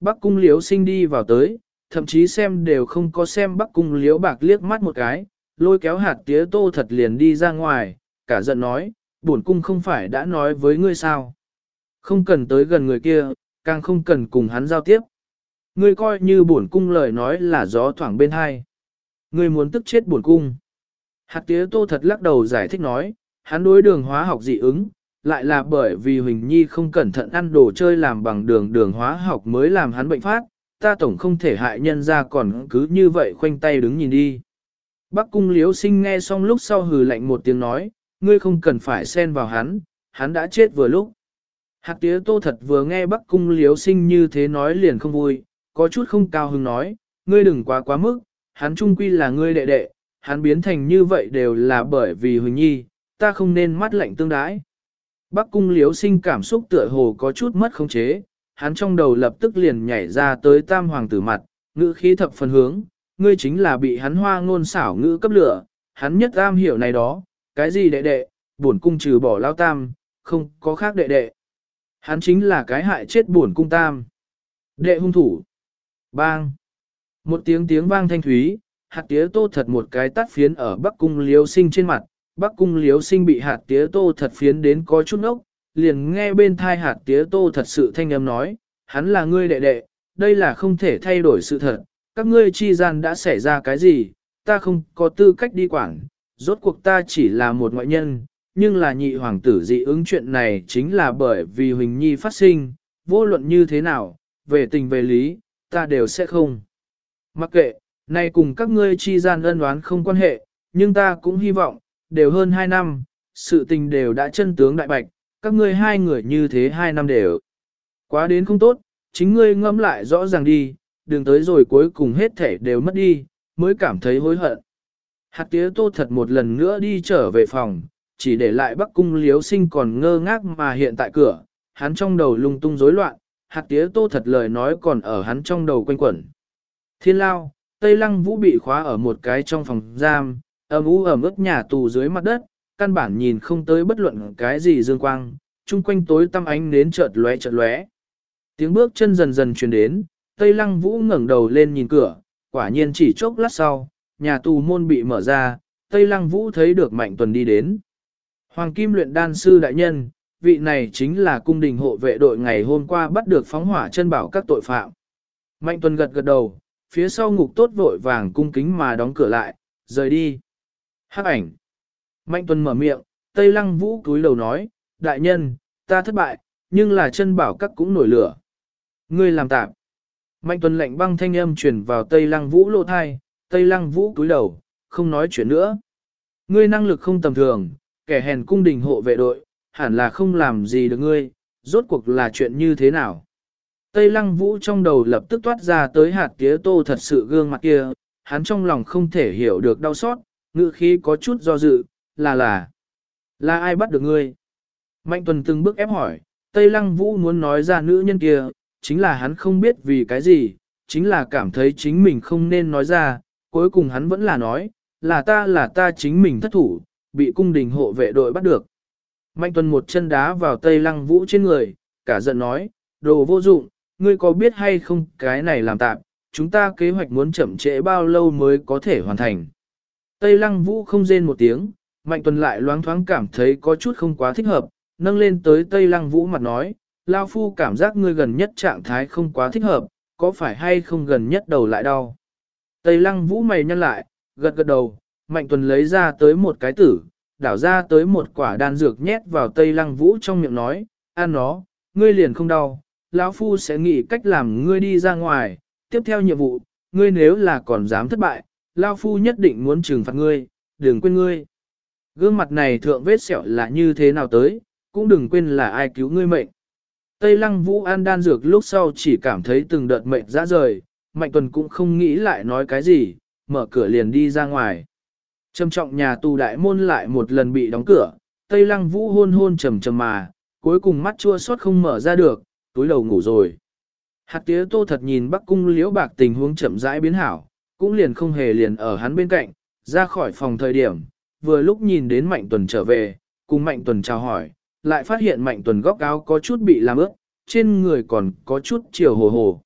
Bắc cung liếu sinh đi vào tới, thậm chí xem đều không có xem Bắc cung liếu bạc liếc mắt một cái, lôi kéo hạt tía tô thật liền đi ra ngoài, cả giận nói, bổn cung không phải đã nói với ngươi sao. Không cần tới gần người kia, càng không cần cùng hắn giao tiếp. Ngươi coi như bổn cung lời nói là gió thoảng bên hai. Ngươi muốn tức chết bổn cung. Hạt tía tô thật lắc đầu giải thích nói, hắn đối đường hóa học dị ứng, lại là bởi vì Huỳnh Nhi không cẩn thận ăn đồ chơi làm bằng đường đường hóa học mới làm hắn bệnh phát, ta tổng không thể hại nhân ra còn cứ như vậy khoanh tay đứng nhìn đi. Bắc cung liếu sinh nghe xong lúc sau hừ lạnh một tiếng nói, ngươi không cần phải xen vào hắn, hắn đã chết vừa lúc. Hạt tía tô thật vừa nghe Bắc cung liếu sinh như thế nói liền không vui, có chút không cao hứng nói, ngươi đừng quá quá mức, hắn trung quy là ngươi đệ đệ, hắn biến thành như vậy đều là bởi vì Huỳnh Nhi, ta không nên mắt lạnh tương đái. Bắc cung liếu sinh cảm xúc tựa hồ có chút mất khống chế, hắn trong đầu lập tức liền nhảy ra tới tam hoàng tử mặt, ngữ khí thập phần hướng, ngươi chính là bị hắn hoa ngôn xảo ngữ cấp lửa, hắn nhất am hiểu này đó, cái gì đệ đệ, bổn cung trừ bỏ lao tam, không có khác đệ đệ. Hắn chính là cái hại chết bổn cung tam. Đệ hung thủ. Bang. Một tiếng tiếng vang thanh thúy, hạt tía tô thật một cái tắt phiến ở bắc cung liếu sinh trên mặt, bắc cung liếu sinh bị hạt tía tô thật phiến đến có chút ốc, liền nghe bên thai hạt tía tô thật sự thanh âm nói, hắn là ngươi đệ đệ, đây là không thể thay đổi sự thật, các ngươi chi gian đã xảy ra cái gì, ta không có tư cách đi quản, rốt cuộc ta chỉ là một ngoại nhân, nhưng là nhị hoàng tử dị ứng chuyện này chính là bởi vì Huỳnh Nhi phát sinh, vô luận như thế nào, về tình về lý, ta đều sẽ không. Mặc kệ, nay cùng các ngươi chi gian ân đoán không quan hệ, nhưng ta cũng hy vọng, đều hơn hai năm, sự tình đều đã chân tướng đại bạch, các ngươi hai người như thế hai năm đều. Quá đến không tốt, chính ngươi ngẫm lại rõ ràng đi, đừng tới rồi cuối cùng hết thể đều mất đi, mới cảm thấy hối hận. Hạt tía tô thật một lần nữa đi trở về phòng, chỉ để lại bắc cung liếu sinh còn ngơ ngác mà hiện tại cửa, hắn trong đầu lung tung rối loạn, hạt tía tô thật lời nói còn ở hắn trong đầu quanh quẩn. Thiên lao, Tây Lăng Vũ bị khóa ở một cái trong phòng giam, ẩm ú ẩm ướt nhà tù dưới mặt đất, căn bản nhìn không tới bất luận cái gì dương quang, chung quanh tối tăm ánh nến chợt lóe chợt lóe. Tiếng bước chân dần dần truyền đến, Tây Lăng Vũ ngẩng đầu lên nhìn cửa, quả nhiên chỉ chốc lát sau, nhà tù môn bị mở ra, Tây Lăng Vũ thấy được Mạnh Tuần đi đến. Hoàng Kim luyện đan sư đại nhân, vị này chính là cung đình hộ vệ đội ngày hôm qua bắt được phóng hỏa chân bảo các tội phạm. Mạnh Tuần gật gật đầu, phía sau ngục tốt vội vàng cung kính mà đóng cửa lại, rời đi. Hắc ảnh. Mạnh Tuần mở miệng, Tây Lăng Vũ cúi đầu nói, đại nhân, ta thất bại, nhưng là chân bảo các cũng nổi lửa. Ngươi làm tạm. Mạnh Tuần lệnh băng thanh âm truyền vào Tây Lăng Vũ lô thai, Tây Lăng Vũ cúi đầu, không nói chuyện nữa. Ngươi năng lực không tầm thường, kẻ hèn cung đình hộ vệ đội, hẳn là không làm gì được ngươi, rốt cuộc là chuyện như thế nào. Tây Lăng Vũ trong đầu lập tức toát ra tới hạt tía tô thật sự gương mặt kia, hắn trong lòng không thể hiểu được đau xót, ngự khí có chút do dự, là là, là ai bắt được ngươi? Mạnh Tuần từng bước ép hỏi, Tây Lăng Vũ muốn nói ra nữ nhân kia, chính là hắn không biết vì cái gì, chính là cảm thấy chính mình không nên nói ra, cuối cùng hắn vẫn là nói, là ta là ta chính mình thất thủ, bị cung đình hộ vệ đội bắt được. Mạnh Tuần một chân đá vào Tây Lăng Vũ trên người, cả giận nói, đồ vô dụng, ngươi có biết hay không cái này làm tạm, chúng ta kế hoạch muốn chậm trễ bao lâu mới có thể hoàn thành. Tây Lăng Vũ không rên một tiếng, Mạnh Tuần lại loáng thoáng cảm thấy có chút không quá thích hợp, nâng lên tới Tây Lăng Vũ mặt nói, Lao Phu cảm giác ngươi gần nhất trạng thái không quá thích hợp, có phải hay không gần nhất đầu lại đau. Tây Lăng Vũ mày nhăn lại, gật gật đầu, Mạnh Tuần lấy ra tới một cái tử, đảo ra tới một quả đan dược nhét vào Tây Lăng Vũ trong miệng nói, ăn nó, ngươi liền không đau, lão phu sẽ nghĩ cách làm ngươi đi ra ngoài, tiếp theo nhiệm vụ, ngươi nếu là còn dám thất bại, lão phu nhất định muốn trừng phạt ngươi, đừng quên ngươi. Gương mặt này thượng vết sẹo là như thế nào tới, cũng đừng quên là ai cứu ngươi mệnh. Tây Lăng Vũ an đan dược lúc sau chỉ cảm thấy từng đợt mệnh ra rời, Mạnh Tuần cũng không nghĩ lại nói cái gì, mở cửa liền đi ra ngoài. Trầm trọng nhà tù đại môn lại một lần bị đóng cửa, Tây Lăng Vũ hôn hôn trầm trầm mà, cuối cùng mắt chua xót không mở ra được, túi đầu ngủ rồi. Hạt tía tô thật nhìn Bắc Cung liễu bạc tình huống chậm rãi biến hảo, cũng liền không hề liền ở hắn bên cạnh, ra khỏi phòng thời điểm, vừa lúc nhìn đến Mạnh Tuần trở về, cùng Mạnh Tuần chào hỏi, lại phát hiện Mạnh Tuần góc áo có chút bị làm ướt, trên người còn có chút chiều hồ hồ.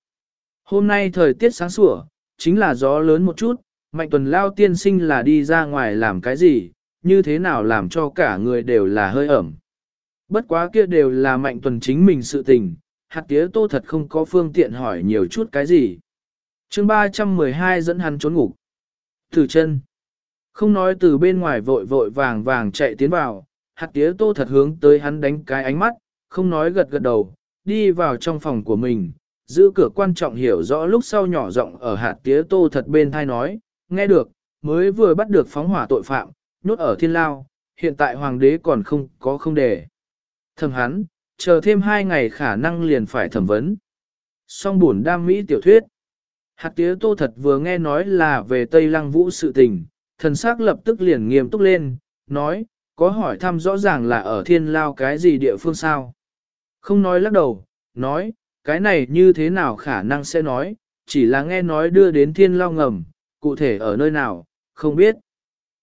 Hôm nay thời tiết sáng sủa, chính là gió lớn một chút, mạnh tuần lao tiên sinh là đi ra ngoài làm cái gì, như thế nào làm cho cả người đều là hơi ẩm. Bất quá kia đều là mạnh tuần chính mình sự tình, hạt tía tô thật không có phương tiện hỏi nhiều chút cái gì chương 312 dẫn hắn trốn ngục. Thử chân. Không nói từ bên ngoài vội vội vàng vàng chạy tiến vào, hạt tía tô thật hướng tới hắn đánh cái ánh mắt, không nói gật gật đầu, đi vào trong phòng của mình, giữ cửa quan trọng hiểu rõ lúc sau nhỏ rộng ở hạt tía tô thật bên thai nói, nghe được, mới vừa bắt được phóng hỏa tội phạm, nhốt ở thiên lao, hiện tại hoàng đế còn không có không để. Thầm hắn, chờ thêm hai ngày khả năng liền phải thẩm vấn. Song buồn đam mỹ tiểu thuyết. Hạt tía tô thật vừa nghe nói là về Tây Lăng Vũ sự tình, thần sắc lập tức liền nghiêm túc lên, nói, có hỏi thăm rõ ràng là ở thiên lao cái gì địa phương sao. Không nói lắc đầu, nói, cái này như thế nào khả năng sẽ nói, chỉ là nghe nói đưa đến thiên lao ngầm, cụ thể ở nơi nào, không biết.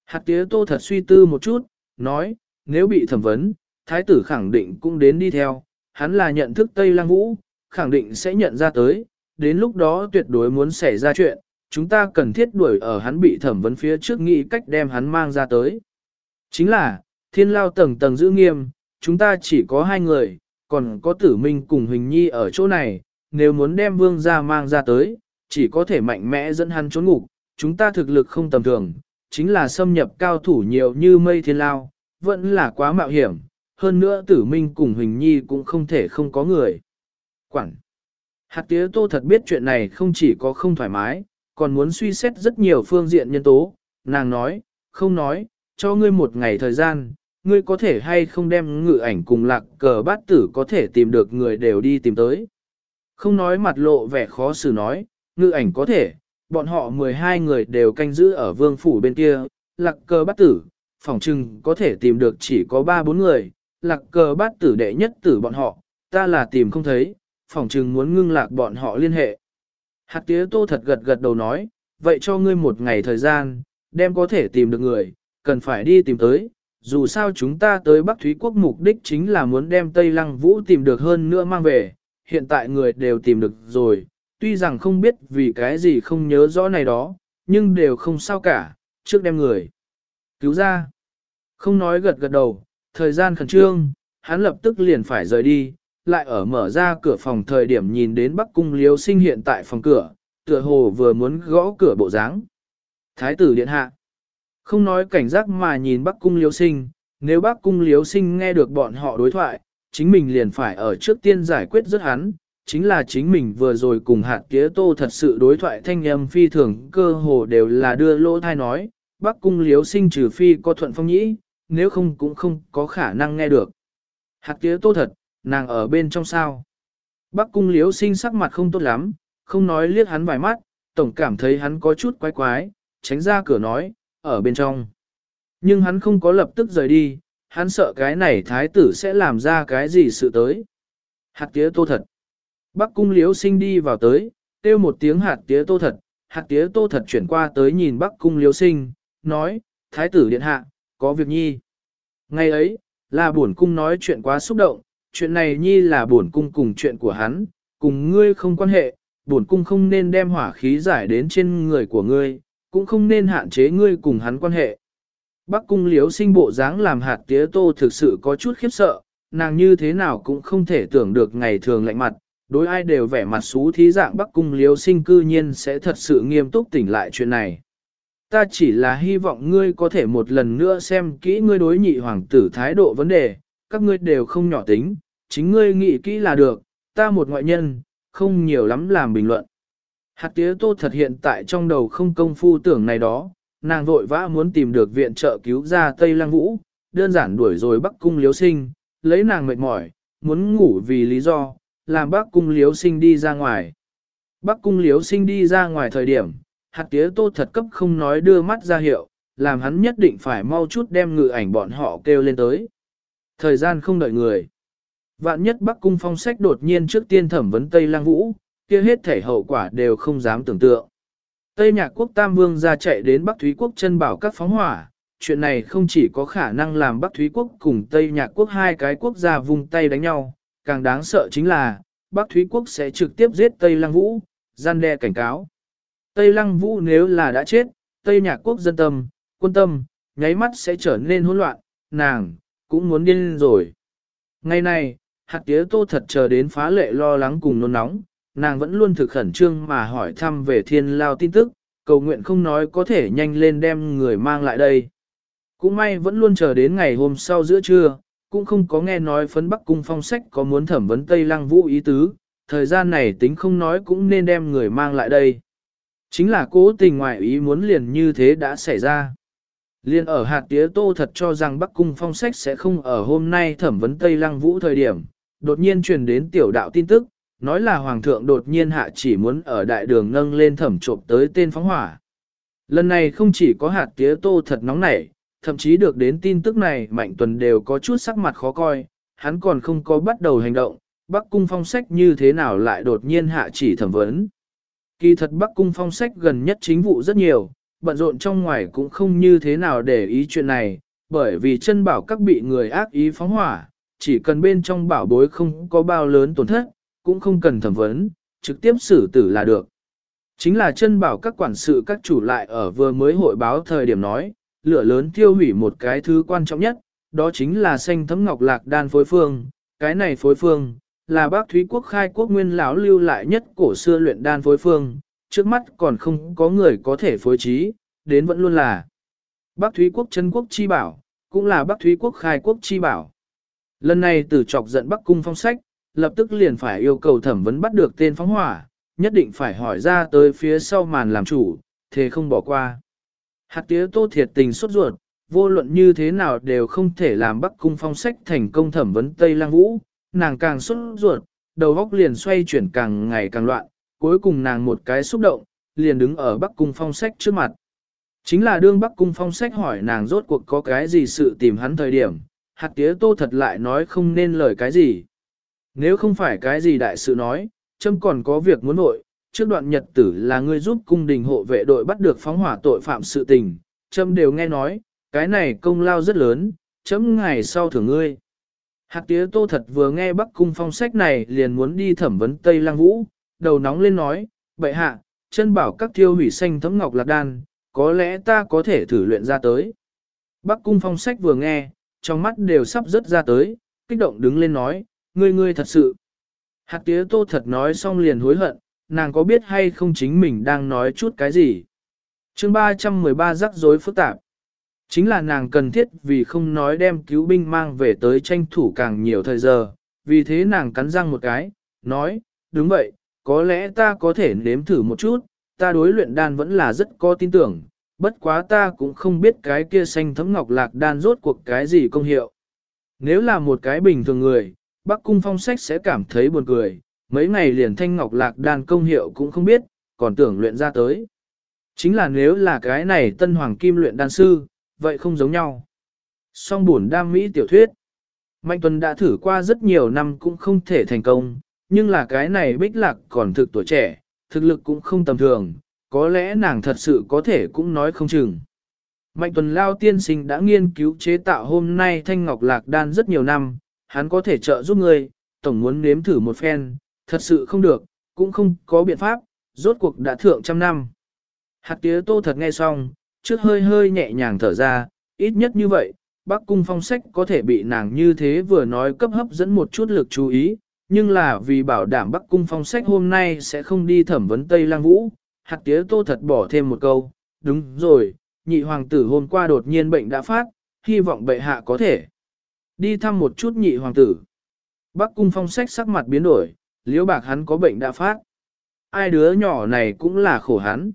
Hạt tía tô thật suy tư một chút, nói, nếu bị thẩm vấn, thái tử khẳng định cũng đến đi theo, hắn là nhận thức Tây Lăng Vũ, khẳng định sẽ nhận ra tới, đến lúc đó tuyệt đối muốn xảy ra chuyện, chúng ta cần thiết đuổi ở hắn bị thẩm vấn phía trước nghĩ cách đem hắn mang ra tới. Chính là, thiên lao tầng tầng giữ nghiêm, chúng ta chỉ có hai người, còn có tử minh cùng Huỳnh Nhi ở chỗ này, nếu muốn đem vương ra mang ra tới, chỉ có thể mạnh mẽ dẫn hắn trốn ngục, chúng ta thực lực không tầm thường, chính là xâm nhập cao thủ nhiều như mây thiên lao, vẫn là quá mạo hiểm, hơn nữa tử minh cùng Huỳnh Nhi cũng không thể không có người. Quản Hạt tía tô thật biết chuyện này không chỉ có không thoải mái, còn muốn suy xét rất nhiều phương diện nhân tố, nàng nói, không nói, cho ngươi một ngày thời gian, ngươi có thể hay không đem ngự ảnh cùng lạc cờ bát tử có thể tìm được người đều đi tìm tới. Không nói mặt lộ vẻ khó xử nói, ngự ảnh có thể, bọn họ 12 người đều canh giữ ở vương phủ bên kia, lạc cờ bát tử, phỏng chừng có thể tìm được chỉ có 3-4 người, lạc cờ bát tử đệ nhất tử bọn họ, ta là tìm không thấy, phỏng chừng muốn ngưng lạc bọn họ liên hệ. Hạt tía tô thật gật gật đầu nói, vậy cho ngươi một ngày thời gian, đem có thể tìm được người, cần phải đi tìm tới, dù sao chúng ta tới Bắc Thúy Quốc mục đích chính là muốn đem Tây Lăng Vũ tìm được hơn nữa mang về, hiện tại người đều tìm được rồi, tuy rằng không biết vì cái gì không nhớ rõ này đó, nhưng đều không sao cả, trước đem người cứu ra. Không nói gật gật đầu, thời gian khẩn trương, hắn lập tức liền phải rời đi, lại ở mở ra cửa phòng thời điểm nhìn đến Bắc Cung Liếu Sinh hiện tại phòng cửa, tựa hồ vừa muốn gõ cửa bộ dáng. Thái tử điện hạ. Không nói cảnh giác mà nhìn Bắc Cung Liếu Sinh, nếu Bắc Cung Liếu Sinh nghe được bọn họ đối thoại, chính mình liền phải ở trước tiên giải quyết rất hắn, chính là chính mình vừa rồi cùng hạt tía tô thật sự đối thoại thanh âm phi thường cơ hồ đều là đưa lỗ thai nói, Bắc Cung Liếu Sinh trừ phi có thuận phong nhĩ, nếu không cũng không có khả năng nghe được. Hạt tía tô thật, nàng ở bên trong sao. Bắc cung liếu sinh sắc mặt không tốt lắm, không nói liếc hắn vài mắt, tổng cảm thấy hắn có chút quái quái, tránh ra cửa nói, ở bên trong. Nhưng hắn không có lập tức rời đi, hắn sợ cái này thái tử sẽ làm ra cái gì sự tới. Hạt tía tô thật. Bắc cung liếu sinh đi vào tới, kêu một tiếng hạt tía tô thật, hạt tía tô thật chuyển qua tới nhìn Bắc cung liếu sinh, nói, thái tử điện hạ, có việc nhi. Ngày ấy, là buồn cung nói chuyện quá xúc động, chuyện này nhi là bổn cung cùng chuyện của hắn, cùng ngươi không quan hệ, bổn cung không nên đem hỏa khí giải đến trên người của ngươi, cũng không nên hạn chế ngươi cùng hắn quan hệ. Bắc cung liếu sinh bộ dáng làm hạt tía tô thực sự có chút khiếp sợ, nàng như thế nào cũng không thể tưởng được ngày thường lạnh mặt, đối ai đều vẻ mặt xú thí dạng Bắc cung liếu sinh cư nhiên sẽ thật sự nghiêm túc tỉnh lại chuyện này. Ta chỉ là hy vọng ngươi có thể một lần nữa xem kỹ ngươi đối nhị hoàng tử thái độ vấn đề, các ngươi đều không nhỏ tính, chính ngươi nghĩ kỹ là được, ta một ngoại nhân, không nhiều lắm làm bình luận. Hạt tía tô thật hiện tại trong đầu không công phu tưởng này đó, nàng vội vã muốn tìm được viện trợ cứu ra Tây Lăng Vũ, đơn giản đuổi rồi Bắc Cung Liếu Sinh, lấy nàng mệt mỏi, muốn ngủ vì lý do, làm Bắc Cung Liếu Sinh đi ra ngoài. Bắc Cung Liếu Sinh đi ra ngoài thời điểm, hạt tía tô thật cấp không nói đưa mắt ra hiệu, làm hắn nhất định phải mau chút đem ngự ảnh bọn họ kêu lên tới. Thời gian không đợi người. Vạn nhất Bắc Cung phong sách đột nhiên trước tiên thẩm vấn Tây Lang Vũ, kia hết thể hậu quả đều không dám tưởng tượng. Tây Nhạc Quốc Tam Vương ra chạy đến Bắc Thúy Quốc chân bảo các phóng hỏa, chuyện này không chỉ có khả năng làm Bắc Thúy Quốc cùng Tây Nhạc Quốc hai cái quốc gia vùng tay đánh nhau, càng đáng sợ chính là Bắc Thúy Quốc sẽ trực tiếp giết Tây Lang Vũ, gian đe cảnh cáo. Tây Lăng Vũ nếu là đã chết, Tây Nhạc Quốc dân tâm, quân tâm, nháy mắt sẽ trở nên hỗn loạn, nàng, cũng muốn điên rồi. Ngày này, hạt tía tô thật chờ đến phá lệ lo lắng cùng nôn nóng, nàng vẫn luôn thực khẩn trương mà hỏi thăm về thiên lao tin tức, cầu nguyện không nói có thể nhanh lên đem người mang lại đây. Cũng may vẫn luôn chờ đến ngày hôm sau giữa trưa, cũng không có nghe nói phấn bắc cung phong sách có muốn thẩm vấn Tây Lăng Vũ ý tứ, thời gian này tính không nói cũng nên đem người mang lại đây. Chính là cố tình ngoại ý muốn liền như thế đã xảy ra. Liên ở hạt tía tô thật cho rằng Bắc Cung phong sách sẽ không ở hôm nay thẩm vấn Tây Lăng Vũ thời điểm, đột nhiên truyền đến tiểu đạo tin tức, nói là Hoàng thượng đột nhiên hạ chỉ muốn ở đại đường nâng lên thẩm trộm tới tên phóng hỏa. Lần này không chỉ có hạt tía tô thật nóng nảy, thậm chí được đến tin tức này Mạnh Tuần đều có chút sắc mặt khó coi, hắn còn không có bắt đầu hành động, Bắc Cung phong sách như thế nào lại đột nhiên hạ chỉ thẩm vấn. Kỳ thật Bắc Cung phong sách gần nhất chính vụ rất nhiều, bận rộn trong ngoài cũng không như thế nào để ý chuyện này, bởi vì chân bảo các bị người ác ý phóng hỏa, chỉ cần bên trong bảo bối không có bao lớn tổn thất, cũng không cần thẩm vấn, trực tiếp xử tử là được. Chính là chân bảo các quản sự các chủ lại ở vừa mới hội báo thời điểm nói, lửa lớn thiêu hủy một cái thứ quan trọng nhất, đó chính là xanh thấm ngọc lạc đan phối phương. Cái này phối phương, là bác Thúy Quốc khai quốc nguyên lão lưu lại nhất cổ xưa luyện đan phối phương, trước mắt còn không có người có thể phối trí, đến vẫn luôn là. Bác Thúy Quốc chân quốc chi bảo, cũng là Bác Thúy Quốc khai quốc chi bảo. Lần này tử chọc giận Bắc Cung phong sách, lập tức liền phải yêu cầu thẩm vấn bắt được tên phóng hỏa, nhất định phải hỏi ra tới phía sau màn làm chủ, thế không bỏ qua. Hạt tía tô thiệt tình sốt ruột, vô luận như thế nào đều không thể làm Bắc Cung phong sách thành công thẩm vấn Tây Lang Vũ, nàng càng sốt ruột, đầu óc liền xoay chuyển càng ngày càng loạn, cuối cùng nàng một cái xúc động, liền đứng ở Bắc Cung phong sách trước mặt. Chính là đương Bắc Cung phong sách hỏi nàng rốt cuộc có cái gì sự tìm hắn thời điểm, hạt tía tô thật lại nói không nên lời cái gì. Nếu không phải cái gì đại sự nói, châm còn có việc muốn nội, trước đoạn nhật tử là ngươi giúp cung đình hộ vệ đội bắt được phóng hỏa tội phạm sự tình, châm đều nghe nói, cái này công lao rất lớn, chấm ngày sau thưởng ngươi. Hạt tía tô thật vừa nghe Bắc Cung phong sách này liền muốn đi thẩm vấn Tây Lăng Vũ, đầu nóng lên nói, bệ hạ, chân bảo các thiêu hủy xanh thấm ngọc lạc đan, có lẽ ta có thể thử luyện ra tới. Bắc Cung phong sách vừa nghe, trong mắt đều sắp rớt ra tới, kích động đứng lên nói, ngươi ngươi thật sự. Hạt tía tô thật nói xong liền hối hận, nàng có biết hay không chính mình đang nói chút cái gì. chương 313 rắc rối phức tạp. Chính là nàng cần thiết vì không nói đem cứu binh mang về tới tranh thủ càng nhiều thời giờ, vì thế nàng cắn răng một cái, nói, đúng vậy, có lẽ ta có thể nếm thử một chút, ta đối luyện đan vẫn là rất có tin tưởng, bất quá ta cũng không biết cái kia xanh thấm ngọc lạc đan rốt cuộc cái gì công hiệu. Nếu là một cái bình thường người, Bắc Cung Phong Sách sẽ cảm thấy buồn cười, mấy ngày liền thanh ngọc lạc đan công hiệu cũng không biết, còn tưởng luyện ra tới. Chính là nếu là cái này tân hoàng kim luyện đan sư, vậy không giống nhau. Song buồn đam mỹ tiểu thuyết. Mạnh Tuần đã thử qua rất nhiều năm cũng không thể thành công, nhưng là cái này bích lạc còn thực tuổi trẻ, thực lực cũng không tầm thường, có lẽ nàng thật sự có thể cũng nói không chừng. Mạnh Tuần Lao tiên sinh đã nghiên cứu chế tạo hôm nay thanh ngọc lạc đan rất nhiều năm, hắn có thể trợ giúp ngươi, tổng muốn nếm thử một phen, thật sự không được, cũng không có biện pháp, rốt cuộc đã thượng trăm năm. Hạt tía tô thật nghe xong, trước hơi hơi nhẹ nhàng thở ra, ít nhất như vậy, bác cung phong sách có thể bị nàng như thế vừa nói cấp hấp dẫn một chút lực chú ý, nhưng là vì bảo đảm bắc cung phong sách hôm nay sẽ không đi thẩm vấn Tây Lang Vũ, hạt tía tô thật bỏ thêm một câu, đúng rồi, nhị hoàng tử hôm qua đột nhiên bệnh đã phát, hy vọng bệ hạ có thể đi thăm một chút nhị hoàng tử. Bắc cung phong sách sắc mặt biến đổi, liễu bạc hắn có bệnh đã phát. Ai đứa nhỏ này cũng là khổ hắn.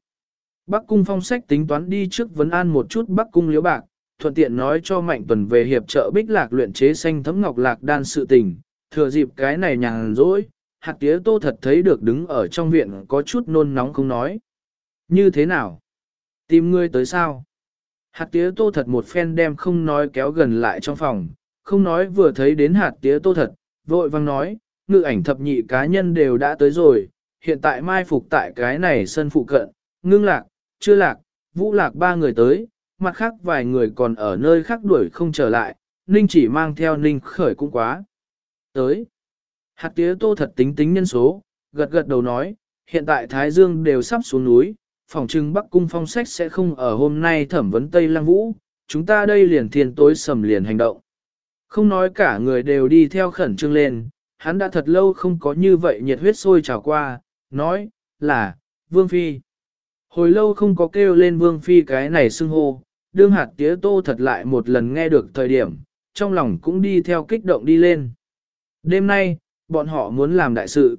Bắc cung phong sách tính toán đi trước vấn an một chút Bắc cung liễu bạc, thuận tiện nói cho Mạnh Tuần về hiệp trợ bích lạc luyện chế xanh thấm ngọc lạc đan sự tình, thừa dịp cái này nhàn rỗi, hạt tía tô thật thấy được đứng ở trong viện có chút nôn nóng không nói. Như thế nào? Tìm ngươi tới sao? Hạt tía tô thật một phen đem không nói kéo gần lại trong phòng, không nói vừa thấy đến hạt tía tô thật, vội vang nói, ngự ảnh thập nhị cá nhân đều đã tới rồi, hiện tại mai phục tại cái này sân phụ cận, ngưng lạc, chưa lạc, vũ lạc ba người tới, mặt khác vài người còn ở nơi khác đuổi không trở lại, Ninh chỉ mang theo Ninh khởi cũng quá. Tới, hạt tía tô thật tính tính nhân số, gật gật đầu nói, hiện tại Thái Dương đều sắp xuống núi, phòng trưng Bắc Cung phong sách sẽ không ở hôm nay thẩm vấn Tây Lăng Vũ, chúng ta đây liền thiên tối sầm liền hành động. Không nói cả người đều đi theo khẩn trương lên, hắn đã thật lâu không có như vậy nhiệt huyết sôi trào qua, nói, là, Vương Phi. Hồi lâu không có kêu lên Vương Phi cái này xưng hô, đương hạt tía tô thật lại một lần nghe được thời điểm, trong lòng cũng đi theo kích động đi lên. Đêm nay, bọn họ muốn làm đại sự.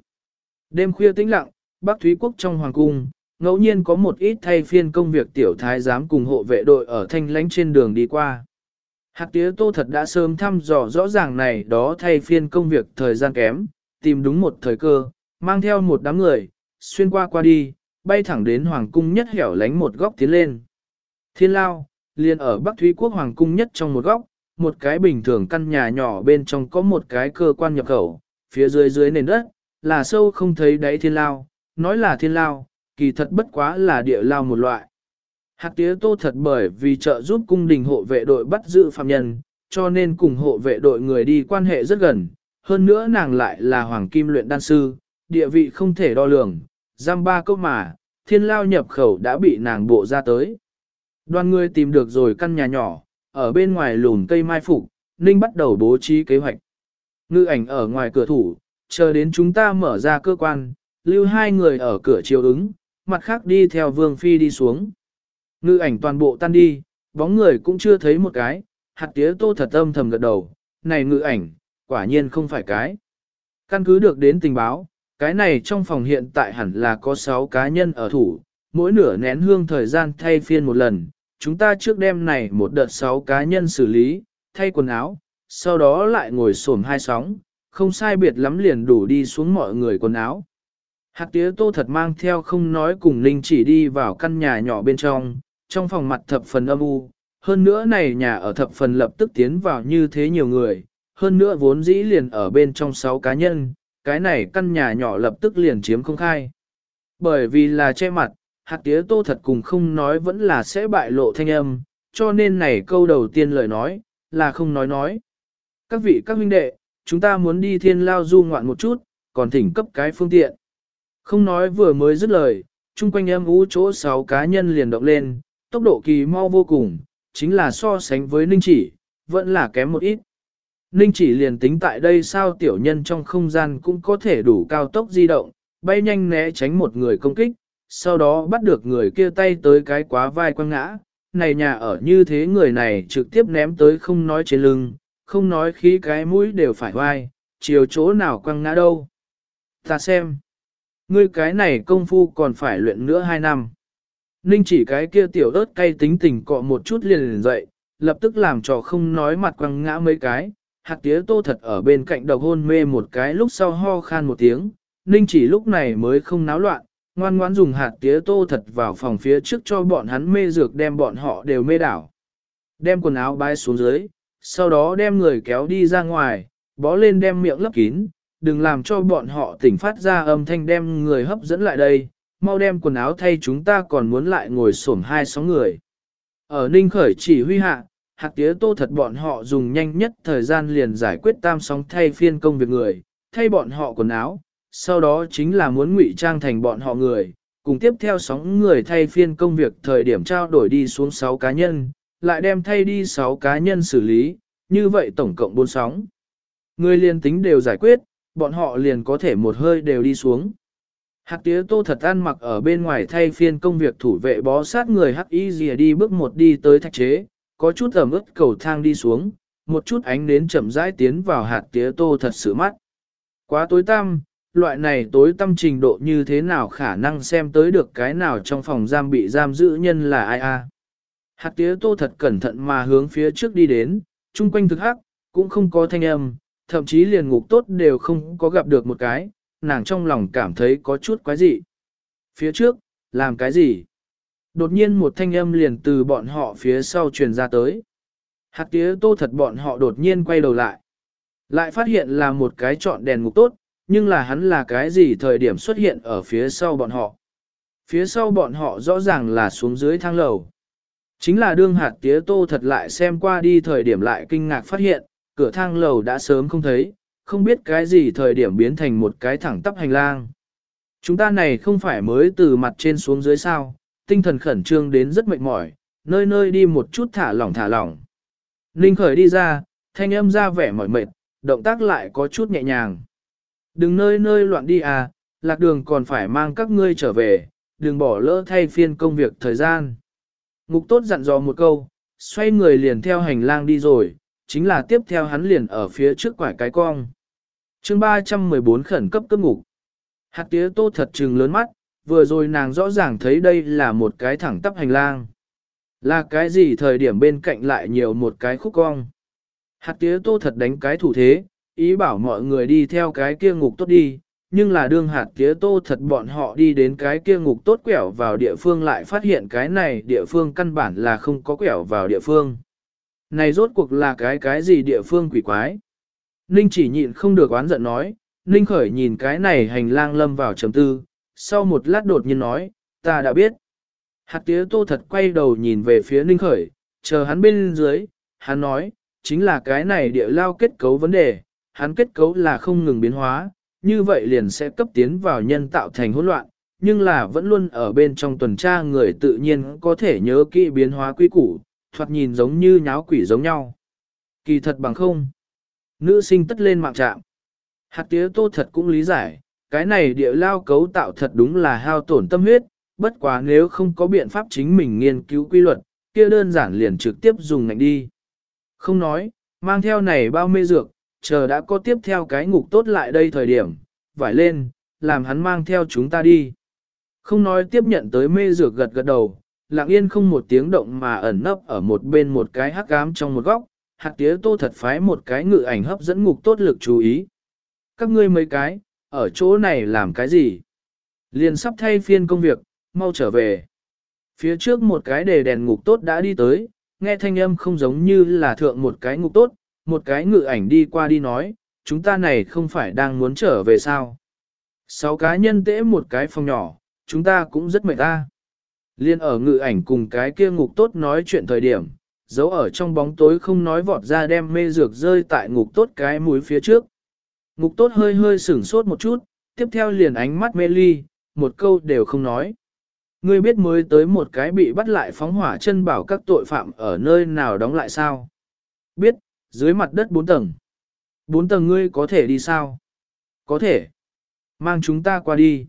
Đêm khuya tĩnh lặng, Bắc Thúy Quốc trong Hoàng Cung, ngẫu nhiên có một ít thay phiên công việc tiểu thái giám cùng hộ vệ đội ở thanh lánh trên đường đi qua. Hạt tía tô thật đã sớm thăm dò rõ ràng này đó thay phiên công việc thời gian kém, tìm đúng một thời cơ, mang theo một đám người, xuyên qua qua đi, bay thẳng đến Hoàng Cung nhất hẻo lánh một góc tiến lên. Thiên lao, liền ở Bắc Thúy Quốc Hoàng Cung nhất trong một góc, một cái bình thường căn nhà nhỏ bên trong có một cái cơ quan nhập khẩu, phía dưới dưới nền đất, là sâu không thấy đáy thiên lao, nói là thiên lao, kỳ thật bất quá là địa lao một loại. Hạt tía tô thật bởi vì trợ giúp cung đình hộ vệ đội bắt giữ phạm nhân, cho nên cùng hộ vệ đội người đi quan hệ rất gần, hơn nữa nàng lại là hoàng kim luyện đan sư, địa vị không thể đo lường, giam ba câu mà, thiên lao nhập khẩu đã bị nàng bộ ra tới. Đoàn người tìm được rồi căn nhà nhỏ, ở bên ngoài lùm cây mai phục, Ninh bắt đầu bố trí kế hoạch. Ngư ảnh ở ngoài cửa thủ, chờ đến chúng ta mở ra cơ quan, lưu hai người ở cửa chiều ứng, mặt khác đi theo vương phi đi xuống. Ngư ảnh toàn bộ tan đi, bóng người cũng chưa thấy một cái, hạt tía tô thật âm thầm gật đầu, này ngư ảnh, quả nhiên không phải cái. Căn cứ được đến tình báo, cái này trong phòng hiện tại hẳn là có 6 cá nhân ở thủ, mỗi nửa nén hương thời gian thay phiên một lần, chúng ta trước đêm này một đợt sáu cá nhân xử lý, thay quần áo, sau đó lại ngồi xổm hai sóng, không sai biệt lắm liền đủ đi xuống mọi người quần áo. Hạt tía tô thật mang theo không nói cùng Linh chỉ đi vào căn nhà nhỏ bên trong, trong phòng mặt thập phần âm u, hơn nữa này nhà ở thập phần lập tức tiến vào như thế nhiều người, hơn nữa vốn dĩ liền ở bên trong sáu cá nhân, cái này căn nhà nhỏ lập tức liền chiếm không khai. Bởi vì là che mặt, hạt tía tô thật cùng không nói vẫn là sẽ bại lộ thanh âm, cho nên này câu đầu tiên lời nói, là không nói nói. Các vị các huynh đệ, chúng ta muốn đi thiên lao du ngoạn một chút, còn thỉnh cấp cái phương tiện. Không nói vừa mới dứt lời, chung quanh âm ú chỗ sáu cá nhân liền động lên, tốc độ kỳ mau vô cùng, chính là so sánh với ninh chỉ, vẫn là kém một ít. Ninh chỉ liền tính tại đây sao tiểu nhân trong không gian cũng có thể đủ cao tốc di động, bay nhanh né tránh một người công kích, sau đó bắt được người kia tay tới cái quá vai quăng ngã. Này nhà ở như thế người này trực tiếp ném tới không nói trên lưng, không nói khí cái mũi đều phải vai, chiều chỗ nào quăng ngã đâu. Ta xem, ngươi cái này công phu còn phải luyện nữa hai năm. Ninh chỉ cái kia tiểu ớt cay tính tình cọ một chút liền liền dậy, lập tức làm trò không nói mặt quăng ngã mấy cái, hạt tía tô thật ở bên cạnh đầu hôn mê một cái lúc sau ho khan một tiếng, Ninh chỉ lúc này mới không náo loạn, ngoan ngoãn dùng hạt tía tô thật vào phòng phía trước cho bọn hắn mê dược đem bọn họ đều mê đảo. Đem quần áo bái xuống dưới, sau đó đem người kéo đi ra ngoài, bó lên đem miệng lấp kín, đừng làm cho bọn họ tỉnh phát ra âm thanh đem người hấp dẫn lại đây, mau đem quần áo thay chúng ta còn muốn lại ngồi xổm hai sóng người. Ở Ninh Khởi chỉ huy hạ, hạt tía tô thật bọn họ dùng nhanh nhất thời gian liền giải quyết tam sóng thay phiên công việc người, thay bọn họ quần áo, sau đó chính là muốn ngụy trang thành bọn họ người, cùng tiếp theo sóng người thay phiên công việc thời điểm trao đổi đi xuống 6 cá nhân, lại đem thay đi 6 cá nhân xử lý, như vậy tổng cộng 4 sóng. Người liền tính đều giải quyết, bọn họ liền có thể một hơi đều đi xuống. Hạt tía tô thật ăn mặc ở bên ngoài thay phiên công việc thủ vệ bó sát người hắc y dìa đi bước một đi tới thạch chế, có chút ẩm ướt cầu thang đi xuống, một chút ánh nến chậm rãi tiến vào hạt tía tô thật sự mắt. Quá tối tăm, loại này tối tâm trình độ như thế nào khả năng xem tới được cái nào trong phòng giam bị giam giữ nhân là ai a. Hạt tía tô thật cẩn thận mà hướng phía trước đi đến, chung quanh thực hắc, cũng không có thanh âm, thậm chí liền ngục tốt đều không có gặp được một cái, nàng trong lòng cảm thấy có chút quái dị. Phía trước, làm cái gì? Đột nhiên một thanh âm liền từ bọn họ phía sau truyền ra tới. Hạt tía tô thật bọn họ đột nhiên quay đầu lại. Lại phát hiện là một cái trọn đèn ngục tốt, nhưng là hắn là cái gì thời điểm xuất hiện ở phía sau bọn họ. Phía sau bọn họ rõ ràng là xuống dưới thang lầu. Chính là đương hạt tía tô thật lại xem qua đi thời điểm lại kinh ngạc phát hiện, cửa thang lầu đã sớm không thấy, không biết cái gì thời điểm biến thành một cái thẳng tắp hành lang. Chúng ta này không phải mới từ mặt trên xuống dưới sao, tinh thần khẩn trương đến rất mệt mỏi, nơi nơi đi một chút thả lỏng thả lỏng. Ninh khởi đi ra, thanh âm ra vẻ mỏi mệt, động tác lại có chút nhẹ nhàng. Đừng nơi nơi loạn đi à, lạc đường còn phải mang các ngươi trở về, đừng bỏ lỡ thay phiên công việc thời gian. Ngục tốt dặn dò một câu, xoay người liền theo hành lang đi rồi, chính là tiếp theo hắn liền ở phía trước quải cái cong. chương 314 khẩn cấp cấp ngục. Hạt tía tô thật trừng lớn mắt, vừa rồi nàng rõ ràng thấy đây là một cái thẳng tắp hành lang. Là cái gì thời điểm bên cạnh lại nhiều một cái khúc cong. Hạt tía tô thật đánh cái thủ thế, ý bảo mọi người đi theo cái kia ngục tốt đi, nhưng là đương hạt tía tô thật bọn họ đi đến cái kia ngục tốt quẹo vào địa phương lại phát hiện cái này địa phương căn bản là không có quẹo vào địa phương. Này rốt cuộc là cái cái gì địa phương quỷ quái? Ninh chỉ nhịn không được oán giận nói, Ninh khởi nhìn cái này hành lang lâm vào trầm tư, sau một lát đột nhiên nói, ta đã biết. Hạt tía tô thật quay đầu nhìn về phía Ninh khởi, chờ hắn bên dưới, hắn nói, chính là cái này địa lao kết cấu vấn đề, hắn kết cấu là không ngừng biến hóa, như vậy liền sẽ cấp tiến vào nhân tạo thành hỗn loạn, nhưng là vẫn luôn ở bên trong tuần tra người tự nhiên có thể nhớ kỹ biến hóa quy củ, thoạt nhìn giống như nháo quỷ giống nhau. Kỳ thật bằng không. Nữ sinh tất lên mạng trạm. Hạt tía tô thật cũng lý giải, cái này địa lao cấu tạo thật đúng là hao tổn tâm huyết, bất quá nếu không có biện pháp chính mình nghiên cứu quy luật, kia đơn giản liền trực tiếp dùng ngạnh đi. Không nói, mang theo này bao mê dược, chờ đã có tiếp theo cái ngục tốt lại đây thời điểm, vải lên, làm hắn mang theo chúng ta đi. Không nói tiếp nhận tới mê dược gật gật đầu, lặng yên không một tiếng động mà ẩn nấp ở một bên một cái hắc ám trong một góc, hạt tía tô thật phái một cái ngự ảnh hấp dẫn ngục tốt lực chú ý. Các ngươi mấy cái, ở chỗ này làm cái gì? Liền sắp thay phiên công việc, mau trở về. Phía trước một cái đề đèn ngục tốt đã đi tới, nghe thanh âm không giống như là thượng một cái ngục tốt, một cái ngự ảnh đi qua đi nói, chúng ta này không phải đang muốn trở về sao. Sáu cá nhân tễ một cái phòng nhỏ, chúng ta cũng rất mệt ta. Liên ở ngự ảnh cùng cái kia ngục tốt nói chuyện thời điểm, giấu ở trong bóng tối không nói vọt ra đem mê dược rơi tại ngục tốt cái mũi phía trước. Ngục tốt hơi hơi sửng sốt một chút, tiếp theo liền ánh mắt mê ly, một câu đều không nói. Ngươi biết mới tới một cái bị bắt lại phóng hỏa chân bảo các tội phạm ở nơi nào đóng lại sao? Biết, dưới mặt đất bốn tầng. Bốn tầng ngươi có thể đi sao? Có thể. Mang chúng ta qua đi.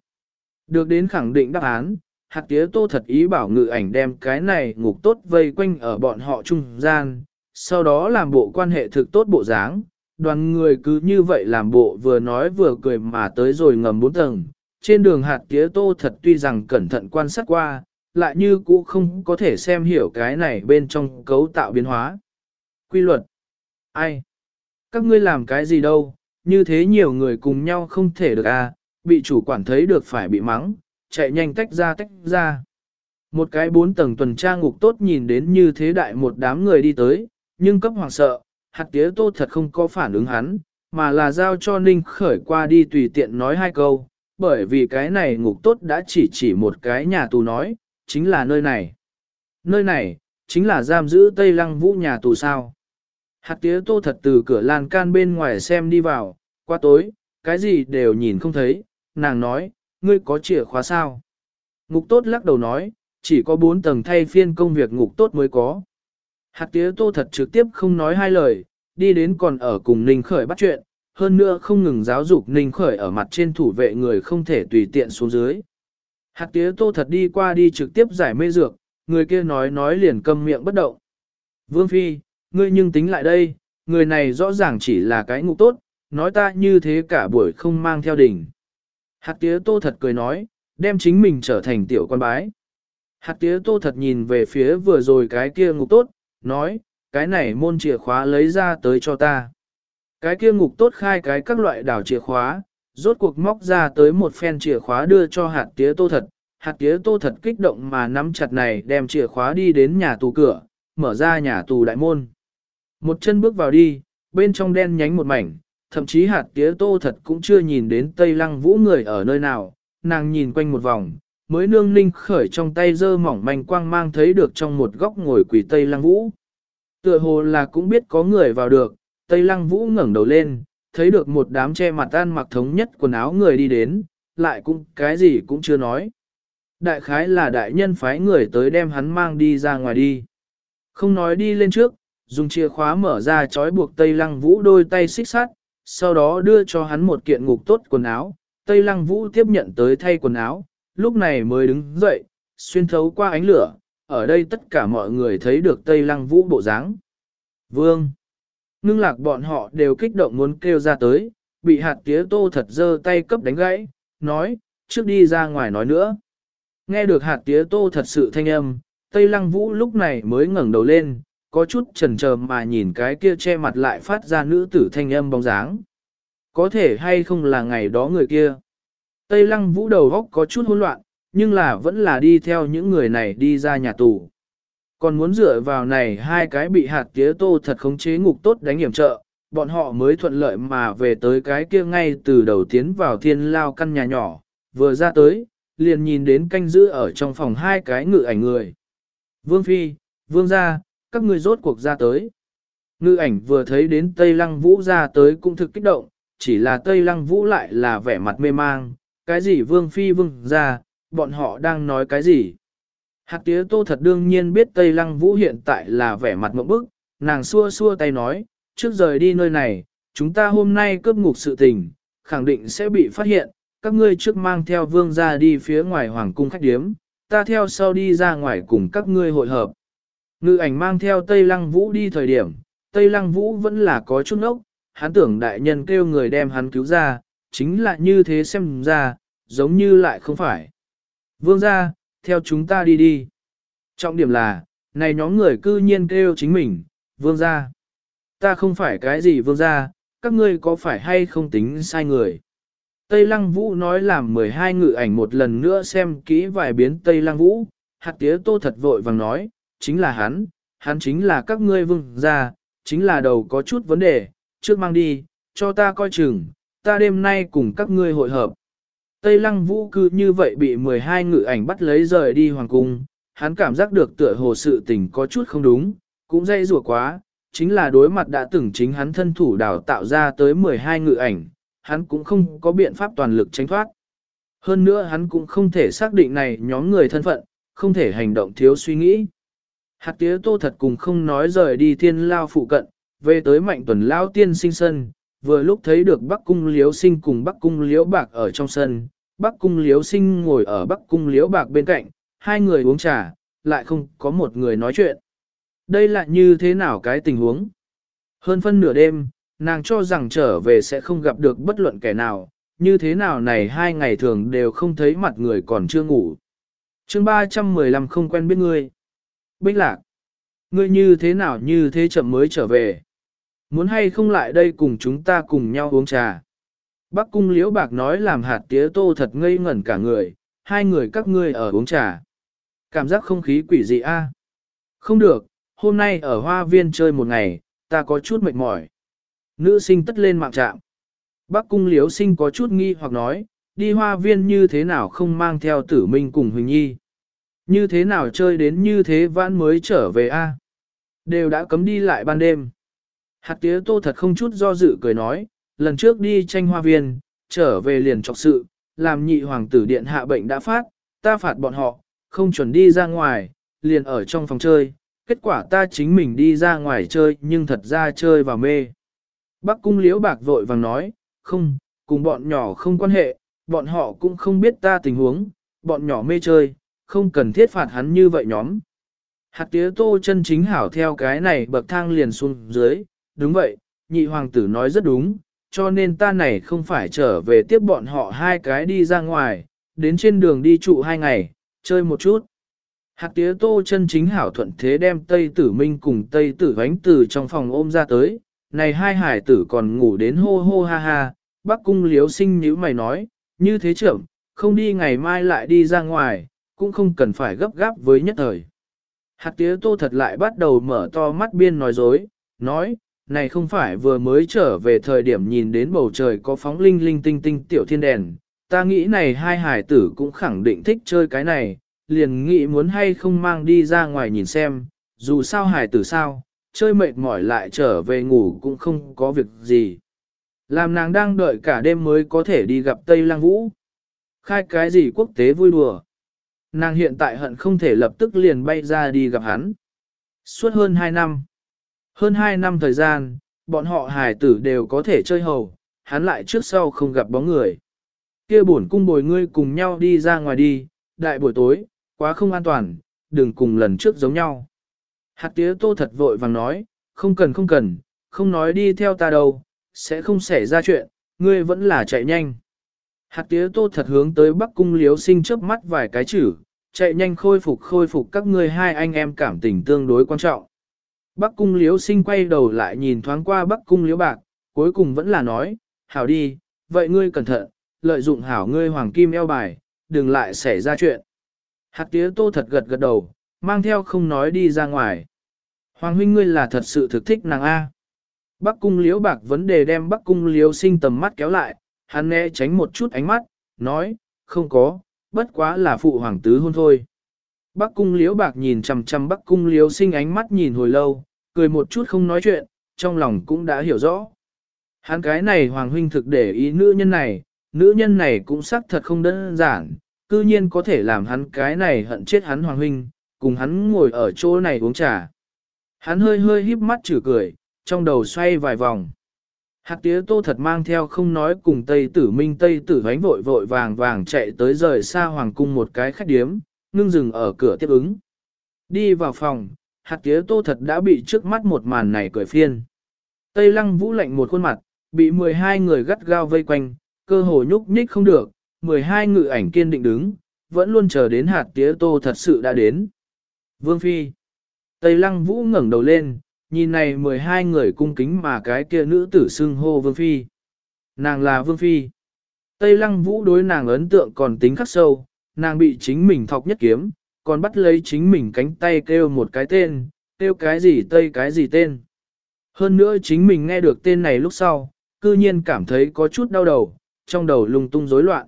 Được đến khẳng định đáp án, hạt tía tô thật ý bảo ngự ảnh đem cái này ngục tốt vây quanh ở bọn họ trung gian, sau đó làm bộ quan hệ thực tốt bộ dáng. Đoàn người cứ như vậy làm bộ vừa nói vừa cười mà tới rồi ngầm bốn tầng. Trên đường hạt tía tô thật tuy rằng cẩn thận quan sát qua, lại như cũ không có thể xem hiểu cái này bên trong cấu tạo biến hóa. Quy luật. Ai? Các ngươi làm cái gì đâu, như thế nhiều người cùng nhau không thể được à, bị chủ quản thấy được phải bị mắng, chạy nhanh tách ra tách ra. Một cái bốn tầng tuần tra ngục tốt nhìn đến như thế đại một đám người đi tới, nhưng cấp hoàng sợ, hạt tía tô thật không có phản ứng hắn, mà là giao cho Ninh khởi qua đi tùy tiện nói hai câu, bởi vì cái này ngục tốt đã chỉ chỉ một cái nhà tù nói, chính là nơi này. Nơi này, chính là giam giữ Tây Lăng Vũ nhà tù sao. Hạt tía tô thật từ cửa lan can bên ngoài xem đi vào, qua tối, cái gì đều nhìn không thấy, nàng nói, ngươi có chìa khóa sao? Ngục tốt lắc đầu nói, chỉ có bốn tầng thay phiên công việc ngục tốt mới có. Hạt tía tô thật trực tiếp không nói hai lời, đi đến còn ở cùng Ninh Khởi bắt chuyện, hơn nữa không ngừng giáo dục Ninh Khởi ở mặt trên thủ vệ người không thể tùy tiện xuống dưới. Hạt tía tô thật đi qua đi trực tiếp giải mê dược, người kia nói nói liền câm miệng bất động. Vương Phi, ngươi nhưng tính lại đây, người này rõ ràng chỉ là cái ngục tốt, nói ta như thế cả buổi không mang theo đỉnh. Hạt tía tô thật cười nói, đem chính mình trở thành tiểu con bái. Hạt tía tô thật nhìn về phía vừa rồi cái kia ngục tốt, nói, cái này môn chìa khóa lấy ra tới cho ta. Cái kia ngục tốt khai cái các loại đảo chìa khóa, rốt cuộc móc ra tới một phen chìa khóa đưa cho hạt tía tô thật. Hạt tía tô thật kích động mà nắm chặt này đem chìa khóa đi đến nhà tù cửa, mở ra nhà tù đại môn. Một chân bước vào đi, bên trong đen nhánh một mảnh, thậm chí hạt tía tô thật cũng chưa nhìn đến Tây Lăng Vũ người ở nơi nào, nàng nhìn quanh một vòng, mới nương ninh khởi trong tay dơ mỏng manh quang mang thấy được trong một góc ngồi quỷ Tây Lăng Vũ. Tựa hồ là cũng biết có người vào được, Tây Lăng Vũ ngẩng đầu lên, thấy được một đám che mặt tan mặc thống nhất quần áo người đi đến, lại cũng cái gì cũng chưa nói. Đại khái là đại nhân phái người tới đem hắn mang đi ra ngoài đi. Không nói đi lên trước, dùng chìa khóa mở ra trói buộc Tây Lăng Vũ đôi tay xích sắt, sau đó đưa cho hắn một kiện ngục tốt quần áo. Tây Lăng Vũ tiếp nhận tới thay quần áo, lúc này mới đứng dậy, xuyên thấu qua ánh lửa, ở đây tất cả mọi người thấy được Tây Lăng Vũ bộ dáng. Vương! Ngưng lạc bọn họ đều kích động muốn kêu ra tới, bị hạt tía tô thật dơ tay cấp đánh gãy, nói, trước đi ra ngoài nói nữa. Nghe được hạt tía tô thật sự thanh âm, Tây Lăng Vũ lúc này mới ngẩng đầu lên, có chút chần chờ mà nhìn cái kia che mặt lại phát ra nữ tử thanh âm bóng dáng. Có thể hay không là ngày đó người kia. Tây Lăng Vũ đầu góc có chút hỗn loạn, nhưng là vẫn là đi theo những người này đi ra nhà tù. Còn muốn dựa vào này hai cái bị hạt tía tô thật khống chế ngục tốt đánh hiểm trợ, bọn họ mới thuận lợi mà về tới cái kia ngay từ đầu tiến vào thiên lao căn nhà nhỏ, vừa ra tới, liền nhìn đến canh giữ ở trong phòng hai cái ngự ảnh người. Vương Phi, Vương gia, các ngươi rốt cuộc ra tới. Ngư ảnh vừa thấy đến Tây Lăng Vũ ra tới cũng thực kích động, chỉ là Tây Lăng Vũ lại là vẻ mặt mê mang, cái gì Vương Phi Vương gia, bọn họ đang nói cái gì. Hạt tía tô thật đương nhiên biết Tây Lăng Vũ hiện tại là vẻ mặt mộng bức, nàng xua xua tay nói, trước rời đi nơi này, chúng ta hôm nay cướp ngục sự tình, khẳng định sẽ bị phát hiện, các ngươi trước mang theo vương ra đi phía ngoài hoàng cung khách điếm, ta theo sau đi ra ngoài cùng các ngươi hội hợp. Ngự ảnh mang theo Tây Lăng Vũ đi thời điểm, Tây Lăng Vũ vẫn là có chút ốc, hắn tưởng đại nhân kêu người đem hắn cứu ra, chính là như thế xem ra, giống như lại không phải. Vương ra, theo chúng ta đi đi. Trọng điểm là, này nhóm người cư nhiên kêu chính mình, vương ra. Ta không phải cái gì vương ra, các ngươi có phải hay không tính sai người. Tây Lăng Vũ nói làm 12 ngự ảnh một lần nữa xem kỹ vài biến Tây Lăng Vũ, hạt tía tô thật vội vàng nói, chính là hắn, hắn chính là các ngươi vương ra, chính là đầu có chút vấn đề, trước mang đi, cho ta coi chừng, ta đêm nay cùng các ngươi hội hợp. Tây Lăng Vũ cư như vậy bị 12 ngự ảnh bắt lấy rời đi hoàng cung, hắn cảm giác được tựa hồ sự tình có chút không đúng, cũng dây rủa quá, chính là đối mặt đã từng chính hắn thân thủ đào tạo ra tới 12 ngự ảnh, hắn cũng không có biện pháp toàn lực tránh thoát. Hơn nữa hắn cũng không thể xác định này nhóm người thân phận, không thể hành động thiếu suy nghĩ. Hạt tía tô thật cùng không nói rời đi thiên lao phụ cận, về tới mạnh tuần lao tiên sinh sân, vừa lúc thấy được Bắc Cung Liếu Sinh cùng Bắc Cung Liễu Bạc ở trong sân, Bắc Cung Liếu Sinh ngồi ở Bắc Cung Liễu Bạc bên cạnh, hai người uống trà, lại không có một người nói chuyện. Đây là như thế nào cái tình huống? Hơn phân nửa đêm, nàng cho rằng trở về sẽ không gặp được bất luận kẻ nào, như thế nào này hai ngày thường đều không thấy mặt người còn chưa ngủ. chương 315 không quen biết ngươi. Bích lạc, ngươi như thế nào như thế chậm mới trở về. Muốn hay không lại đây cùng chúng ta cùng nhau uống trà. Bắc cung liễu bạc nói làm hạt tía tô thật ngây ngẩn cả người, hai người các ngươi ở uống trà. Cảm giác không khí quỷ dị a? Không được, hôm nay ở hoa viên chơi một ngày, ta có chút mệt mỏi. Nữ sinh tất lên mạng trạm. Bắc cung liễu sinh có chút nghi hoặc nói, đi hoa viên như thế nào không mang theo tử minh cùng Huỳnh Nhi. Như thế nào chơi đến như thế vãn mới trở về a? Đều đã cấm đi lại ban đêm. Hạt tía tô thật không chút do dự cười nói, lần trước đi tranh hoa viên, trở về liền trọc sự, làm nhị hoàng tử điện hạ bệnh đã phát, ta phạt bọn họ, không chuẩn đi ra ngoài, liền ở trong phòng chơi, kết quả ta chính mình đi ra ngoài chơi nhưng thật ra chơi vào mê. Bắc cung liễu bạc vội vàng nói, không, cùng bọn nhỏ không quan hệ, bọn họ cũng không biết ta tình huống, bọn nhỏ mê chơi, không cần thiết phạt hắn như vậy nhóm. Hạt tía tô chân chính hảo theo cái này bậc thang liền xuống dưới, đúng vậy, nhị hoàng tử nói rất đúng, cho nên ta này không phải trở về tiếp bọn họ hai cái đi ra ngoài, đến trên đường đi trụ hai ngày, chơi một chút. Hạt tía tô chân chính hảo thuận thế đem Tây Tử Minh cùng Tây Tử Vánh Tử trong phòng ôm ra tới, này hai hải tử còn ngủ đến hô hô ha ha, bác cung liếu sinh như mày nói, như thế trưởng, không đi ngày mai lại đi ra ngoài, cũng không cần phải gấp gáp với nhất thời. Hạt tía tô thật lại bắt đầu mở to mắt biên nói dối, nói, này không phải vừa mới trở về thời điểm nhìn đến bầu trời có phóng linh linh tinh tinh tiểu thiên đèn, ta nghĩ này hai hải tử cũng khẳng định thích chơi cái này, liền nghĩ muốn hay không mang đi ra ngoài nhìn xem, dù sao hải tử sao, chơi mệt mỏi lại trở về ngủ cũng không có việc gì. Làm nàng đang đợi cả đêm mới có thể đi gặp Tây Lăng Vũ. Khai cái gì quốc tế vui đùa. Nàng hiện tại hận không thể lập tức liền bay ra đi gặp hắn. Suốt hơn 2 năm. Hơn 2 năm thời gian, bọn họ hài tử đều có thể chơi hầu, hắn lại trước sau không gặp bóng người. kia bổn cung bồi ngươi cùng nhau đi ra ngoài đi, đại buổi tối, quá không an toàn, đừng cùng lần trước giống nhau. Hạt tía tô thật vội vàng nói, không cần không cần, không nói đi theo ta đâu, sẽ không xảy ra chuyện, ngươi vẫn là chạy nhanh. Hạt tía tô thật hướng tới Bắc Cung liếu sinh chớp mắt vài cái chữ, chạy nhanh khôi phục khôi phục các ngươi hai anh em cảm tình tương đối quan trọng. Bắc Cung liếu sinh quay đầu lại nhìn thoáng qua Bắc Cung liếu bạc, cuối cùng vẫn là nói, hảo đi, vậy ngươi cẩn thận, lợi dụng hảo ngươi hoàng kim eo bài, đừng lại xảy ra chuyện. Hạt tía tô thật gật gật đầu, mang theo không nói đi ra ngoài. Hoàng huynh ngươi là thật sự thực thích nàng A. Bắc cung liễu bạc vấn đề đem bắc cung liễu sinh tầm mắt kéo lại, hắn né tránh một chút ánh mắt, nói, không có, bất quá là phụ hoàng tứ hôn thôi. Bắc cung liễu bạc nhìn chằm chằm bắc cung liễu sinh ánh mắt nhìn hồi lâu, cười một chút không nói chuyện, trong lòng cũng đã hiểu rõ. Hắn cái này hoàng huynh thực để ý nữ nhân này, nữ nhân này cũng xác thật không đơn giản, cư nhiên có thể làm hắn cái này hận chết hắn hoàng huynh, cùng hắn ngồi ở chỗ này uống trà. Hắn hơi hơi híp mắt chử cười, trong đầu xoay vài vòng. Hạt tía tô thật mang theo không nói cùng Tây tử minh Tây tử vánh vội vội vàng vàng chạy tới rời xa hoàng cung một cái khách điếm, ngưng dừng ở cửa tiếp ứng. Đi vào phòng, hạt tía tô thật đã bị trước mắt một màn này cười phiên. Tây lăng vũ lạnh một khuôn mặt, bị 12 người gắt gao vây quanh, cơ hồ nhúc nhích không được, 12 ngự ảnh kiên định đứng, vẫn luôn chờ đến hạt tía tô thật sự đã đến. Vương Phi Tây lăng vũ ngẩng đầu lên, nhìn này 12 người cung kính mà cái kia nữ tử xưng hô Vương Phi. Nàng là Vương Phi. Tây lăng vũ đối nàng ấn tượng còn tính khắc sâu, nàng bị chính mình thọc nhất kiếm, còn bắt lấy chính mình cánh tay kêu một cái tên, kêu cái gì Tây cái gì tên. Hơn nữa chính mình nghe được tên này lúc sau, cư nhiên cảm thấy có chút đau đầu, trong đầu lung tung rối loạn.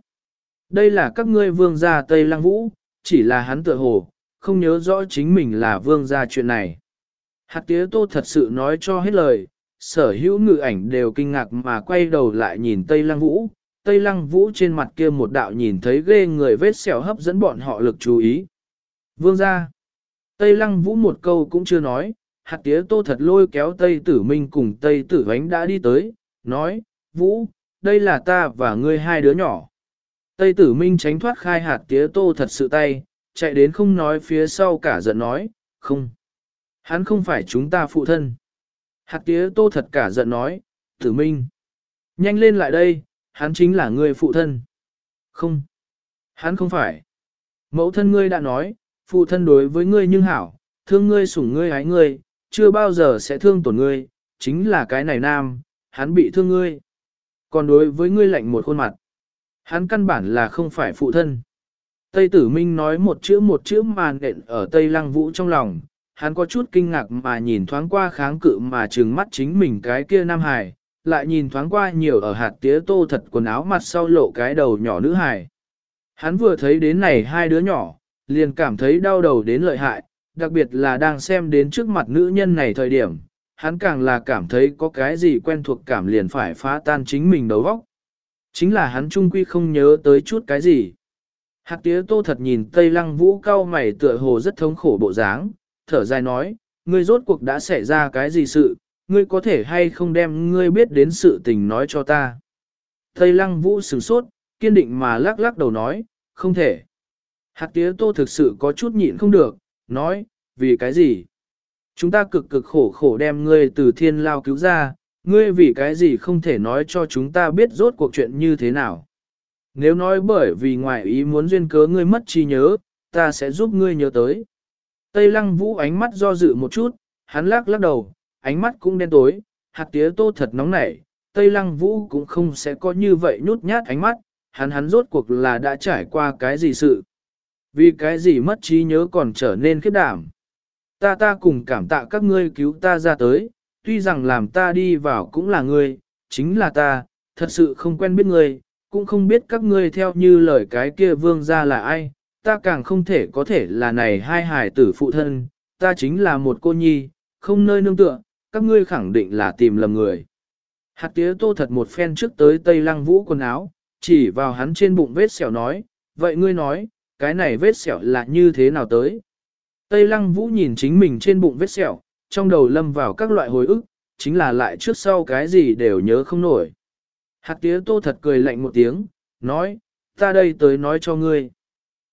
Đây là các ngươi vương gia Tây Lăng Vũ, chỉ là hắn tựa hồ, không nhớ rõ chính mình là vương gia chuyện này. Hạt tía tô thật sự nói cho hết lời, sở hữu ngự ảnh đều kinh ngạc mà quay đầu lại nhìn Tây Lăng Vũ. Tây Lăng Vũ trên mặt kia một đạo nhìn thấy ghê người vết sẹo hấp dẫn bọn họ lực chú ý. Vương gia. Tây Lăng Vũ một câu cũng chưa nói, hạt tía tô thật lôi kéo Tây Tử Minh cùng Tây Tử Vánh đã đi tới, nói, Vũ, đây là ta và ngươi hai đứa nhỏ. Tây Tử Minh tránh thoát khai hạt tía tô thật sự tay, chạy đến không nói phía sau cả giận nói, không. Hắn không phải chúng ta phụ thân. Hạt tía tô thật cả giận nói, Tử Minh. Nhanh lên lại đây, hắn chính là người phụ thân. Không. Hắn không phải. Mẫu thân ngươi đã nói, phụ thân đối với ngươi nhưng hảo, thương ngươi sủng ngươi hái ngươi, chưa bao giờ sẽ thương tổn ngươi, chính là cái này nam, hắn bị thương ngươi. Còn đối với ngươi lạnh một khuôn mặt, hắn căn bản là không phải phụ thân. Tây Tử Minh nói một chữ một chữ màn nện ở Tây Lăng Vũ trong lòng, hắn có chút kinh ngạc mà nhìn thoáng qua kháng cự mà trừng mắt chính mình cái kia Nam Hải, lại nhìn thoáng qua nhiều ở hạt tía tô thật quần áo mặt sau lộ cái đầu nhỏ nữ Hải. Hắn vừa thấy đến này hai đứa nhỏ, liền cảm thấy đau đầu đến lợi hại, đặc biệt là đang xem đến trước mặt nữ nhân này thời điểm, hắn càng là cảm thấy có cái gì quen thuộc cảm liền phải phá tan chính mình đầu óc. Chính là hắn trung quy không nhớ tới chút cái gì. Hạt tía tô thật nhìn Tây Lăng Vũ cao mày tựa hồ rất thống khổ bộ dáng, thở dài nói, ngươi rốt cuộc đã xảy ra cái gì sự, ngươi có thể hay không đem ngươi biết đến sự tình nói cho ta. Tây Lăng Vũ sửng sốt, kiên định mà lắc lắc đầu nói, không thể. Hạt tía tô thực sự có chút nhịn không được, nói, vì cái gì? Chúng ta cực cực khổ khổ đem ngươi từ thiên lao cứu ra, ngươi vì cái gì không thể nói cho chúng ta biết rốt cuộc chuyện như thế nào. Nếu nói bởi vì ngoại ý muốn duyên cớ ngươi mất trí nhớ, ta sẽ giúp ngươi nhớ tới. Tây lăng vũ ánh mắt do dự một chút, hắn lắc lắc đầu, ánh mắt cũng đen tối, hạt tía tô thật nóng nảy, Tây lăng vũ cũng không sẽ có như vậy nhút nhát ánh mắt, hắn hắn rốt cuộc là đã trải qua cái gì sự. Vì cái gì mất trí nhớ còn trở nên khiếp đảm. Ta ta cùng cảm tạ các ngươi cứu ta ra tới, tuy rằng làm ta đi vào cũng là ngươi, chính là ta, thật sự không quen biết ngươi, cũng không biết các ngươi theo như lời cái kia vương ra là ai, ta càng không thể có thể là này hai hài tử phụ thân, ta chính là một cô nhi, không nơi nương tựa, các ngươi khẳng định là tìm lầm người. Hạt tía tô thật một phen trước tới tây lăng vũ quần áo, chỉ vào hắn trên bụng vết sẹo nói, Vậy ngươi nói, cái này vết sẹo là như thế nào tới? Tây lăng vũ nhìn chính mình trên bụng vết sẹo, trong đầu lâm vào các loại hồi ức, chính là lại trước sau cái gì đều nhớ không nổi. Hạt tía tô thật cười lạnh một tiếng, nói, ta đây tới nói cho ngươi.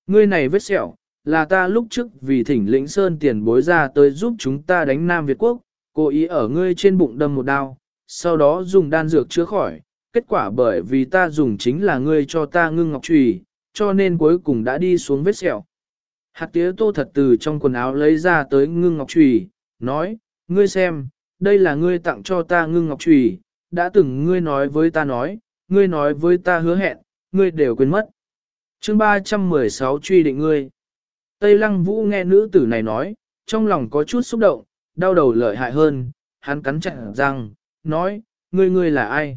Ngươi này vết sẹo, là ta lúc trước vì thỉnh lĩnh sơn tiền bối ra tới giúp chúng ta đánh Nam Việt Quốc, cố ý ở ngươi trên bụng đâm một đao, sau đó dùng đan dược chữa khỏi, kết quả bởi vì ta dùng chính là ngươi cho ta ngưng ngọc trùy, cho nên cuối cùng đã đi xuống vết sẹo. Hạt tía tô thật từ trong quần áo lấy ra tới ngưng ngọc trùy, nói, ngươi xem, đây là ngươi tặng cho ta ngưng ngọc trùy, đã từng ngươi nói với ta nói, ngươi nói với ta hứa hẹn, ngươi đều quên mất chương 316 truy định ngươi. Tây lăng vũ nghe nữ tử này nói, trong lòng có chút xúc động, đau đầu lợi hại hơn, hắn cắn chặt răng, nói, ngươi ngươi là ai?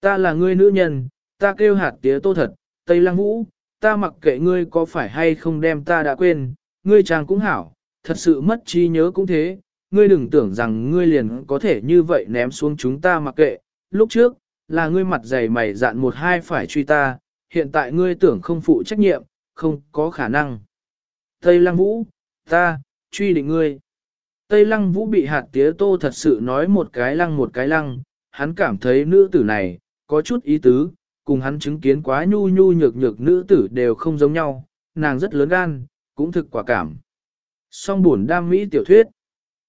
Ta là ngươi nữ nhân, ta kêu hạt tía tô thật, Tây lăng vũ, ta mặc kệ ngươi có phải hay không đem ta đã quên, ngươi chàng cũng hảo, thật sự mất trí nhớ cũng thế, ngươi đừng tưởng rằng ngươi liền có thể như vậy ném xuống chúng ta mặc kệ, lúc trước, là ngươi mặt dày mày dạn một hai phải truy ta, hiện tại ngươi tưởng không phụ trách nhiệm, không có khả năng. Tây Lăng Vũ, ta, truy định ngươi. Tây Lăng Vũ bị hạt tía tô thật sự nói một cái lăng một cái lăng, hắn cảm thấy nữ tử này, có chút ý tứ, cùng hắn chứng kiến quá nhu nhu nhược nhược nữ tử đều không giống nhau, nàng rất lớn gan, cũng thực quả cảm. Song buồn đam mỹ tiểu thuyết.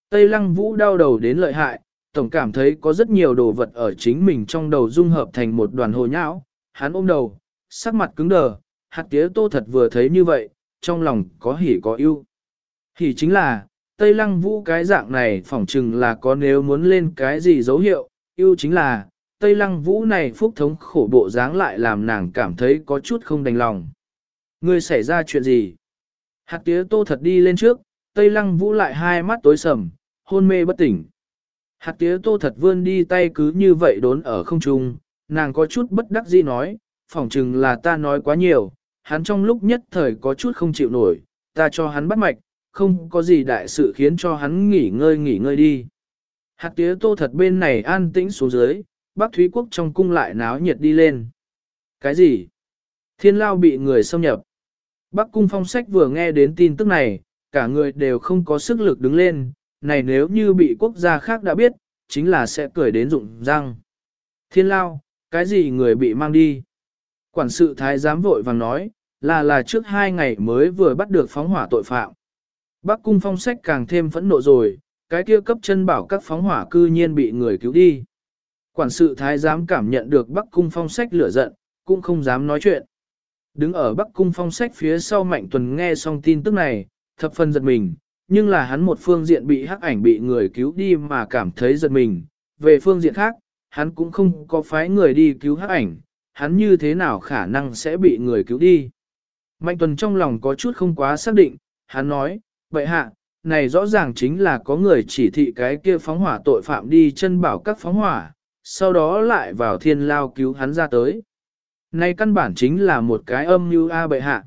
Tây Lăng Vũ đau đầu đến lợi hại, tổng cảm thấy có rất nhiều đồ vật ở chính mình trong đầu dung hợp thành một đoàn hồ nhão, hắn ôm đầu, sắc mặt cứng đờ, hạt tía tô thật vừa thấy như vậy, trong lòng có hỉ có ưu. Hỉ chính là, Tây Lăng Vũ cái dạng này phỏng chừng là có nếu muốn lên cái gì dấu hiệu, ưu chính là, Tây Lăng Vũ này phúc thống khổ bộ dáng lại làm nàng cảm thấy có chút không đành lòng. Ngươi xảy ra chuyện gì? Hạt tía tô thật đi lên trước, Tây Lăng Vũ lại hai mắt tối sầm, hôn mê bất tỉnh. Hạt tía tô thật vươn đi tay cứ như vậy đốn ở không trung, nàng có chút bất đắc dĩ nói, phỏng chừng là ta nói quá nhiều, hắn trong lúc nhất thời có chút không chịu nổi, ta cho hắn bắt mạch, không có gì đại sự khiến cho hắn nghỉ ngơi nghỉ ngơi đi. Hạt tía tô thật bên này an tĩnh xuống dưới, bác Thúy Quốc trong cung lại náo nhiệt đi lên. Cái gì? Thiên lao bị người xâm nhập. Bắc cung phong sách vừa nghe đến tin tức này, cả người đều không có sức lực đứng lên, này nếu như bị quốc gia khác đã biết, chính là sẽ cười đến rụng răng. Thiên lao, cái gì người bị mang đi? Quản sự thái giám vội vàng nói, là là trước hai ngày mới vừa bắt được phóng hỏa tội phạm. Bắc cung phong sách càng thêm phẫn nộ rồi, cái kia cấp chân bảo các phóng hỏa cư nhiên bị người cứu đi. Quản sự thái giám cảm nhận được Bắc cung phong sách lửa giận, cũng không dám nói chuyện. Đứng ở Bắc cung phong sách phía sau Mạnh Tuần nghe xong tin tức này, thập phân giật mình, nhưng là hắn một phương diện bị hắc ảnh bị người cứu đi mà cảm thấy giật mình. Về phương diện khác, hắn cũng không có phái người đi cứu hắc ảnh, hắn như thế nào khả năng sẽ bị người cứu đi. Mạnh Tuần trong lòng có chút không quá xác định, hắn nói, vậy hạ, này rõ ràng chính là có người chỉ thị cái kia phóng hỏa tội phạm đi chân bảo các phóng hỏa, sau đó lại vào thiên lao cứu hắn ra tới. Này căn bản chính là một cái âm như A bệ hạ.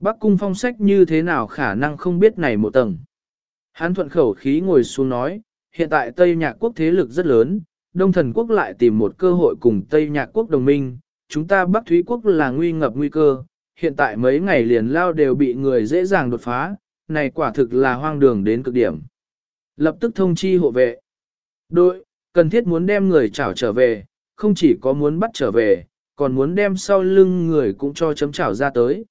Bắc cung phong sách như thế nào khả năng không biết này một tầng. Hắn thuận khẩu khí ngồi xuống nói, hiện tại Tây Nhạc Quốc thế lực rất lớn, Đông Thần Quốc lại tìm một cơ hội cùng Tây Nhạc Quốc đồng minh, chúng ta Bắc Thúy Quốc là nguy ngập nguy cơ, hiện tại mấy ngày liền lao đều bị người dễ dàng đột phá, này quả thực là hoang đường đến cực điểm. Lập tức thông chi hộ vệ. Đội, cần thiết muốn đem người chảo trở về, không chỉ có muốn bắt trở về, còn muốn đem sau lưng người cũng cho chấm chảo ra tới.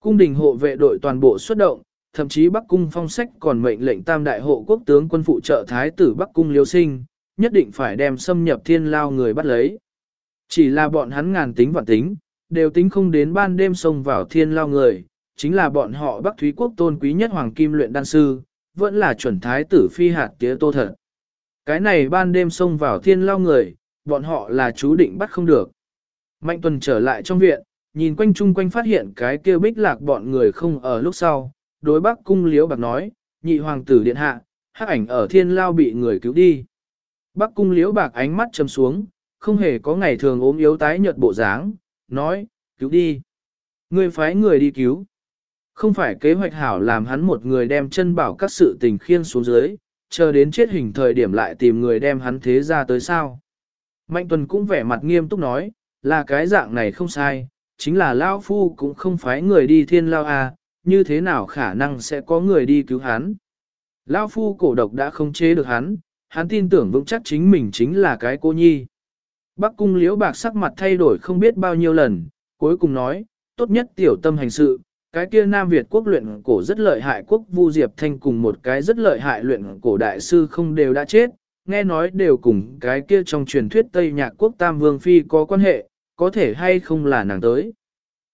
Cung đình hộ vệ đội toàn bộ xuất động, thậm chí Bắc Cung phong sách còn mệnh lệnh tam đại hộ quốc tướng quân phụ trợ thái tử Bắc Cung liêu sinh, nhất định phải đem xâm nhập thiên lao người bắt lấy. Chỉ là bọn hắn ngàn tính vạn tính, đều tính không đến ban đêm xông vào thiên lao người, chính là bọn họ Bắc Thúy Quốc tôn quý nhất Hoàng Kim luyện đan sư, vẫn là chuẩn thái tử phi hạt tía tô thật. Cái này ban đêm xông vào thiên lao người, bọn họ là chú định bắt không được. Mạnh tuần trở lại trong viện, nhìn quanh chung quanh phát hiện cái kia bích lạc bọn người không ở lúc sau, đối bắc cung liếu bạc nói, nhị hoàng tử điện hạ, hắc ảnh ở thiên lao bị người cứu đi. Bắc cung liếu bạc ánh mắt chầm xuống, không hề có ngày thường ốm yếu tái nhợt bộ dáng, nói, cứu đi. Người phái người đi cứu. Không phải kế hoạch hảo làm hắn một người đem chân bảo các sự tình khiên xuống dưới, chờ đến chết hình thời điểm lại tìm người đem hắn thế ra tới sao. Mạnh tuần cũng vẻ mặt nghiêm túc nói, là cái dạng này không sai, chính là Lao Phu cũng không phái người đi thiên lao à, như thế nào khả năng sẽ có người đi cứu hắn. Lao Phu cổ độc đã không chế được hắn, hắn tin tưởng vững chắc chính mình chính là cái cô nhi. Bắc cung liễu bạc sắc mặt thay đổi không biết bao nhiêu lần, cuối cùng nói, tốt nhất tiểu tâm hành sự, cái kia Nam Việt quốc luyện cổ rất lợi hại quốc Vu Diệp Thanh cùng một cái rất lợi hại luyện cổ đại sư không đều đã chết, nghe nói đều cùng cái kia trong truyền thuyết Tây Nhạc quốc Tam Vương Phi có quan hệ, có thể hay không là nàng tới.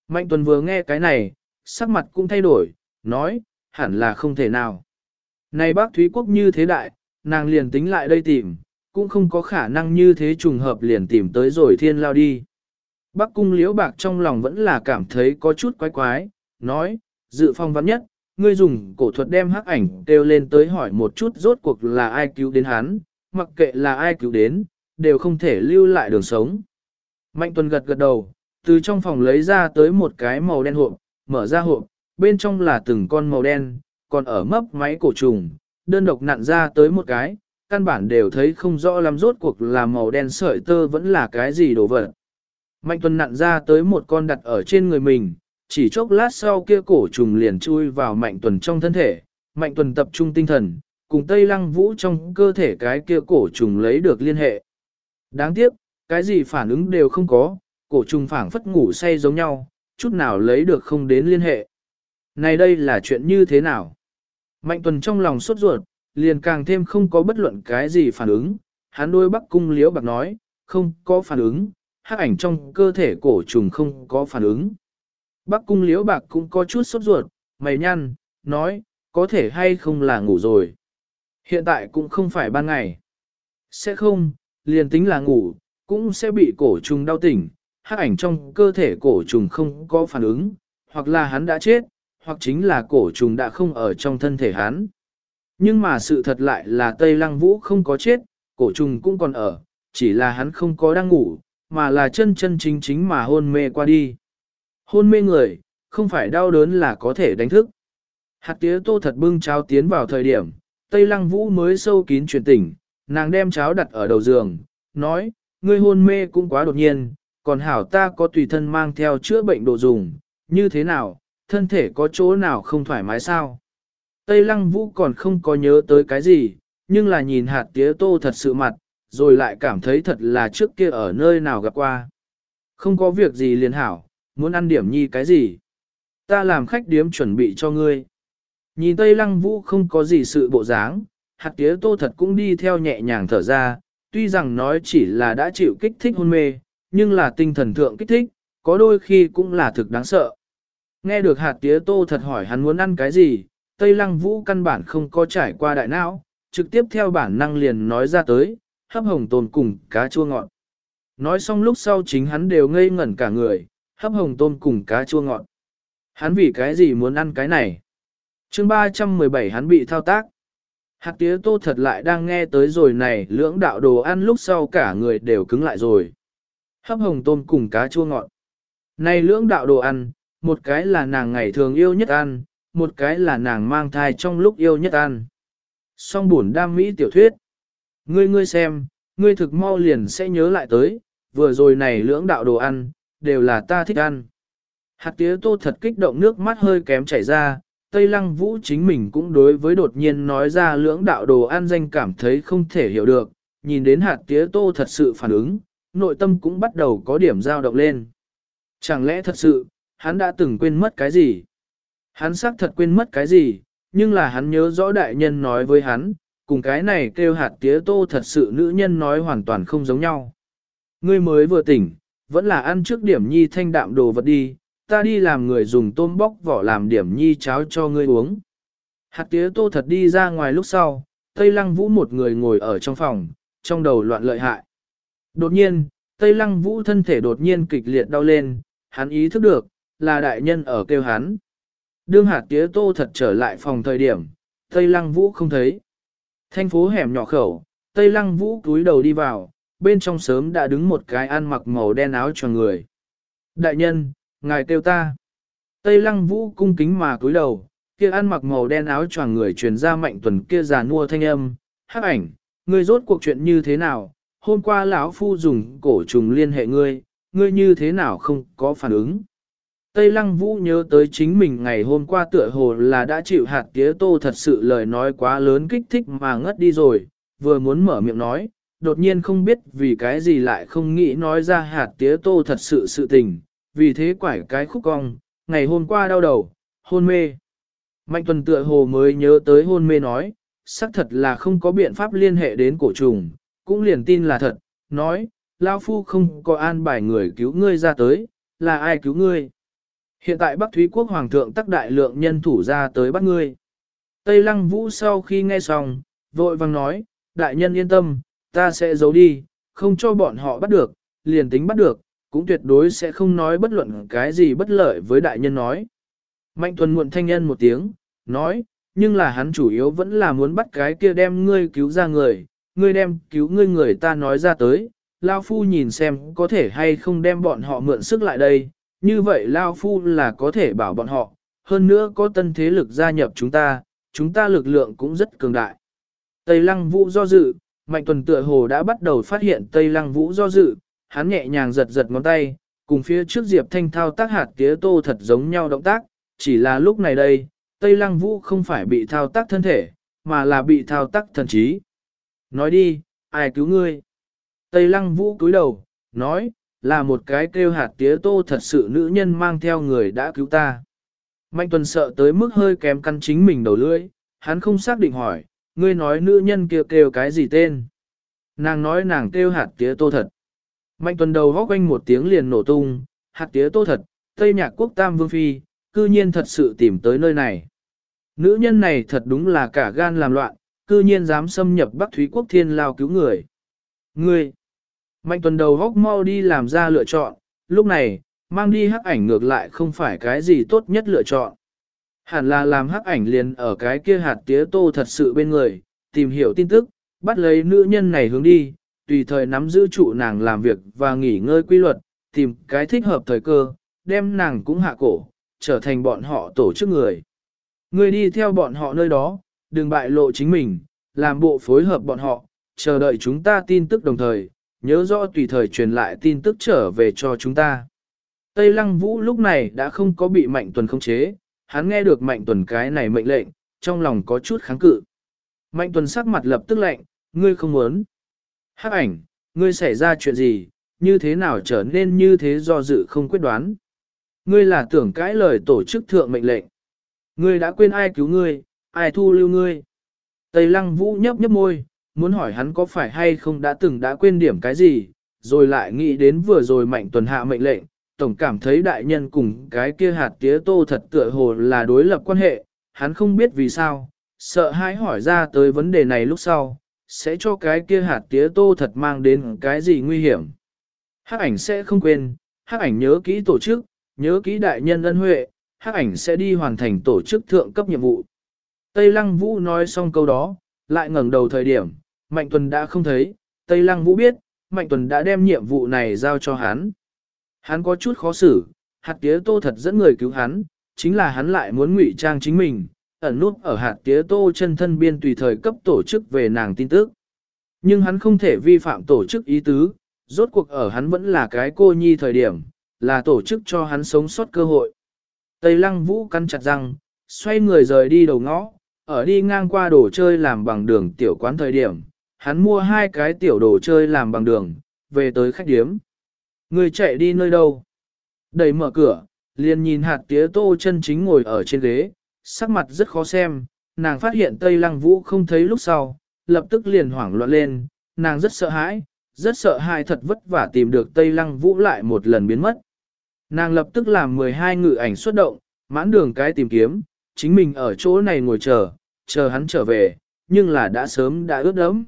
Mạnh Tuần vừa nghe cái này, sắc mặt cũng thay đổi, nói, hẳn là không thể nào. Này bác Thúy Quốc như thế đại, nàng liền tính lại đây tìm, cũng không có khả năng như thế trùng hợp liền tìm tới rồi thiên lao đi. bắc cung liễu bạc trong lòng vẫn là cảm thấy có chút quái quái, nói, dự phong vắn nhất, ngươi dùng cổ thuật đem hắc ảnh kêu lên tới hỏi một chút rốt cuộc là ai cứu đến hắn, mặc kệ là ai cứu đến, đều không thể lưu lại đường sống. Mạnh tuần gật gật đầu, từ trong phòng lấy ra tới một cái màu đen hộp, mở ra hộp, bên trong là từng con màu đen, còn ở mấp máy cổ trùng, đơn độc nặn ra tới một cái, căn bản đều thấy không rõ lắm rốt cuộc là màu đen sợi tơ vẫn là cái gì đồ vật. Mạnh tuần nặn ra tới một con đặt ở trên người mình, chỉ chốc lát sau kia cổ trùng liền chui vào mạnh tuần trong thân thể, mạnh tuần tập trung tinh thần, cùng tây lăng vũ trong cơ thể cái kia cổ trùng lấy được liên hệ. Đáng tiếc, cái gì phản ứng đều không có, cổ trùng phảng phất ngủ say giống nhau, chút nào lấy được không đến liên hệ. Này đây là chuyện như thế nào? Mạnh tuần trong lòng sốt ruột, liền càng thêm không có bất luận cái gì phản ứng, hắn đôi bắc cung liễu bạc nói, không có phản ứng, hắc ảnh trong cơ thể cổ trùng không có phản ứng. Bắc cung liễu bạc cũng có chút sốt ruột, mày nhăn, nói, có thể hay không là ngủ rồi. Hiện tại cũng không phải ban ngày. Sẽ không, liền tính là ngủ, cũng sẽ bị cổ trùng đau tỉnh, hắc ảnh trong cơ thể cổ trùng không có phản ứng, hoặc là hắn đã chết, hoặc chính là cổ trùng đã không ở trong thân thể hắn. Nhưng mà sự thật lại là Tây Lăng Vũ không có chết, cổ trùng cũng còn ở, chỉ là hắn không có đang ngủ, mà là chân chân chính chính mà hôn mê qua đi. Hôn mê người, không phải đau đớn là có thể đánh thức. Hạt tía tô thật bưng cháo tiến vào thời điểm, Tây Lăng Vũ mới sâu kín chuyển tỉnh, nàng đem cháo đặt ở đầu giường, nói, ngươi hôn mê cũng quá đột nhiên, còn hảo ta có tùy thân mang theo chữa bệnh đồ dùng, như thế nào, thân thể có chỗ nào không thoải mái sao? Tây Lăng Vũ còn không có nhớ tới cái gì, nhưng là nhìn hạt tía tô thật sự mặt, rồi lại cảm thấy thật là trước kia ở nơi nào gặp qua. Không có việc gì liền hảo, muốn ăn điểm nhi cái gì? Ta làm khách điếm chuẩn bị cho ngươi. Nhìn Tây Lăng Vũ không có gì sự bộ dáng, hạt tía tô thật cũng đi theo nhẹ nhàng thở ra, tuy rằng nói chỉ là đã chịu kích thích hôn mê, nhưng là tinh thần thượng kích thích, có đôi khi cũng là thực đáng sợ. Nghe được hạt tía tô thật hỏi hắn muốn ăn cái gì, Tây Lăng Vũ căn bản không có trải qua đại não, trực tiếp theo bản năng liền nói ra tới, hấp hồng tôm cùng cá chua ngọt. Nói xong lúc sau chính hắn đều ngây ngẩn cả người, hấp hồng tôm cùng cá chua ngọt. Hắn vì cái gì muốn ăn cái này? chương 317 hắn bị thao tác. Hạt tía tô thật lại đang nghe tới rồi này lưỡng đạo đồ ăn lúc sau cả người đều cứng lại rồi. Hấp hồng tôm cùng cá chua ngọt. Này lưỡng đạo đồ ăn, một cái là nàng ngày thường yêu nhất ăn, một cái là nàng mang thai trong lúc yêu nhất ăn. Song buồn đam mỹ tiểu thuyết. Ngươi ngươi xem, ngươi thực mau liền sẽ nhớ lại tới, vừa rồi này lưỡng đạo đồ ăn, đều là ta thích ăn. Hạt tía tô thật kích động nước mắt hơi kém chảy ra, Tây Lăng Vũ chính mình cũng đối với đột nhiên nói ra lưỡng đạo đồ ăn danh cảm thấy không thể hiểu được, nhìn đến hạt tía tô thật sự phản ứng, nội tâm cũng bắt đầu có điểm dao động lên. Chẳng lẽ thật sự, hắn đã từng quên mất cái gì? Hắn xác thật quên mất cái gì, nhưng là hắn nhớ rõ đại nhân nói với hắn, cùng cái này kêu hạt tía tô thật sự nữ nhân nói hoàn toàn không giống nhau. Ngươi mới vừa tỉnh, vẫn là ăn trước điểm nhi thanh đạm đồ vật đi, ta đi làm người dùng tôm bóc vỏ làm điểm nhi cháo cho ngươi uống. Hạt tía tô thật đi ra ngoài lúc sau, Tây Lăng Vũ một người ngồi ở trong phòng, trong đầu loạn lợi hại. Đột nhiên, Tây Lăng Vũ thân thể đột nhiên kịch liệt đau lên, hắn ý thức được, là đại nhân ở kêu hắn. Đương hạt tía tô thật trở lại phòng thời điểm, Tây Lăng Vũ không thấy. Thanh phố hẻm nhỏ khẩu, Tây Lăng Vũ cúi đầu đi vào, bên trong sớm đã đứng một cái ăn mặc màu đen áo cho người. Đại nhân, ngài kêu ta. Tây Lăng Vũ cung kính mà cúi đầu, kia ăn mặc màu đen áo choàng người truyền ra mạnh tuần kia già nua thanh âm, hắc ảnh, ngươi rốt cuộc chuyện như thế nào, hôm qua lão phu dùng cổ trùng liên hệ ngươi, ngươi như thế nào không có phản ứng. Tây Lăng Vũ nhớ tới chính mình ngày hôm qua tựa hồ là đã chịu hạt tía tô thật sự lời nói quá lớn kích thích mà ngất đi rồi, vừa muốn mở miệng nói, đột nhiên không biết vì cái gì lại không nghĩ nói ra hạt tía tô thật sự sự tình, vì thế quải cái khúc cong, ngày hôm qua đau đầu, hôn mê. Mạnh tuần tựa hồ mới nhớ tới hôn mê nói, xác thật là không có biện pháp liên hệ đến cổ trùng, cũng liền tin là thật, nói, Lao Phu không có an bài người cứu ngươi ra tới, là ai cứu ngươi. Hiện tại Bắc Thúy Quốc Hoàng thượng tắc đại lượng nhân thủ ra tới bắt ngươi. Tây Lăng Vũ sau khi nghe xong, vội vàng nói, đại nhân yên tâm, ta sẽ giấu đi, không cho bọn họ bắt được, liền tính bắt được, cũng tuyệt đối sẽ không nói bất luận cái gì bất lợi với đại nhân nói. Mạnh thuần muộn thanh nhân một tiếng, nói, nhưng là hắn chủ yếu vẫn là muốn bắt cái kia đem ngươi cứu ra người, ngươi đem cứu ngươi người ta nói ra tới, Lao Phu nhìn xem có thể hay không đem bọn họ mượn sức lại đây, như vậy Lao Phu là có thể bảo bọn họ, hơn nữa có tân thế lực gia nhập chúng ta, chúng ta lực lượng cũng rất cường đại. Tây Lăng Vũ do dự, Mạnh Tuần tựa hồ đã bắt đầu phát hiện Tây Lăng Vũ do dự, hắn nhẹ nhàng giật giật ngón tay, cùng phía trước Diệp Thanh thao tác hạt tía tô thật giống nhau động tác, chỉ là lúc này đây, Tây Lăng Vũ không phải bị thao tác thân thể, mà là bị thao tác thần trí. Nói đi, ai cứu ngươi? Tây Lăng Vũ cúi đầu, nói, là một cái kêu hạt tía tô thật sự nữ nhân mang theo người đã cứu ta. Mạnh tuần sợ tới mức hơi kém căn chính mình đầu lưỡi, hắn không xác định hỏi, ngươi nói nữ nhân kia kêu, kêu cái gì tên? Nàng nói nàng kêu hạt tía tô thật. Mạnh tuần đầu góc quanh một tiếng liền nổ tung, hạt tía tô thật, Tây Nhạc Quốc Tam Vương Phi, cư nhiên thật sự tìm tới nơi này. Nữ nhân này thật đúng là cả gan làm loạn, cư nhiên dám xâm nhập Bắc Thúy Quốc Thiên Lao cứu người. Ngươi! Mạnh tuần đầu góc mau đi làm ra lựa chọn, lúc này, mang đi hắc ảnh ngược lại không phải cái gì tốt nhất lựa chọn. Hẳn là làm hắc ảnh liền ở cái kia hạt tía tô thật sự bên người, tìm hiểu tin tức, bắt lấy nữ nhân này hướng đi, tùy thời nắm giữ trụ nàng làm việc và nghỉ ngơi quy luật, tìm cái thích hợp thời cơ, đem nàng cũng hạ cổ, trở thành bọn họ tổ chức người. Người đi theo bọn họ nơi đó, đừng bại lộ chính mình, làm bộ phối hợp bọn họ, chờ đợi chúng ta tin tức đồng thời, nhớ rõ tùy thời truyền lại tin tức trở về cho chúng ta. Tây Lăng Vũ lúc này đã không có bị Mạnh Tuần khống chế, hắn nghe được Mạnh Tuần cái này mệnh lệnh, trong lòng có chút kháng cự. Mạnh Tuần sắc mặt lập tức lạnh, ngươi không muốn. Hắc ảnh, ngươi xảy ra chuyện gì, như thế nào trở nên như thế do dự không quyết đoán. Ngươi là tưởng cãi lời tổ chức thượng mệnh lệnh. Ngươi đã quên ai cứu ngươi, ai thu lưu ngươi. Tây Lăng Vũ nhấp nhấp môi, muốn hỏi hắn có phải hay không đã từng đã quên điểm cái gì, rồi lại nghĩ đến vừa rồi mạnh tuần hạ mệnh lệnh, tổng cảm thấy đại nhân cùng cái kia hạt tía tô thật tựa hồ là đối lập quan hệ, hắn không biết vì sao, sợ hãi hỏi ra tới vấn đề này lúc sau, sẽ cho cái kia hạt tía tô thật mang đến cái gì nguy hiểm. Hắc ảnh sẽ không quên, hắc ảnh nhớ kỹ tổ chức, nhớ kỹ đại nhân ân huệ, hắc ảnh sẽ đi hoàn thành tổ chức thượng cấp nhiệm vụ. Tây Lăng Vũ nói xong câu đó, lại ngẩng đầu thời điểm, Mạnh Tuần đã không thấy, Tây Lăng Vũ biết, Mạnh Tuần đã đem nhiệm vụ này giao cho hắn. Hắn có chút khó xử, hạt tía tô thật dẫn người cứu hắn, chính là hắn lại muốn ngụy trang chính mình, ẩn nút ở hạt tía tô chân thân biên tùy thời cấp tổ chức về nàng tin tức. Nhưng hắn không thể vi phạm tổ chức ý tứ, rốt cuộc ở hắn vẫn là cái cô nhi thời điểm, là tổ chức cho hắn sống sót cơ hội. Tây lăng vũ cắn chặt răng, xoay người rời đi đầu ngõ, ở đi ngang qua đồ chơi làm bằng đường tiểu quán thời điểm, hắn mua hai cái tiểu đồ chơi làm bằng đường, về tới khách điếm. Người chạy đi nơi đâu? Đẩy mở cửa, liền nhìn hạt tía tô chân chính ngồi ở trên ghế, sắc mặt rất khó xem, nàng phát hiện Tây Lăng Vũ không thấy lúc sau, lập tức liền hoảng loạn lên, nàng rất sợ hãi, rất sợ hãi thật vất vả tìm được Tây Lăng Vũ lại một lần biến mất. Nàng lập tức làm 12 ngự ảnh xuất động, mãn đường cái tìm kiếm, chính mình ở chỗ này ngồi chờ, chờ hắn trở về, nhưng là đã sớm đã ướt đẫm.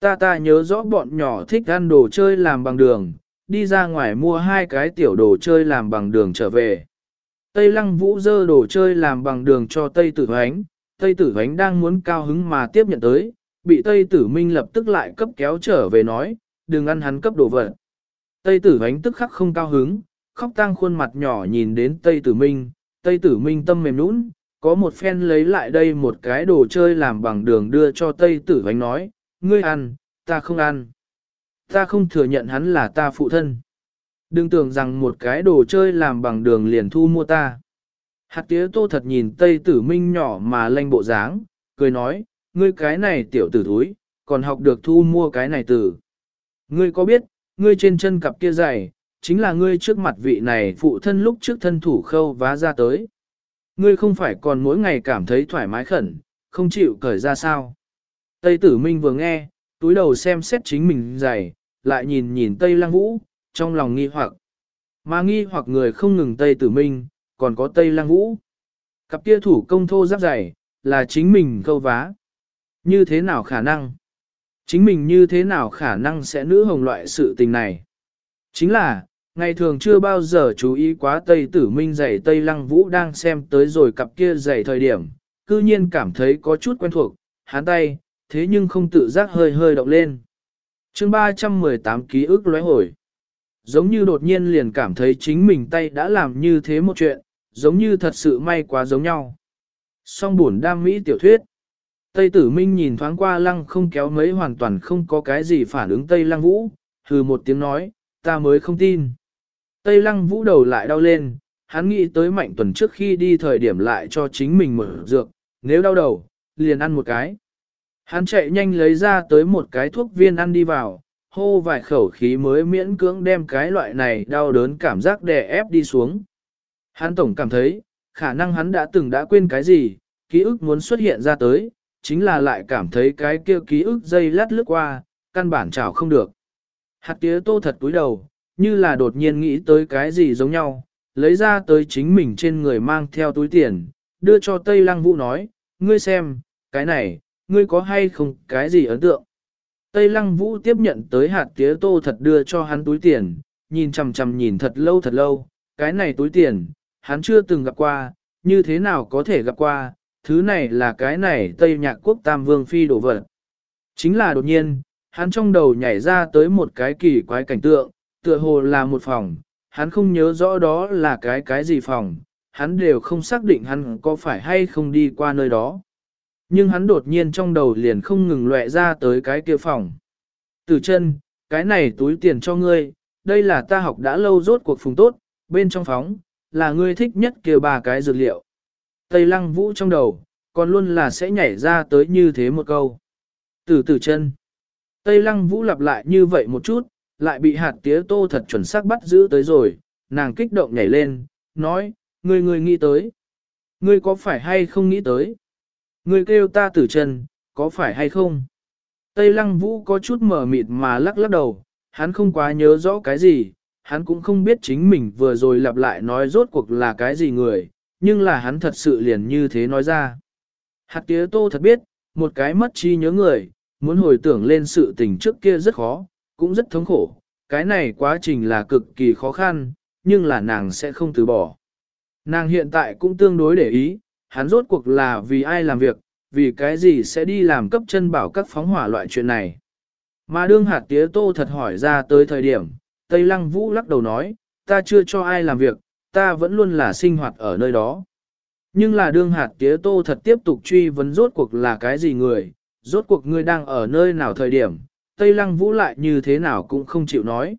Ta ta nhớ rõ bọn nhỏ thích ăn đồ chơi làm bằng đường, đi ra ngoài mua hai cái tiểu đồ chơi làm bằng đường trở về. Tây lăng vũ dơ đồ chơi làm bằng đường cho Tây tử hoánh, Tây tử hoánh đang muốn cao hứng mà tiếp nhận tới, bị Tây tử minh lập tức lại cấp kéo trở về nói, đừng ăn hắn cấp đồ vật. Tây tử hoánh tức khắc không cao hứng, khóc tang khuôn mặt nhỏ nhìn đến Tây tử minh, Tây tử minh tâm mềm nũng, có một phen lấy lại đây một cái đồ chơi làm bằng đường đưa cho Tây tử hoánh nói, ngươi ăn, ta không ăn. Ta không thừa nhận hắn là ta phụ thân. Đừng tưởng rằng một cái đồ chơi làm bằng đường liền thu mua ta. Hạt tía tô thật nhìn Tây Tử Minh nhỏ mà lanh bộ dáng, cười nói, ngươi cái này tiểu tử thúi, còn học được thu mua cái này tử. Ngươi có biết, ngươi trên chân cặp kia dày, chính là ngươi trước mặt vị này phụ thân lúc trước thân thủ khâu vá ra tới. Ngươi không phải còn mỗi ngày cảm thấy thoải mái khẩn, không chịu cởi ra sao. Tây tử minh vừa nghe, túi đầu xem xét chính mình dày, lại nhìn nhìn Tây lăng vũ, trong lòng nghi hoặc. Mà nghi hoặc người không ngừng Tây tử minh, còn có Tây lăng vũ. Cặp kia thủ công thô giáp dày, là chính mình câu vá. Như thế nào khả năng? Chính mình như thế nào khả năng sẽ nữ hồng loại sự tình này? Chính là, ngày thường chưa bao giờ chú ý quá Tây Tử Minh dày Tây Lăng Vũ đang xem tới rồi cặp kia dày thời điểm, cư nhiên cảm thấy có chút quen thuộc, hán tay, thế nhưng không tự giác hơi hơi động lên. chương 318 ký ức lóe hồi. Giống như đột nhiên liền cảm thấy chính mình tay đã làm như thế một chuyện, giống như thật sự may quá giống nhau. Song buồn đam mỹ tiểu thuyết. Tây tử minh nhìn thoáng qua lăng không kéo mấy hoàn toàn không có cái gì phản ứng Tây lăng vũ, hừ một tiếng nói, ta mới không tin. Tây lăng vũ đầu lại đau lên, hắn nghĩ tới mạnh tuần trước khi đi thời điểm lại cho chính mình mở dược, nếu đau đầu, liền ăn một cái. Hắn chạy nhanh lấy ra tới một cái thuốc viên ăn đi vào, hô vài khẩu khí mới miễn cưỡng đem cái loại này đau đớn cảm giác đè ép đi xuống. Hắn tổng cảm thấy, khả năng hắn đã từng đã quên cái gì, ký ức muốn xuất hiện ra tới, chính là lại cảm thấy cái kia ký ức dây lát lướt qua, căn bản chảo không được. Hạt tía tô thật túi đầu, như là đột nhiên nghĩ tới cái gì giống nhau, lấy ra tới chính mình trên người mang theo túi tiền, đưa cho Tây Lăng Vũ nói, ngươi xem, cái này, ngươi có hay không cái gì ấn tượng. Tây Lăng Vũ tiếp nhận tới hạt tía tô thật đưa cho hắn túi tiền, nhìn chằm chằm nhìn thật lâu thật lâu, cái này túi tiền, hắn chưa từng gặp qua, như thế nào có thể gặp qua, thứ này là cái này Tây Nhạc Quốc Tam Vương Phi đổ vật. Chính là đột nhiên, hắn trong đầu nhảy ra tới một cái kỳ quái cảnh tượng, tựa hồ là một phòng, hắn không nhớ rõ đó là cái cái gì phòng, hắn đều không xác định hắn có phải hay không đi qua nơi đó. Nhưng hắn đột nhiên trong đầu liền không ngừng lệ ra tới cái kia phòng. Từ chân, cái này túi tiền cho ngươi, đây là ta học đã lâu rốt cuộc phùng tốt, bên trong phóng, là ngươi thích nhất kia ba cái dược liệu. Tây lăng vũ trong đầu, còn luôn là sẽ nhảy ra tới như thế một câu. Từ từ chân. Tây lăng vũ lặp lại như vậy một chút, lại bị hạt tía tô thật chuẩn xác bắt giữ tới rồi, nàng kích động nhảy lên, nói, ngươi ngươi nghĩ tới. Ngươi có phải hay không nghĩ tới? Ngươi kêu ta tử chân, có phải hay không? Tây lăng vũ có chút mở mịt mà lắc lắc đầu, hắn không quá nhớ rõ cái gì, hắn cũng không biết chính mình vừa rồi lặp lại nói rốt cuộc là cái gì người, nhưng là hắn thật sự liền như thế nói ra. Hạt tía tô thật biết, một cái mất chi nhớ người, muốn hồi tưởng lên sự tình trước kia rất khó, cũng rất thống khổ, cái này quá trình là cực kỳ khó khăn, nhưng là nàng sẽ không từ bỏ. Nàng hiện tại cũng tương đối để ý, hắn rốt cuộc là vì ai làm việc, vì cái gì sẽ đi làm cấp chân bảo các phóng hỏa loại chuyện này. Mà đương hạt tía tô thật hỏi ra tới thời điểm, Tây Lăng Vũ lắc đầu nói, ta chưa cho ai làm việc, ta vẫn luôn là sinh hoạt ở nơi đó. Nhưng là đương hạt tía tô thật tiếp tục truy vấn rốt cuộc là cái gì người, rốt cuộc ngươi đang ở nơi nào thời điểm, Tây Lăng Vũ lại như thế nào cũng không chịu nói.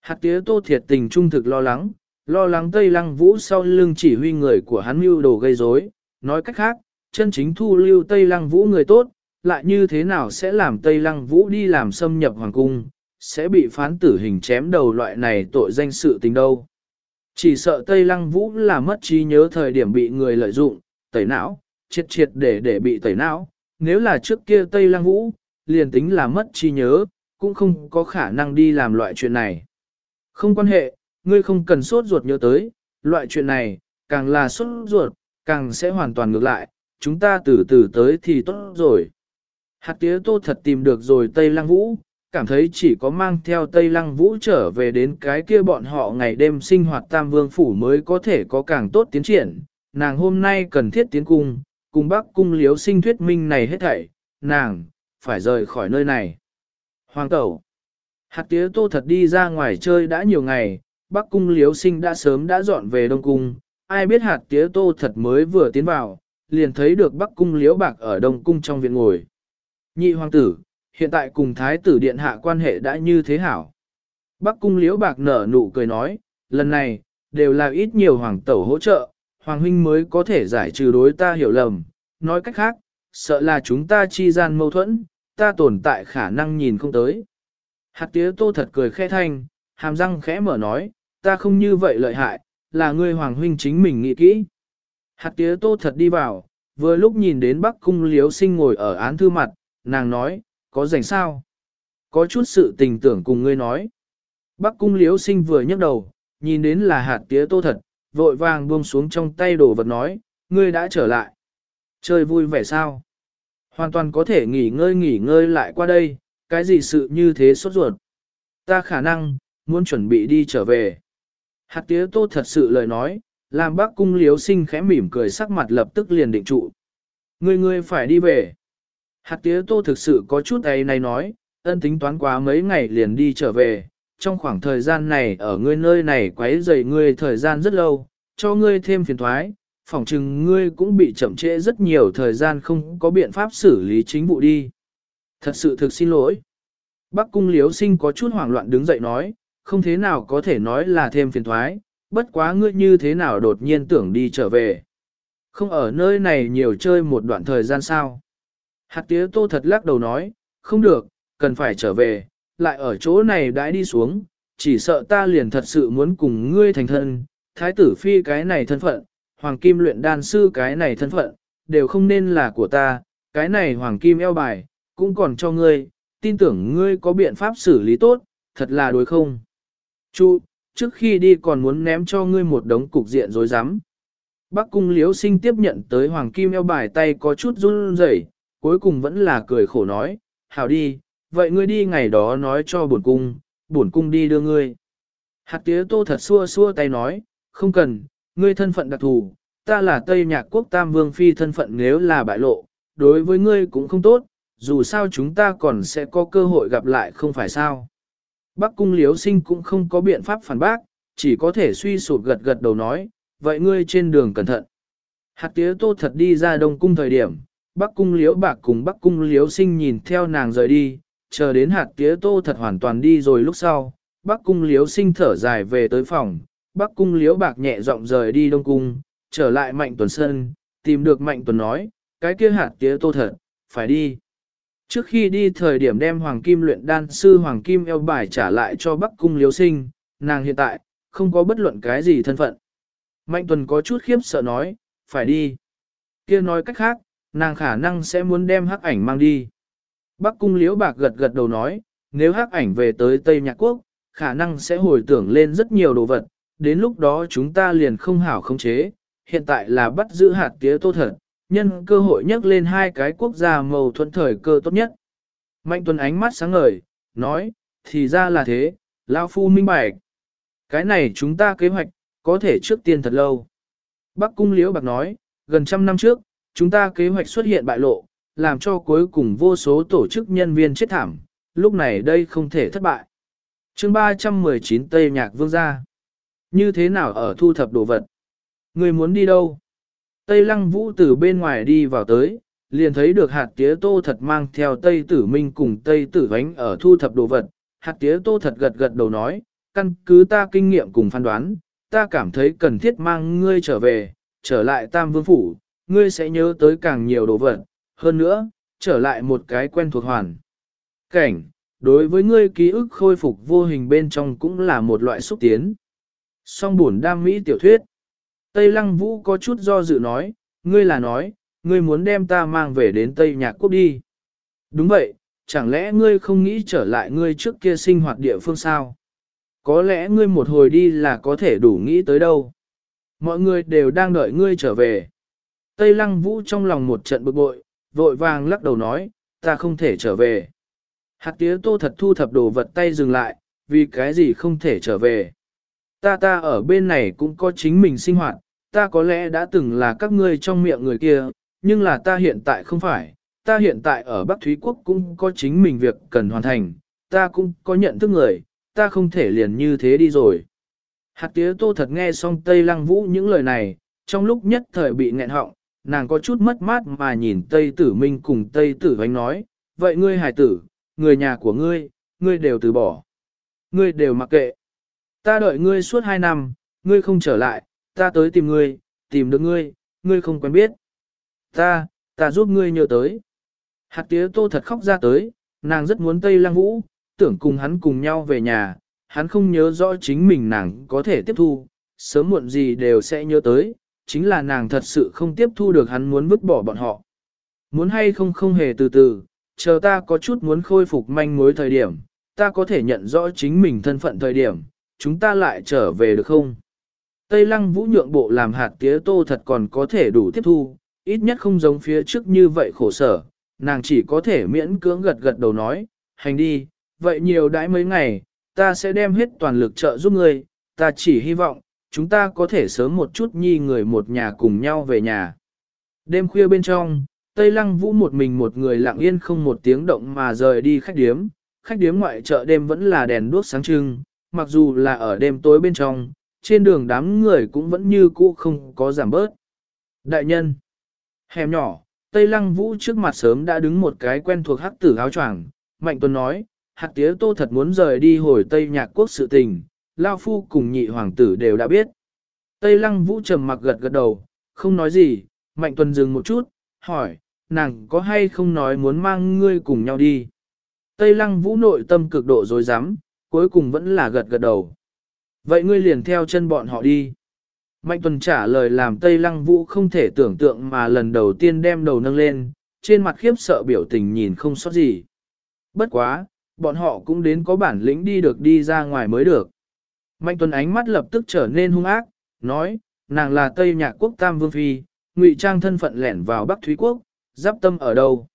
Hạt tía tô thiệt tình trung thực lo lắng, lo lắng Tây Lăng Vũ sau lưng chỉ huy người của hắn mưu đồ gây rối nói cách khác, chân chính thu lưu Tây Lăng Vũ người tốt, lại như thế nào sẽ làm Tây Lăng Vũ đi làm xâm nhập hoàng cung, sẽ bị phán tử hình chém đầu loại này tội danh sự tình đâu. Chỉ sợ Tây Lăng Vũ là mất trí nhớ thời điểm bị người lợi dụng, tẩy não, triệt triệt để để bị tẩy não. Nếu là trước kia Tây Lăng Vũ, liền tính là mất trí nhớ, cũng không có khả năng đi làm loại chuyện này. Không quan hệ, ngươi không cần sốt ruột nhớ tới, loại chuyện này, càng là sốt ruột, càng sẽ hoàn toàn ngược lại, chúng ta từ từ tới thì tốt rồi. Hạt tía tô thật tìm được rồi Tây Lăng Vũ, cảm thấy chỉ có mang theo Tây Lăng Vũ trở về đến cái kia bọn họ ngày đêm sinh hoạt tam vương phủ mới có thể có càng tốt tiến triển. Nàng hôm nay cần thiết tiến cung, cùng bác cung liếu sinh thuyết minh này hết thảy, nàng, phải rời khỏi nơi này. Hoàng tẩu, hạt tía tô thật đi ra ngoài chơi đã nhiều ngày, bác cung liếu sinh đã sớm đã dọn về Đông Cung, ai biết hạt tía tô thật mới vừa tiến vào, liền thấy được bắc cung Liễu bạc ở Đông Cung trong viện ngồi. Nhị hoàng tử, hiện tại cùng thái tử điện hạ quan hệ đã như thế hảo. Bắc cung liễu bạc nở nụ cười nói, lần này, đều là ít nhiều hoàng tẩu hỗ trợ, hoàng huynh mới có thể giải trừ đối ta hiểu lầm. Nói cách khác, sợ là chúng ta chi gian mâu thuẫn, ta tồn tại khả năng nhìn không tới. Hạt tía tô thật cười khẽ thanh, hàm răng khẽ mở nói, ta không như vậy lợi hại, là ngươi hoàng huynh chính mình nghĩ kỹ. Hạt tía tô thật đi vào, vừa lúc nhìn đến bắc cung liếu sinh ngồi ở án thư mặt, nàng nói, có rảnh sao? Có chút sự tình tưởng cùng ngươi nói. Bắc cung liếu sinh vừa nhấc đầu, nhìn đến là hạt tía tô thật, vội vàng buông xuống trong tay đồ vật nói, ngươi đã trở lại. Chơi vui vẻ sao? Hoàn toàn có thể nghỉ ngơi nghỉ ngơi lại qua đây, cái gì sự như thế sốt ruột. Ta khả năng, muốn chuẩn bị đi trở về. Hạt tía tô thật sự lời nói, làm bác cung liếu sinh khẽ mỉm cười sắc mặt lập tức liền định trụ. Ngươi ngươi phải đi về. Hạt tía tô thực sự có chút ấy này nói, ân tính toán quá mấy ngày liền đi trở về. Trong khoảng thời gian này ở ngươi nơi này quấy rầy ngươi thời gian rất lâu, cho ngươi thêm phiền thoái, phỏng chừng ngươi cũng bị chậm trễ rất nhiều thời gian không có biện pháp xử lý chính vụ đi. Thật sự thực xin lỗi. Bắc cung liếu sinh có chút hoảng loạn đứng dậy nói, không thế nào có thể nói là thêm phiền thoái, bất quá ngươi như thế nào đột nhiên tưởng đi trở về. Không ở nơi này nhiều chơi một đoạn thời gian sao. Hạt tía tô thật lắc đầu nói, không được, cần phải trở về, lại ở chỗ này đãi đi xuống, chỉ sợ ta liền thật sự muốn cùng ngươi thành thân, thái tử phi cái này thân phận, hoàng kim luyện đan sư cái này thân phận, đều không nên là của ta, cái này hoàng kim eo bài, cũng còn cho ngươi, tin tưởng ngươi có biện pháp xử lý tốt, thật là đối không. Chu, trước khi đi còn muốn ném cho ngươi một đống cục diện rối rắm. Bắc cung liếu sinh tiếp nhận tới hoàng kim eo bài tay có chút run rẩy, cuối cùng vẫn là cười khổ nói, hảo đi, vậy ngươi đi ngày đó nói cho bổn cung, bổn cung đi đưa ngươi. Hạt tía tô thật xua xua tay nói, không cần, ngươi thân phận đặc thù, ta là Tây Nhạc Quốc Tam Vương Phi thân phận nếu là bại lộ, đối với ngươi cũng không tốt, dù sao chúng ta còn sẽ có cơ hội gặp lại không phải sao. Bắc cung liếu sinh cũng không có biện pháp phản bác, chỉ có thể suy sụp gật gật đầu nói, vậy ngươi trên đường cẩn thận. Hạt tía tô thật đi ra đông cung thời điểm, Bắc cung liếu bạc cùng Bắc cung liếu sinh nhìn theo nàng rời đi, chờ đến hạt tía tô thật hoàn toàn đi rồi lúc sau, Bắc cung liếu sinh thở dài về tới phòng, Bắc cung liếu bạc nhẹ giọng rời đi đông cung, trở lại mạnh tuần sân, tìm được mạnh tuần nói, cái kia hạt tía tô thật, phải đi. Trước khi đi thời điểm đem Hoàng Kim luyện đan sư Hoàng Kim eo bài trả lại cho Bắc Cung Liếu Sinh, nàng hiện tại, không có bất luận cái gì thân phận. Mạnh Tuần có chút khiếp sợ nói, phải đi. kia nói cách khác, nàng khả năng sẽ muốn đem hắc ảnh mang đi. Bắc Cung Liễu Bạc gật gật đầu nói, nếu hắc ảnh về tới Tây Nhạc Quốc, khả năng sẽ hồi tưởng lên rất nhiều đồ vật, đến lúc đó chúng ta liền không hảo khống chế, hiện tại là bắt giữ hạt tía tô thật, nhân cơ hội nhắc lên hai cái quốc gia mâu thuẫn thời cơ tốt nhất. Mạnh tuần ánh mắt sáng ngời, nói, thì ra là thế, Lao Phu minh bạch. Cái này chúng ta kế hoạch, có thể trước tiên thật lâu. Bắc Cung Liễu Bạc nói, gần trăm năm trước, chúng ta kế hoạch xuất hiện bại lộ, làm cho cuối cùng vô số tổ chức nhân viên chết thảm, lúc này đây không thể thất bại. chương 319 Tây Nhạc Vương gia. Như thế nào ở thu thập đồ vật? Người muốn đi đâu? Tây Lăng Vũ từ bên ngoài đi vào tới, liền thấy được hạt tía tô thật mang theo Tây Tử Minh cùng Tây Tử Vánh ở thu thập đồ vật. Hạt tía tô thật gật gật đầu nói, căn cứ ta kinh nghiệm cùng phán đoán, ta cảm thấy cần thiết mang ngươi trở về, trở lại Tam Vương Phủ, ngươi sẽ nhớ tới càng nhiều đồ vật, hơn nữa, trở lại một cái quen thuộc hoàn. Cảnh, đối với ngươi ký ức khôi phục vô hình bên trong cũng là một loại xúc tiến. Song buồn đam mỹ tiểu thuyết. Tây Lăng Vũ có chút do dự nói, ngươi là nói, ngươi muốn đem ta mang về đến Tây Nhạc Quốc đi. Đúng vậy, chẳng lẽ ngươi không nghĩ trở lại ngươi trước kia sinh hoạt địa phương sao? Có lẽ ngươi một hồi đi là có thể đủ nghĩ tới đâu. Mọi người đều đang đợi ngươi trở về. Tây Lăng Vũ trong lòng một trận bực bội, vội vàng lắc đầu nói, ta không thể trở về. Hạt tía tô thật thu thập đồ vật tay dừng lại, vì cái gì không thể trở về. Ta ta ở bên này cũng có chính mình sinh hoạt, ta có lẽ đã từng là các ngươi trong miệng người kia, nhưng là ta hiện tại không phải, ta hiện tại ở Bắc Thúy Quốc cũng có chính mình việc cần hoàn thành, ta cũng có nhận thức người, ta không thể liền như thế đi rồi. Hạt tía tô thật nghe xong Tây Lăng Vũ những lời này, trong lúc nhất thời bị nghẹn họng, nàng có chút mất mát mà nhìn Tây Tử Minh cùng Tây Tử Vánh nói, vậy ngươi hài tử, người nhà của ngươi, ngươi đều từ bỏ. ngươi đều mặc kệ. Ta đợi ngươi suốt hai năm, ngươi không trở lại, ta tới tìm ngươi, tìm được ngươi, ngươi không quen biết. Ta, ta giúp ngươi nhớ tới. Hạt tía tô thật khóc ra tới, nàng rất muốn Tây Lăng Vũ, tưởng cùng hắn cùng nhau về nhà, hắn không nhớ rõ chính mình nàng có thể tiếp thu, sớm muộn gì đều sẽ nhớ tới, chính là nàng thật sự không tiếp thu được hắn muốn vứt bỏ bọn họ. Muốn hay không không hề từ từ, chờ ta có chút muốn khôi phục manh mối thời điểm, ta có thể nhận rõ chính mình thân phận thời điểm, chúng ta lại trở về được không? Tây lăng vũ nhượng bộ làm hạt tía tô thật còn có thể đủ tiếp thu, ít nhất không giống phía trước như vậy khổ sở, nàng chỉ có thể miễn cưỡng gật gật đầu nói, hành đi, vậy nhiều đãi mấy ngày, ta sẽ đem hết toàn lực trợ giúp ngươi, ta chỉ hy vọng, chúng ta có thể sớm một chút nhi người một nhà cùng nhau về nhà. Đêm khuya bên trong, Tây Lăng Vũ một mình một người lặng yên không một tiếng động mà rời đi khách điếm, khách điếm ngoại chợ đêm vẫn là đèn đuốc sáng trưng, mặc dù là ở đêm tối bên trong, trên đường đám người cũng vẫn như cũ không có giảm bớt. Đại nhân, hẻm nhỏ, Tây Lăng Vũ trước mặt sớm đã đứng một cái quen thuộc hắc tử áo choàng. Mạnh Tuấn nói, hạt tía tô thật muốn rời đi hồi Tây Nhạc Quốc sự tình, Lao Phu cùng nhị hoàng tử đều đã biết. Tây Lăng Vũ trầm mặc gật gật đầu, không nói gì, Mạnh Tuấn dừng một chút, hỏi, nàng có hay không nói muốn mang ngươi cùng nhau đi. Tây Lăng Vũ nội tâm cực độ dối rắm cuối cùng vẫn là gật gật đầu. Vậy ngươi liền theo chân bọn họ đi. Mạnh Tuần trả lời làm Tây Lăng Vũ không thể tưởng tượng mà lần đầu tiên đem đầu nâng lên, trên mặt khiếp sợ biểu tình nhìn không sót gì. Bất quá, bọn họ cũng đến có bản lĩnh đi được đi ra ngoài mới được. Mạnh Tuần ánh mắt lập tức trở nên hung ác, nói, nàng là Tây Nhạc Quốc Tam Vương Phi, ngụy trang thân phận lẻn vào Bắc Thúy Quốc, giáp tâm ở đâu.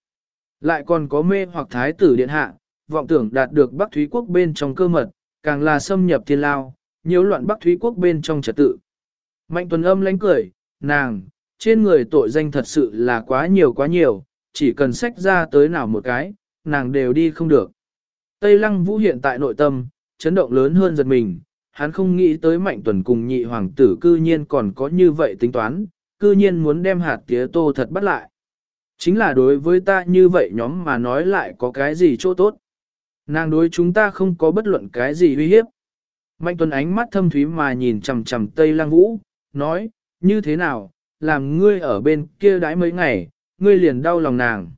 Lại còn có mê hoặc thái tử điện hạ, vọng tưởng đạt được Bắc Thúy Quốc bên trong cơ mật, càng là xâm nhập thiên lao, nhiễu loạn Bắc Thúy Quốc bên trong trật tự. Mạnh tuần âm lánh cười, nàng, trên người tội danh thật sự là quá nhiều quá nhiều, chỉ cần sách ra tới nào một cái, nàng đều đi không được. Tây Lăng Vũ hiện tại nội tâm, chấn động lớn hơn giật mình, hắn không nghĩ tới mạnh tuần cùng nhị hoàng tử cư nhiên còn có như vậy tính toán, cư nhiên muốn đem hạt tía tô thật bắt lại. Chính là đối với ta như vậy nhóm mà nói lại có cái gì chỗ tốt. Nàng đối chúng ta không có bất luận cái gì uy hiếp. Mạnh Tuấn ánh mắt thâm thúy mà nhìn chằm chằm Tây Lăng Vũ, nói, như thế nào, làm ngươi ở bên kia đãi mấy ngày, ngươi liền đau lòng nàng.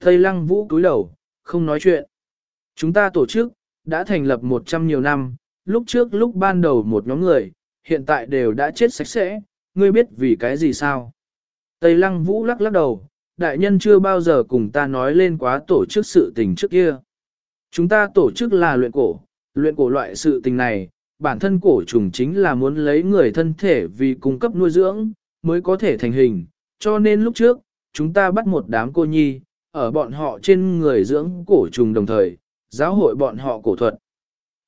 Tây Lăng Vũ cúi đầu, không nói chuyện. Chúng ta tổ chức, đã thành lập một trăm nhiều năm, lúc trước lúc ban đầu một nhóm người, hiện tại đều đã chết sạch sẽ, ngươi biết vì cái gì sao? Tây Lăng Vũ lắc lắc đầu, đại nhân chưa bao giờ cùng ta nói lên quá tổ chức sự tình trước kia. Chúng ta tổ chức là luyện cổ, luyện cổ loại sự tình này, bản thân cổ trùng chính là muốn lấy người thân thể vì cung cấp nuôi dưỡng, mới có thể thành hình. Cho nên lúc trước, chúng ta bắt một đám cô nhi, ở bọn họ trên người dưỡng cổ trùng đồng thời, giáo hội bọn họ cổ thuật.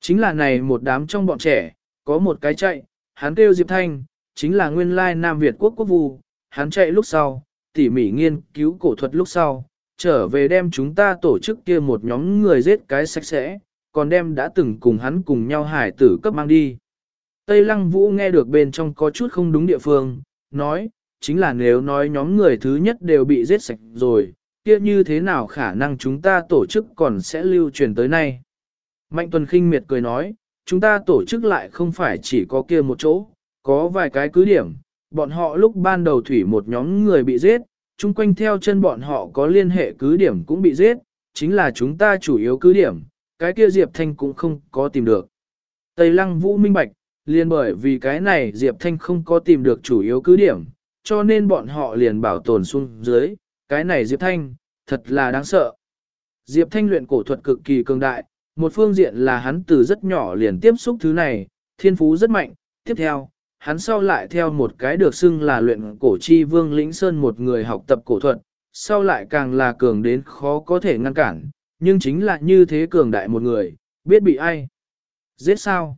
Chính là này một đám trong bọn trẻ, có một cái chạy, hắn kêu Diệp Thanh, chính là nguyên lai Nam Việt quốc quốc vu, hắn chạy lúc sau, tỉ mỉ nghiên cứu cổ thuật lúc sau, trở về đem chúng ta tổ chức kia một nhóm người giết cái sạch sẽ, còn đem đã từng cùng hắn cùng nhau hải tử cấp mang đi. Tây Lăng Vũ nghe được bên trong có chút không đúng địa phương, nói, chính là nếu nói nhóm người thứ nhất đều bị giết sạch rồi, kia như thế nào khả năng chúng ta tổ chức còn sẽ lưu truyền tới nay. Mạnh Tuần Kinh miệt cười nói, chúng ta tổ chức lại không phải chỉ có kia một chỗ, có vài cái cứ điểm, bọn họ lúc ban đầu thủy một nhóm người bị giết, chung quanh theo chân bọn họ có liên hệ cứ điểm cũng bị giết, chính là chúng ta chủ yếu cứ điểm, cái kia Diệp Thanh cũng không có tìm được. Tây Lăng Vũ minh bạch, liền bởi vì cái này Diệp Thanh không có tìm được chủ yếu cứ điểm, cho nên bọn họ liền bảo tồn xuống dưới, cái này Diệp Thanh, thật là đáng sợ. Diệp Thanh luyện cổ thuật cực kỳ cường đại, một phương diện là hắn từ rất nhỏ liền tiếp xúc thứ này, thiên phú rất mạnh, tiếp theo, hắn sau lại theo một cái được xưng là luyện cổ chi vương lĩnh sơn một người học tập cổ thuật, sau lại càng là cường đến khó có thể ngăn cản, nhưng chính là như thế cường đại một người, biết bị ai. Giết sao?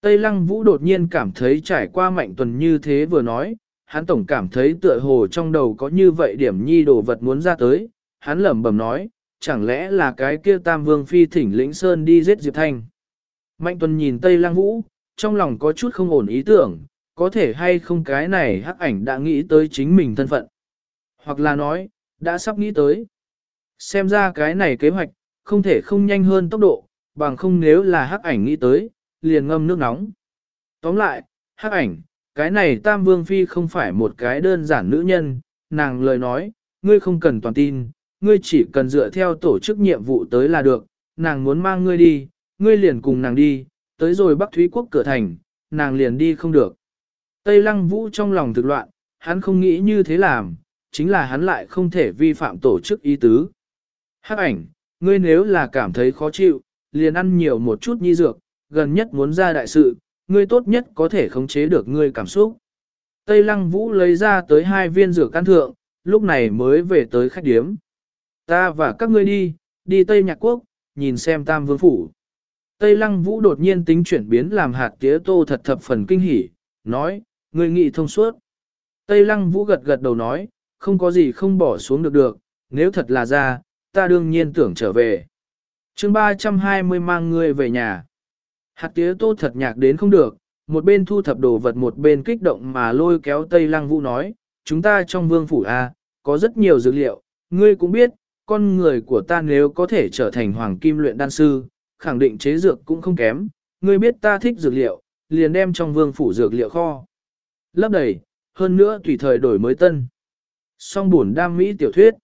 Tây Lăng Vũ đột nhiên cảm thấy trải qua mạnh tuần như thế vừa nói, hắn tổng cảm thấy tựa hồ trong đầu có như vậy điểm nhi đồ vật muốn ra tới, hắn lẩm bẩm nói, chẳng lẽ là cái kia Tam Vương Phi thỉnh lĩnh Sơn đi giết Diệp Thanh. Mạnh tuần nhìn Tây Lăng Vũ, trong lòng có chút không ổn ý tưởng, có thể hay không cái này hắc ảnh đã nghĩ tới chính mình thân phận. Hoặc là nói, đã sắp nghĩ tới. Xem ra cái này kế hoạch, không thể không nhanh hơn tốc độ, bằng không nếu là hắc ảnh nghĩ tới, liền ngâm nước nóng. Tóm lại, hắc ảnh, cái này Tam Vương Phi không phải một cái đơn giản nữ nhân, nàng lời nói, ngươi không cần toàn tin, ngươi chỉ cần dựa theo tổ chức nhiệm vụ tới là được, nàng muốn mang ngươi đi, ngươi liền cùng nàng đi, tới rồi Bắc Thúy Quốc cửa thành, nàng liền đi không được. Tây Lăng Vũ trong lòng thực loạn, hắn không nghĩ như thế làm, chính là hắn lại không thể vi phạm tổ chức ý tứ. Hắc ảnh, ngươi nếu là cảm thấy khó chịu, liền ăn nhiều một chút nhi dược, gần nhất muốn ra đại sự, ngươi tốt nhất có thể khống chế được ngươi cảm xúc. Tây Lăng Vũ lấy ra tới hai viên dược can thượng, lúc này mới về tới khách điếm. Ta và các ngươi đi, đi Tây Nhạc Quốc, nhìn xem Tam Vương Phủ. Tây Lăng Vũ đột nhiên tính chuyển biến làm hạt tía tô thật thập phần kinh hỉ, nói, ngươi nghị thông suốt. Tây Lăng Vũ gật gật đầu nói, không có gì không bỏ xuống được được, nếu thật là ra, ta đương nhiên tưởng trở về. chương 320 mang ngươi về nhà. Hạt tía tô thật nhạc đến không được, một bên thu thập đồ vật một bên kích động mà lôi kéo Tây Lăng Vũ nói, chúng ta trong vương phủ A, có rất nhiều dữ liệu, ngươi cũng biết, con người của ta nếu có thể trở thành hoàng kim luyện đan sư, khẳng định chế dược cũng không kém, ngươi biết ta thích dược liệu, liền đem trong vương phủ dược liệu kho. Lấp đầy, hơn nữa tùy thời đổi mới tân. Song buồn đam mỹ tiểu thuyết.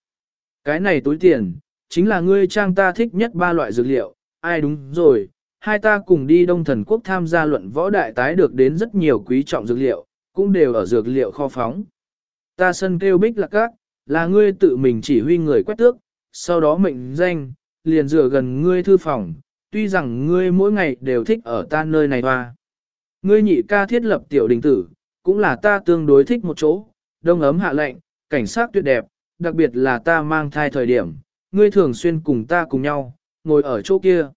Cái này túi tiền, chính là ngươi trang ta thích nhất ba loại dược liệu, ai đúng rồi, hai ta cùng đi Đông Thần Quốc tham gia luận võ đại tái được đến rất nhiều quý trọng dược liệu, cũng đều ở dược liệu kho phóng. Ta sân kêu bích là các, là ngươi tự mình chỉ huy người quét tước, sau đó mệnh danh, liền dựa gần ngươi thư phòng, tuy rằng ngươi mỗi ngày đều thích ở ta nơi này hoa. Ngươi nhị ca thiết lập tiểu đình tử, cũng là ta tương đối thích một chỗ, đông ấm hạ lạnh cảnh sát tuyệt đẹp, đặc biệt là ta mang thai thời điểm, ngươi thường xuyên cùng ta cùng nhau, ngồi ở chỗ kia.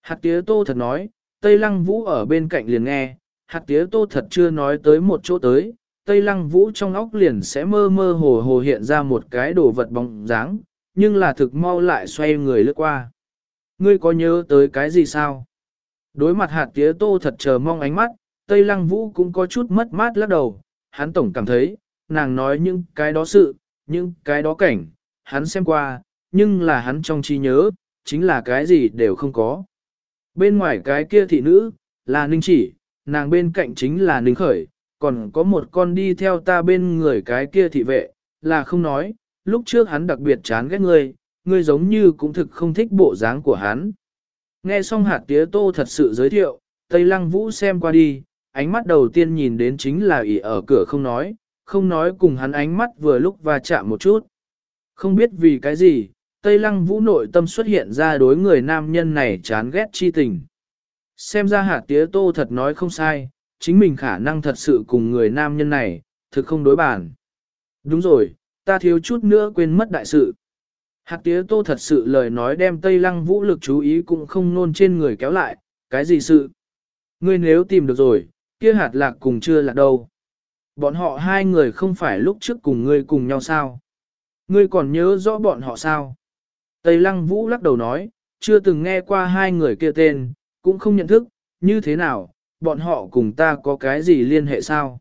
Hạt tía tô thật nói, Tây Lăng Vũ ở bên cạnh liền nghe, hạt tía tô thật chưa nói tới một chỗ tới, Tây Lăng Vũ trong óc liền sẽ mơ mơ hồ hồ hiện ra một cái đồ vật bóng dáng, nhưng là thực mau lại xoay người lướt qua. Ngươi có nhớ tới cái gì sao? Đối mặt hạt tía tô thật chờ mong ánh mắt, Tây Lăng Vũ cũng có chút mất mát lắc đầu, hắn tổng cảm thấy, nàng nói những cái đó sự, những cái đó cảnh, hắn xem qua, nhưng là hắn trong trí nhớ, chính là cái gì đều không có. Bên ngoài cái kia thị nữ, là Ninh chỉ, nàng bên cạnh chính là Ninh khởi, còn có một con đi theo ta bên người cái kia thị vệ, là không nói, lúc trước hắn đặc biệt chán ghét ngươi, ngươi giống như cũng thực không thích bộ dáng của hắn. Nghe xong hạt tía tô thật sự giới thiệu, Tây Lăng Vũ xem qua đi, ánh mắt đầu tiên nhìn đến chính là ỉ ở cửa không nói, không nói cùng hắn ánh mắt vừa lúc va chạm một chút. Không biết vì cái gì, Tây Lăng Vũ nội tâm xuất hiện ra đối người nam nhân này chán ghét chi tình. Xem ra hạt tía tô thật nói không sai, chính mình khả năng thật sự cùng người nam nhân này, thực không đối bản. Đúng rồi, ta thiếu chút nữa quên mất đại sự. Hạt tía tô thật sự lời nói đem Tây Lăng Vũ lực chú ý cũng không nôn trên người kéo lại, cái gì sự? Ngươi nếu tìm được rồi, kia hạt lạc cùng chưa lạc đâu. Bọn họ hai người không phải lúc trước cùng ngươi cùng nhau sao? Ngươi còn nhớ rõ bọn họ sao? Tây Lăng Vũ lắc đầu nói, chưa từng nghe qua hai người kia tên, cũng không nhận thức, như thế nào, bọn họ cùng ta có cái gì liên hệ sao?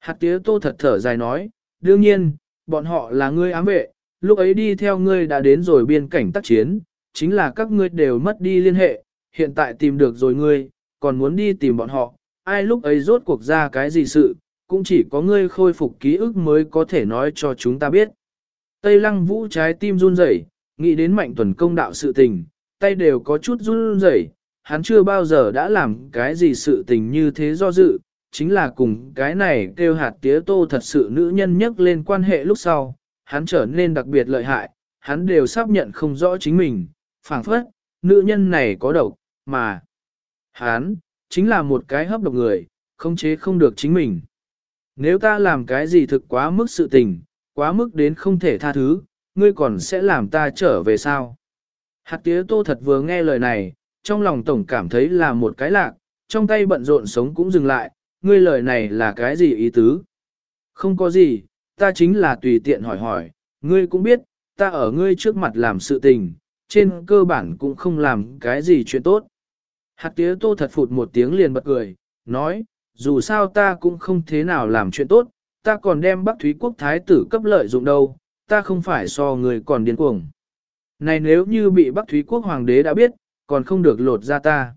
Hạt tía tô thật thở dài nói, đương nhiên, bọn họ là ngươi ám vệ, lúc ấy đi theo ngươi đã đến rồi biên cảnh tác chiến, chính là các ngươi đều mất đi liên hệ, hiện tại tìm được rồi ngươi, còn muốn đi tìm bọn họ, ai lúc ấy rốt cuộc ra cái gì sự, cũng chỉ có ngươi khôi phục ký ức mới có thể nói cho chúng ta biết. Tây lăng vũ trái tim run rẩy, nghĩ đến mạnh tuần công đạo sự tình, tay đều có chút run rẩy, hắn chưa bao giờ đã làm cái gì sự tình như thế do dự, chính là cùng cái này kêu hạt tía tô thật sự nữ nhân nhắc lên quan hệ lúc sau, hắn trở nên đặc biệt lợi hại, hắn đều sắp nhận không rõ chính mình, phảng phất, nữ nhân này có độc, mà hắn, chính là một cái hấp độc người, không chế không được chính mình. Nếu ta làm cái gì thực quá mức sự tình, quá mức đến không thể tha thứ, ngươi còn sẽ làm ta trở về sao? Hạt tía tô thật vừa nghe lời này, trong lòng tổng cảm thấy là một cái lạc, trong tay bận rộn sống cũng dừng lại, ngươi lời này là cái gì ý tứ? Không có gì, ta chính là tùy tiện hỏi hỏi, ngươi cũng biết, ta ở ngươi trước mặt làm sự tình, trên cơ bản cũng không làm cái gì chuyện tốt. Hạt tía tô thật phụt một tiếng liền bật cười, nói, dù sao ta cũng không thế nào làm chuyện tốt, ta còn đem Bắc Thúy Quốc Thái tử cấp lợi dụng đâu, ta không phải so người còn điên cuồng. Này nếu như bị Bắc Thúy Quốc Hoàng đế đã biết, còn không được lột ra ta.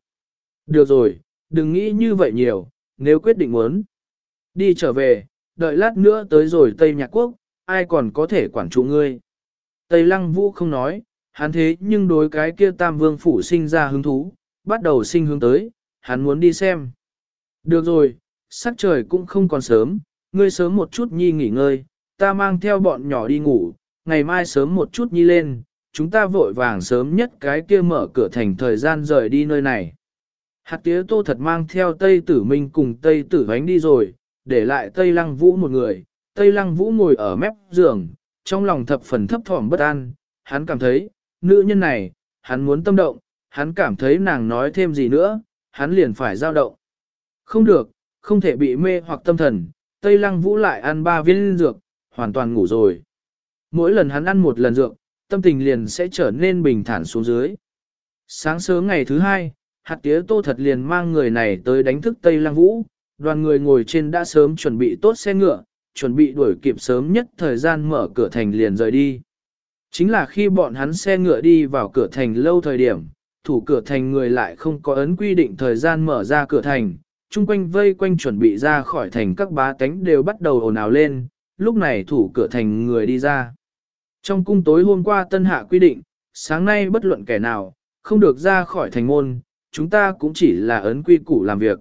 Được rồi, đừng nghĩ như vậy nhiều, nếu quyết định muốn. Đi trở về, đợi lát nữa tới rồi Tây Nhạc Quốc, ai còn có thể quản trụ ngươi. Tây Lăng Vũ không nói, hắn thế nhưng đối cái kia Tam Vương Phủ sinh ra hứng thú, bắt đầu sinh hướng tới, hắn muốn đi xem. Được rồi, sắc trời cũng không còn sớm, ngươi sớm một chút nhi nghỉ ngơi, ta mang theo bọn nhỏ đi ngủ, ngày mai sớm một chút nhi lên, chúng ta vội vàng sớm nhất cái kia mở cửa thành thời gian rời đi nơi này. Hạt tía tô thật mang theo Tây Tử Minh cùng Tây Tử Vánh đi rồi, để lại Tây Lăng Vũ một người. Tây Lăng Vũ ngồi ở mép giường, trong lòng thập phần thấp thỏm bất an, hắn cảm thấy, nữ nhân này, hắn muốn tâm động, hắn cảm thấy nàng nói thêm gì nữa, hắn liền phải giao động. Không được, không thể bị mê hoặc tâm thần, Tây Lăng Vũ lại ăn ba viên dược, hoàn toàn ngủ rồi. Mỗi lần hắn ăn một lần dược, tâm tình liền sẽ trở nên bình thản xuống dưới. Sáng sớm ngày thứ hai, hạt tía tô thật liền mang người này tới đánh thức Tây Lăng Vũ, đoàn người ngồi trên đã sớm chuẩn bị tốt xe ngựa, chuẩn bị đuổi kịp sớm nhất thời gian mở cửa thành liền rời đi. Chính là khi bọn hắn xe ngựa đi vào cửa thành lâu thời điểm, thủ cửa thành người lại không có ấn quy định thời gian mở ra cửa thành, chung quanh vây quanh chuẩn bị ra khỏi thành các bá tánh đều bắt đầu ồn ào lên, lúc này thủ cửa thành người đi ra. Trong cung tối hôm qua tân hạ quy định, sáng nay bất luận kẻ nào, không được ra khỏi thành môn, chúng ta cũng chỉ là ấn quy củ làm việc.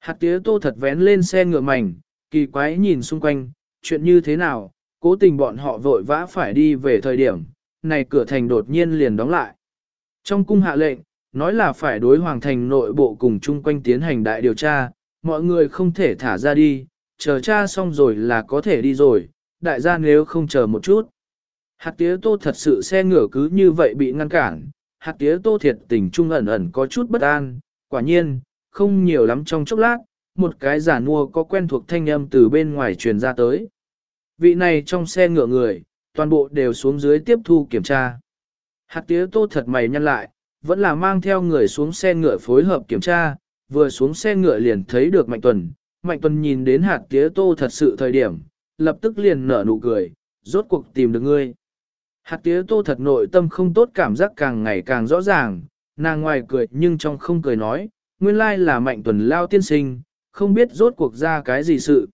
Hạt tía tô thật vén lên xe ngựa mảnh, kỳ quái nhìn xung quanh, chuyện như thế nào, cố tình bọn họ vội vã phải đi về thời điểm, này cửa thành đột nhiên liền đóng lại. Trong cung hạ lệnh, nói là phải đối hoàng thành nội bộ cùng chung quanh tiến hành đại điều tra, mọi người không thể thả ra đi, chờ tra xong rồi là có thể đi rồi, đại gia nếu không chờ một chút. Hạt tía tô thật sự xe ngựa cứ như vậy bị ngăn cản, hạt tía tô thiệt tình trung ẩn ẩn có chút bất an, quả nhiên, không nhiều lắm trong chốc lát, một cái giả nua có quen thuộc thanh âm từ bên ngoài truyền ra tới. Vị này trong xe ngựa người, toàn bộ đều xuống dưới tiếp thu kiểm tra. Hạt tía tô thật mày nhăn lại, vẫn là mang theo người xuống xe ngựa phối hợp kiểm tra, vừa xuống xe ngựa liền thấy được Mạnh Tuần. Mạnh Tuần nhìn đến hạt tía tô thật sự thời điểm, lập tức liền nở nụ cười, rốt cuộc tìm được ngươi. Hạt tía tô thật nội tâm không tốt cảm giác càng ngày càng rõ ràng, nàng ngoài cười nhưng trong không cười nói, nguyên lai là Mạnh Tuần lao tiên sinh, không biết rốt cuộc ra cái gì sự.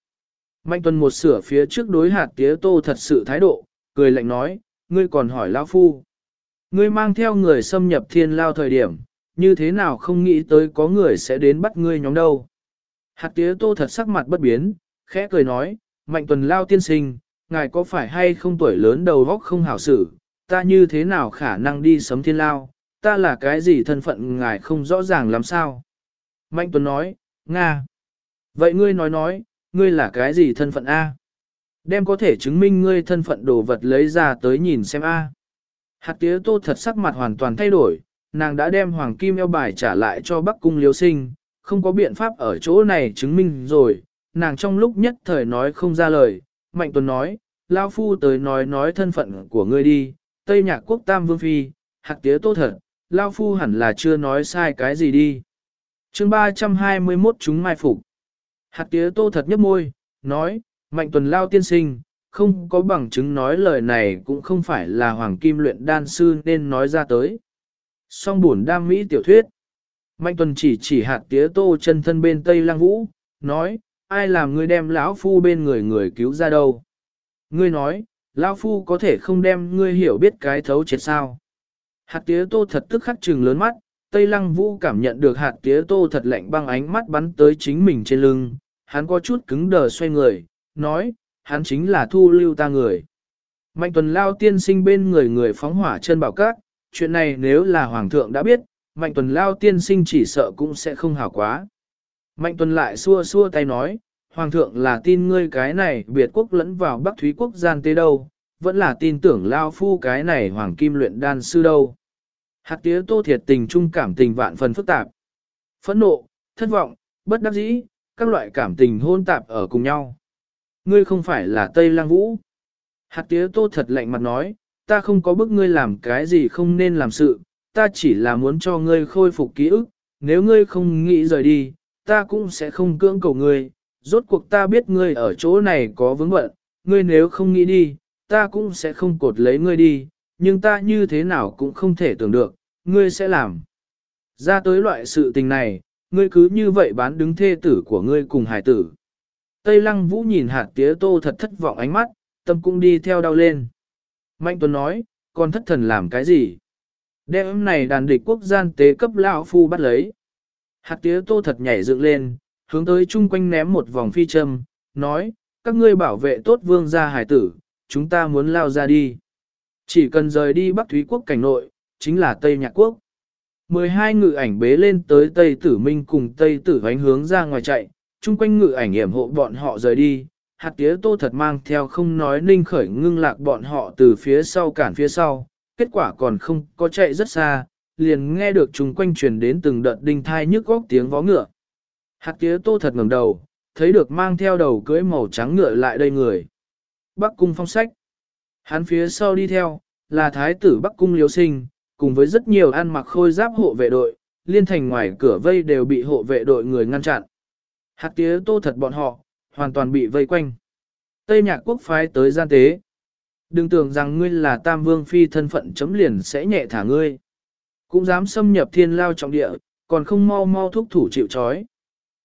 Mạnh Tuần một sửa phía trước đối hạt tía tô thật sự thái độ, cười lạnh nói, ngươi còn hỏi lão phu. Ngươi mang theo người xâm nhập thiên lao thời điểm, như thế nào không nghĩ tới có người sẽ đến bắt ngươi nhóm đâu. Hạt tía tô thật sắc mặt bất biến, khẽ cười nói, mạnh tuần lao tiên sinh, ngài có phải hay không tuổi lớn đầu góc không hảo xử, ta như thế nào khả năng đi sấm thiên lao, ta là cái gì thân phận ngài không rõ ràng làm sao. Mạnh tuần nói, Nga. Vậy ngươi nói nói, ngươi là cái gì thân phận A? Đem có thể chứng minh ngươi thân phận đồ vật lấy ra tới nhìn xem A. Hạt tía tô thật sắc mặt hoàn toàn thay đổi, nàng đã đem hoàng kim eo bài trả lại cho bắc cung liêu sinh, không có biện pháp ở chỗ này chứng minh rồi, nàng trong lúc nhất thời nói không ra lời, mạnh tuần nói, lao phu tới nói nói thân phận của ngươi đi, Tây Nhạc Quốc Tam Vương Phi, hạt tía tô thật, lao phu hẳn là chưa nói sai cái gì đi. chương 321 chúng mai phục Hạt tía tô thật nhấp môi, nói, mạnh tuần lao tiên sinh, không có bằng chứng nói lời này cũng không phải là hoàng kim luyện đan sư nên nói ra tới. Song buồn đam mỹ tiểu thuyết. Mạnh tuần chỉ chỉ hạt tía tô chân thân bên Tây Lăng Vũ, nói, ai làm ngươi đem lão phu bên người người cứu ra đâu. Ngươi nói, lão phu có thể không đem ngươi hiểu biết cái thấu chết sao. Hạt tía tô thật tức khắc trừng lớn mắt, Tây Lăng Vũ cảm nhận được hạt tía tô thật lạnh băng ánh mắt bắn tới chính mình trên lưng, hắn có chút cứng đờ xoay người, nói, hắn chính là thu lưu ta người. Mạnh tuần lao tiên sinh bên người người phóng hỏa chân bảo các, chuyện này nếu là hoàng thượng đã biết, mạnh tuần lao tiên sinh chỉ sợ cũng sẽ không hảo quá. Mạnh tuần lại xua xua tay nói, hoàng thượng là tin ngươi cái này biệt quốc lẫn vào bắc thúy quốc gian tế đâu, vẫn là tin tưởng lao phu cái này hoàng kim luyện đan sư đâu. Hạt tía tô thiệt tình trung cảm tình vạn phần phức tạp. Phẫn nộ, thất vọng, bất đắc dĩ, các loại cảm tình hôn tạp ở cùng nhau. Ngươi không phải là Tây Lang Vũ. Hạt tía tô thật lạnh mặt nói, ta không có bức ngươi làm cái gì không nên làm sự, ta chỉ là muốn cho ngươi khôi phục ký ức, nếu ngươi không nghĩ rời đi, ta cũng sẽ không cưỡng cầu ngươi, rốt cuộc ta biết ngươi ở chỗ này có vướng bận, ngươi nếu không nghĩ đi, ta cũng sẽ không cột lấy ngươi đi, nhưng ta như thế nào cũng không thể tưởng được, ngươi sẽ làm. Ra tới loại sự tình này, ngươi cứ như vậy bán đứng thê tử của ngươi cùng hải tử. Tây lăng vũ nhìn hạt tía tô thật thất vọng ánh mắt, tâm cũng đi theo đau lên. Mạnh Tuấn nói, con thất thần làm cái gì? Đêm này đàn địch quốc gian tế cấp lão phu bắt lấy. Hạt tía tô thật nhảy dựng lên, hướng tới chung quanh ném một vòng phi châm, nói, các ngươi bảo vệ tốt vương gia hải tử, chúng ta muốn lao ra đi. Chỉ cần rời đi Bắc Thúy quốc cảnh nội, chính là Tây Nhạc quốc. 12 ngự ảnh bế lên tới Tây Tử Minh cùng Tây Tử Hoánh hướng ra ngoài chạy, chung quanh ngự ảnh hiểm hộ bọn họ rời đi. Hạt tía tô thật mang theo không nói ninh khởi ngưng lạc bọn họ từ phía sau cản phía sau, kết quả còn không có chạy rất xa, liền nghe được chung quanh truyền đến từng đợt đinh thai nhức góc tiếng vó ngựa. Hạt tía tô thật ngẩng đầu, thấy được mang theo đầu cưới màu trắng ngựa lại đây người. Bắc cung phong sách. Hắn phía sau đi theo, là thái tử Bắc cung liếu sinh, cùng với rất nhiều ăn mặc khôi giáp hộ vệ đội, liên thành ngoài cửa vây đều bị hộ vệ đội người ngăn chặn. Hạt tía tô thật bọn họ, hoàn toàn bị vây quanh. Tây nhạc quốc phái tới gian tế. Đừng tưởng rằng ngươi là tam vương phi thân phận chấm liền sẽ nhẹ thả ngươi. Cũng dám xâm nhập thiên lao trọng địa, còn không mau mau thúc thủ chịu trói.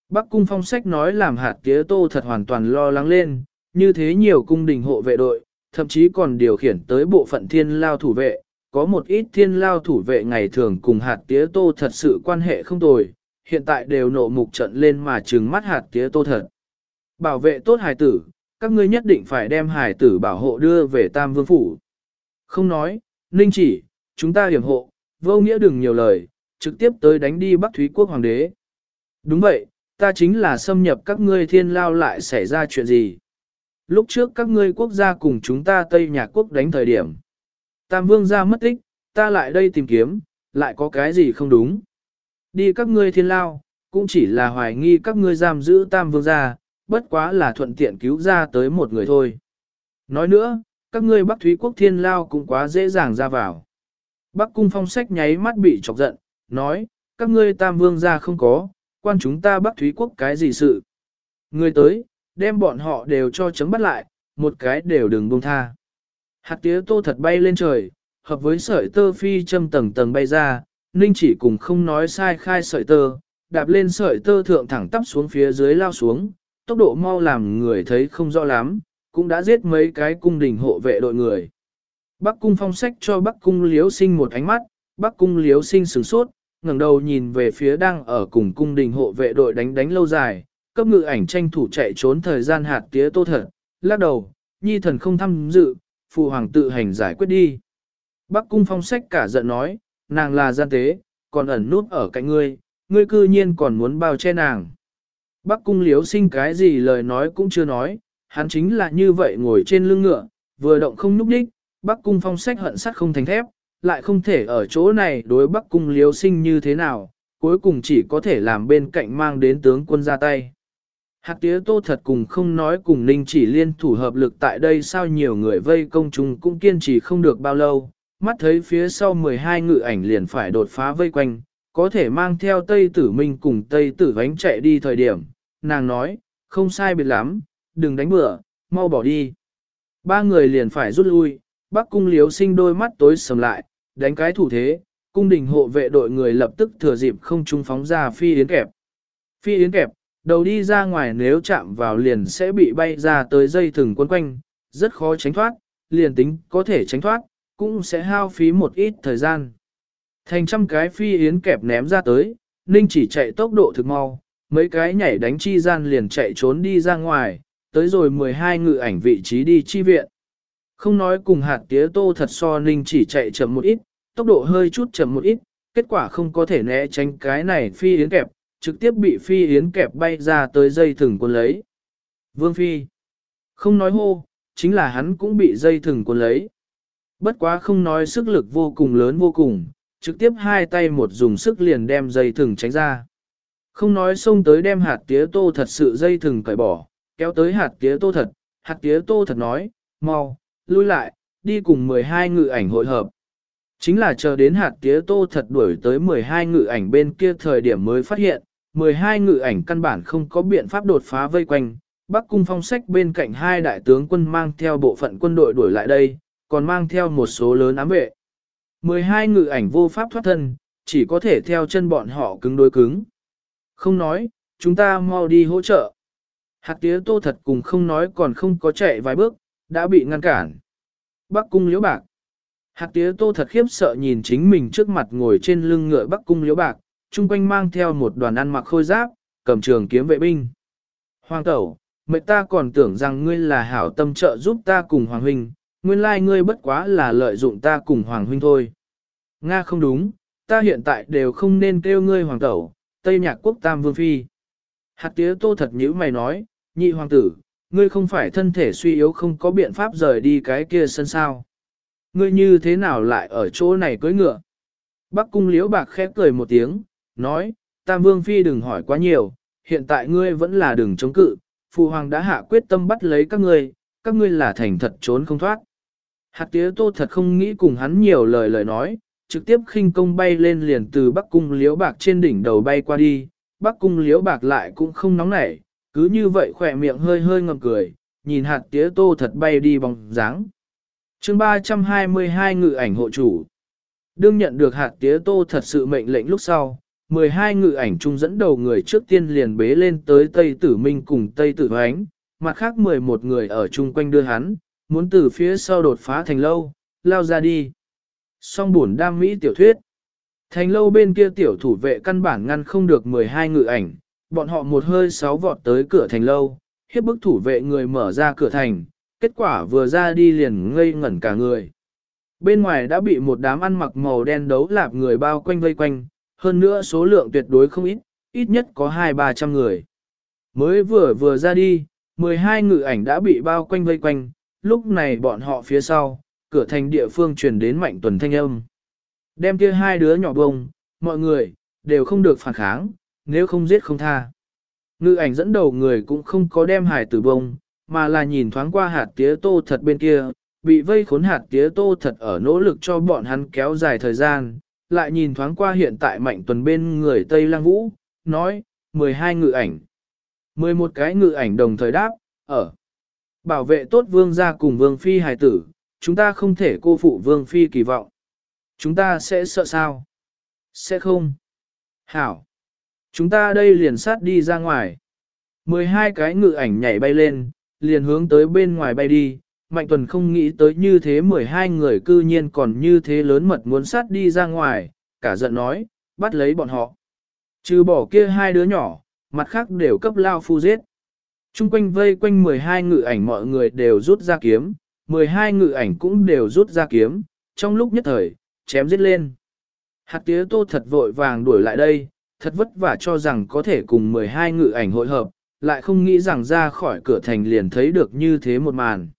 Bắc cung phong sách nói làm hạt tía tô thật hoàn toàn lo lắng lên, như thế nhiều cung đình hộ vệ đội, thậm chí còn điều khiển tới bộ phận thiên lao thủ vệ, có một ít thiên lao thủ vệ ngày thường cùng hạt tía tô thật sự quan hệ không tồi, hiện tại đều nộ mục trận lên mà trừng mắt hạt tía tô thật. Bảo vệ tốt hài tử, các ngươi nhất định phải đem hài tử bảo hộ đưa về Tam Vương Phủ. Không nói, ninh chỉ, chúng ta hiểm hộ, vô nghĩa đừng nhiều lời, trực tiếp tới đánh đi Bắc Thúy Quốc Hoàng đế. Đúng vậy, ta chính là xâm nhập các ngươi thiên lao lại xảy ra chuyện gì. Lúc trước các ngươi quốc gia cùng chúng ta Tây Nhạc Quốc đánh thời điểm. Tam Vương ra mất tích, ta lại đây tìm kiếm, lại có cái gì không đúng. Đi các ngươi thiên lao, cũng chỉ là hoài nghi các ngươi giam giữ Tam Vương gia, bất quá là thuận tiện cứu ra tới một người thôi. Nói nữa, các ngươi Bắc Thúy Quốc thiên lao cũng quá dễ dàng ra vào. Bắc Cung Phong Sách nháy mắt bị chọc giận, nói, các ngươi Tam Vương gia không có, quan chúng ta Bắc Thúy Quốc cái gì sự. Người tới, đem bọn họ đều cho chấm bắt lại, một cái đều đừng buông tha. Hạt tía tô thật bay lên trời, hợp với sợi tơ phi châm tầng tầng bay ra, ninh chỉ cùng không nói sai khai sợi tơ, đạp lên sợi tơ thượng thẳng tắp xuống phía dưới lao xuống, tốc độ mau làm người thấy không rõ lắm, cũng đã giết mấy cái cung đình hộ vệ đội người. Bắc cung phong sách cho Bắc cung liếu sinh một ánh mắt, Bắc cung liếu sinh sửng sốt, ngẩng đầu nhìn về phía đang ở cùng cung đình hộ vệ đội đánh đánh lâu dài, cấp ngự ảnh tranh thủ chạy trốn thời gian hạt tía tô thật, lắc đầu, nhi thần không tham dự, phụ hoàng tự hành giải quyết đi. Bắc cung phong sách cả giận nói, nàng là gian tế, còn ẩn nút ở cạnh ngươi, ngươi cư nhiên còn muốn bao che nàng. Bắc cung liếu sinh cái gì lời nói cũng chưa nói, hắn chính là như vậy ngồi trên lưng ngựa, vừa động không nhúc đích, Bắc cung phong sách hận sắt không thành thép, lại không thể ở chỗ này đối Bắc cung liếu sinh như thế nào, cuối cùng chỉ có thể làm bên cạnh mang đến tướng quân ra tay. Hạt tía tô thật cùng không nói cùng ninh chỉ liên thủ hợp lực tại đây sao nhiều người vây công chúng cũng kiên trì không được bao lâu, mắt thấy phía sau 12 ngự ảnh liền phải đột phá vây quanh, có thể mang theo Tây Tử Minh cùng Tây Tử Vánh chạy đi thời điểm, nàng nói, không sai biệt lắm, đừng đánh bựa, mau bỏ đi. Ba người liền phải rút lui, Bắc cung liếu sinh đôi mắt tối sầm lại, đánh cái thủ thế, cung đình hộ vệ đội người lập tức thừa dịp không trung phóng ra phi yến kẹp. Phi yến kẹp, đầu đi ra ngoài nếu chạm vào liền sẽ bị bay ra tới dây thừng quấn quanh, rất khó tránh thoát, liền tính có thể tránh thoát, cũng sẽ hao phí một ít thời gian. Thành trăm cái phi yến kẹp ném ra tới, Ninh chỉ chạy tốc độ thực mau, mấy cái nhảy đánh chi gian liền chạy trốn đi ra ngoài, tới rồi 12 ngự ảnh vị trí đi chi viện. Không nói cùng hạt tía tô thật so Ninh chỉ chạy chậm một ít, tốc độ hơi chút chậm một ít, kết quả không có thể né tránh cái này phi yến kẹp, trực tiếp bị phi yến kẹp bay ra tới dây thừng quân lấy. Vương phi, không nói hô, chính là hắn cũng bị dây thừng cuốn lấy. Bất quá không nói sức lực vô cùng lớn vô cùng, trực tiếp hai tay một dùng sức liền đem dây thừng tránh ra. Không nói xông tới đem hạt tía tô thật sự dây thừng cởi bỏ, kéo tới hạt tía tô thật, hạt tía tô thật nói, mau, lui lại, đi cùng 12 ngự ảnh hội hợp. Chính là chờ đến hạt tía tô thật đuổi tới 12 ngự ảnh bên kia thời điểm mới phát hiện, 12 ngự ảnh căn bản không có biện pháp đột phá vây quanh. Bắc cung phong sách bên cạnh hai đại tướng quân mang theo bộ phận quân đội đuổi lại đây, còn mang theo một số lớn ám vệ. 12 ngự ảnh vô pháp thoát thân, chỉ có thể theo chân bọn họ cứng đối cứng. Không nói, chúng ta mau đi hỗ trợ. Hạt tía tô thật cùng không nói còn không có chạy vài bước, đã bị ngăn cản. Bắc cung liễu bạc. Hạt tía tô thật khiếp sợ nhìn chính mình trước mặt ngồi trên lưng ngựa bắc cung liễu bạc, chung quanh mang theo một đoàn ăn mặc khôi giáp, cầm trường kiếm vệ binh. Hoàng tẩu, mệnh ta còn tưởng rằng ngươi là hảo tâm trợ giúp ta cùng Hoàng huynh, nguyên lai ngươi bất quá là lợi dụng ta cùng Hoàng huynh thôi. Nga không đúng, ta hiện tại đều không nên kêu ngươi Hoàng tẩu, Tây Nhạc Quốc Tam Vương Phi. Hạt tía tô thật nhữ mày nói, nhị hoàng tử, ngươi không phải thân thể suy yếu không có biện pháp rời đi cái kia sân sao. Ngươi như thế nào lại ở chỗ này cưới ngựa? Bắc cung liễu bạc khép cười một tiếng, nói, Tam Vương Phi đừng hỏi quá nhiều, hiện tại ngươi vẫn là đừng chống cự, Phụ Hoàng đã hạ quyết tâm bắt lấy các ngươi, các ngươi là thành thật trốn không thoát. Hạt tía tô thật không nghĩ cùng hắn nhiều lời lời nói, trực tiếp khinh công bay lên liền từ Bắc Cung liễu bạc trên đỉnh đầu bay qua đi, Bắc Cung liễu bạc lại cũng không nóng nảy, cứ như vậy khỏe miệng hơi hơi ngầm cười, nhìn hạt tía tô thật bay đi bóng dáng. chương 322 ngự ảnh hộ chủ. Đương nhận được hạt tía tô thật sự mệnh lệnh lúc sau, 12 ngự ảnh chung dẫn đầu người trước tiên liền bế lên tới Tây Tử Minh cùng Tây Tử Hoánh, mặt khác 11 người ở chung quanh đưa hắn, muốn từ phía sau đột phá thành lâu, lao ra đi. Song buồn đam mỹ tiểu thuyết. Thành lâu bên kia tiểu thủ vệ căn bản ngăn không được 12 ngự ảnh, bọn họ một hơi sáu vọt tới cửa thành lâu, hiếp bức thủ vệ người mở ra cửa thành, kết quả vừa ra đi liền ngây ngẩn cả người. Bên ngoài đã bị một đám ăn mặc màu đen đấu lạp người bao quanh vây quanh, hơn nữa số lượng tuyệt đối không ít, ít nhất có hai ba trăm người. Mới vừa vừa ra đi, 12 ngự ảnh đã bị bao quanh vây quanh, lúc này bọn họ phía sau, cửa thành địa phương truyền đến mạnh tuần thanh âm. Đem kia hai đứa nhỏ bông, mọi người, đều không được phản kháng, nếu không giết không tha. Ngự ảnh dẫn đầu người cũng không có đem hải tử bông, mà là nhìn thoáng qua hạt tía tô thật bên kia, bị vây khốn hạt tía tô thật ở nỗ lực cho bọn hắn kéo dài thời gian, lại nhìn thoáng qua hiện tại mạnh tuần bên người Tây Lăng Vũ, nói, 12 ngự ảnh. 11 cái ngự ảnh đồng thời đáp, ở. Bảo vệ tốt vương gia cùng vương phi hài tử, chúng ta không thể cô phụ vương phi kỳ vọng. Chúng ta sẽ sợ sao? Sẽ không. Hảo. Chúng ta đây liền sát đi ra ngoài. 12 cái ngự ảnh nhảy bay lên, liền hướng tới bên ngoài bay đi, Mạnh Tuần không nghĩ tới như thế 12 người cư nhiên còn như thế lớn mật muốn sát đi ra ngoài, cả giận nói, bắt lấy bọn họ. Trừ bỏ kia hai đứa nhỏ, mặt khác đều cấp lao phu giết. Trung quanh vây quanh 12 ngự ảnh mọi người đều rút ra kiếm, 12 ngự ảnh cũng đều rút ra kiếm, trong lúc nhất thời, chém giết lên. Hạt tía tô thật vội vàng đuổi lại đây, thật vất vả cho rằng có thể cùng 12 ngự ảnh hội hợp, lại không nghĩ rằng ra khỏi cửa thành liền thấy được như thế một màn.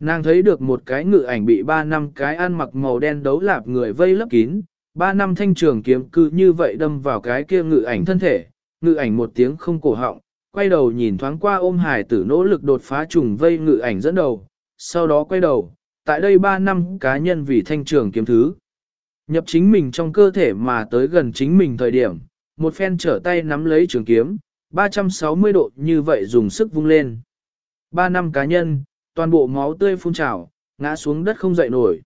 Nàng thấy được một cái ngự ảnh bị ba năm cái ăn mặc màu đen đấu lạp người vây lấp kín, ba năm thanh trường kiếm cư như vậy đâm vào cái kia ngự ảnh thân thể, ngự ảnh một tiếng không cổ họng, quay đầu nhìn thoáng qua ôm hải tử nỗ lực đột phá trùng vây ngự ảnh dẫn đầu, sau đó quay đầu, tại đây ba năm cá nhân vì thanh trường kiếm thứ. Nhập chính mình trong cơ thể mà tới gần chính mình thời điểm, một phen trở tay nắm lấy trường kiếm, 360 độ như vậy dùng sức vung lên. Ba năm cá nhân, toàn bộ máu tươi phun trào, ngã xuống đất không dậy nổi.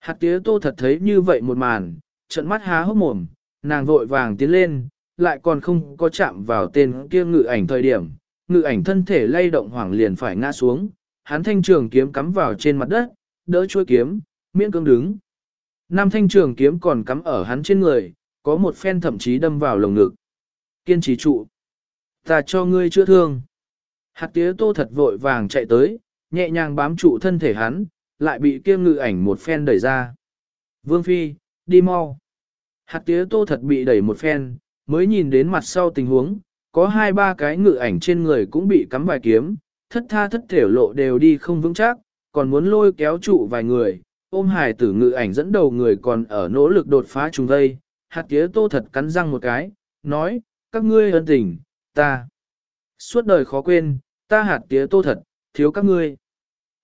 Hạt tía tô thật thấy như vậy một màn, trận mắt há hốc mồm, nàng vội vàng tiến lên, lại còn không có chạm vào tên kia ngự ảnh thời điểm, ngự ảnh thân thể lay động hoảng liền phải ngã xuống, hắn thanh trường kiếm cắm vào trên mặt đất, đỡ chuôi kiếm, miễn cưỡng đứng. Nam thanh trường kiếm còn cắm ở hắn trên người, có một phen thậm chí đâm vào lồng ngực. Kiên trì trụ. Ta cho ngươi chữa thương. Hạt tía tô thật vội vàng chạy tới, nhẹ nhàng bám trụ thân thể hắn, lại bị kia ngự ảnh một phen đẩy ra. Vương Phi, đi mau. Hạt tía tô thật bị đẩy một phen, mới nhìn đến mặt sau tình huống, có hai ba cái ngự ảnh trên người cũng bị cắm vài kiếm, thất tha thất thể lộ đều đi không vững chắc, còn muốn lôi kéo trụ vài người, ôm hài tử ngự ảnh dẫn đầu người còn ở nỗ lực đột phá trùng vây, hạt tía tô thật cắn răng một cái, nói, các ngươi ân tình, ta. Suốt đời khó quên, ta hạt tía tô thật, thiếu các ngươi.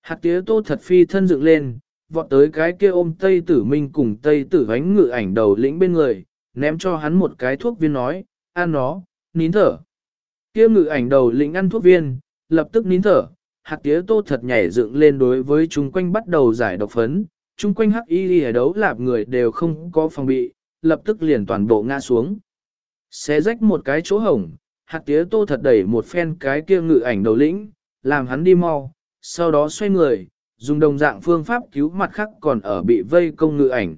Hạt tía tô thật phi thân dựng lên, vọt tới cái kia ôm Tây Tử Minh cùng Tây Tử Vánh ngự ảnh đầu lĩnh bên người, ném cho hắn một cái thuốc viên nói, ăn nó, nín thở. Kia ngự ảnh đầu lĩnh ăn thuốc viên, lập tức nín thở, hạt tía tô thật nhảy dựng lên đối với chúng quanh bắt đầu giải độc phấn, chung quanh hắc y ở đấu lạp người đều không có phòng bị, lập tức liền toàn bộ ngã xuống. Xé rách một cái chỗ hổng, hạt tía tô thật đẩy một phen cái kia ngự ảnh đầu lĩnh, làm hắn đi mau, sau đó xoay người, dùng đồng dạng phương pháp cứu mặt khác còn ở bị vây công ngự ảnh.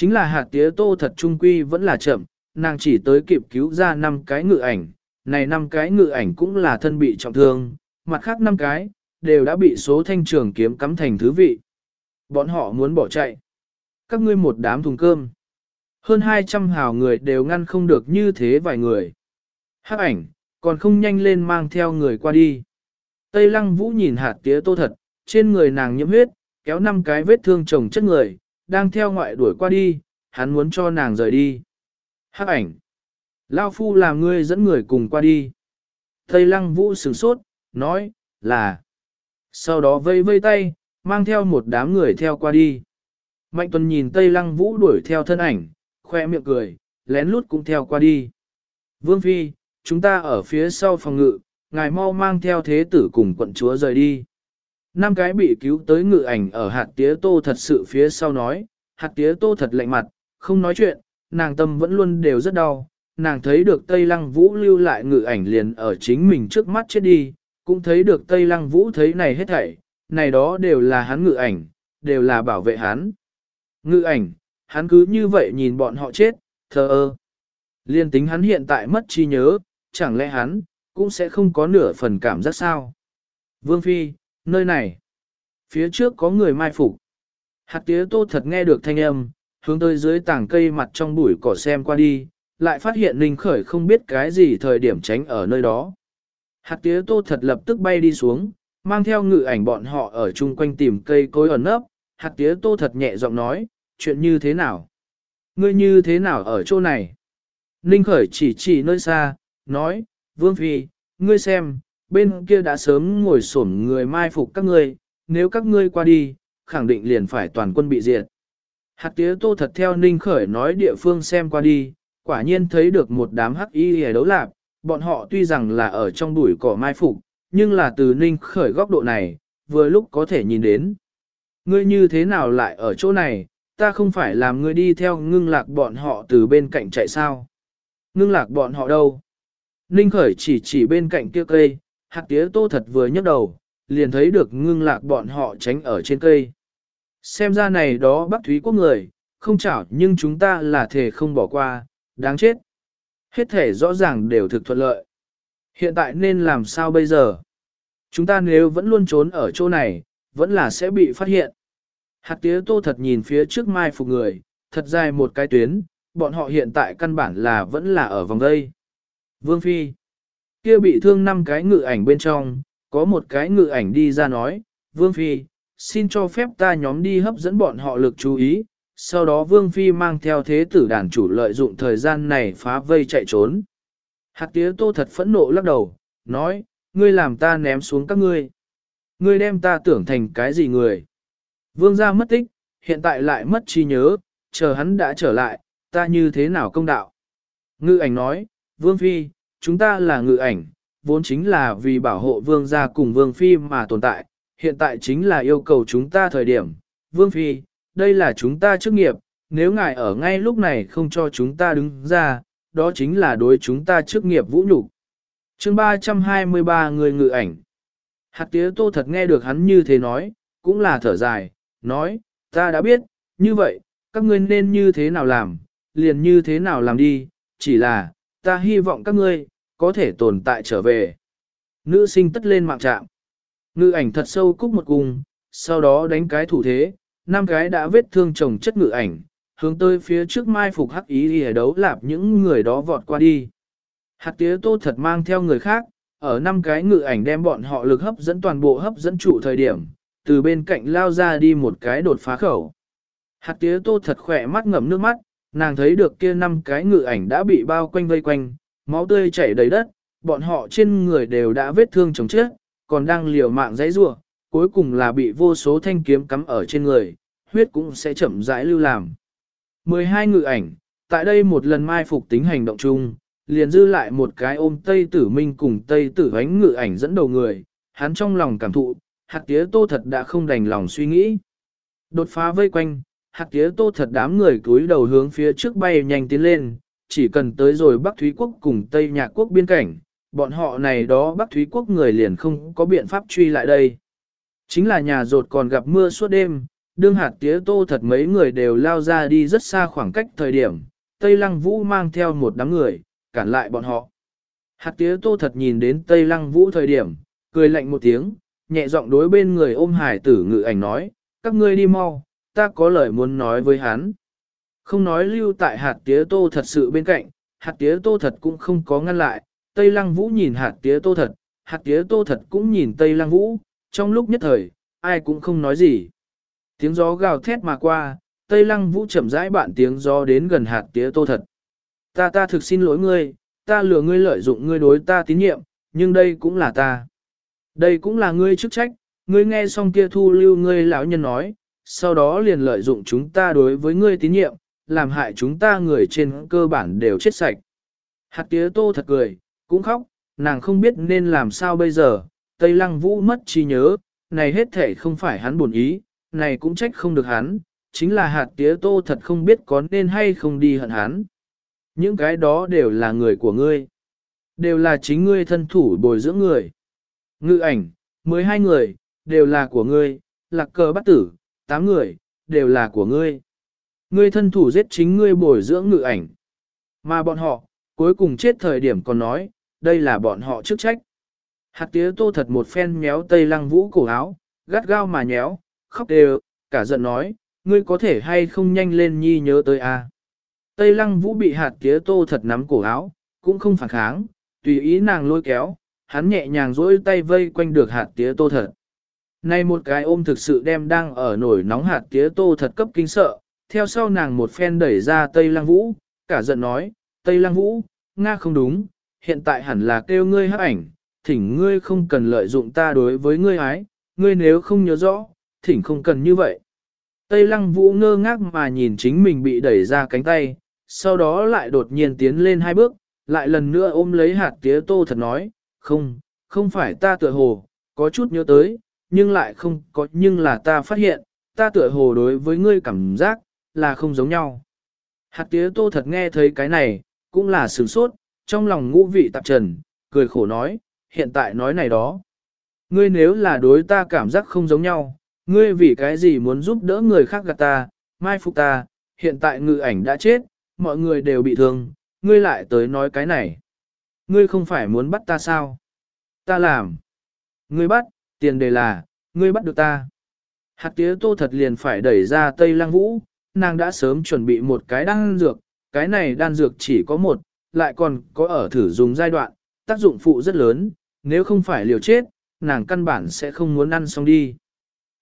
Chính là hạt tía tô thật trung quy vẫn là chậm, nàng chỉ tới kịp cứu ra năm cái ngự ảnh, này năm cái ngự ảnh cũng là thân bị trọng thương, mặt khác năm cái, đều đã bị số thanh trường kiếm cắm thành thứ vị. Bọn họ muốn bỏ chạy. Các ngươi một đám thùng cơm. Hơn 200 hào người đều ngăn không được như thế vài người. Hắc ảnh, còn không nhanh lên mang theo người qua đi. Tây lăng vũ nhìn hạt tía tô thật, trên người nàng nhiễm huyết, kéo năm cái vết thương chồng chất người, đang theo ngoại đuổi qua đi, hắn muốn cho nàng rời đi. Hắc ảnh. Lao phu làm ngươi dẫn người cùng qua đi. Tây lăng vũ sửng sốt, nói, là. Sau đó vây vây tay, mang theo một đám người theo qua đi. Mạnh tuần nhìn Tây lăng vũ đuổi theo thân ảnh, khoe miệng cười, lén lút cũng theo qua đi. Vương Phi, chúng ta ở phía sau phòng ngự, ngài mau mang theo thế tử cùng quận chúa rời đi. Năm cái bị cứu tới ngự ảnh ở hạt tía tô thật sự phía sau nói, hạt tía tô thật lạnh mặt, không nói chuyện, nàng tâm vẫn luôn đều rất đau, nàng thấy được Tây Lăng Vũ lưu lại ngự ảnh liền ở chính mình trước mắt chết đi, cũng thấy được Tây Lăng Vũ thấy này hết thảy, này đó đều là hắn ngự ảnh, đều là bảo vệ hắn. Ngự ảnh, hắn cứ như vậy nhìn bọn họ chết, thờ ơ. Liên tính hắn hiện tại mất trí nhớ, chẳng lẽ hắn, cũng sẽ không có nửa phần cảm giác sao. Vương Phi, nơi này, phía trước có người mai phục. Hạt tía tô thật nghe được thanh âm, hướng tới dưới tảng cây mặt trong bụi cỏ xem qua đi, lại phát hiện Ninh Khởi không biết cái gì thời điểm tránh ở nơi đó. Hạt tía tô thật lập tức bay đi xuống, mang theo ngự ảnh bọn họ ở chung quanh tìm cây cối ẩn nấp. Hạt tía tô thật nhẹ giọng nói, chuyện như thế nào? Ngươi như thế nào ở chỗ này? Ninh Khởi chỉ chỉ nơi xa, nói, Vương Phi, ngươi xem, bên kia đã sớm ngồi xổm người mai phục các ngươi, nếu các ngươi qua đi, khẳng định liền phải toàn quân bị diệt. Hạt tía tô thật theo Ninh Khởi nói địa phương xem qua đi, quả nhiên thấy được một đám hắc y hề đấu lạp, bọn họ tuy rằng là ở trong bụi cỏ mai phục, nhưng là từ Ninh Khởi góc độ này, vừa lúc có thể nhìn đến. Ngươi như thế nào lại ở chỗ này, ta không phải làm ngươi đi theo ngưng lạc bọn họ từ bên cạnh chạy sao. Ngưng lạc bọn họ đâu? Ninh Khởi chỉ chỉ bên cạnh kia cây, hạt tía tô thật vừa nhấc đầu, liền thấy được ngưng lạc bọn họ tránh ở trên cây. Xem ra này đó Bắc Thúy quốc người, không chảo nhưng chúng ta là thể không bỏ qua, đáng chết. Hết thể rõ ràng đều thực thuận lợi. Hiện tại nên làm sao bây giờ? Chúng ta nếu vẫn luôn trốn ở chỗ này, vẫn là sẽ bị phát hiện. Hạt tía tô thật nhìn phía trước mai phục người, thật dài một cái tuyến, bọn họ hiện tại căn bản là vẫn là ở vòng đây. Vương Phi kia bị thương năm cái ngự ảnh bên trong, có một cái ngự ảnh đi ra nói, Vương Phi, xin cho phép ta nhóm đi hấp dẫn bọn họ lực chú ý, sau đó Vương Phi mang theo thế tử đàn chủ lợi dụng thời gian này phá vây chạy trốn. Hạt tía tô thật phẫn nộ lắc đầu, nói, ngươi làm ta ném xuống các ngươi. Ngươi đem ta tưởng thành cái gì người. Vương gia mất tích, hiện tại lại mất trí nhớ, chờ hắn đã trở lại, ta như thế nào công đạo. Ngự ảnh nói, Vương Phi, chúng ta là ngự ảnh, vốn chính là vì bảo hộ Vương gia cùng Vương Phi mà tồn tại, hiện tại chính là yêu cầu chúng ta thời điểm. Vương Phi, đây là chúng ta chức nghiệp, nếu ngài ở ngay lúc này không cho chúng ta đứng ra, đó chính là đối chúng ta chức nghiệp vũ nhục. chương 323 người ngự ảnh. Hạt tía tô thật nghe được hắn như thế nói, cũng là thở dài, nói, ta đã biết, như vậy, các ngươi nên như thế nào làm, liền như thế nào làm đi, chỉ là, ta hy vọng các ngươi, có thể tồn tại trở về. Nữ sinh tất lên mạng trạm. Ngự ảnh thật sâu cúc một cung, sau đó đánh cái thủ thế, năm cái đã vết thương chồng chất ngự ảnh, hướng tới phía trước mai phục hắc ý đi đấu lạp những người đó vọt qua đi. Hạt tía tô thật mang theo người khác, ở năm cái ngự ảnh đem bọn họ lực hấp dẫn toàn bộ hấp dẫn trụ thời điểm, từ bên cạnh lao ra đi một cái đột phá khẩu. Hạt tía tô thật khỏe mắt ngậm nước mắt, nàng thấy được kia năm cái ngự ảnh đã bị bao quanh vây quanh, máu tươi chảy đầy đất, bọn họ trên người đều đã vết thương chồng chết, còn đang liều mạng dãy rủa, cuối cùng là bị vô số thanh kiếm cắm ở trên người, huyết cũng sẽ chậm rãi lưu làm. 12 ngự ảnh, tại đây một lần mai phục tính hành động chung, liền dư lại một cái ôm Tây Tử Minh cùng Tây Tử ánh ngự ảnh dẫn đầu người, hắn trong lòng cảm thụ, hạt tía tô thật đã không đành lòng suy nghĩ. Đột phá vây quanh, hạt tía tô thật đám người cúi đầu hướng phía trước bay nhanh tiến lên, chỉ cần tới rồi Bắc Thúy Quốc cùng Tây Nhạc Quốc biên cảnh, bọn họ này đó Bắc Thúy Quốc người liền không có biện pháp truy lại đây. Chính là nhà rột còn gặp mưa suốt đêm, đương hạt tía tô thật mấy người đều lao ra đi rất xa khoảng cách thời điểm, Tây Lăng Vũ mang theo một đám người, cản lại bọn họ. Hạt tía tô thật nhìn đến Tây Lăng Vũ thời điểm, cười lạnh một tiếng, nhẹ giọng đối bên người ôm hải tử ngự ảnh nói, các ngươi đi mau, ta có lời muốn nói với hắn. Không nói lưu tại hạt tía tô thật sự bên cạnh, hạt tía tô thật cũng không có ngăn lại, Tây Lăng Vũ nhìn hạt tía tô thật, hạt tía tô thật cũng nhìn Tây Lăng Vũ, trong lúc nhất thời, ai cũng không nói gì. Tiếng gió gào thét mà qua, Tây Lăng Vũ chậm rãi bạn tiếng gió đến gần hạt tía tô thật. Ta ta thực xin lỗi ngươi, ta lừa ngươi lợi dụng ngươi đối ta tín nhiệm, nhưng đây cũng là ta. Đây cũng là ngươi chức trách, ngươi nghe xong kia thu lưu ngươi lão nhân nói, sau đó liền lợi dụng chúng ta đối với ngươi tín nhiệm, làm hại chúng ta người trên cơ bản đều chết sạch. Hạt tía tô thật cười, cũng khóc, nàng không biết nên làm sao bây giờ, Tây Lăng Vũ mất trí nhớ, này hết thể không phải hắn buồn ý, này cũng trách không được hắn, chính là hạt tía tô thật không biết có nên hay không đi hận hắn. Những cái đó đều là người của ngươi. Đều là chính ngươi thân thủ bồi dưỡng người. Ngự ảnh, 12 người, đều là của ngươi, lạc cờ bắt tử, Tám người, đều là của ngươi. Ngươi thân thủ giết chính ngươi bồi dưỡng ngự ảnh. Mà bọn họ, cuối cùng chết thời điểm còn nói, đây là bọn họ chức trách. Hạt tía tô thật một phen méo tây lăng vũ cổ áo, gắt gao mà nhéo, khóc đều, cả giận nói, ngươi có thể hay không nhanh lên nhi nhớ tới a. Tây lăng vũ bị hạt tía tô thật nắm cổ áo, cũng không phản kháng, tùy ý nàng lôi kéo, hắn nhẹ nhàng dỗi tay vây quanh được hạt tía tô thật. Này một cái ôm thực sự đem đang ở nổi nóng hạt tía tô thật cấp kinh sợ, theo sau nàng một phen đẩy ra Tây Lăng Vũ, cả giận nói, Tây Lăng Vũ, Nga không đúng, hiện tại hẳn là kêu ngươi hắc ảnh, thỉnh ngươi không cần lợi dụng ta đối với ngươi ái, ngươi nếu không nhớ rõ, thỉnh không cần như vậy. Tây Lăng Vũ ngơ ngác mà nhìn chính mình bị đẩy ra cánh tay, sau đó lại đột nhiên tiến lên hai bước, lại lần nữa ôm lấy hạt tía tô thật nói, không, không phải ta tựa hồ, có chút nhớ tới, nhưng lại không có nhưng là ta phát hiện, ta tựa hồ đối với ngươi cảm giác, là không giống nhau. Hạt tía tô thật nghe thấy cái này, cũng là sửng sốt, trong lòng ngũ vị tạp trần, cười khổ nói, hiện tại nói này đó. Ngươi nếu là đối ta cảm giác không giống nhau, ngươi vì cái gì muốn giúp đỡ người khác gạt ta, mai phục ta, hiện tại ngự ảnh đã chết, mọi người đều bị thương, ngươi lại tới nói cái này. Ngươi không phải muốn bắt ta sao? Ta làm. Ngươi bắt, tiền đề là, ngươi bắt được ta. Hạt tía tô thật liền phải đẩy ra Tây Lăng Vũ, nàng đã sớm chuẩn bị một cái đan dược, cái này đan dược chỉ có một, lại còn có ở thử dùng giai đoạn, tác dụng phụ rất lớn, nếu không phải liều chết, nàng căn bản sẽ không muốn ăn xong đi.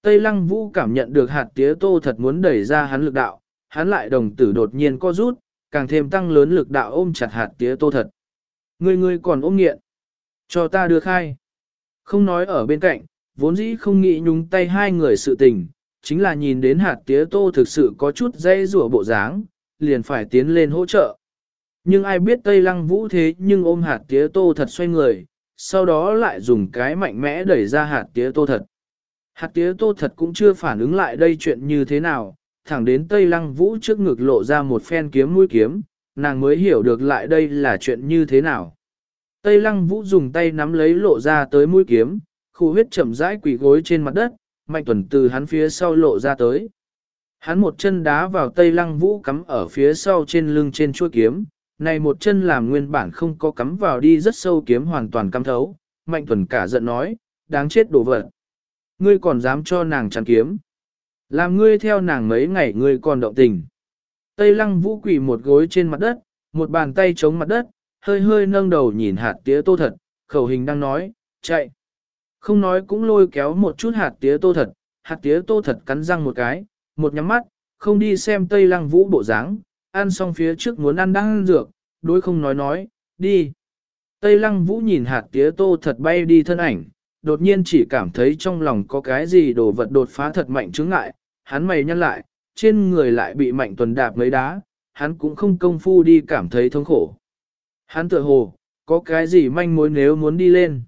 Tây Lăng Vũ cảm nhận được hạt tía tô thật muốn đẩy ra hắn lực đạo, hắn lại đồng tử đột nhiên co rút, càng thêm tăng lớn lực đạo ôm chặt hạt tía tô thật. Người người còn ôm nghiện. Cho ta đưa khai. Không nói ở bên cạnh, vốn dĩ không nghĩ nhúng tay hai người sự tình, chính là nhìn đến hạt tía tô thực sự có chút dây rủa bộ dáng, liền phải tiến lên hỗ trợ. Nhưng ai biết Tây Lăng Vũ thế nhưng ôm hạt tía tô thật xoay người, sau đó lại dùng cái mạnh mẽ đẩy ra hạt tía tô thật. Hạt tía tô thật cũng chưa phản ứng lại đây chuyện như thế nào, thẳng đến Tây Lăng Vũ trước ngực lộ ra một phen kiếm mũi kiếm, nàng mới hiểu được lại đây là chuyện như thế nào. Tây Lăng Vũ dùng tay nắm lấy lộ ra tới mũi kiếm, khu huyết chậm rãi quỳ gối trên mặt đất, Mạnh Tuần từ hắn phía sau lộ ra tới. Hắn một chân đá vào Tây Lăng Vũ cắm ở phía sau trên lưng trên chuôi kiếm, này một chân làm nguyên bản không có cắm vào đi rất sâu kiếm hoàn toàn cắm thấu. Mạnh Tuần cả giận nói, đáng chết đồ vật. Ngươi còn dám cho nàng chắn kiếm. Làm ngươi theo nàng mấy ngày ngươi còn động tình. Tây Lăng Vũ quỳ một gối trên mặt đất, một bàn tay chống mặt đất, hơi hơi nâng đầu nhìn hạt tía tô thật, khẩu hình đang nói, chạy. Không nói cũng lôi kéo một chút hạt tía tô thật, hạt tía tô thật cắn răng một cái, một nhắm mắt, không đi xem Tây Lăng Vũ bộ dáng, ăn xong phía trước muốn ăn đang ăn dược, đối không nói nói, đi. Tây Lăng Vũ nhìn hạt tía tô thật bay đi thân ảnh, đột nhiên chỉ cảm thấy trong lòng có cái gì đồ vật đột phá thật mạnh chứng ngại, hắn mày nhăn lại, trên người lại bị mạnh tuần đạp mấy đá, hắn cũng không công phu đi cảm thấy thống khổ. Hắn tự hồ, có cái gì manh mối nếu muốn đi lên.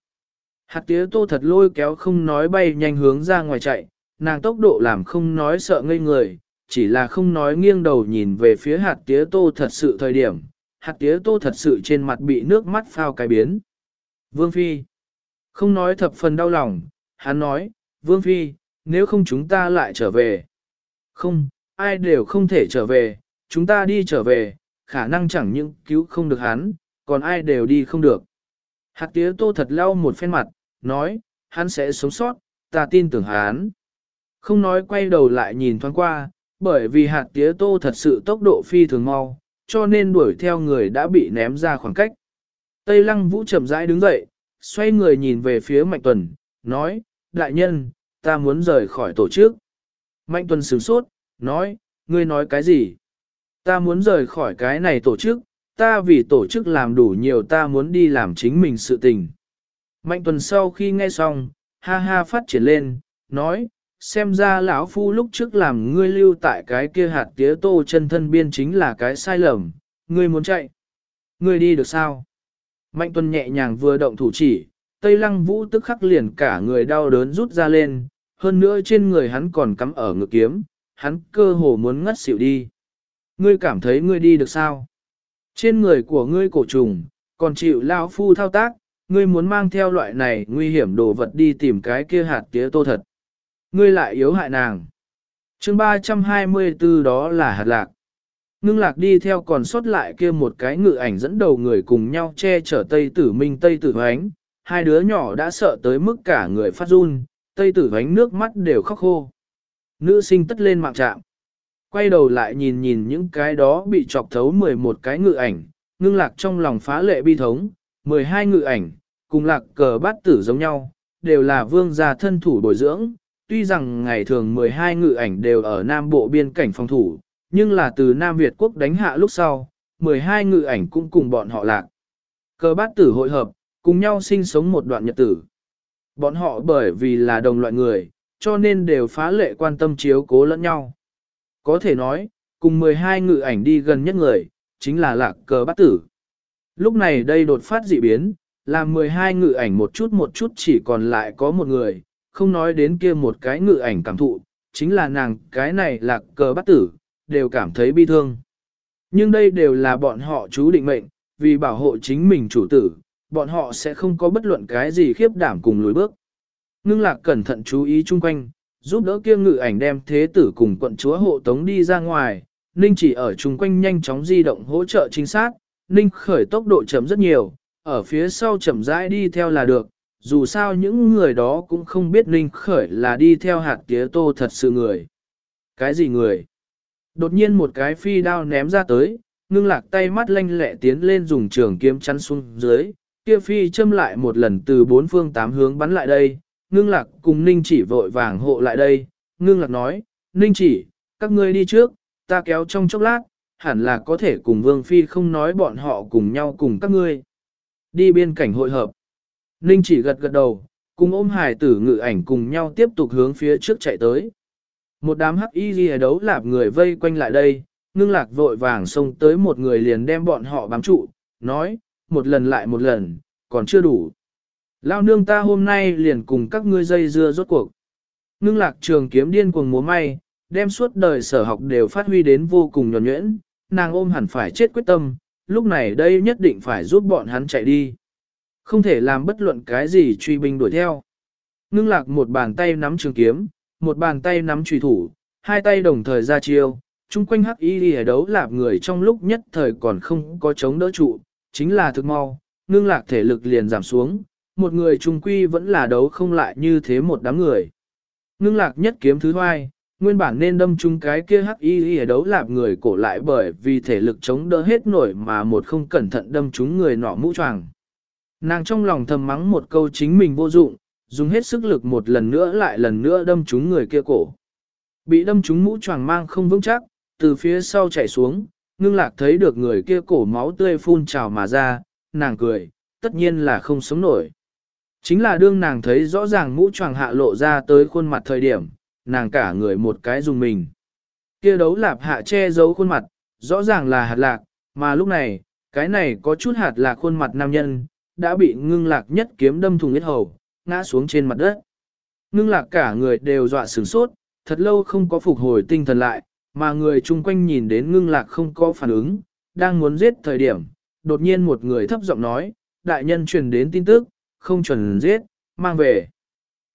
Hạt tía tô thật lôi kéo không nói bay nhanh hướng ra ngoài chạy, nàng tốc độ làm không nói sợ ngây người, chỉ là không nói nghiêng đầu nhìn về phía hạt tía tô thật sự thời điểm, hạt tía tô thật sự trên mặt bị nước mắt phao cái biến. Vương Phi không nói thập phần đau lòng, hắn nói, Vương Phi, nếu không chúng ta lại trở về. Không, ai đều không thể trở về, chúng ta đi trở về, khả năng chẳng những cứu không được hắn, còn ai đều đi không được. Hạt tía tô thật lau một phen mặt, nói, hắn sẽ sống sót, ta tin tưởng hắn. Không nói quay đầu lại nhìn thoáng qua, bởi vì hạt tía tô thật sự tốc độ phi thường mau, cho nên đuổi theo người đã bị ném ra khoảng cách. Tây lăng vũ chậm rãi đứng dậy, xoay người nhìn về phía Mạnh Tuần, nói, đại nhân, ta muốn rời khỏi tổ chức. Mạnh Tuần sửng sốt, nói, ngươi nói cái gì? Ta muốn rời khỏi cái này tổ chức, ta vì tổ chức làm đủ nhiều ta muốn đi làm chính mình sự tình. Mạnh Tuần sau khi nghe xong, ha ha phát triển lên, nói, xem ra lão phu lúc trước làm ngươi lưu tại cái kia hạt tía tô chân thân biên chính là cái sai lầm, ngươi muốn chạy. Ngươi đi được sao? Mạnh tuần nhẹ nhàng vừa động thủ chỉ, Tây Lăng Vũ tức khắc liền cả người đau đớn rút ra lên, hơn nữa trên người hắn còn cắm ở ngực kiếm, hắn cơ hồ muốn ngất xỉu đi. Ngươi cảm thấy ngươi đi được sao? Trên người của ngươi cổ trùng, còn chịu lao phu thao tác, ngươi muốn mang theo loại này nguy hiểm đồ vật đi tìm cái kia hạt tía tô thật. Ngươi lại yếu hại nàng. chương 324 đó là hạt lạc. Ngưng lạc đi theo còn sót lại kia một cái ngự ảnh dẫn đầu người cùng nhau che chở Tây Tử Minh Tây Tử Hoánh. Hai đứa nhỏ đã sợ tới mức cả người phát run, Tây Tử Hoánh nước mắt đều khóc khô. Nữ sinh tất lên mạng trạm. Quay đầu lại nhìn nhìn những cái đó bị chọc thấu 11 cái ngự ảnh, ngưng lạc trong lòng phá lệ bi thống, 12 ngự ảnh, cùng lạc cờ bát tử giống nhau, đều là vương gia thân thủ bồi dưỡng. Tuy rằng ngày thường 12 ngự ảnh đều ở Nam Bộ biên cảnh phòng thủ, nhưng là từ Nam Việt quốc đánh hạ lúc sau, 12 ngự ảnh cũng cùng bọn họ lạc. Cờ bát tử hội hợp, cùng nhau sinh sống một đoạn nhật tử. Bọn họ bởi vì là đồng loại người, cho nên đều phá lệ quan tâm chiếu cố lẫn nhau. Có thể nói, cùng 12 ngự ảnh đi gần nhất người, chính là lạc cờ bát tử. Lúc này đây đột phát dị biến, làm 12 ngự ảnh một chút một chút chỉ còn lại có một người, không nói đến kia một cái ngự ảnh cảm thụ, chính là nàng cái này lạc cờ bát tử, đều cảm thấy bi thương. Nhưng đây đều là bọn họ chú định mệnh, vì bảo hộ chính mình chủ tử, bọn họ sẽ không có bất luận cái gì khiếp đảm cùng lùi bước. Ngưng lạc cẩn thận chú ý chung quanh, giúp đỡ kia ngự ảnh đem thế tử cùng quận chúa hộ tống đi ra ngoài, Ninh chỉ ở chung quanh nhanh chóng di động hỗ trợ chính xác, Ninh khởi tốc độ chậm rất nhiều, ở phía sau chậm rãi đi theo là được, dù sao những người đó cũng không biết Ninh khởi là đi theo hạt tía tô thật sự người. Cái gì người? Đột nhiên một cái phi đao ném ra tới, ngưng lạc tay mắt lanh lẹ tiến lên dùng trường kiếm chắn xuống dưới, kia phi châm lại một lần từ bốn phương tám hướng bắn lại đây, ngưng lạc cùng ninh chỉ vội vàng hộ lại đây, ngưng lạc nói, ninh chỉ, các ngươi đi trước, ta kéo trong chốc lát, hẳn là có thể cùng vương phi không nói bọn họ cùng nhau cùng các ngươi. Đi biên cảnh hội hợp. Ninh chỉ gật gật đầu, cùng ôm hải tử ngự ảnh cùng nhau tiếp tục hướng phía trước chạy tới. Một đám hắc y ghi đấu lạp người vây quanh lại đây, ngưng lạc vội vàng xông tới một người liền đem bọn họ bám trụ, nói, một lần lại một lần, còn chưa đủ. Lao nương ta hôm nay liền cùng các ngươi dây dưa rốt cuộc. Ngưng lạc trường kiếm điên cuồng múa may, đem suốt đời sở học đều phát huy đến vô cùng nhuẩn nhuyễn, nàng ôm hẳn phải chết quyết tâm, lúc này đây nhất định phải giúp bọn hắn chạy đi. Không thể làm bất luận cái gì truy binh đuổi theo. Ngưng lạc một bàn tay nắm trường kiếm, một bàn tay nắm truy thủ, hai tay đồng thời ra chiêu, chung quanh hắc y đi đấu lạp người trong lúc nhất thời còn không có chống đỡ trụ, chính là thực mau, ngưng lạc thể lực liền giảm xuống, một người trung quy vẫn là đấu không lại như thế một đám người. Ngưng lạc nhất kiếm thứ hoai, nguyên bản nên đâm chung cái kia hắc y y đấu lạp người cổ lại bởi vì thể lực chống đỡ hết nổi mà một không cẩn thận đâm trúng người nọ mũ choàng. Nàng trong lòng thầm mắng một câu chính mình vô dụng, dùng hết sức lực một lần nữa lại lần nữa đâm trúng người kia cổ. Bị đâm trúng mũ choàng mang không vững chắc, từ phía sau chạy xuống, ngưng lạc thấy được người kia cổ máu tươi phun trào mà ra, nàng cười, tất nhiên là không sống nổi. Chính là đương nàng thấy rõ ràng mũ choàng hạ lộ ra tới khuôn mặt thời điểm, nàng cả người một cái dùng mình. Kia đấu lạp hạ che giấu khuôn mặt, rõ ràng là hạt lạc, mà lúc này, cái này có chút hạt lạc khuôn mặt nam nhân, đã bị ngưng lạc nhất kiếm đâm thùng huyết hầu, ngã xuống trên mặt đất. Ngưng lạc cả người đều dọa sửng sốt, thật lâu không có phục hồi tinh thần lại, mà người chung quanh nhìn đến ngưng lạc không có phản ứng, đang muốn giết thời điểm, đột nhiên một người thấp giọng nói, đại nhân truyền đến tin tức, không chuẩn giết, mang về.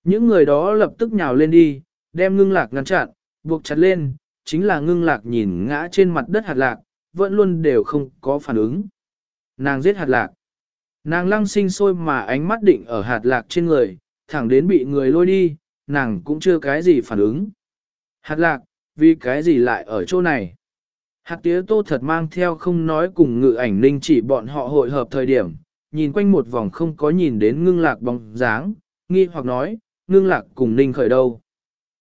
Những người đó lập tức nhào lên đi, đem ngưng lạc ngăn chặn, buộc chặt lên, chính là ngưng lạc nhìn ngã trên mặt đất hạt lạc, vẫn luôn đều không có phản ứng. Nàng giết hạt lạc. Nàng lăng sinh sôi mà ánh mắt định ở hạt lạc trên người, thẳng đến bị người lôi đi, nàng cũng chưa cái gì phản ứng. Hạt lạc, vì cái gì lại ở chỗ này? Hạt tía tô thật mang theo không nói cùng ngự ảnh ninh chỉ bọn họ hội hợp thời điểm, nhìn quanh một vòng không có nhìn đến ngưng lạc bóng dáng, nghi hoặc nói, ngưng lạc cùng ninh khởi đâu.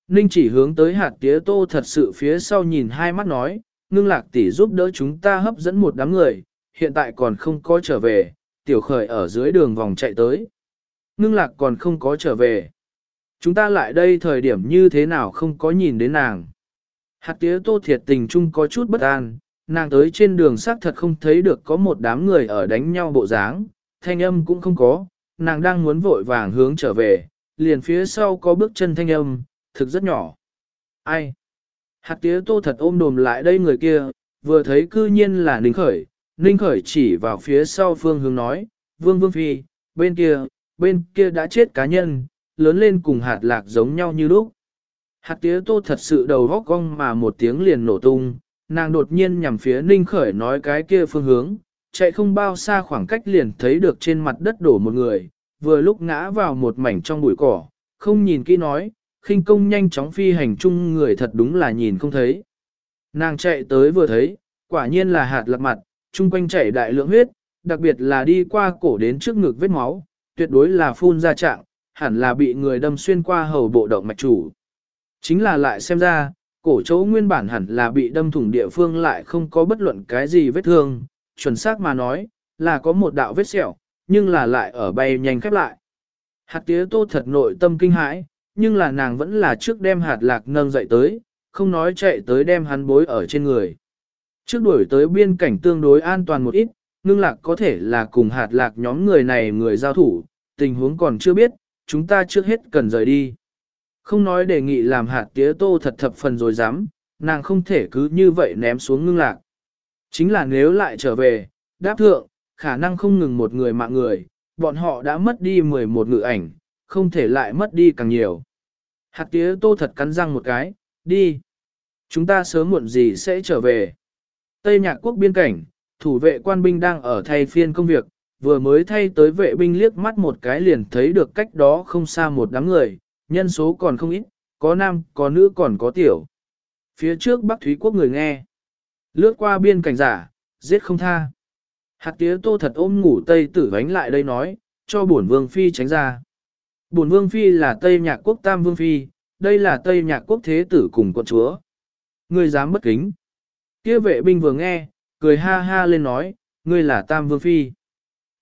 Ninh chỉ hướng tới hạt tía tô thật sự phía sau nhìn hai mắt nói, ngưng lạc tỷ giúp đỡ chúng ta hấp dẫn một đám người, hiện tại còn không có trở về, tiểu khởi ở dưới đường vòng chạy tới. Ngưng lạc còn không có trở về. Chúng ta lại đây thời điểm như thế nào không có nhìn đến nàng. Hạt tía tô thiệt tình chung có chút bất an, nàng tới trên đường xác thật không thấy được có một đám người ở đánh nhau bộ dáng, thanh âm cũng không có, nàng đang muốn vội vàng hướng trở về, liền phía sau có bước chân thanh âm, thực rất nhỏ. Ai? Hạt tía tô thật ôm đồm lại đây người kia, vừa thấy cư nhiên là Ninh Khởi, Ninh Khởi chỉ vào phía sau phương hướng nói, Vương Vương Phi, bên kia, bên kia đã chết cá nhân, lớn lên cùng hạt lạc giống nhau như lúc. Hạt tía tô thật sự đầu góc cong mà một tiếng liền nổ tung, nàng đột nhiên nhằm phía Ninh Khởi nói cái kia phương hướng, chạy không bao xa khoảng cách liền thấy được trên mặt đất đổ một người, vừa lúc ngã vào một mảnh trong bụi cỏ, không nhìn kỹ nói, khinh công nhanh chóng phi hành chung người thật đúng là nhìn không thấy. Nàng chạy tới vừa thấy, quả nhiên là hạt lạc mặt, chung quanh chảy đại lượng huyết, đặc biệt là đi qua cổ đến trước ngực vết máu, tuyệt đối là phun ra trạng, hẳn là bị người đâm xuyên qua hầu bộ động mạch chủ. Chính là lại xem ra, cổ chỗ nguyên bản hẳn là bị đâm thủng địa phương lại không có bất luận cái gì vết thương, chuẩn xác mà nói, là có một đạo vết sẹo, nhưng là lại ở bay nhanh khép lại. Hạt tía tô thật nội tâm kinh hãi, nhưng là nàng vẫn là trước đem hạt lạc nâng dậy tới, không nói chạy tới đem hắn bối ở trên người. Trước đuổi tới biên cảnh tương đối an toàn một ít, ngưng lạc có thể là cùng hạt lạc nhóm người này người giao thủ, tình huống còn chưa biết, chúng ta trước hết cần rời đi. Không nói đề nghị làm hạt tía tô thật thập phần rồi dám, nàng không thể cứ như vậy ném xuống ngưng lạc. Chính là nếu lại trở về, đáp thượng, khả năng không ngừng một người mạng người, bọn họ đã mất đi 11 ngự ảnh, không thể lại mất đi càng nhiều. Hạt tía tô thật cắn răng một cái, đi. Chúng ta sớm muộn gì sẽ trở về. Tây Nhạc Quốc biên cảnh, thủ vệ quan binh đang ở thay phiên công việc, vừa mới thay tới vệ binh liếc mắt một cái liền thấy được cách đó không xa một đám người, nhân số còn không ít, có nam, có nữ còn có tiểu. Phía trước Bắc Thúy Quốc người nghe. Lướt qua biên cảnh giả, giết không tha. Hạt tía tô thật ôm ngủ Tây tử vánh lại đây nói, cho bổn vương phi tránh ra. Bổn vương phi là Tây Nhạc Quốc Tam Vương Phi, đây là Tây Nhạc Quốc Thế Tử cùng quận chúa. Ngươi dám bất kính. Kia vệ binh vừa nghe, cười ha ha lên nói, ngươi là Tam Vương Phi.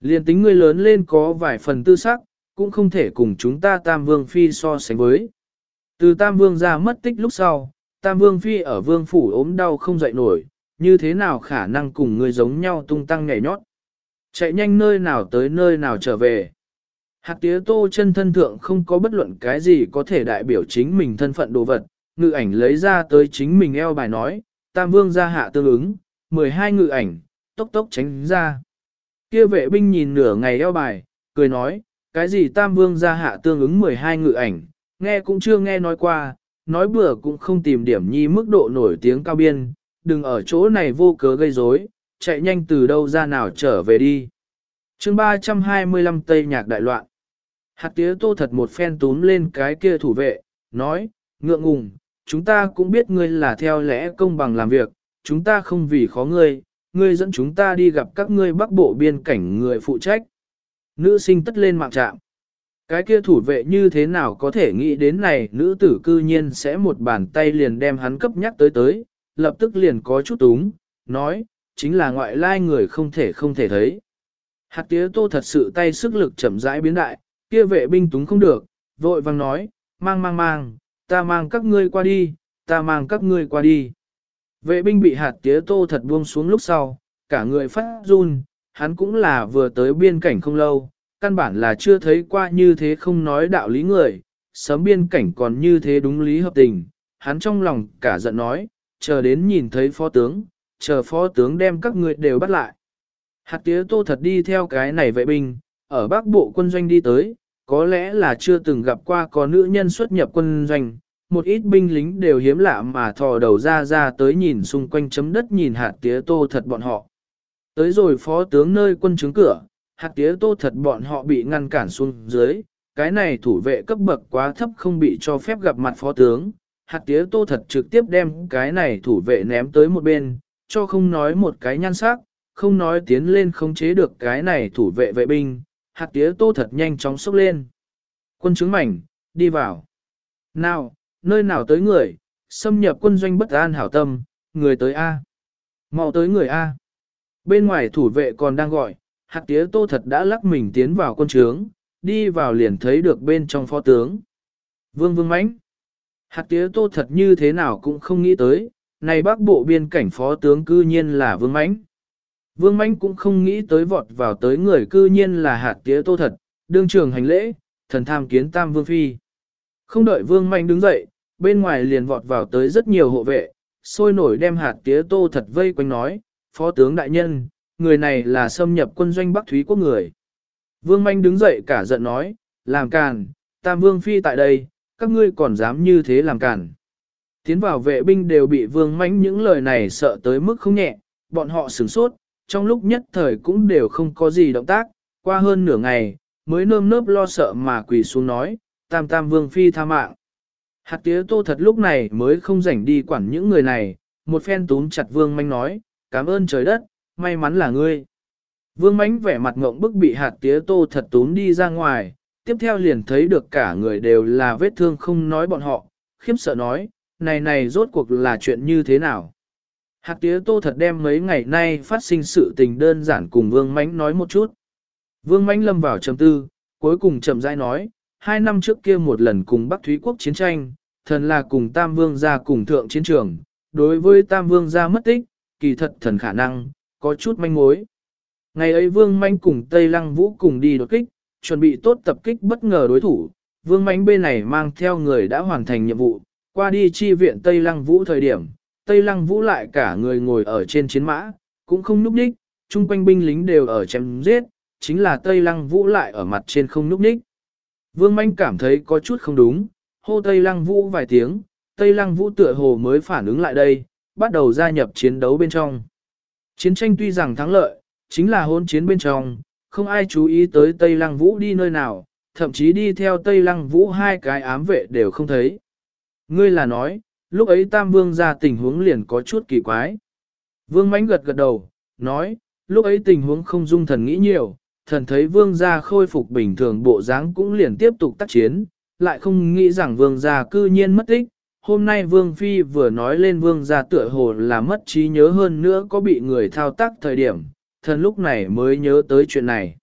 Liên tính ngươi lớn lên có vài phần tư sắc, cũng không thể cùng chúng ta Tam Vương Phi so sánh với. Từ Tam Vương ra mất tích lúc sau, Tam Vương Phi ở Vương Phủ ốm đau không dậy nổi, như thế nào khả năng cùng ngươi giống nhau tung tăng nhảy nhót. Chạy nhanh nơi nào tới nơi nào trở về. Hạt tía tô chân thân thượng không có bất luận cái gì có thể đại biểu chính mình thân phận đồ vật, ngự ảnh lấy ra tới chính mình eo bài nói, tam vương ra hạ tương ứng, 12 ngự ảnh, tốc tốc tránh ra. Kia vệ binh nhìn nửa ngày eo bài, cười nói, cái gì tam vương ra hạ tương ứng 12 ngự ảnh, nghe cũng chưa nghe nói qua, nói bừa cũng không tìm điểm nhi mức độ nổi tiếng cao biên, đừng ở chỗ này vô cớ gây rối, chạy nhanh từ đâu ra nào trở về đi. chương 325 Tây Nhạc Đại Loạn Hạt tía tô thật một phen túm lên cái kia thủ vệ, nói, ngượng ngùng, chúng ta cũng biết ngươi là theo lẽ công bằng làm việc, chúng ta không vì khó ngươi, ngươi dẫn chúng ta đi gặp các ngươi bắc bộ biên cảnh người phụ trách. Nữ sinh tất lên mạng trạm. Cái kia thủ vệ như thế nào có thể nghĩ đến này nữ tử cư nhiên sẽ một bàn tay liền đem hắn cấp nhắc tới tới, lập tức liền có chút túng, nói, chính là ngoại lai người không thể không thể thấy. Hạt tía tô thật sự tay sức lực chậm rãi biến đại, kia vệ binh túng không được, vội vang nói, mang mang mang, ta mang các ngươi qua đi, ta mang các ngươi qua đi. Vệ binh bị hạt tía tô thật buông xuống lúc sau, cả người phát run, hắn cũng là vừa tới biên cảnh không lâu, căn bản là chưa thấy qua như thế không nói đạo lý người, sớm biên cảnh còn như thế đúng lý hợp tình, hắn trong lòng cả giận nói, chờ đến nhìn thấy phó tướng, chờ phó tướng đem các người đều bắt lại. Hạt tía tô thật đi theo cái này vệ binh, ở bắc bộ quân doanh đi tới, có lẽ là chưa từng gặp qua có nữ nhân xuất nhập quân doanh, một ít binh lính đều hiếm lạ mà thò đầu ra ra tới nhìn xung quanh chấm đất nhìn hạt tía tô thật bọn họ. Tới rồi phó tướng nơi quân chứng cửa, hạt tía tô thật bọn họ bị ngăn cản xuống dưới, cái này thủ vệ cấp bậc quá thấp không bị cho phép gặp mặt phó tướng. Hạt tía tô thật trực tiếp đem cái này thủ vệ ném tới một bên, cho không nói một cái nhan sắc, không nói tiến lên không chế được cái này thủ vệ vệ binh, hạt tía tô thật nhanh chóng sốc lên. Quân chứng mảnh, đi vào. Nào, nơi nào tới người, xâm nhập quân doanh bất an hảo tâm, người tới A. mau tới người A. Bên ngoài thủ vệ còn đang gọi, hạt tía tô thật đã lắc mình tiến vào quân trướng, đi vào liền thấy được bên trong phó tướng. Vương vương mãnh Hạt tía tô thật như thế nào cũng không nghĩ tới, này bác bộ biên cảnh phó tướng cư nhiên là vương mãnh. Vương mãnh cũng không nghĩ tới vọt vào tới người cư nhiên là hạt tía tô thật, đương trường hành lễ, thần tham kiến tam vương phi. Không đợi vương mãnh đứng dậy, bên ngoài liền vọt vào tới rất nhiều hộ vệ, sôi nổi đem hạt tía tô thật vây quanh nói, phó tướng đại nhân, người này là xâm nhập quân doanh Bắc Thúy quốc người. Vương Manh đứng dậy cả giận nói, làm càn, tam vương phi tại đây, các ngươi còn dám như thế làm cản? Tiến vào vệ binh đều bị vương mãnh những lời này sợ tới mức không nhẹ, bọn họ sửng sốt, trong lúc nhất thời cũng đều không có gì động tác, qua hơn nửa ngày, mới nơm nớp lo sợ mà quỳ xuống nói, tam tam vương phi tha mạng. Hạt tía tô thật lúc này mới không rảnh đi quản những người này, một phen túm chặt vương manh nói, cảm ơn trời đất, may mắn là ngươi. Vương mánh vẻ mặt ngộng bức bị hạt tía tô thật túm đi ra ngoài, tiếp theo liền thấy được cả người đều là vết thương không nói bọn họ, khiếp sợ nói, này này rốt cuộc là chuyện như thế nào. hạc tía tô thật đem mấy ngày nay phát sinh sự tình đơn giản cùng vương mánh nói một chút. Vương mánh lâm vào trầm tư, cuối cùng chậm rãi nói, hai năm trước kia một lần cùng Bắc Thúy Quốc chiến tranh, thần là cùng Tam Vương ra cùng thượng chiến trường, đối với Tam Vương ra mất tích, kỳ thật thần khả năng, có chút manh mối. Ngày ấy Vương Manh cùng Tây Lăng Vũ cùng đi đột kích, chuẩn bị tốt tập kích bất ngờ đối thủ. Vương mánh bên này mang theo người đã hoàn thành nhiệm vụ, qua đi chi viện Tây Lăng Vũ thời điểm, Tây Lăng Vũ lại cả người ngồi ở trên chiến mã, cũng không núp đích, chung quanh binh lính đều ở chém giết, chính là Tây Lăng Vũ lại ở mặt trên không núp đích. Vương mánh cảm thấy có chút không đúng, hô Tây Lăng Vũ vài tiếng, Tây Lăng Vũ tựa hồ mới phản ứng lại đây, bắt đầu gia nhập chiến đấu bên trong. Chiến tranh tuy rằng thắng lợi, chính là hôn chiến bên trong, không ai chú ý tới Tây Lăng Vũ đi nơi nào, thậm chí đi theo Tây Lăng Vũ hai cái ám vệ đều không thấy. Ngươi là nói, lúc ấy Tam Vương ra tình huống liền có chút kỳ quái. Vương mãnh gật gật đầu, nói, lúc ấy tình huống không dung thần nghĩ nhiều, thần thấy Vương gia khôi phục bình thường bộ dáng cũng liền tiếp tục tác chiến, lại không nghĩ rằng Vương gia cư nhiên mất tích, hôm nay Vương Phi vừa nói lên Vương gia tựa hồ là mất trí nhớ hơn nữa có bị người thao tác thời điểm, thần lúc này mới nhớ tới chuyện này.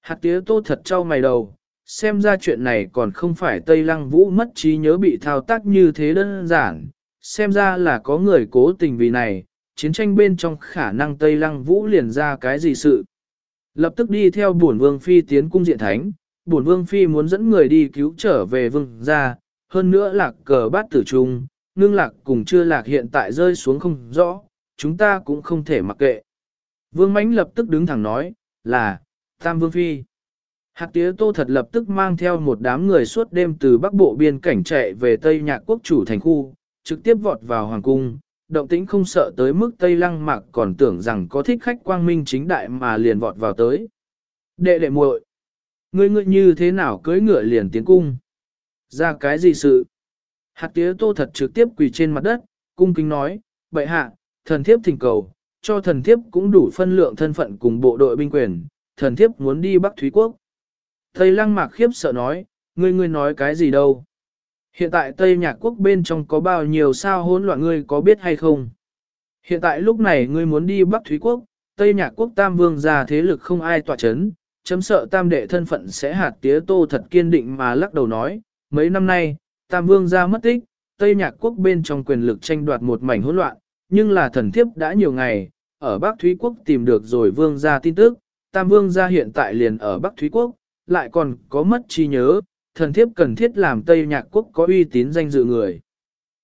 Hạt tía tô thật trao mày đầu, xem ra chuyện này còn không phải Tây Lăng Vũ mất trí nhớ bị thao tác như thế đơn giản, xem ra là có người cố tình vì này, chiến tranh bên trong khả năng Tây Lăng Vũ liền ra cái gì sự. Lập tức đi theo bổn Vương Phi tiến cung diện thánh, bổn Vương Phi muốn dẫn người đi cứu trở về Vương gia, hơn nữa lạc cờ bát tử trung, ngưng lạc cùng chưa lạc hiện tại rơi xuống không rõ, chúng ta cũng không thể mặc kệ. Vương Mánh lập tức đứng thẳng nói, là, Tam Vương Phi. Hạt tía tô thật lập tức mang theo một đám người suốt đêm từ bắc bộ biên cảnh chạy về Tây Nhạc Quốc chủ thành khu, trực tiếp vọt vào Hoàng Cung, động tĩnh không sợ tới mức Tây Lăng Mạc còn tưởng rằng có thích khách quang minh chính đại mà liền vọt vào tới. Đệ đệ muội, ngươi ngươi như thế nào cưới ngựa liền tiến cung? Ra cái gì sự? Hạt tía tô thật trực tiếp quỳ trên mặt đất, cung kính nói, bệ hạ, thần thiếp thỉnh cầu, cho thần thiếp cũng đủ phân lượng thân phận cùng bộ đội binh quyền, thần thiếp muốn đi Bắc Thúy Quốc. Tây lăng mạc khiếp sợ nói, ngươi ngươi nói cái gì đâu? Hiện tại Tây Nhạc Quốc bên trong có bao nhiêu sao hỗn loạn ngươi có biết hay không? Hiện tại lúc này ngươi muốn đi Bắc Thúy Quốc, Tây Nhạc Quốc Tam Vương ra thế lực không ai tỏa chấn, chấm sợ Tam Đệ thân phận sẽ hạt tía tô thật kiên định mà lắc đầu nói, mấy năm nay, Tam Vương ra mất tích, Tây Nhạc Quốc bên trong quyền lực tranh đoạt một mảnh hỗn loạn, nhưng là thần thiếp đã nhiều ngày, ở Bắc Thúy Quốc tìm được rồi Vương gia tin tức, Tam Vương gia hiện tại liền ở Bắc Thúy Quốc, lại còn có mất trí nhớ, thần thiếp cần thiết làm Tây Nhạc Quốc có uy tín danh dự người.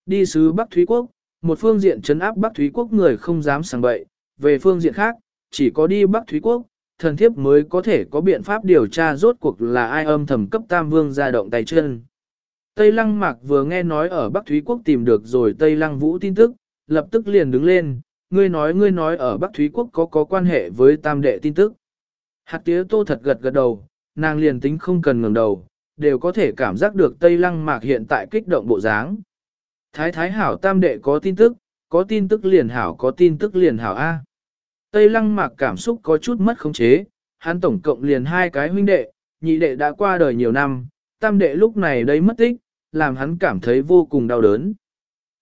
Đi sứ Bắc Thúy Quốc, một phương diện chấn áp Bắc Thúy Quốc người không dám sang bậy, về phương diện khác, chỉ có đi Bắc Thúy Quốc, thần thiếp mới có thể có biện pháp điều tra rốt cuộc là ai âm thầm cấp Tam Vương ra động tay chân. Tây Lăng Mạc vừa nghe nói ở Bắc Thúy Quốc tìm được rồi Tây Lăng Vũ tin tức, lập tức liền đứng lên, ngươi nói ngươi nói ở Bắc Thúy Quốc có có quan hệ với Tam Đệ tin tức. Hạt tía tô thật gật gật đầu, nàng liền tính không cần ngẩng đầu, đều có thể cảm giác được Tây Lăng Mạc hiện tại kích động bộ dáng. Thái Thái Hảo Tam Đệ có tin tức, có tin tức liền hảo có tin tức liền hảo A. Tây Lăng Mạc cảm xúc có chút mất khống chế, hắn tổng cộng liền hai cái huynh đệ, nhị đệ đã qua đời nhiều năm, tam đệ lúc này đây mất tích, làm hắn cảm thấy vô cùng đau đớn.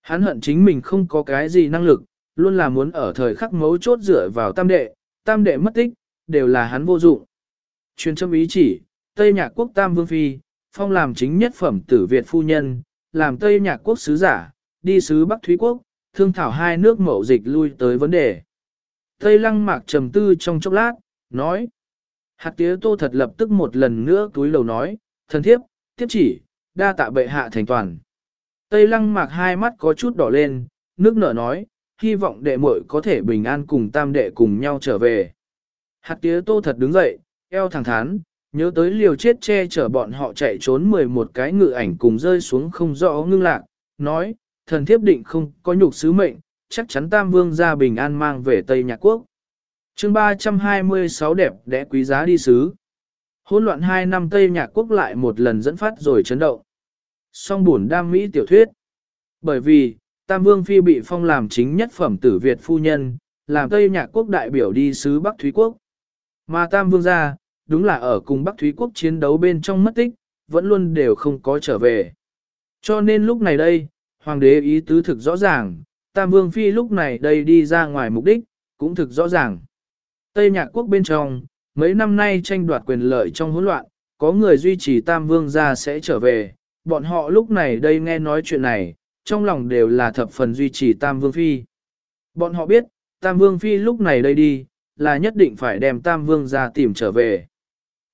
Hắn hận chính mình không có cái gì năng lực, luôn là muốn ở thời khắc mấu chốt dựa vào tam đệ, tam đệ mất tích, đều là hắn vô dụng. Truyền châm ý chỉ, Tây Nhạc Quốc Tam Vương Phi, phong làm chính nhất phẩm tử Việt phu nhân, làm Tây Nhạc Quốc sứ giả, đi sứ Bắc Thúy Quốc, thương thảo hai nước mậu dịch lui tới vấn đề. Tây Lăng Mạc trầm tư trong chốc lát, nói. Hạt tía tô thật lập tức một lần nữa túi lầu nói, thần thiếp, tiếp chỉ, đa tạ bệ hạ thành toàn. Tây Lăng Mạc hai mắt có chút đỏ lên, nước nở nói, hy vọng đệ muội có thể bình an cùng tam đệ cùng nhau trở về. Hạt tía tô thật đứng dậy, eo thẳng thắn, nhớ tới liều chết che chở bọn họ chạy trốn 11 cái ngự ảnh cùng rơi xuống không rõ ngưng lạc, nói, thần thiếp định không có nhục sứ mệnh, chắc chắn Tam Vương ra bình an mang về Tây Nhạc Quốc. chương 326 đẹp đẽ quý giá đi sứ. Hôn loạn hai năm Tây Nhạc Quốc lại một lần dẫn phát rồi chấn động. Song buồn đam mỹ tiểu thuyết. Bởi vì, Tam Vương Phi bị phong làm chính nhất phẩm tử Việt phu nhân, làm Tây Nhạc Quốc đại biểu đi sứ Bắc Thúy Quốc. Mà Tam Vương ra, đúng là ở cùng Bắc Thúy Quốc chiến đấu bên trong mất tích, vẫn luôn đều không có trở về. Cho nên lúc này đây, Hoàng đế ý tứ thực rõ ràng, Tam Vương Phi lúc này đây đi ra ngoài mục đích, cũng thực rõ ràng. Tây Nhạc Quốc bên trong, mấy năm nay tranh đoạt quyền lợi trong hỗn loạn, có người duy trì Tam Vương ra sẽ trở về, bọn họ lúc này đây nghe nói chuyện này, trong lòng đều là thập phần duy trì Tam Vương Phi. Bọn họ biết, Tam Vương Phi lúc này đây đi, là nhất định phải đem Tam Vương ra tìm trở về.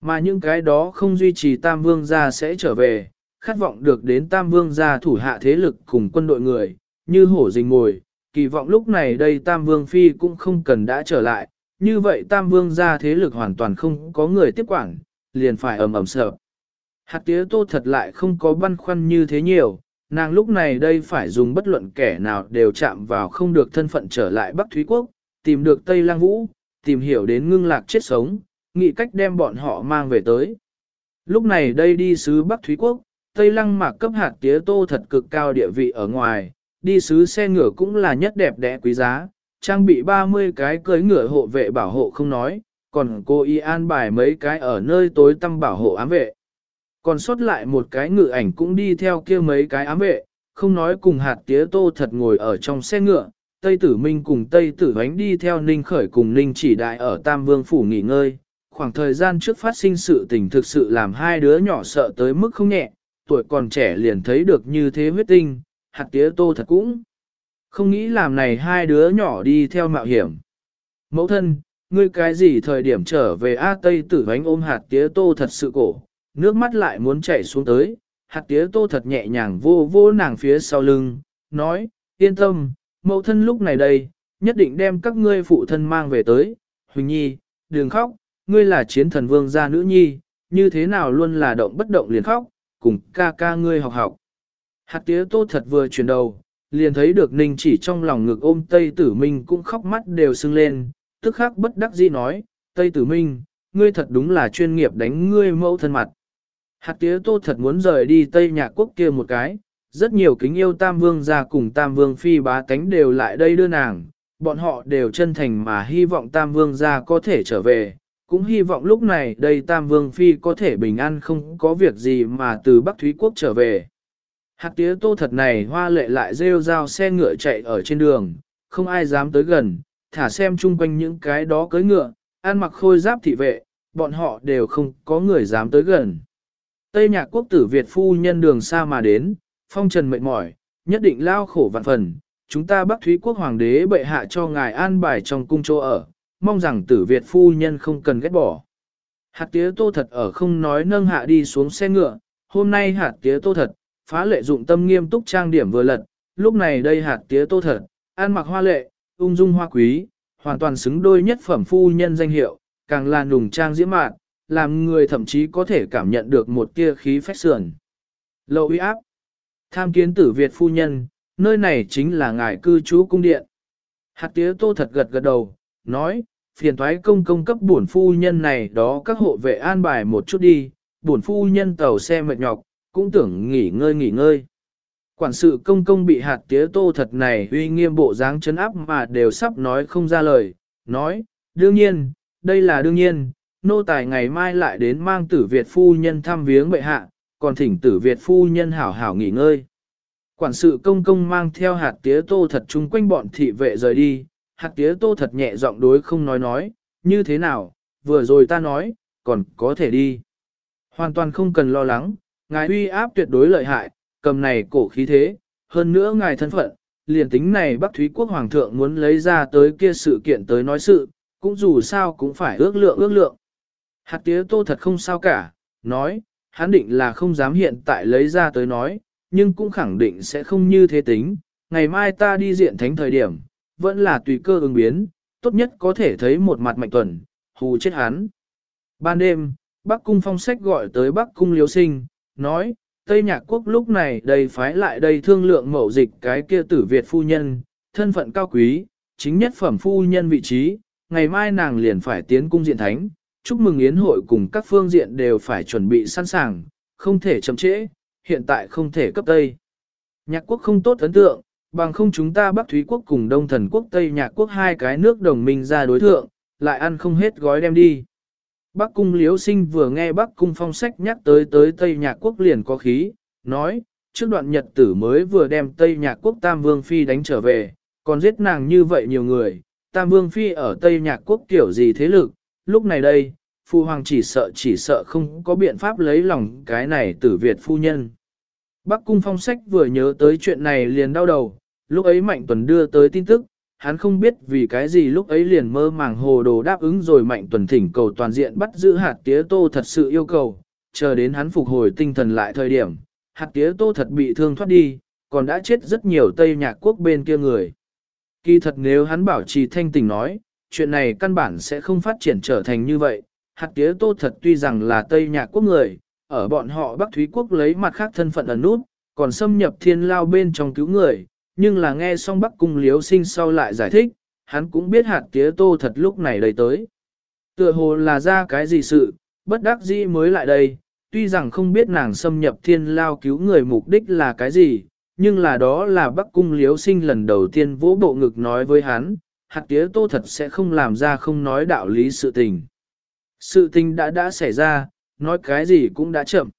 Mà những cái đó không duy trì Tam Vương ra sẽ trở về, khát vọng được đến Tam Vương ra thủ hạ thế lực cùng quân đội người, như hổ rình ngồi, kỳ vọng lúc này đây Tam Vương Phi cũng không cần đã trở lại, như vậy Tam Vương ra thế lực hoàn toàn không có người tiếp quản, liền phải ầm ầm sợ. Hạt tía tô thật lại không có băn khoăn như thế nhiều, nàng lúc này đây phải dùng bất luận kẻ nào đều chạm vào không được thân phận trở lại Bắc Thúy Quốc, tìm được Tây Lang Vũ, tìm hiểu đến ngưng lạc chết sống, nghĩ cách đem bọn họ mang về tới. Lúc này đây đi sứ Bắc Thúy Quốc, Tây Lăng mạc cấp hạt tía tô thật cực cao địa vị ở ngoài, đi sứ xe ngựa cũng là nhất đẹp đẽ quý giá, trang bị 30 cái cưới ngựa hộ vệ bảo hộ không nói, còn cô y an bài mấy cái ở nơi tối tăm bảo hộ ám vệ. Còn sót lại một cái ngựa ảnh cũng đi theo kia mấy cái ám vệ, không nói cùng hạt tía tô thật ngồi ở trong xe ngựa, Tây Tử Minh cùng Tây Tử hánh đi theo Ninh Khởi cùng Ninh chỉ đại ở Tam Vương Phủ nghỉ ngơi. Khoảng thời gian trước phát sinh sự tình thực sự làm hai đứa nhỏ sợ tới mức không nhẹ, tuổi còn trẻ liền thấy được như thế huyết tinh, hạt tía tô thật cũng. Không nghĩ làm này hai đứa nhỏ đi theo mạo hiểm. Mẫu thân, ngươi cái gì thời điểm trở về A Tây tử hánh ôm hạt tía tô thật sự cổ, nước mắt lại muốn chảy xuống tới, hạt tía tô thật nhẹ nhàng vô vô nàng phía sau lưng, nói, yên tâm, mẫu thân lúc này đây, nhất định đem các ngươi phụ thân mang về tới, Huỳnh Nhi, đừng khóc, ngươi là chiến thần vương gia nữ nhi, như thế nào luôn là động bất động liền khóc, cùng ca ca ngươi học học. Hạt tía tô thật vừa chuyển đầu, liền thấy được ninh chỉ trong lòng ngực ôm Tây Tử Minh cũng khóc mắt đều sưng lên, tức khắc bất đắc dĩ nói, Tây Tử Minh, ngươi thật đúng là chuyên nghiệp đánh ngươi mẫu thân mặt. Hạt tía tô thật muốn rời đi Tây Nhạc Quốc kia một cái, rất nhiều kính yêu Tam Vương ra cùng Tam Vương Phi bá tánh đều lại đây đưa nàng, bọn họ đều chân thành mà hy vọng Tam Vương ra có thể trở về, cũng hy vọng lúc này đây Tam Vương Phi có thể bình an không có việc gì mà từ Bắc Thúy Quốc trở về. Hạt tía tô thật này hoa lệ lại rêu rao xe ngựa chạy ở trên đường, không ai dám tới gần, thả xem chung quanh những cái đó cưới ngựa, ăn mặc khôi giáp thị vệ, bọn họ đều không có người dám tới gần. Tây nhạc quốc tử Việt phu nhân đường xa mà đến, phong trần mệt mỏi, nhất định lao khổ vạn phần, chúng ta bắc thúy quốc hoàng đế bệ hạ cho ngài an bài trong cung chỗ ở, mong rằng tử Việt phu nhân không cần ghét bỏ. Hạt tía tô thật ở không nói nâng hạ đi xuống xe ngựa, hôm nay hạt tía tô thật, phá lệ dụng tâm nghiêm túc trang điểm vừa lật, lúc này đây hạt tía tô thật, an mặc hoa lệ, ung dung hoa quý, hoàn toàn xứng đôi nhất phẩm phu nhân danh hiệu, càng là nùng trang diễm mạn, làm người thậm chí có thể cảm nhận được một tia khí phách sườn. Lậu uy áp. Tham kiến tử Việt phu nhân, nơi này chính là ngài cư trú cung điện. Hạt tía tô thật gật gật đầu, nói, phiền thoái công công cấp bổn phu nhân này đó các hộ vệ an bài một chút đi, bổn phu nhân tàu xe mệt nhọc, cũng tưởng nghỉ ngơi nghỉ ngơi. Quản sự công công bị hạt tía tô thật này uy nghiêm bộ dáng chấn áp mà đều sắp nói không ra lời, nói, đương nhiên, đây là đương nhiên, nô tài ngày mai lại đến mang tử Việt phu nhân thăm viếng bệ hạ, còn thỉnh tử Việt phu nhân hảo hảo nghỉ ngơi. Quản sự công công mang theo hạt tía tô thật chung quanh bọn thị vệ rời đi, hạt tía tô thật nhẹ giọng đối không nói nói, như thế nào, vừa rồi ta nói, còn có thể đi. Hoàn toàn không cần lo lắng, ngài uy áp tuyệt đối lợi hại, cầm này cổ khí thế, hơn nữa ngài thân phận, liền tính này Bắc Thúy Quốc Hoàng thượng muốn lấy ra tới kia sự kiện tới nói sự, cũng dù sao cũng phải ước lượng ước lượng. Hạt tía tô thật không sao cả, nói, hắn định là không dám hiện tại lấy ra tới nói, nhưng cũng khẳng định sẽ không như thế tính, ngày mai ta đi diện thánh thời điểm, vẫn là tùy cơ ứng biến, tốt nhất có thể thấy một mặt mạnh tuần, hù chết hắn. Ban đêm, Bắc Cung phong sách gọi tới Bắc Cung liếu sinh, nói, Tây Nhạc Quốc lúc này đầy phái lại đây thương lượng mậu dịch cái kia tử Việt phu nhân, thân phận cao quý, chính nhất phẩm phu nhân vị trí, ngày mai nàng liền phải tiến cung diện thánh, chúc mừng yến hội cùng các phương diện đều phải chuẩn bị sẵn sàng, không thể chậm trễ, hiện tại không thể cấp Tây. Nhạc quốc không tốt ấn tượng, bằng không chúng ta Bắc Thúy quốc cùng Đông Thần quốc Tây Nhạc quốc hai cái nước đồng minh ra đối thượng, lại ăn không hết gói đem đi. Bắc cung liếu sinh vừa nghe Bắc cung phong sách nhắc tới tới Tây Nhạc quốc liền có khí, nói, trước đoạn nhật tử mới vừa đem Tây Nhạc quốc Tam Vương Phi đánh trở về, còn giết nàng như vậy nhiều người, Tam Vương Phi ở Tây Nhạc quốc kiểu gì thế lực, lúc này đây, Phu Hoàng chỉ sợ chỉ sợ không có biện pháp lấy lòng cái này tử Việt phu nhân. Bắc cung phong sách vừa nhớ tới chuyện này liền đau đầu, lúc ấy Mạnh Tuần đưa tới tin tức, hắn không biết vì cái gì lúc ấy liền mơ màng hồ đồ đáp ứng rồi Mạnh Tuần thỉnh cầu toàn diện bắt giữ hạt tía tô thật sự yêu cầu, chờ đến hắn phục hồi tinh thần lại thời điểm, hạt tía tô thật bị thương thoát đi, còn đã chết rất nhiều Tây Nhạc Quốc bên kia người. Kỳ thật nếu hắn bảo trì thanh tình nói, chuyện này căn bản sẽ không phát triển trở thành như vậy, hạt tía tô thật tuy rằng là Tây Nhạc Quốc người, ở bọn họ Bắc Thúy Quốc lấy mặt khác thân phận ẩn nút, còn xâm nhập thiên lao bên trong cứu người, nhưng là nghe xong Bắc Cung Liếu Sinh sau lại giải thích, hắn cũng biết hạt tía tô thật lúc này đầy tới. Tựa hồ là ra cái gì sự, bất đắc dĩ mới lại đây, tuy rằng không biết nàng xâm nhập thiên lao cứu người mục đích là cái gì, nhưng là đó là Bắc Cung Liếu Sinh lần đầu tiên vỗ bộ ngực nói với hắn, hạt tía tô thật sẽ không làm ra không nói đạo lý sự tình. Sự tình đã đã xảy ra, nói cái gì cũng đã chậm.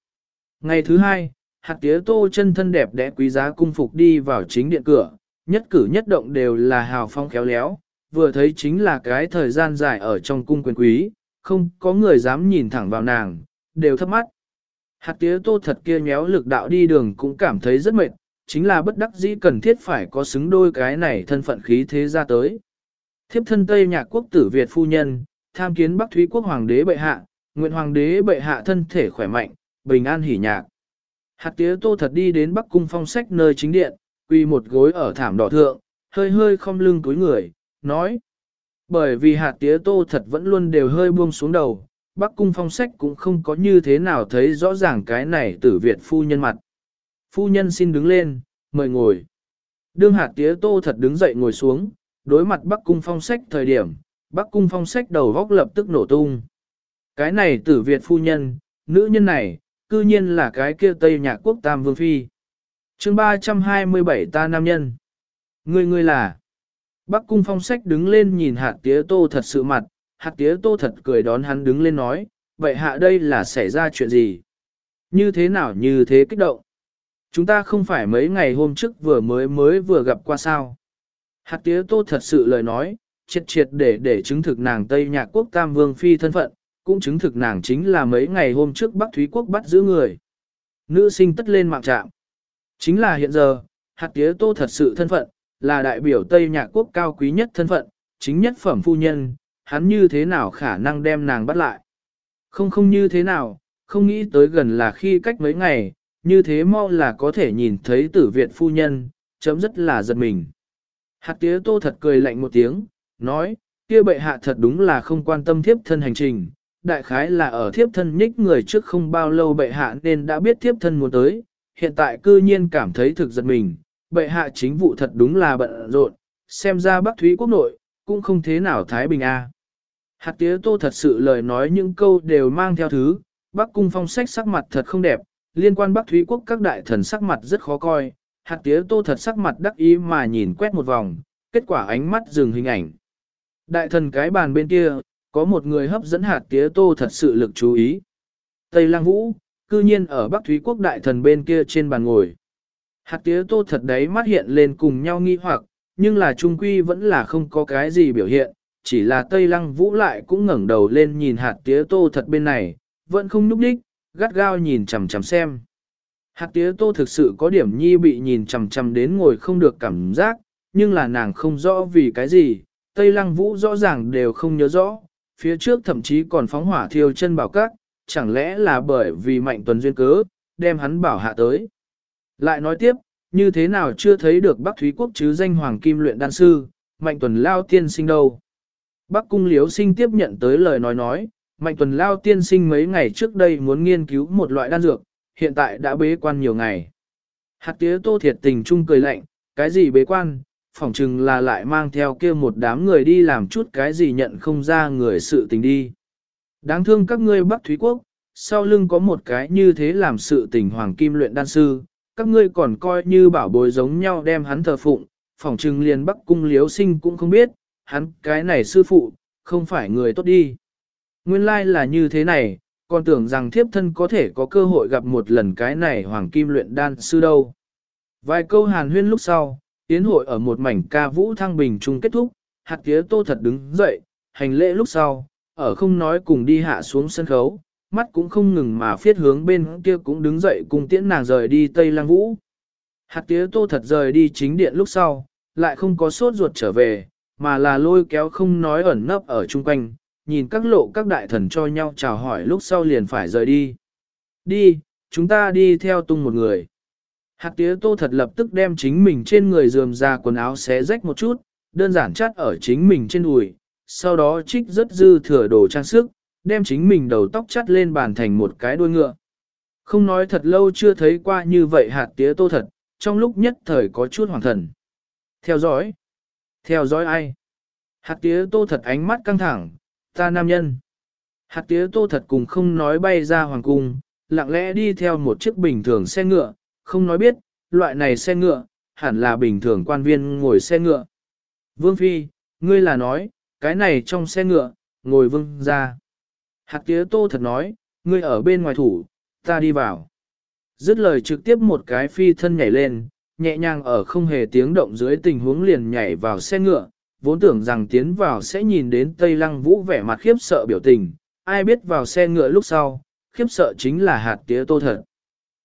Ngày thứ hai, hạt tía tô chân thân đẹp đẽ quý giá cung phục đi vào chính điện cửa, nhất cử nhất động đều là hào phong khéo léo, vừa thấy chính là cái thời gian dài ở trong cung quyền quý, không có người dám nhìn thẳng vào nàng, đều thấp mắt. Hạt tía tô thật kia nhéo lực đạo đi đường cũng cảm thấy rất mệt, chính là bất đắc dĩ cần thiết phải có xứng đôi cái này thân phận khí thế ra tới. Thiếp thân Tây Nhạc Quốc tử Việt phu nhân, tham kiến Bắc Thúy Quốc Hoàng đế bệ hạ, nguyện Hoàng đế bệ hạ thân thể khỏe mạnh, bình an hỉ nhạc. Hạt tía tô thật đi đến Bắc Cung phong sách nơi chính điện, quy một gối ở thảm đỏ thượng, hơi hơi không lưng cúi người, nói. Bởi vì hạt tía tô thật vẫn luôn đều hơi buông xuống đầu, Bắc Cung phong sách cũng không có như thế nào thấy rõ ràng cái này tử Việt phu nhân mặt. Phu nhân xin đứng lên, mời ngồi. Đương hạt tía tô thật đứng dậy ngồi xuống, đối mặt Bắc Cung phong sách thời điểm, Bắc Cung phong sách đầu góc lập tức nổ tung. Cái này tử Việt phu nhân, nữ nhân này, cư nhiên là cái kia Tây Nhạc Quốc Tam Vương Phi. chương 327 ta nam nhân. Người người là. Bắc Cung phong sách đứng lên nhìn hạt tía tô thật sự mặt, hạt tía tô thật cười đón hắn đứng lên nói, vậy hạ đây là xảy ra chuyện gì? Như thế nào như thế kích động? Chúng ta không phải mấy ngày hôm trước vừa mới mới vừa gặp qua sao? Hạt tía tô thật sự lời nói, triệt triệt để để chứng thực nàng Tây Nhạc Quốc Tam Vương Phi thân phận, cũng chứng thực nàng chính là mấy ngày hôm trước Bắc Thúy Quốc bắt giữ người. Nữ sinh tất lên mạng trạm. Chính là hiện giờ, hạt tía tô thật sự thân phận, là đại biểu Tây Nhạc Quốc cao quý nhất thân phận, chính nhất phẩm phu nhân, hắn như thế nào khả năng đem nàng bắt lại. Không không như thế nào, không nghĩ tới gần là khi cách mấy ngày, như thế mau là có thể nhìn thấy tử viện phu nhân, chấm rất là giật mình. Hạt tía tô thật cười lạnh một tiếng, nói, kia bệ hạ thật đúng là không quan tâm thiếp thân hành trình, đại khái là ở thiếp thân nhích người trước không bao lâu bệ hạ nên đã biết thiếp thân muốn tới, hiện tại cư nhiên cảm thấy thực giật mình, bệ hạ chính vụ thật đúng là bận rộn, xem ra Bắc Thúy quốc nội, cũng không thế nào Thái Bình A. Hạt tía tô thật sự lời nói những câu đều mang theo thứ, Bắc cung phong sách sắc mặt thật không đẹp, liên quan Bắc Thúy quốc các đại thần sắc mặt rất khó coi, hạt tía tô thật sắc mặt đắc ý mà nhìn quét một vòng, kết quả ánh mắt dừng hình ảnh. Đại thần cái bàn bên kia, có một người hấp dẫn hạt tía tô thật sự lực chú ý. Tây Lang Vũ, cư nhiên ở Bắc Thúy quốc đại thần bên kia trên bàn ngồi. Hạt tía tô thật đấy mắt hiện lên cùng nhau nghi hoặc, nhưng là trung quy vẫn là không có cái gì biểu hiện, chỉ là Tây Lăng Vũ lại cũng ngẩng đầu lên nhìn hạt tía tô thật bên này, vẫn không nhúc đích, gắt gao nhìn chằm chằm xem. Hạt tía tô thực sự có điểm nhi bị nhìn chằm chằm đến ngồi không được cảm giác, nhưng là nàng không rõ vì cái gì, Tây Lăng Vũ rõ ràng đều không nhớ rõ, phía trước thậm chí còn phóng hỏa thiêu chân bảo các, chẳng lẽ là bởi vì mạnh tuần duyên cớ, đem hắn bảo hạ tới. Lại nói tiếp, như thế nào chưa thấy được Bắc Thúy Quốc chứ danh Hoàng Kim luyện đan sư, Mạnh Tuần Lao tiên sinh đâu. Bắc Cung Liếu sinh tiếp nhận tới lời nói nói, Mạnh Tuần Lao tiên sinh mấy ngày trước đây muốn nghiên cứu một loại đan dược, hiện tại đã bế quan nhiều ngày. Hạt tía tô thiệt tình chung cười lạnh, cái gì bế quan, phỏng chừng là lại mang theo kia một đám người đi làm chút cái gì nhận không ra người sự tình đi. Đáng thương các ngươi Bắc Thúy Quốc, sau lưng có một cái như thế làm sự tình Hoàng Kim luyện đan sư, các ngươi còn coi như bảo bối giống nhau đem hắn thờ phụng, phỏng chừng liền bắc cung liếu sinh cũng không biết, hắn cái này sư phụ, không phải người tốt đi. Nguyên lai like là như thế này, còn tưởng rằng thiếp thân có thể có cơ hội gặp một lần cái này hoàng kim luyện đan sư đâu. Vài câu hàn huyên lúc sau, tiến hội ở một mảnh ca vũ thăng bình chung kết thúc, hạt tía tô thật đứng dậy, hành lễ lúc sau, ở không nói cùng đi hạ xuống sân khấu, mắt cũng không ngừng mà phiết hướng bên kia cũng đứng dậy cùng tiễn nàng rời đi Tây Lang Vũ. Hạt tía tô thật rời đi chính điện lúc sau, lại không có sốt ruột trở về, mà là lôi kéo không nói ẩn nấp ở chung quanh, nhìn các lộ các đại thần cho nhau chào hỏi lúc sau liền phải rời đi. Đi, chúng ta đi theo tung một người. Hạt tía tô thật lập tức đem chính mình trên người dườm ra quần áo xé rách một chút, đơn giản chắt ở chính mình trên đùi, sau đó trích rất dư thừa đồ trang sức, đem chính mình đầu tóc chắt lên bàn thành một cái đuôi ngựa. Không nói thật lâu chưa thấy qua như vậy hạt tía tô thật, trong lúc nhất thời có chút hoàng thần. Theo dõi. Theo dõi ai? Hạt tía tô thật ánh mắt căng thẳng, ta nam nhân. Hạt tía tô thật cùng không nói bay ra hoàng cung, lặng lẽ đi theo một chiếc bình thường xe ngựa, không nói biết, loại này xe ngựa, hẳn là bình thường quan viên ngồi xe ngựa. Vương Phi, ngươi là nói, cái này trong xe ngựa, ngồi vương ra. Hạt tía tô thật nói, ngươi ở bên ngoài thủ, ta đi vào. Dứt lời trực tiếp một cái phi thân nhảy lên, nhẹ nhàng ở không hề tiếng động dưới tình huống liền nhảy vào xe ngựa, vốn tưởng rằng tiến vào sẽ nhìn đến Tây Lăng Vũ vẻ mặt khiếp sợ biểu tình, ai biết vào xe ngựa lúc sau, khiếp sợ chính là hạt tía tô thật.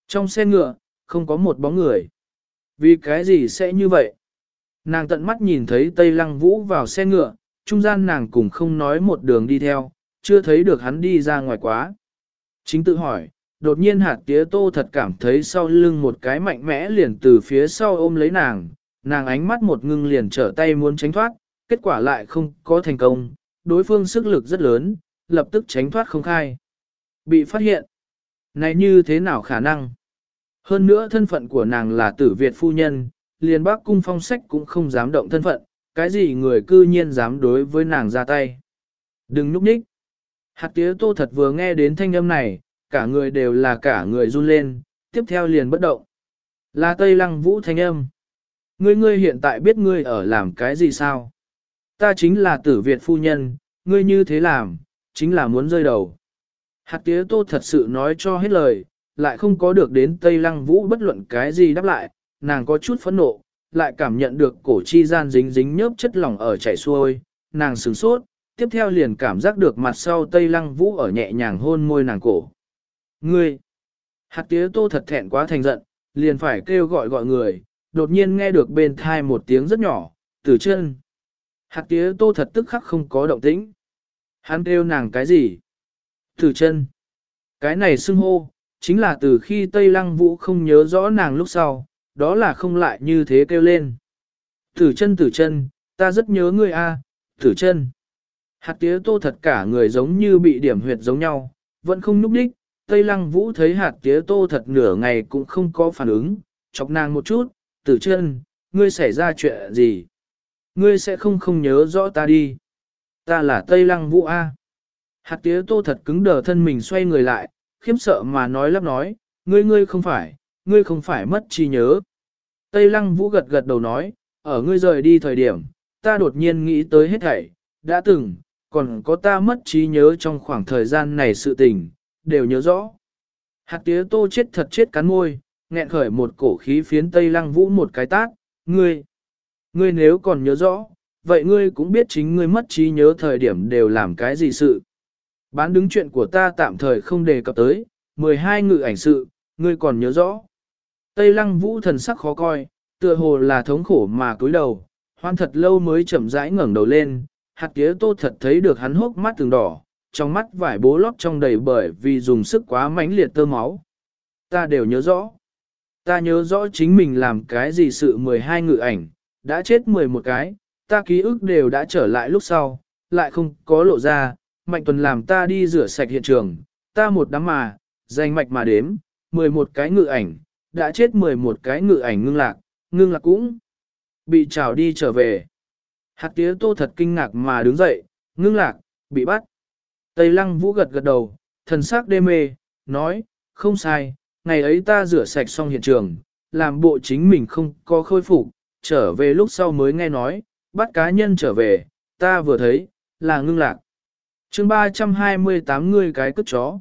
Trong xe ngựa, không có một bóng người. Vì cái gì sẽ như vậy? Nàng tận mắt nhìn thấy Tây Lăng Vũ vào xe ngựa, trung gian nàng cũng không nói một đường đi theo, chưa thấy được hắn đi ra ngoài quá. Chính tự hỏi, đột nhiên hạt tía tô thật cảm thấy sau lưng một cái mạnh mẽ liền từ phía sau ôm lấy nàng, nàng ánh mắt một ngưng liền trở tay muốn tránh thoát, kết quả lại không có thành công, đối phương sức lực rất lớn, lập tức tránh thoát không khai. Bị phát hiện. Này như thế nào khả năng? Hơn nữa thân phận của nàng là tử Việt phu nhân, liền bác cung phong sách cũng không dám động thân phận, cái gì người cư nhiên dám đối với nàng ra tay. Đừng núp nhích. Hạt tía tô thật vừa nghe đến thanh âm này, cả người đều là cả người run lên, tiếp theo liền bất động. Là Tây Lăng Vũ thanh âm. Ngươi ngươi hiện tại biết ngươi ở làm cái gì sao? Ta chính là tử Việt phu nhân, ngươi như thế làm, chính là muốn rơi đầu. Hạt tía tô thật sự nói cho hết lời, lại không có được đến Tây Lăng Vũ bất luận cái gì đáp lại, nàng có chút phẫn nộ, lại cảm nhận được cổ chi gian dính dính nhớp chất lỏng ở chảy xuôi, nàng sửng sốt, tiếp theo liền cảm giác được mặt sau Tây Lăng Vũ ở nhẹ nhàng hôn môi nàng cổ. Ngươi! Hạt tía tô thật thẹn quá thành giận, liền phải kêu gọi gọi người, đột nhiên nghe được bên thai một tiếng rất nhỏ, từ chân. Hạt tía tô thật tức khắc không có động tĩnh. Hắn kêu nàng cái gì? Tử chân. Cái này xưng hô, chính là từ khi Tây Lăng Vũ không nhớ rõ nàng lúc sau, đó là không lại như thế kêu lên. Tử chân tử chân, ta rất nhớ ngươi a, tử chân. Hạt tía tô thật cả người giống như bị điểm huyệt giống nhau, vẫn không núp đích. Tây lăng vũ thấy hạt tía tô thật nửa ngày cũng không có phản ứng, chọc nàng một chút, tử chân, ngươi xảy ra chuyện gì? Ngươi sẽ không không nhớ rõ ta đi. Ta là Tây lăng vũ A. Hạt tía tô thật cứng đờ thân mình xoay người lại, khiếm sợ mà nói lắp nói, ngươi ngươi không phải, ngươi không phải mất trí nhớ. Tây lăng vũ gật gật đầu nói, ở ngươi rời đi thời điểm, ta đột nhiên nghĩ tới hết thảy, đã từng, còn có ta mất trí nhớ trong khoảng thời gian này sự tình, đều nhớ rõ. Hạt tía tô chết thật chết cắn môi, nghẹn khởi một cổ khí phiến Tây lăng vũ một cái tát, ngươi, ngươi nếu còn nhớ rõ, vậy ngươi cũng biết chính ngươi mất trí nhớ thời điểm đều làm cái gì sự. Bán đứng chuyện của ta tạm thời không đề cập tới, 12 ngự ảnh sự, ngươi còn nhớ rõ. Tây lăng vũ thần sắc khó coi, tựa hồ là thống khổ mà cúi đầu, hoan thật lâu mới chậm rãi ngẩng đầu lên, hạt tía tô thật thấy được hắn hốc mắt từng đỏ, trong mắt vải bố lót trong đầy bởi vì dùng sức quá mãnh liệt tơ máu. Ta đều nhớ rõ. Ta nhớ rõ chính mình làm cái gì sự 12 ngự ảnh, đã chết 11 cái, ta ký ức đều đã trở lại lúc sau, lại không có lộ ra, Mạnh Tuần làm ta đi rửa sạch hiện trường, ta một đám mà, danh mạch mà đếm, 11 cái ngự ảnh, đã chết 11 cái ngự ảnh ngưng lạc, ngưng lạc cũng bị trào đi trở về. Hạt tía tô thật kinh ngạc mà đứng dậy, ngưng lạc, bị bắt. Tây lăng vũ gật gật đầu, thần sắc đê mê, nói, không sai, ngày ấy ta rửa sạch xong hiện trường, làm bộ chính mình không có khôi phục, trở về lúc sau mới nghe nói, bắt cá nhân trở về, ta vừa thấy, là ngưng lạc chương 328 ngươi cái cất chó.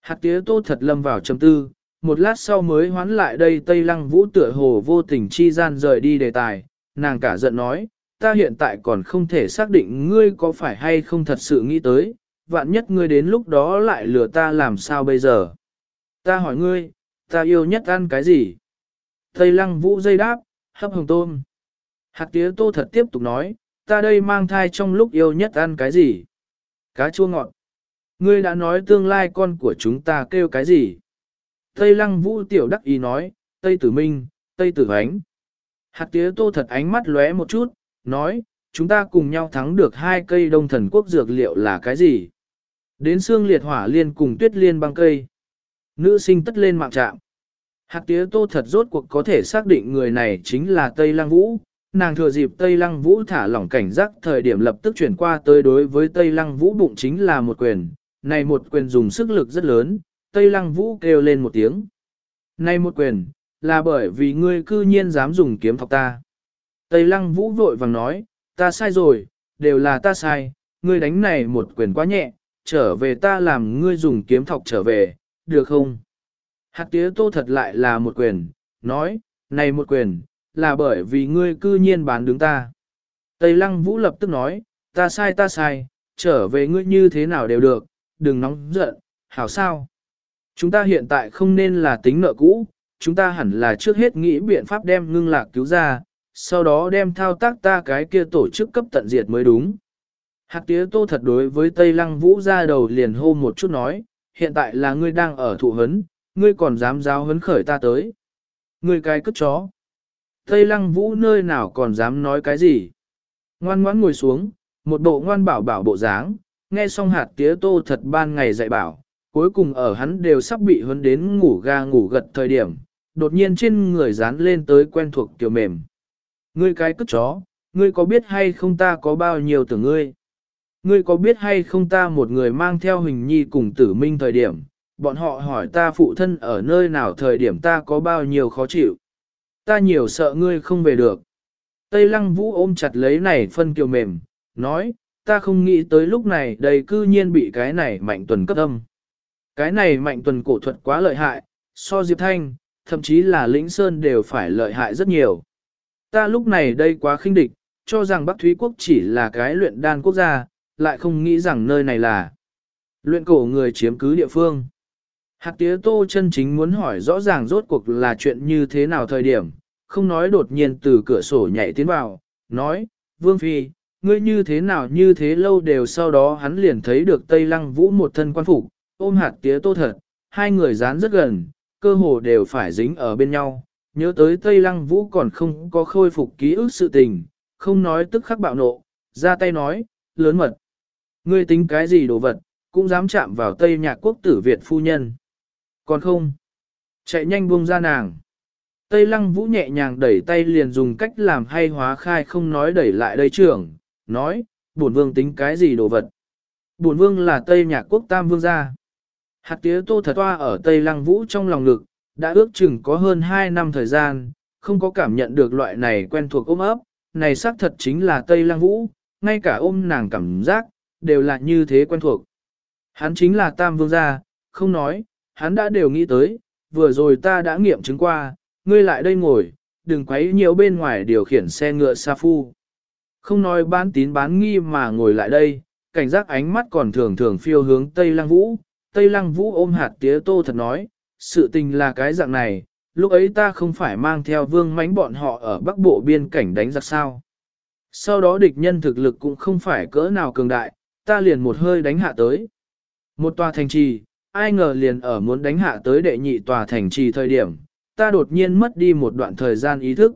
Hạt tía tô thật lâm vào trầm tư, một lát sau mới hoán lại đây Tây Lăng Vũ tựa hồ vô tình chi gian rời đi đề tài, nàng cả giận nói, ta hiện tại còn không thể xác định ngươi có phải hay không thật sự nghĩ tới, vạn nhất ngươi đến lúc đó lại lừa ta làm sao bây giờ. Ta hỏi ngươi, ta yêu nhất ăn cái gì? Tây Lăng Vũ dây đáp, hấp hồng tôm. Hạt tía tô thật tiếp tục nói, ta đây mang thai trong lúc yêu nhất ăn cái gì? Cá chua ngọt. Ngươi đã nói tương lai con của chúng ta kêu cái gì? Tây lăng vũ tiểu đắc ý nói, Tây tử minh, Tây tử ánh. Hạt tía tô thật ánh mắt lóe một chút, nói, chúng ta cùng nhau thắng được hai cây đông thần quốc dược liệu là cái gì? Đến xương liệt hỏa liên cùng tuyết liên băng cây. Nữ sinh tất lên mạng trạm. Hạt tía tô thật rốt cuộc có thể xác định người này chính là Tây Lăng Vũ, nàng thừa dịp Tây Lăng Vũ thả lỏng cảnh giác thời điểm lập tức chuyển qua tới đối với Tây Lăng Vũ bụng chính là một quyền, này một quyền dùng sức lực rất lớn, Tây Lăng Vũ kêu lên một tiếng. Này một quyền, là bởi vì ngươi cư nhiên dám dùng kiếm thọc ta. Tây Lăng Vũ vội vàng nói, ta sai rồi, đều là ta sai, ngươi đánh này một quyền quá nhẹ, trở về ta làm ngươi dùng kiếm thọc trở về, được không? Hạt tía tô thật lại là một quyền, nói, này một quyền, là bởi vì ngươi cư nhiên bán đứng ta. Tây Lăng Vũ lập tức nói, ta sai ta sai, trở về ngươi như thế nào đều được, đừng nóng giận, hảo sao. Chúng ta hiện tại không nên là tính nợ cũ, chúng ta hẳn là trước hết nghĩ biện pháp đem ngưng lạc cứu ra, sau đó đem thao tác ta cái kia tổ chức cấp tận diệt mới đúng. Hạc tía tô thật đối với Tây Lăng Vũ ra đầu liền hô một chút nói, hiện tại là ngươi đang ở thụ hấn, ngươi còn dám giáo hấn khởi ta tới. Ngươi cái cất chó. Tây lăng vũ nơi nào còn dám nói cái gì. Ngoan ngoãn ngồi xuống, một bộ ngoan bảo bảo bộ dáng, nghe xong hạt tía tô thật ban ngày dạy bảo, cuối cùng ở hắn đều sắp bị huấn đến ngủ ga ngủ gật thời điểm, đột nhiên trên người dán lên tới quen thuộc kiểu mềm. Ngươi cái cất chó, ngươi có biết hay không ta có bao nhiêu tưởng ngươi? Ngươi có biết hay không ta một người mang theo hình nhi cùng tử minh thời điểm, bọn họ hỏi ta phụ thân ở nơi nào thời điểm ta có bao nhiêu khó chịu? Ta nhiều sợ ngươi không về được. Tây lăng vũ ôm chặt lấy này phân kiều mềm, nói, ta không nghĩ tới lúc này đây cư nhiên bị cái này mạnh tuần cấp âm. Cái này mạnh tuần cổ thuật quá lợi hại, so Diệp Thanh, thậm chí là lĩnh sơn đều phải lợi hại rất nhiều. Ta lúc này đây quá khinh địch, cho rằng Bắc Thúy Quốc chỉ là cái luyện đan quốc gia, lại không nghĩ rằng nơi này là luyện cổ người chiếm cứ địa phương. Hạt tía tô chân chính muốn hỏi rõ ràng rốt cuộc là chuyện như thế nào thời điểm, không nói đột nhiên từ cửa sổ nhảy tiến vào, nói, Vương Phi, ngươi như thế nào như thế lâu đều sau đó hắn liền thấy được Tây Lăng Vũ một thân quan phục, ôm hạt tía tô thật, hai người dán rất gần, cơ hồ đều phải dính ở bên nhau, nhớ tới Tây Lăng Vũ còn không có khôi phục ký ức sự tình, không nói tức khắc bạo nộ, ra tay nói, lớn mật. Ngươi tính cái gì đồ vật, cũng dám chạm vào Tây Nhạc Quốc tử Việt phu nhân. Còn không, chạy nhanh buông ra nàng. Tây Lăng Vũ nhẹ nhàng đẩy tay liền dùng cách làm hay hóa khai không nói đẩy lại đây trưởng, nói, bổn vương tính cái gì đồ vật. Bổn vương là Tây Nhạc Quốc Tam Vương gia. Hạt tía tô thật toa ở Tây Lăng Vũ trong lòng ngực, đã ước chừng có hơn 2 năm thời gian, không có cảm nhận được loại này quen thuộc ôm ấp, này xác thật chính là Tây Lăng Vũ, ngay cả ôm nàng cảm giác, đều là như thế quen thuộc. Hắn chính là Tam Vương gia, không nói, hắn đã đều nghĩ tới, vừa rồi ta đã nghiệm chứng qua, ngươi lại đây ngồi, đừng quấy nhiều bên ngoài điều khiển xe ngựa sa phu. Không nói bán tín bán nghi mà ngồi lại đây, cảnh giác ánh mắt còn thường thường phiêu hướng Tây Lăng Vũ, Tây Lăng Vũ ôm hạt tía tô thật nói, sự tình là cái dạng này, lúc ấy ta không phải mang theo vương mánh bọn họ ở bắc bộ biên cảnh đánh giặc sao. Sau đó địch nhân thực lực cũng không phải cỡ nào cường đại, ta liền một hơi đánh hạ tới. Một tòa thành trì, ai ngờ liền ở muốn đánh hạ tới đệ nhị tòa thành trì thời điểm, ta đột nhiên mất đi một đoạn thời gian ý thức.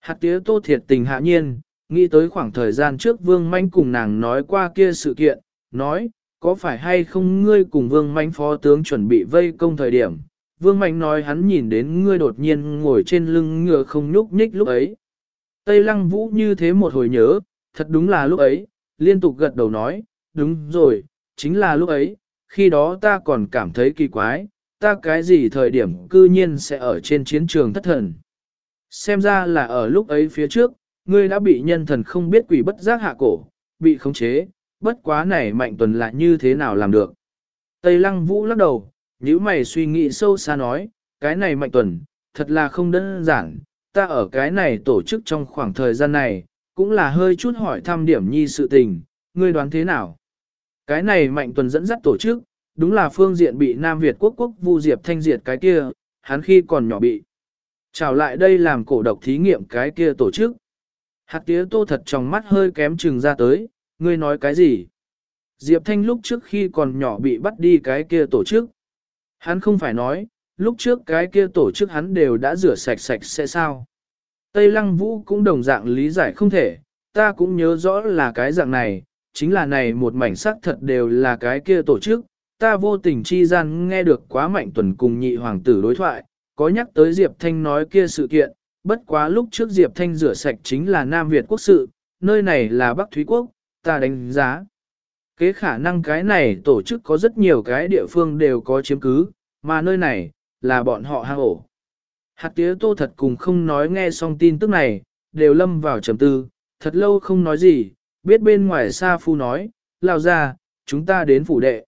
Hạt tía tô thiệt tình hạ nhiên, nghĩ tới khoảng thời gian trước vương manh cùng nàng nói qua kia sự kiện, nói, có phải hay không ngươi cùng vương manh phó tướng chuẩn bị vây công thời điểm. Vương Mạnh nói hắn nhìn đến ngươi đột nhiên ngồi trên lưng ngựa không nhúc nhích lúc ấy. Tây Lăng Vũ như thế một hồi nhớ, thật đúng là lúc ấy, liên tục gật đầu nói, đúng rồi, chính là lúc ấy, khi đó ta còn cảm thấy kỳ quái, ta cái gì thời điểm cư nhiên sẽ ở trên chiến trường thất thần. Xem ra là ở lúc ấy phía trước, ngươi đã bị nhân thần không biết quỷ bất giác hạ cổ, bị khống chế, bất quá này mạnh tuần là như thế nào làm được. Tây lăng vũ lắc đầu, nếu mày suy nghĩ sâu xa nói, cái này mạnh tuần, thật là không đơn giản, ta ở cái này tổ chức trong khoảng thời gian này, cũng là hơi chút hỏi thăm điểm nhi sự tình, ngươi đoán thế nào? Cái này mạnh tuần dẫn dắt tổ chức, đúng là phương diện bị Nam Việt quốc quốc vu diệp thanh diệt cái kia, hắn khi còn nhỏ bị. Chào lại đây làm cổ độc thí nghiệm cái kia tổ chức. Hạt tía tô thật trong mắt hơi kém chừng ra tới, ngươi nói cái gì? Diệp Thanh lúc trước khi còn nhỏ bị bắt đi cái kia tổ chức. Hắn không phải nói, lúc trước cái kia tổ chức hắn đều đã rửa sạch sạch sẽ sao. Tây Lăng Vũ cũng đồng dạng lý giải không thể, ta cũng nhớ rõ là cái dạng này, chính là này một mảnh sắc thật đều là cái kia tổ chức, ta vô tình chi gian nghe được quá mạnh tuần cùng nhị hoàng tử đối thoại, có nhắc tới Diệp Thanh nói kia sự kiện, bất quá lúc trước Diệp Thanh rửa sạch chính là Nam Việt quốc sự, nơi này là Bắc Thúy Quốc, ta đánh giá. Kế khả năng cái này tổ chức có rất nhiều cái địa phương đều có chiếm cứ, mà nơi này, là bọn họ hang ổ. Hạt tía tô thật cùng không nói nghe xong tin tức này, đều lâm vào trầm tư, thật lâu không nói gì, biết bên ngoài xa phu nói, lao ra, chúng ta đến phủ đệ.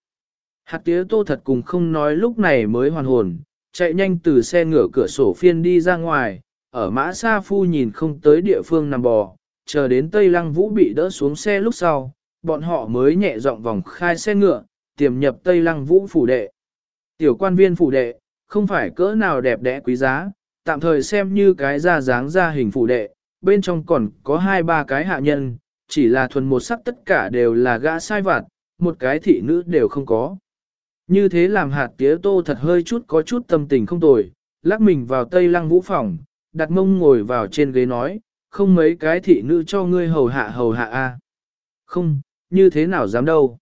Hạt tía tô thật cùng không nói lúc này mới hoàn hồn, chạy nhanh từ xe ngửa cửa sổ phiên đi ra ngoài, ở mã sa phu nhìn không tới địa phương nằm bò, chờ đến Tây Lăng Vũ bị đỡ xuống xe lúc sau, bọn họ mới nhẹ dọng vòng khai xe ngựa, tiềm nhập Tây Lăng Vũ phủ đệ. Tiểu quan viên phủ đệ, không phải cỡ nào đẹp đẽ quý giá, tạm thời xem như cái ra dáng ra hình phủ đệ, bên trong còn có hai ba cái hạ nhân, chỉ là thuần một sắc tất cả đều là gã sai vặt, một cái thị nữ đều không có. Như thế làm hạt tía tô thật hơi chút có chút tâm tình không tồi, lắc mình vào tây lăng vũ phòng, đặt mông ngồi vào trên ghế nói, không mấy cái thị nữ cho ngươi hầu hạ hầu hạ a Không, như thế nào dám đâu.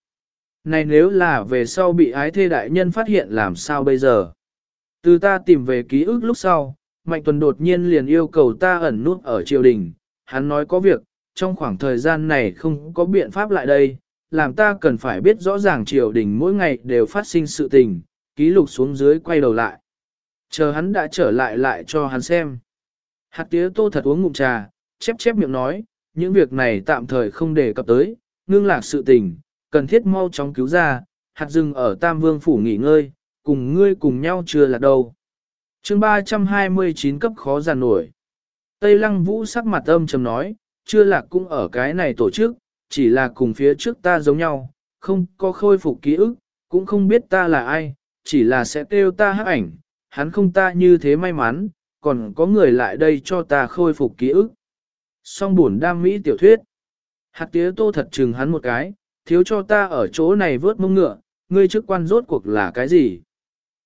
Này nếu là về sau bị ái thê đại nhân phát hiện làm sao bây giờ? Từ ta tìm về ký ức lúc sau, Mạnh Tuần đột nhiên liền yêu cầu ta ẩn nút ở triều đình, hắn nói có việc, trong khoảng thời gian này không có biện pháp lại đây, làm ta cần phải biết rõ ràng triều đình mỗi ngày đều phát sinh sự tình, ký lục xuống dưới quay đầu lại. Chờ hắn đã trở lại lại cho hắn xem. Hạt tía tô thật uống ngụm trà, chép chép miệng nói, những việc này tạm thời không đề cập tới, ngưng lạc sự tình, cần thiết mau chóng cứu ra, hạt rừng ở Tam Vương Phủ nghỉ ngơi, cùng ngươi cùng nhau chưa là đâu. chương 329 cấp khó giàn nổi. Tây Lăng Vũ sắc mặt âm trầm nói, chưa lạc cũng ở cái này tổ chức, chỉ là cùng phía trước ta giống nhau, không có khôi phục ký ức, cũng không biết ta là ai, chỉ là sẽ kêu ta hát ảnh, hắn không ta như thế may mắn, còn có người lại đây cho ta khôi phục ký ức. Song buồn đam mỹ tiểu thuyết. Hạt tía tô thật chừng hắn một cái, thiếu cho ta ở chỗ này vớt mông ngựa, ngươi chức quan rốt cuộc là cái gì?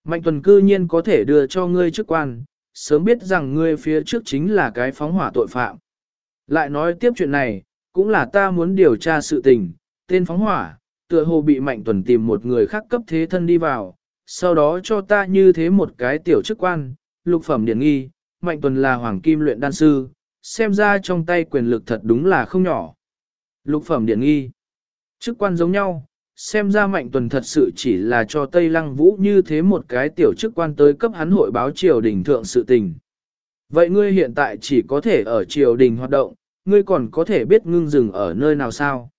Mạnh tuần cư nhiên có thể đưa cho ngươi chức quan, sớm biết rằng ngươi phía trước chính là cái phóng hỏa tội phạm. Lại nói tiếp chuyện này, cũng là ta muốn điều tra sự tình, tên phóng hỏa, tựa hồ bị Mạnh Tuần tìm một người khác cấp thế thân đi vào, sau đó cho ta như thế một cái tiểu chức quan, lục phẩm điển nghi, Mạnh Tuần là hoàng kim luyện đan sư, xem ra trong tay quyền lực thật đúng là không nhỏ. Lục phẩm điển nghi, chức quan giống nhau, xem ra Mạnh Tuần thật sự chỉ là cho Tây Lăng Vũ như thế một cái tiểu chức quan tới cấp hắn hội báo triều đình thượng sự tình. Vậy ngươi hiện tại chỉ có thể ở triều đình hoạt động, ngươi còn có thể biết ngưng rừng ở nơi nào sao?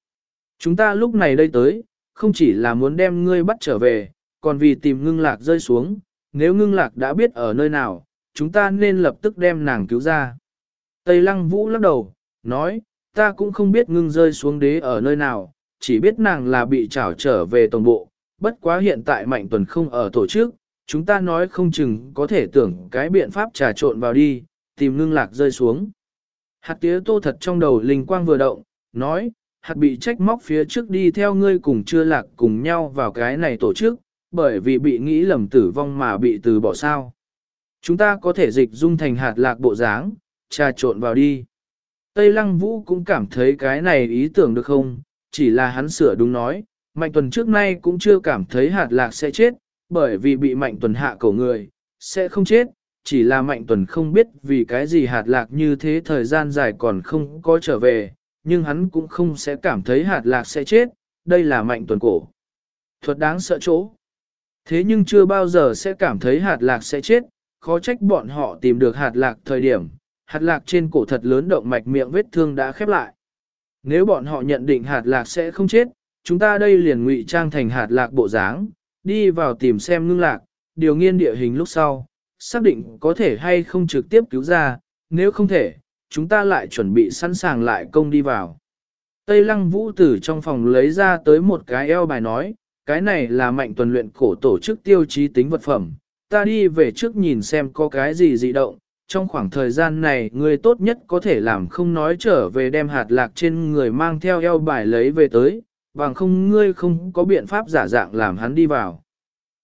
Chúng ta lúc này đây tới, không chỉ là muốn đem ngươi bắt trở về, còn vì tìm ngưng lạc rơi xuống, nếu ngưng lạc đã biết ở nơi nào, chúng ta nên lập tức đem nàng cứu ra. Tây lăng vũ lắc đầu, nói, ta cũng không biết ngưng rơi xuống đế ở nơi nào, chỉ biết nàng là bị trảo trở về tổng bộ, bất quá hiện tại mạnh tuần không ở tổ chức, chúng ta nói không chừng có thể tưởng cái biện pháp trà trộn vào đi, tìm ngưng lạc rơi xuống. Hạt tía tô thật trong đầu linh quang vừa động, nói, hạt bị trách móc phía trước đi theo ngươi cùng chưa lạc cùng nhau vào cái này tổ chức, bởi vì bị nghĩ lầm tử vong mà bị từ bỏ sao. Chúng ta có thể dịch dung thành hạt lạc bộ dáng, trà trộn vào đi. Tây Lăng Vũ cũng cảm thấy cái này ý tưởng được không, chỉ là hắn sửa đúng nói, Mạnh Tuần trước nay cũng chưa cảm thấy hạt lạc sẽ chết, bởi vì bị Mạnh Tuần hạ cổ người, sẽ không chết, chỉ là Mạnh Tuần không biết vì cái gì hạt lạc như thế thời gian dài còn không có trở về, nhưng hắn cũng không sẽ cảm thấy hạt lạc sẽ chết, đây là Mạnh Tuần cổ. Thuật đáng sợ chỗ. Thế nhưng chưa bao giờ sẽ cảm thấy hạt lạc sẽ chết, khó trách bọn họ tìm được hạt lạc thời điểm, hạt lạc trên cổ thật lớn động mạch miệng vết thương đã khép lại. Nếu bọn họ nhận định hạt lạc sẽ không chết, chúng ta đây liền ngụy trang thành hạt lạc bộ dáng, đi vào tìm xem ngưng lạc, điều nghiên địa hình lúc sau, xác định có thể hay không trực tiếp cứu ra, nếu không thể, chúng ta lại chuẩn bị sẵn sàng lại công đi vào. Tây lăng vũ tử trong phòng lấy ra tới một cái eo bài nói, cái này là mạnh tuần luyện cổ tổ chức tiêu chí tính vật phẩm, ta đi về trước nhìn xem có cái gì dị động, trong khoảng thời gian này người tốt nhất có thể làm không nói trở về đem hạt lạc trên người mang theo eo bài lấy về tới, bằng không ngươi không có biện pháp giả dạng làm hắn đi vào.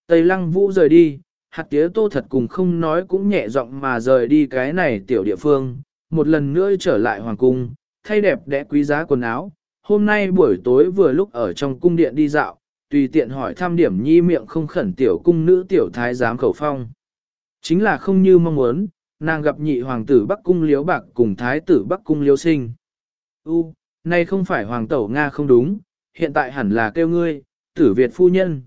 Tây lăng vũ rời đi, hạt tía tô thật cùng không nói cũng nhẹ giọng mà rời đi cái này tiểu địa phương, một lần nữa trở lại hoàng cung, thay đẹp đẽ quý giá quần áo. Hôm nay buổi tối vừa lúc ở trong cung điện đi dạo, tùy tiện hỏi thăm điểm nhi miệng không khẩn tiểu cung nữ tiểu thái giám khẩu phong. Chính là không như mong muốn, nàng gặp nhị hoàng tử Bắc Cung Liếu Bạc cùng thái tử Bắc Cung Liếu Sinh. U, nay không phải hoàng tẩu Nga không đúng, hiện tại hẳn là kêu ngươi, tử Việt phu nhân.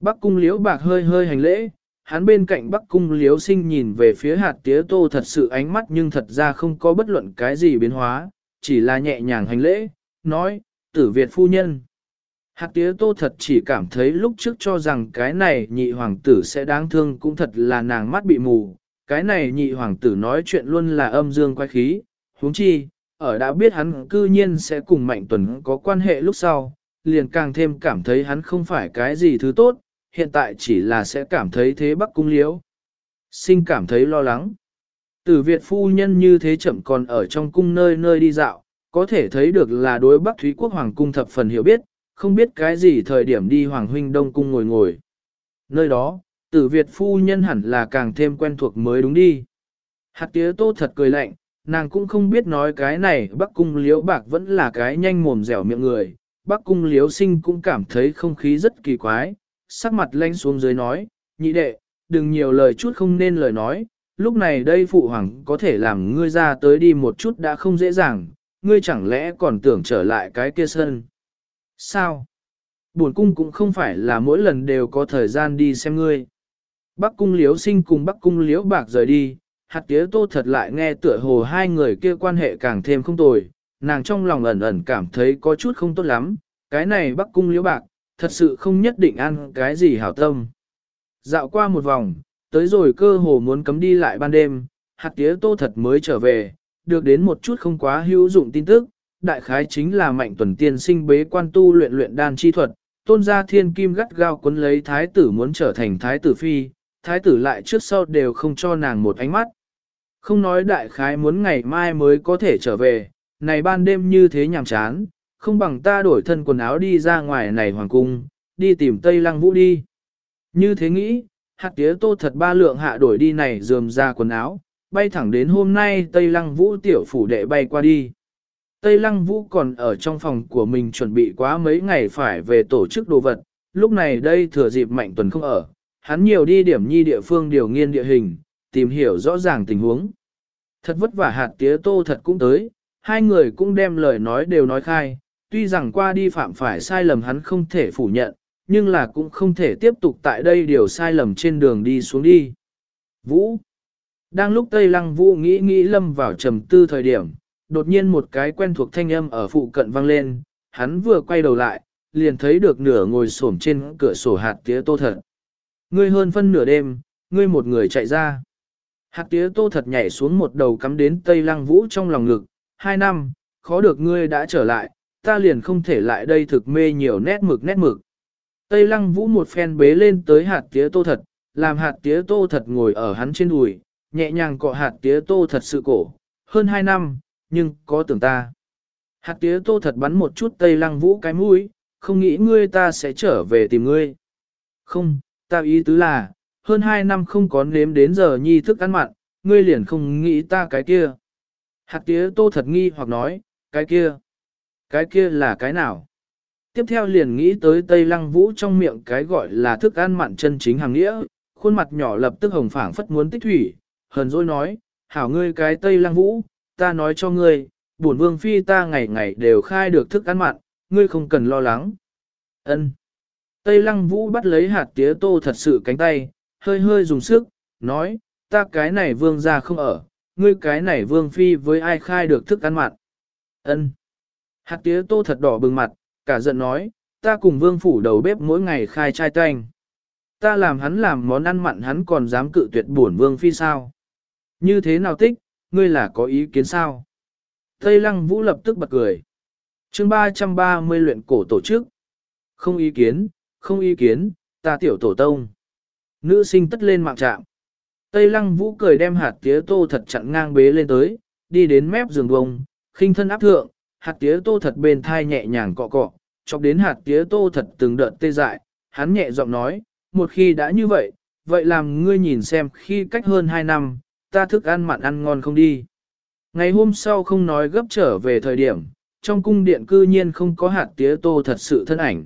Bắc Cung Liếu Bạc hơi hơi hành lễ, hắn bên cạnh Bắc Cung Liếu Sinh nhìn về phía hạt tía tô thật sự ánh mắt nhưng thật ra không có bất luận cái gì biến hóa, chỉ là nhẹ nhàng hành lễ, nói, tử Việt phu nhân. Hạt tía tô thật chỉ cảm thấy lúc trước cho rằng cái này nhị hoàng tử sẽ đáng thương cũng thật là nàng mắt bị mù, cái này nhị hoàng tử nói chuyện luôn là âm dương quay khí, huống chi, ở đã biết hắn cư nhiên sẽ cùng Mạnh Tuần có quan hệ lúc sau, liền càng thêm cảm thấy hắn không phải cái gì thứ tốt, hiện tại chỉ là sẽ cảm thấy thế bắc cung liễu. Sinh cảm thấy lo lắng. Tử Việt phu nhân như thế chậm còn ở trong cung nơi nơi đi dạo, có thể thấy được là đối Bắc Thúy Quốc Hoàng cung thập phần hiểu biết, không biết cái gì thời điểm đi Hoàng huynh Đông cung ngồi ngồi. Nơi đó, tử Việt phu nhân hẳn là càng thêm quen thuộc mới đúng đi. Hạt tía tô thật cười lạnh, nàng cũng không biết nói cái này Bắc cung liễu bạc vẫn là cái nhanh mồm dẻo miệng người. Bắc cung liễu sinh cũng cảm thấy không khí rất kỳ quái, sắc mặt lanh xuống dưới nói, nhị đệ, đừng nhiều lời chút không nên lời nói, lúc này đây phụ hoàng có thể làm ngươi ra tới đi một chút đã không dễ dàng, ngươi chẳng lẽ còn tưởng trở lại cái kia sân. Sao? Buồn cung cũng không phải là mỗi lần đều có thời gian đi xem ngươi. Bắc cung liếu sinh cùng bắc cung liếu bạc rời đi, hạt tía tô thật lại nghe tựa hồ hai người kia quan hệ càng thêm không tồi, nàng trong lòng ẩn ẩn cảm thấy có chút không tốt lắm, cái này bắc cung liếu bạc, thật sự không nhất định ăn cái gì hảo tâm. Dạo qua một vòng, tới rồi cơ hồ muốn cấm đi lại ban đêm, hạt tía tô thật mới trở về, được đến một chút không quá hữu dụng tin tức, đại khái chính là mạnh tuần tiên sinh bế quan tu luyện luyện đan chi thuật, tôn gia thiên kim gắt gao cuốn lấy thái tử muốn trở thành thái tử phi, thái tử lại trước sau đều không cho nàng một ánh mắt. Không nói đại khái muốn ngày mai mới có thể trở về, này ban đêm như thế nhàm chán, không bằng ta đổi thân quần áo đi ra ngoài này hoàng cung, đi tìm Tây Lăng Vũ đi. Như thế nghĩ, hạt tía tô thật ba lượng hạ đổi đi này dườm ra quần áo, bay thẳng đến hôm nay Tây Lăng Vũ tiểu phủ đệ bay qua đi. Tây Lăng Vũ còn ở trong phòng của mình chuẩn bị quá mấy ngày phải về tổ chức đồ vật, lúc này đây thừa dịp Mạnh Tuần không ở, hắn nhiều đi điểm nhi địa phương điều nghiên địa hình, tìm hiểu rõ ràng tình huống. Thật vất vả hạt tía tô thật cũng tới, hai người cũng đem lời nói đều nói khai, tuy rằng qua đi phạm phải sai lầm hắn không thể phủ nhận, nhưng là cũng không thể tiếp tục tại đây điều sai lầm trên đường đi xuống đi. Vũ Đang lúc Tây Lăng Vũ nghĩ nghĩ lâm vào trầm tư thời điểm, đột nhiên một cái quen thuộc thanh âm ở phụ cận vang lên, hắn vừa quay đầu lại, liền thấy được nửa ngồi xổm trên cửa sổ hạt tía tô thật. Ngươi hơn phân nửa đêm, ngươi một người chạy ra. Hạt tía tô thật nhảy xuống một đầu cắm đến Tây Lăng Vũ trong lòng ngực, hai năm, khó được ngươi đã trở lại, ta liền không thể lại đây thực mê nhiều nét mực nét mực. Tây Lăng Vũ một phen bế lên tới hạt tía tô thật, làm hạt tía tô thật ngồi ở hắn trên đùi, nhẹ nhàng cọ hạt tía tô thật sự cổ, hơn hai năm, nhưng có tưởng ta. Hạt tía tô thật bắn một chút Tây Lăng Vũ cái mũi, không nghĩ ngươi ta sẽ trở về tìm ngươi. Không, ta ý tứ là, hơn hai năm không có nếm đến giờ nhi thức ăn mặn, ngươi liền không nghĩ ta cái kia. Hạt tía tô thật nghi hoặc nói, cái kia, cái kia là cái nào? Tiếp theo liền nghĩ tới Tây Lăng Vũ trong miệng cái gọi là thức ăn mặn chân chính hàng nghĩa, khuôn mặt nhỏ lập tức hồng phảng phất muốn tích thủy, hờn dỗi nói, hảo ngươi cái Tây Lăng Vũ, ta nói cho ngươi, bổn vương phi ta ngày ngày đều khai được thức ăn mặn, ngươi không cần lo lắng. Ân. Tây Lăng Vũ bắt lấy hạt tía tô thật sự cánh tay, hơi hơi dùng sức, nói, ta cái này vương ra không ở, ngươi cái này vương phi với ai khai được thức ăn mặn. Ân. Hạt tía tô thật đỏ bừng mặt, cả giận nói, ta cùng vương phủ đầu bếp mỗi ngày khai chai tanh. Ta làm hắn làm món ăn mặn hắn còn dám cự tuyệt bổn vương phi sao. Như thế nào tích, ngươi là có ý kiến sao? Tây lăng vũ lập tức bật cười. chương 330 luyện cổ tổ chức. Không ý kiến, không ý kiến, ta tiểu tổ tông. Nữ sinh tất lên mạng trạm. Tây lăng vũ cười đem hạt tía tô thật chặn ngang bế lên tới, đi đến mép giường bông, khinh thân áp thượng, hạt tía tô thật bên thai nhẹ nhàng cọ cọ, chọc đến hạt tía tô thật từng đợt tê dại, hắn nhẹ giọng nói, một khi đã như vậy, vậy làm ngươi nhìn xem khi cách hơn 2 năm, ta thức ăn mặn ăn ngon không đi. Ngày hôm sau không nói gấp trở về thời điểm, trong cung điện cư nhiên không có hạt tía tô thật sự thân ảnh.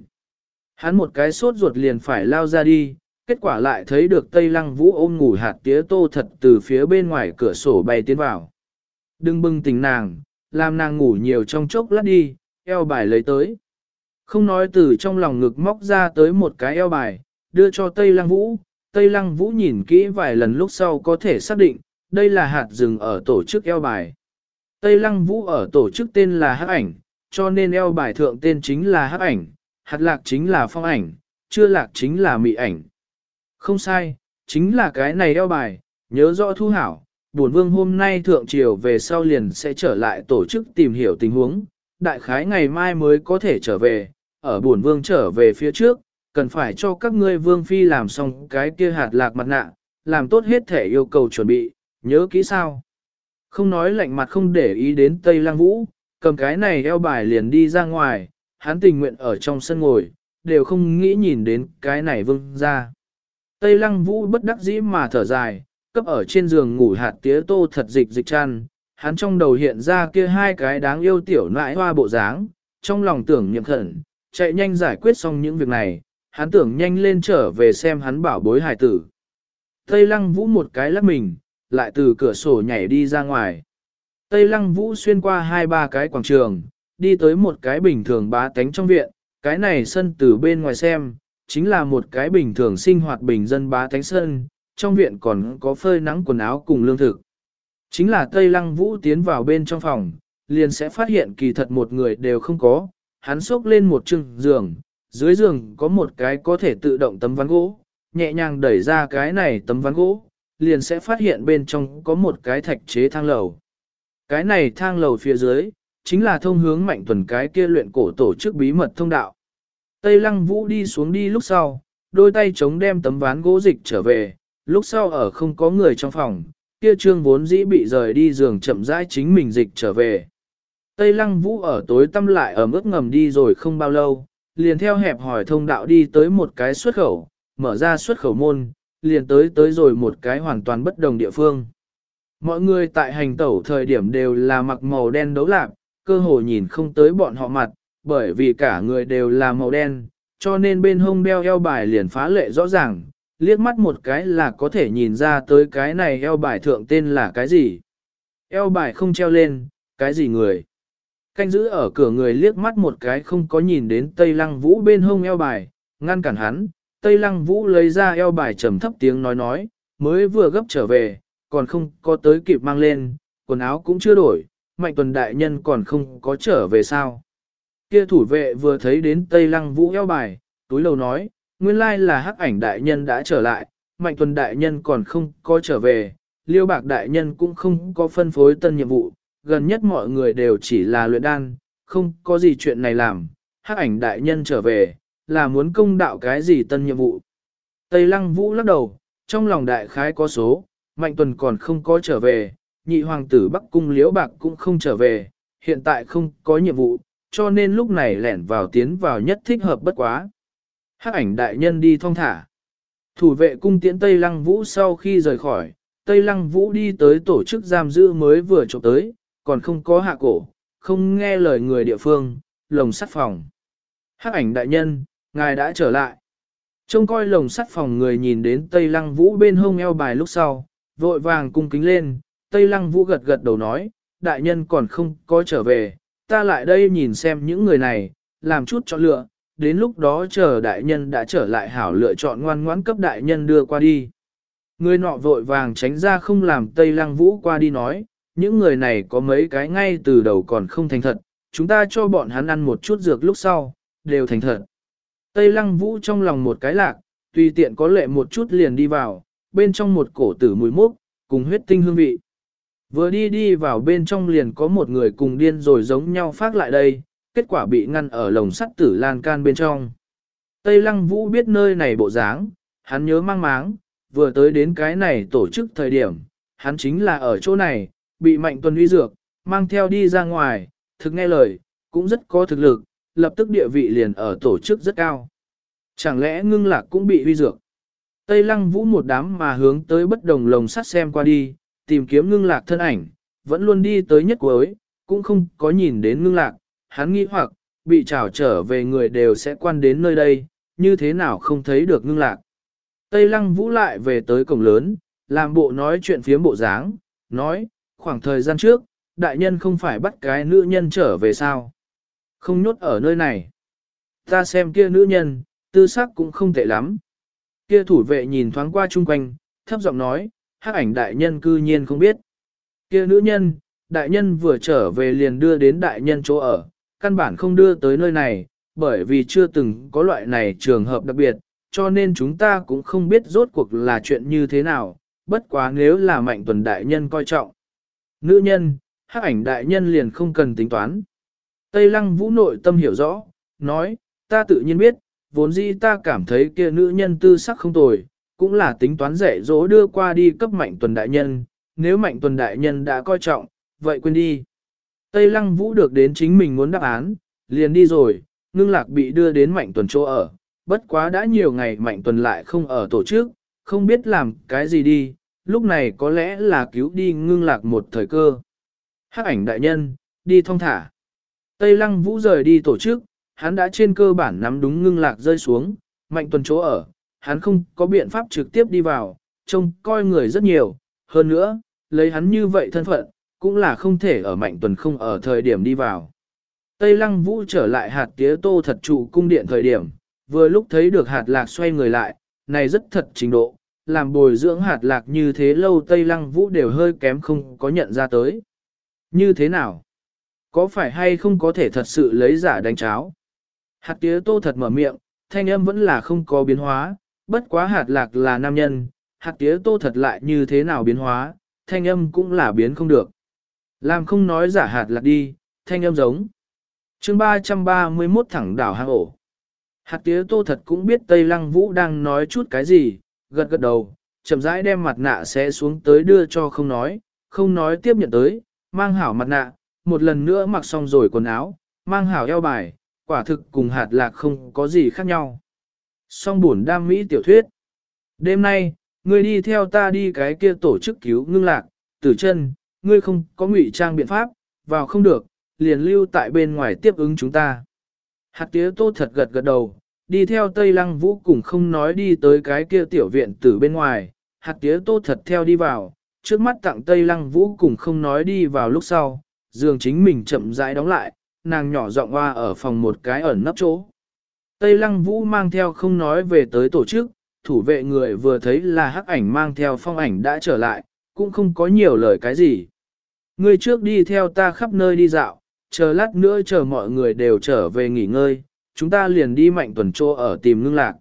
Hắn một cái sốt ruột liền phải lao ra đi, kết quả lại thấy được Tây Lăng Vũ ôm ngủ hạt tía tô thật từ phía bên ngoài cửa sổ bay tiến vào. Đừng bưng tình nàng, làm nàng ngủ nhiều trong chốc lát đi, eo bài lấy tới. Không nói từ trong lòng ngực móc ra tới một cái eo bài, đưa cho Tây Lăng Vũ. Tây Lăng Vũ nhìn kỹ vài lần lúc sau có thể xác định, đây là hạt rừng ở tổ chức eo bài. Tây Lăng Vũ ở tổ chức tên là Hắc ảnh, cho nên eo bài thượng tên chính là Hắc ảnh, hạt lạc chính là phong ảnh, chưa lạc chính là mị ảnh. Không sai, chính là cái này eo bài, nhớ rõ thu hảo, buồn vương hôm nay thượng triều về sau liền sẽ trở lại tổ chức tìm hiểu tình huống, đại khái ngày mai mới có thể trở về, ở buồn vương trở về phía trước, cần phải cho các ngươi vương phi làm xong cái kia hạt lạc mặt nạ, làm tốt hết thể yêu cầu chuẩn bị, nhớ kỹ sao. Không nói lạnh mặt không để ý đến Tây Lăng Vũ, cầm cái này eo bài liền đi ra ngoài, hắn tình nguyện ở trong sân ngồi, đều không nghĩ nhìn đến cái này vương ra. Tây Lăng Vũ bất đắc dĩ mà thở dài, cấp ở trên giường ngủ hạt tía tô thật dịch dịch chăn, hắn trong đầu hiện ra kia hai cái đáng yêu tiểu nãi hoa bộ dáng, trong lòng tưởng nhậm khẩn, chạy nhanh giải quyết xong những việc này, hắn tưởng nhanh lên trở về xem hắn bảo bối hài tử. Tây lăng vũ một cái lắc mình, lại từ cửa sổ nhảy đi ra ngoài. Tây lăng vũ xuyên qua hai ba cái quảng trường, đi tới một cái bình thường bá tánh trong viện, cái này sân từ bên ngoài xem, chính là một cái bình thường sinh hoạt bình dân bá tánh sân, trong viện còn có phơi nắng quần áo cùng lương thực. Chính là Tây Lăng Vũ tiến vào bên trong phòng, liền sẽ phát hiện kỳ thật một người đều không có, hắn xốc lên một chừng giường, dưới giường có một cái có thể tự động tấm ván gỗ, nhẹ nhàng đẩy ra cái này tấm ván gỗ, liền sẽ phát hiện bên trong có một cái thạch chế thang lầu. Cái này thang lầu phía dưới, chính là thông hướng mạnh tuần cái kia luyện cổ tổ chức bí mật thông đạo. Tây Lăng Vũ đi xuống đi lúc sau, đôi tay chống đem tấm ván gỗ dịch trở về, lúc sau ở không có người trong phòng, kia trương vốn dĩ bị rời đi giường chậm rãi chính mình dịch trở về. Tây Lăng Vũ ở tối tâm lại ở mức ngầm đi rồi không bao lâu, liền theo hẹp hỏi thông đạo đi tới một cái xuất khẩu, mở ra xuất khẩu môn, liền tới tới rồi một cái hoàn toàn bất đồng địa phương. Mọi người tại hành tẩu thời điểm đều là mặc màu đen đấu lạc, cơ hồ nhìn không tới bọn họ mặt, bởi vì cả người đều là màu đen, cho nên bên hông đeo eo bài liền phá lệ rõ ràng, liếc mắt một cái là có thể nhìn ra tới cái này eo bài thượng tên là cái gì. Eo bài không treo lên, cái gì người. Canh giữ ở cửa người liếc mắt một cái không có nhìn đến Tây Lăng Vũ bên hông eo bài, ngăn cản hắn. Tây Lăng Vũ lấy ra eo bài trầm thấp tiếng nói nói, mới vừa gấp trở về, còn không có tới kịp mang lên, quần áo cũng chưa đổi, mạnh tuần đại nhân còn không có trở về sao. Kia thủ vệ vừa thấy đến Tây Lăng Vũ eo bài, túi lầu nói, nguyên lai là hắc ảnh đại nhân đã trở lại, mạnh tuần đại nhân còn không có trở về, liêu bạc đại nhân cũng không có phân phối tân nhiệm vụ, gần nhất mọi người đều chỉ là luyện đan, không có gì chuyện này làm, hắc ảnh đại nhân trở về, là muốn công đạo cái gì tân nhiệm vụ. Tây lăng vũ lắc đầu, trong lòng đại khái có số, mạnh tuần còn không có trở về, nhị hoàng tử Bắc Cung liễu bạc cũng không trở về, hiện tại không có nhiệm vụ, cho nên lúc này lẻn vào tiến vào nhất thích hợp bất quá. Hắc ảnh đại nhân đi thong thả. Thủ vệ cung tiễn Tây Lăng Vũ sau khi rời khỏi, Tây Lăng Vũ đi tới tổ chức giam giữ mới vừa trộm tới, còn không có hạ cổ, không nghe lời người địa phương, lồng sắt phòng. Hắc ảnh đại nhân, ngài đã trở lại. Trông coi lồng sắt phòng người nhìn đến Tây Lăng Vũ bên hông eo bài lúc sau, vội vàng cung kính lên, Tây Lăng Vũ gật gật đầu nói, đại nhân còn không có trở về, ta lại đây nhìn xem những người này, làm chút cho lựa, đến lúc đó chờ đại nhân đã trở lại hảo lựa chọn ngoan ngoãn cấp đại nhân đưa qua đi. Người nọ vội vàng tránh ra không làm Tây Lăng Vũ qua đi nói, những người này có mấy cái ngay từ đầu còn không thành thật, chúng ta cho bọn hắn ăn một chút dược lúc sau, đều thành thật. Tây Lăng Vũ trong lòng một cái lạc, tùy tiện có lệ một chút liền đi vào, bên trong một cổ tử mùi mốc, cùng huyết tinh hương vị. Vừa đi đi vào bên trong liền có một người cùng điên rồi giống nhau phát lại đây, kết quả bị ngăn ở lồng sắt tử lan can bên trong. Tây Lăng Vũ biết nơi này bộ dáng, hắn nhớ mang máng, vừa tới đến cái này tổ chức thời điểm, hắn chính là ở chỗ này, bị mạnh tuần uy dược, mang theo đi ra ngoài, thực nghe lời, cũng rất có thực lực, lập tức địa vị liền ở tổ chức rất cao. Chẳng lẽ ngưng lạc cũng bị uy dược? Tây lăng vũ một đám mà hướng tới bất đồng lồng sắt xem qua đi, tìm kiếm ngưng lạc thân ảnh, vẫn luôn đi tới nhất cuối, cũng không có nhìn đến ngưng lạc, hắn nghĩ hoặc, bị trảo trở về người đều sẽ quan đến nơi đây, như thế nào không thấy được ngưng lạc. Tây lăng vũ lại về tới cổng lớn, làm bộ nói chuyện phía bộ dáng, nói, khoảng thời gian trước, đại nhân không phải bắt cái nữ nhân trở về sao. Không nhốt ở nơi này. Ta xem kia nữ nhân, tư sắc cũng không tệ lắm. Kia thủ vệ nhìn thoáng qua chung quanh, thấp giọng nói, hắc ảnh đại nhân cư nhiên không biết. Kia nữ nhân, đại nhân vừa trở về liền đưa đến đại nhân chỗ ở, căn bản không đưa tới nơi này, bởi vì chưa từng có loại này trường hợp đặc biệt, cho nên chúng ta cũng không biết rốt cuộc là chuyện như thế nào, bất quá nếu là mạnh tuần đại nhân coi trọng. Nữ nhân, hắc ảnh đại nhân liền không cần tính toán. Tây lăng vũ nội tâm hiểu rõ, nói, ta tự nhiên biết, vốn dĩ ta cảm thấy kia nữ nhân tư sắc không tồi, cũng là tính toán rẻ dỗ đưa qua đi cấp mạnh tuần đại nhân, nếu mạnh tuần đại nhân đã coi trọng, vậy quên đi. Tây lăng vũ được đến chính mình muốn đáp án, liền đi rồi, ngưng lạc bị đưa đến mạnh tuần chỗ ở, bất quá đã nhiều ngày mạnh tuần lại không ở tổ chức, không biết làm cái gì đi, lúc này có lẽ là cứu đi ngưng lạc một thời cơ. Hắc ảnh đại nhân, đi thong thả. Tây lăng vũ rời đi tổ chức, hắn đã trên cơ bản nắm đúng ngưng lạc rơi xuống, mạnh tuần chỗ ở, hắn không có biện pháp trực tiếp đi vào, trông coi người rất nhiều, hơn nữa, lấy hắn như vậy thân phận, cũng là không thể ở mạnh tuần không ở thời điểm đi vào. Tây lăng vũ trở lại hạt tía tô thật trụ cung điện thời điểm, vừa lúc thấy được hạt lạc xoay người lại, này rất thật trình độ, làm bồi dưỡng hạt lạc như thế lâu Tây Lăng Vũ đều hơi kém không có nhận ra tới. Như thế nào? Có phải hay không có thể thật sự lấy giả đánh cháo? Hạt tía tô thật mở miệng, thanh âm vẫn là không có biến hóa, bất quá hạt lạc là nam nhân, hạt tía tô thật lại như thế nào biến hóa, thanh âm cũng là biến không được. Làm không nói giả hạt lạc đi, thanh âm giống. chương 331 thẳng đảo hang ổ. Hạt tía tô thật cũng biết Tây Lăng Vũ đang nói chút cái gì, gật gật đầu, chậm rãi đem mặt nạ sẽ xuống tới đưa cho không nói, không nói tiếp nhận tới, mang hảo mặt nạ, một lần nữa mặc xong rồi quần áo, mang hảo eo bài, quả thực cùng hạt lạc không có gì khác nhau. Song buồn đam mỹ tiểu thuyết. Đêm nay, ngươi đi theo ta đi cái kia tổ chức cứu ngưng lạc, tử chân, ngươi không có ngụy trang biện pháp, vào không được, liền lưu tại bên ngoài tiếp ứng chúng ta. Hạt tía tô thật gật gật đầu, đi theo Tây Lăng Vũ cùng không nói đi tới cái kia tiểu viện từ bên ngoài, hạt tía tô thật theo đi vào, trước mắt tặng Tây Lăng Vũ cùng không nói đi vào lúc sau, giường chính mình chậm rãi đóng lại, nàng nhỏ giọng hoa ở phòng một cái ẩn nấp chỗ. Tây Lăng Vũ mang theo không nói về tới tổ chức, thủ vệ người vừa thấy là hắc ảnh mang theo phong ảnh đã trở lại, cũng không có nhiều lời cái gì. Ngươi trước đi theo ta khắp nơi đi dạo, chờ lát nữa chờ mọi người đều trở về nghỉ ngơi, chúng ta liền đi mạnh tuần trô ở tìm ngưng lạc.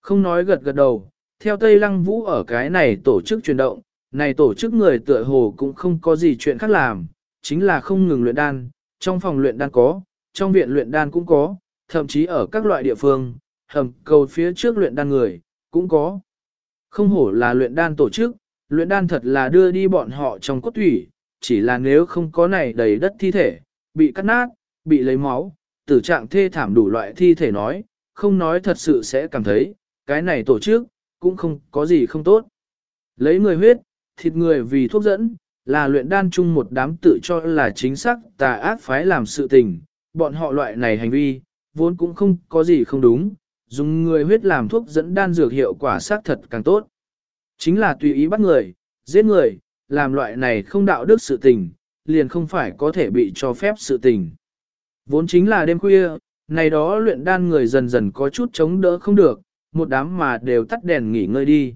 Không nói gật gật đầu, theo Tây Lăng Vũ ở cái này tổ chức chuyển động, này tổ chức người tựa hồ cũng không có gì chuyện khác làm, chính là không ngừng luyện đan, trong phòng luyện đan có, trong viện luyện đan cũng có, thậm chí ở các loại địa phương, hầm cầu phía trước luyện đan người, cũng có. Không hổ là luyện đan tổ chức, luyện đan thật là đưa đi bọn họ trong cốt thủy, chỉ là nếu không có này đầy đất thi thể, bị cắt nát, bị lấy máu, tử trạng thê thảm đủ loại thi thể nói, không nói thật sự sẽ cảm thấy, cái này tổ chức, cũng không có gì không tốt. Lấy người huyết, thịt người vì thuốc dẫn, là luyện đan chung một đám tự cho là chính xác tà ác phái làm sự tình, bọn họ loại này hành vi, vốn cũng không có gì không đúng, dùng người huyết làm thuốc dẫn đan dược hiệu quả xác thật càng tốt. Chính là tùy ý bắt người, giết người, làm loại này không đạo đức sự tình, liền không phải có thể bị cho phép sự tình. Vốn chính là đêm khuya, này đó luyện đan người dần dần có chút chống đỡ không được, một đám mà đều tắt đèn nghỉ ngơi đi.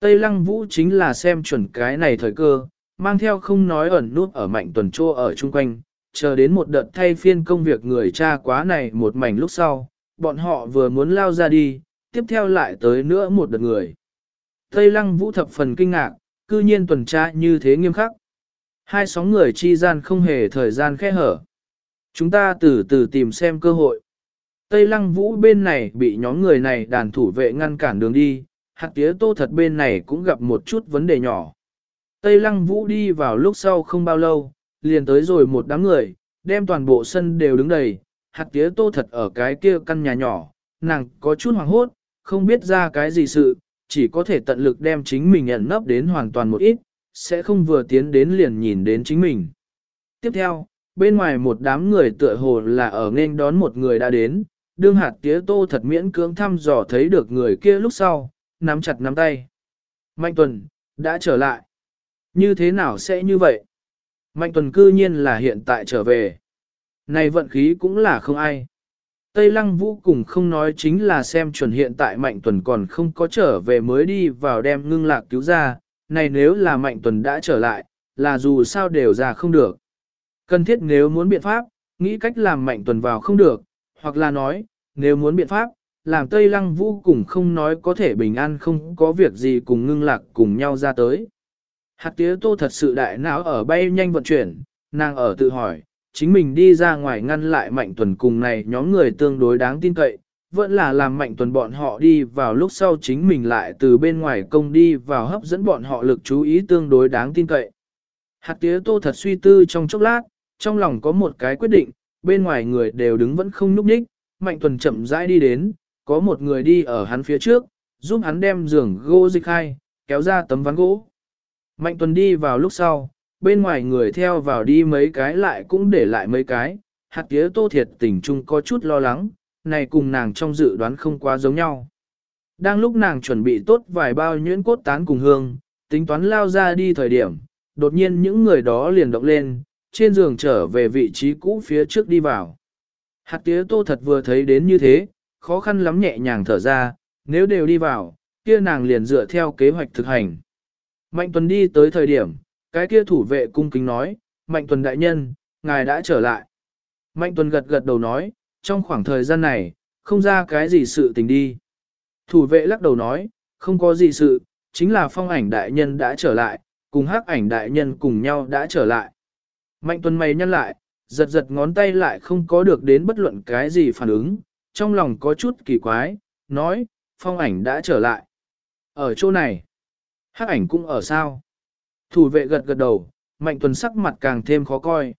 Tây Lăng Vũ chính là xem chuẩn cái này thời cơ, mang theo không nói ẩn nút ở mạnh tuần trô ở chung quanh, chờ đến một đợt thay phiên công việc người cha quá này một mảnh lúc sau, bọn họ vừa muốn lao ra đi, tiếp theo lại tới nữa một đợt người. Tây Lăng Vũ thập phần kinh ngạc, cư nhiên tuần tra như thế nghiêm khắc. Hai sóng người chi gian không hề thời gian khe hở. Chúng ta từ từ tìm xem cơ hội. Tây Lăng Vũ bên này bị nhóm người này đàn thủ vệ ngăn cản đường đi, hạt tía tô thật bên này cũng gặp một chút vấn đề nhỏ. Tây Lăng Vũ đi vào lúc sau không bao lâu, liền tới rồi một đám người, đem toàn bộ sân đều đứng đầy, hạt tía tô thật ở cái kia căn nhà nhỏ, nàng có chút hoảng hốt, không biết ra cái gì sự, chỉ có thể tận lực đem chính mình ẩn nấp đến hoàn toàn một ít, sẽ không vừa tiến đến liền nhìn đến chính mình. Tiếp theo, bên ngoài một đám người tựa hồ là ở nên đón một người đã đến, đương hạt tía tô thật miễn cưỡng thăm dò thấy được người kia lúc sau, nắm chặt nắm tay. Mạnh Tuần, đã trở lại. Như thế nào sẽ như vậy? Mạnh Tuần cư nhiên là hiện tại trở về. Này vận khí cũng là không ai. Tây Lăng Vũ cùng không nói chính là xem chuẩn hiện tại Mạnh Tuần còn không có trở về mới đi vào đem ngưng lạc cứu ra, này nếu là Mạnh Tuần đã trở lại, là dù sao đều ra không được. Cần thiết nếu muốn biện pháp, nghĩ cách làm Mạnh Tuần vào không được, hoặc là nói, nếu muốn biện pháp, làm Tây Lăng Vũ cùng không nói có thể bình an không có việc gì cùng ngưng lạc cùng nhau ra tới. Hạt tía tô thật sự đại não ở bay nhanh vận chuyển, nàng ở tự hỏi, chính mình đi ra ngoài ngăn lại mạnh tuần cùng này nhóm người tương đối đáng tin cậy, vẫn là làm mạnh tuần bọn họ đi vào lúc sau chính mình lại từ bên ngoài công đi vào hấp dẫn bọn họ lực chú ý tương đối đáng tin cậy. Hạt tía tô thật suy tư trong chốc lát, trong lòng có một cái quyết định, bên ngoài người đều đứng vẫn không nhúc nhích, mạnh tuần chậm rãi đi đến, có một người đi ở hắn phía trước, giúp hắn đem giường gỗ dịch hai, kéo ra tấm ván gỗ. Mạnh tuần đi vào lúc sau, bên ngoài người theo vào đi mấy cái lại cũng để lại mấy cái, hạt tía tô thiệt tình chung có chút lo lắng, này cùng nàng trong dự đoán không quá giống nhau. Đang lúc nàng chuẩn bị tốt vài bao nhuyễn cốt tán cùng hương, tính toán lao ra đi thời điểm, đột nhiên những người đó liền động lên, trên giường trở về vị trí cũ phía trước đi vào. Hạt tía tô thật vừa thấy đến như thế, khó khăn lắm nhẹ nhàng thở ra, nếu đều đi vào, kia nàng liền dựa theo kế hoạch thực hành. Mạnh Tuần đi tới thời điểm, cái kia thủ vệ cung kính nói, Mạnh Tuần đại nhân, ngài đã trở lại. Mạnh Tuần gật gật đầu nói, trong khoảng thời gian này, không ra cái gì sự tình đi. Thủ vệ lắc đầu nói, không có gì sự, chính là phong ảnh đại nhân đã trở lại, cùng hắc ảnh đại nhân cùng nhau đã trở lại. Mạnh Tuần mày nhăn lại, giật giật ngón tay lại không có được đến bất luận cái gì phản ứng, trong lòng có chút kỳ quái, nói, phong ảnh đã trở lại. Ở chỗ này, hắc ảnh cũng ở sao? Thủ vệ gật gật đầu, mạnh tuần sắc mặt càng thêm khó coi.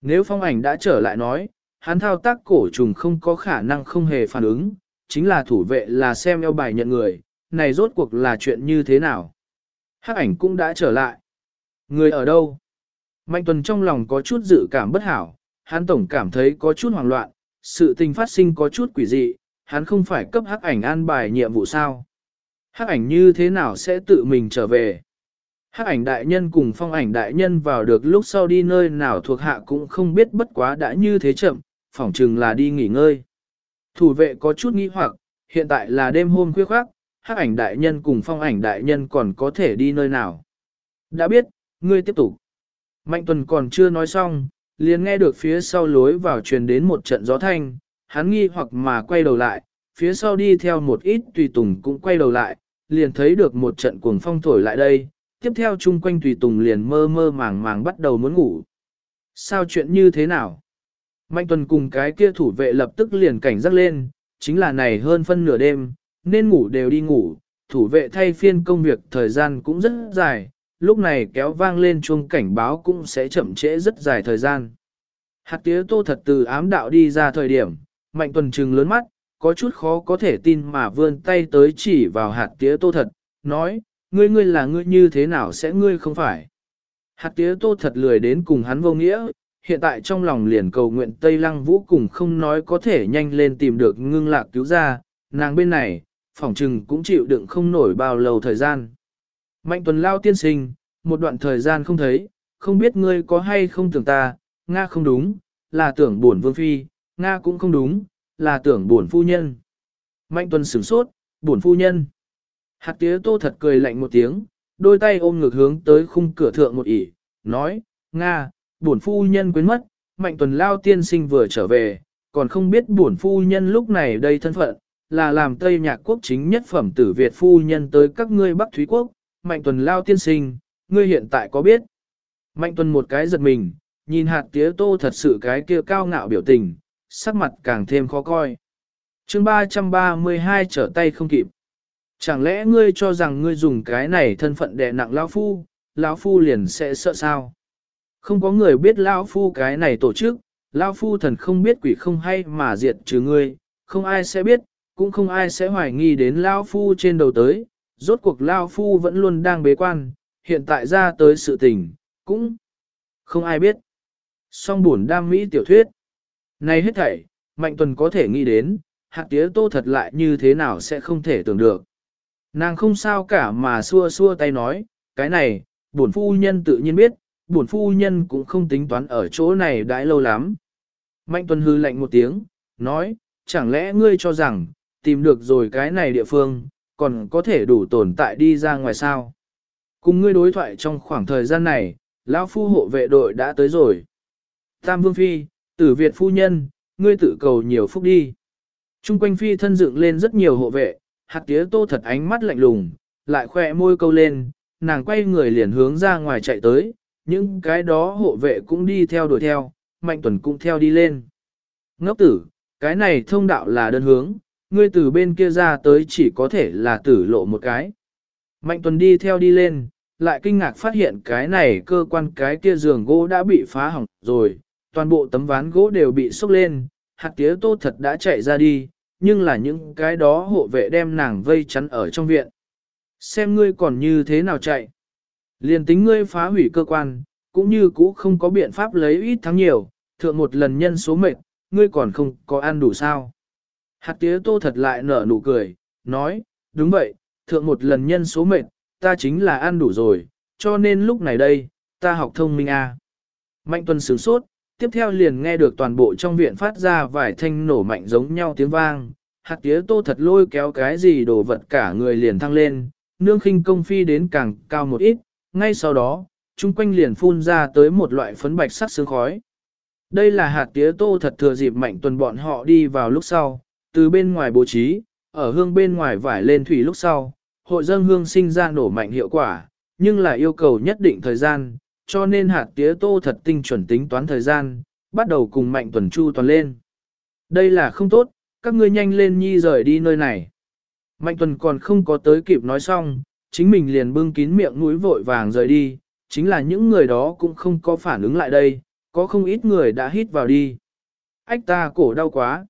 Nếu phong ảnh đã trở lại nói, hắn thao tác cổ trùng không có khả năng không hề phản ứng, chính là thủ vệ là xem eo bài nhận người, này rốt cuộc là chuyện như thế nào? Hắc ảnh cũng đã trở lại. Người ở đâu? Mạnh tuần trong lòng có chút dự cảm bất hảo, hắn tổng cảm thấy có chút hoảng loạn, sự tình phát sinh có chút quỷ dị, hắn không phải cấp hắc ảnh an bài nhiệm vụ sao. Hắc ảnh như thế nào sẽ tự mình trở về? Hắc ảnh đại nhân cùng phong ảnh đại nhân vào được lúc sau đi nơi nào thuộc hạ cũng không biết bất quá đã như thế chậm, phỏng chừng là đi nghỉ ngơi. Thủ vệ có chút nghi hoặc, hiện tại là đêm hôm khuya khoác, hắc ảnh đại nhân cùng phong ảnh đại nhân còn có thể đi nơi nào. Đã biết, ngươi tiếp tục. Mạnh tuần còn chưa nói xong, liền nghe được phía sau lối vào truyền đến một trận gió thanh, hắn nghi hoặc mà quay đầu lại, phía sau đi theo một ít tùy tùng cũng quay đầu lại, liền thấy được một trận cuồng phong thổi lại đây, tiếp theo chung quanh tùy tùng liền mơ mơ màng màng bắt đầu muốn ngủ. Sao chuyện như thế nào? Mạnh tuần cùng cái kia thủ vệ lập tức liền cảnh giác lên, chính là này hơn phân nửa đêm, nên ngủ đều đi ngủ, thủ vệ thay phiên công việc thời gian cũng rất dài, lúc này kéo vang lên chuông cảnh báo cũng sẽ chậm trễ rất dài thời gian. Hạt tía tô thật từ ám đạo đi ra thời điểm, mạnh tuần trừng lớn mắt, có chút khó có thể tin mà vươn tay tới chỉ vào hạt tía tô thật, nói, ngươi ngươi là ngươi như thế nào sẽ ngươi không phải. Hạt tía tô thật lười đến cùng hắn vô nghĩa, hiện tại trong lòng liền cầu nguyện Tây Lăng Vũ cùng không nói có thể nhanh lên tìm được ngưng lạc cứu ra, nàng bên này, phỏng trừng cũng chịu đựng không nổi bao lâu thời gian. Mạnh tuần lao tiên sinh, một đoạn thời gian không thấy, không biết ngươi có hay không tưởng ta, Nga không đúng, là tưởng buồn vương phi, Nga cũng không đúng, là tưởng buồn phu nhân. Mạnh tuần sửng sốt, buồn phu nhân. Hạt tía tô thật cười lạnh một tiếng, đôi tay ôm ngược hướng tới khung cửa thượng một ỉ, nói, Nga, buồn phu nhân quên mất, mạnh tuần lao tiên sinh vừa trở về, còn không biết buồn phu nhân lúc này đây thân phận, là làm Tây Nhạc Quốc chính nhất phẩm tử Việt phu nhân tới các ngươi Bắc Thúy Quốc, Mạnh Tuần Lao tiên sinh, ngươi hiện tại có biết? Mạnh Tuần một cái giật mình, nhìn hạt tía tô thật sự cái kia cao ngạo biểu tình, sắc mặt càng thêm khó coi. chương 332 trở tay không kịp. Chẳng lẽ ngươi cho rằng ngươi dùng cái này thân phận đè nặng Lão Phu, Lão Phu liền sẽ sợ sao? Không có người biết Lão Phu cái này tổ chức, Lão Phu thần không biết quỷ không hay mà diệt trừ ngươi, không ai sẽ biết, cũng không ai sẽ hoài nghi đến Lão Phu trên đầu tới, rốt cuộc lão Phu vẫn luôn đang bế quan, hiện tại ra tới sự tình, cũng không ai biết. Song buồn đam mỹ tiểu thuyết. Này hết thảy, Mạnh Tuần có thể nghĩ đến, hạt tía tô thật lại như thế nào sẽ không thể tưởng được. Nàng không sao cả mà xua xua tay nói, cái này, bổn phu nhân tự nhiên biết, bổn phu nhân cũng không tính toán ở chỗ này đãi lâu lắm. Mạnh Tuần hư lạnh một tiếng, nói, chẳng lẽ ngươi cho rằng, tìm được rồi cái này địa phương, còn có thể đủ tồn tại đi ra ngoài sao. Cùng ngươi đối thoại trong khoảng thời gian này, lão phu hộ vệ đội đã tới rồi. Tam Vương Phi, tử Việt phu nhân, ngươi tự cầu nhiều phúc đi. Trung quanh Phi thân dựng lên rất nhiều hộ vệ, hạt tía tô thật ánh mắt lạnh lùng, lại khoe môi câu lên, nàng quay người liền hướng ra ngoài chạy tới, những cái đó hộ vệ cũng đi theo đuổi theo, Mạnh Tuần cũng theo đi lên. Ngốc tử, cái này thông đạo là đơn hướng, ngươi từ bên kia ra tới chỉ có thể là tử lộ một cái. Mạnh tuần đi theo đi lên, lại kinh ngạc phát hiện cái này cơ quan cái kia giường gỗ đã bị phá hỏng rồi, toàn bộ tấm ván gỗ đều bị sốc lên, hạt tía tô thật đã chạy ra đi, nhưng là những cái đó hộ vệ đem nàng vây chắn ở trong viện. Xem ngươi còn như thế nào chạy. Liền tính ngươi phá hủy cơ quan, cũng như cũ không có biện pháp lấy ít thắng nhiều, thượng một lần nhân số mệt, ngươi còn không có ăn đủ sao. Hạt tía tô thật lại nở nụ cười, nói, đúng vậy, thượng một lần nhân số mệt, ta chính là ăn đủ rồi, cho nên lúc này đây, ta học thông minh a. À. Mạnh tuần sướng sốt, tiếp theo liền nghe được toàn bộ trong viện phát ra vài thanh nổ mạnh giống nhau tiếng vang, hạt tía tô thật lôi kéo cái gì đồ vật cả người liền thăng lên, nương khinh công phi đến càng cao một ít, ngay sau đó, chung quanh liền phun ra tới một loại phấn bạch sắc sương khói. Đây là hạt tía tô thật thừa dịp mạnh tuần bọn họ đi vào lúc sau, từ bên ngoài bố trí, ở hương bên ngoài vải lên thủy lúc sau, hội dân hương sinh ra nổ mạnh hiệu quả, nhưng là yêu cầu nhất định thời gian, cho nên hạt tía tô thật tinh chuẩn tính toán thời gian, bắt đầu cùng mạnh tuần chu toàn lên. Đây là không tốt, các ngươi nhanh lên nhi rời đi nơi này. Mạnh tuần còn không có tới kịp nói xong, chính mình liền bưng kín miệng mũi vội vàng rời đi, chính là những người đó cũng không có phản ứng lại đây, có không ít người đã hít vào đi. Ách ta cổ đau quá.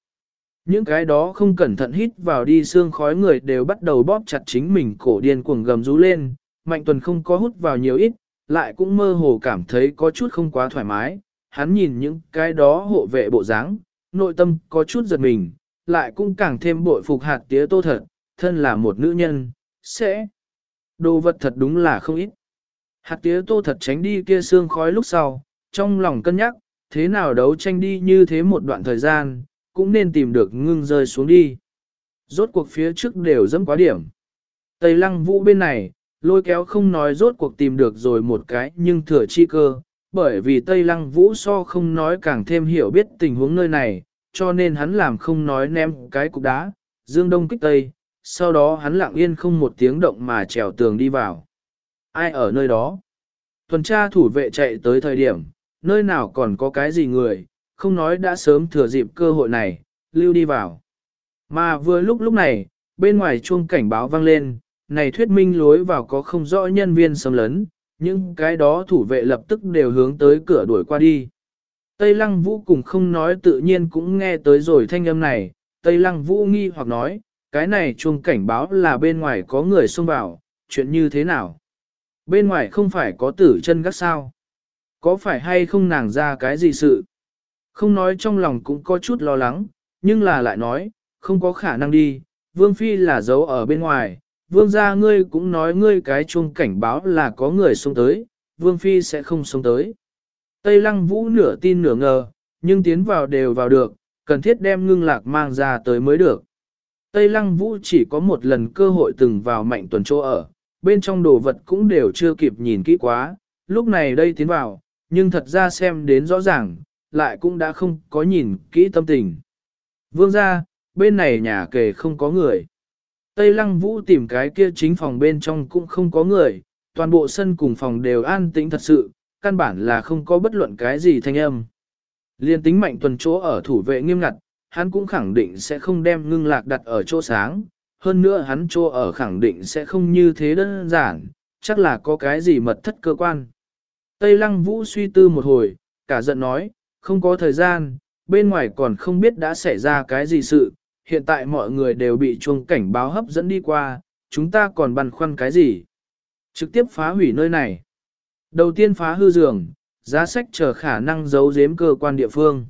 Những cái đó không cẩn thận hít vào đi xương khói người đều bắt đầu bóp chặt chính mình cổ điên cuồng gầm rú lên, Mạnh Tuần không có hút vào nhiều ít, lại cũng mơ hồ cảm thấy có chút không quá thoải mái, hắn nhìn những cái đó hộ vệ bộ dáng, nội tâm có chút giật mình, lại cũng càng thêm bội phục hạt tía tô thật, thân là một nữ nhân, sẽ đồ vật thật đúng là không ít. Hạt tía tô thật tránh đi kia xương khói lúc sau, trong lòng cân nhắc, thế nào đấu tranh đi như thế một đoạn thời gian, cũng nên tìm được ngưng rơi xuống đi. Rốt cuộc phía trước đều dẫm quá điểm. Tây lăng vũ bên này, lôi kéo không nói rốt cuộc tìm được rồi một cái nhưng thừa chi cơ, bởi vì Tây lăng vũ so không nói càng thêm hiểu biết tình huống nơi này, cho nên hắn làm không nói ném cái cục đá, dương đông kích tây, sau đó hắn lặng yên không một tiếng động mà trèo tường đi vào. Ai ở nơi đó? Tuần tra thủ vệ chạy tới thời điểm, nơi nào còn có cái gì người, không nói đã sớm thừa dịp cơ hội này, lưu đi vào. Mà vừa lúc lúc này, bên ngoài chuông cảnh báo vang lên, này thuyết minh lối vào có không rõ nhân viên xâm lấn, nhưng cái đó thủ vệ lập tức đều hướng tới cửa đuổi qua đi. Tây Lăng Vũ cùng không nói tự nhiên cũng nghe tới rồi thanh âm này, Tây Lăng Vũ nghi hoặc nói, cái này chuông cảnh báo là bên ngoài có người xông vào, chuyện như thế nào? Bên ngoài không phải có tử chân gắt sao? Có phải hay không nàng ra cái gì sự? Không nói trong lòng cũng có chút lo lắng, nhưng là lại nói, không có khả năng đi, Vương Phi là giấu ở bên ngoài, Vương gia ngươi cũng nói ngươi cái chuông cảnh báo là có người xuống tới, Vương Phi sẽ không xuống tới. Tây Lăng Vũ nửa tin nửa ngờ, nhưng tiến vào đều vào được, cần thiết đem ngưng lạc mang ra tới mới được. Tây Lăng Vũ chỉ có một lần cơ hội từng vào mạnh tuần chỗ ở, bên trong đồ vật cũng đều chưa kịp nhìn kỹ quá, lúc này đây tiến vào, nhưng thật ra xem đến rõ ràng, lại cũng đã không có nhìn kỹ tâm tình. Vương ra, bên này nhà kề không có người. Tây Lăng Vũ tìm cái kia chính phòng bên trong cũng không có người, toàn bộ sân cùng phòng đều an tĩnh thật sự, căn bản là không có bất luận cái gì thanh âm. Liên tính mạnh tuần chỗ ở thủ vệ nghiêm ngặt, hắn cũng khẳng định sẽ không đem ngưng lạc đặt ở chỗ sáng, hơn nữa hắn chỗ ở khẳng định sẽ không như thế đơn giản, chắc là có cái gì mật thất cơ quan. Tây Lăng Vũ suy tư một hồi, cả giận nói, không có thời gian, bên ngoài còn không biết đã xảy ra cái gì sự, hiện tại mọi người đều bị chuông cảnh báo hấp dẫn đi qua, chúng ta còn băn khoăn cái gì? Trực tiếp phá hủy nơi này. Đầu tiên phá hư giường, giá sách chờ khả năng giấu giếm cơ quan địa phương.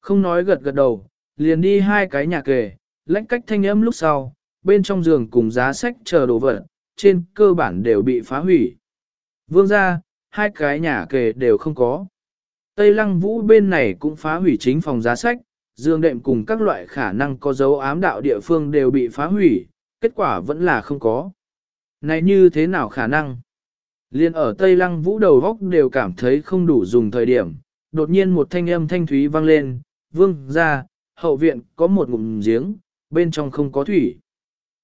Không nói gật gật đầu, liền đi hai cái nhà kề, lách cách thanh âm lúc sau, bên trong giường cùng giá sách chờ đồ vật, trên cơ bản đều bị phá hủy. Vương ra, hai cái nhà kề đều không có. Tây lăng vũ bên này cũng phá hủy chính phòng giá sách, dương đệm cùng các loại khả năng có dấu ám đạo địa phương đều bị phá hủy, kết quả vẫn là không có. Này như thế nào khả năng? Liên ở Tây Lăng Vũ đầu góc đều cảm thấy không đủ dùng thời điểm, đột nhiên một thanh âm thanh thúy vang lên, vương ra, hậu viện có một ngụm giếng, bên trong không có thủy.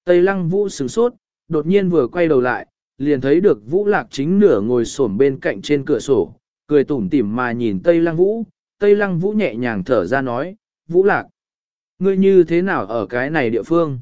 Tây Lăng Vũ sửng sốt, đột nhiên vừa quay đầu lại, liền thấy được Vũ Lạc chính nửa ngồi xổm bên cạnh trên cửa sổ, cười tủm tỉm mà nhìn Tây Lăng Vũ, Tây Lăng Vũ nhẹ nhàng thở ra nói, Vũ Lạc, ngươi như thế nào ở cái này địa phương?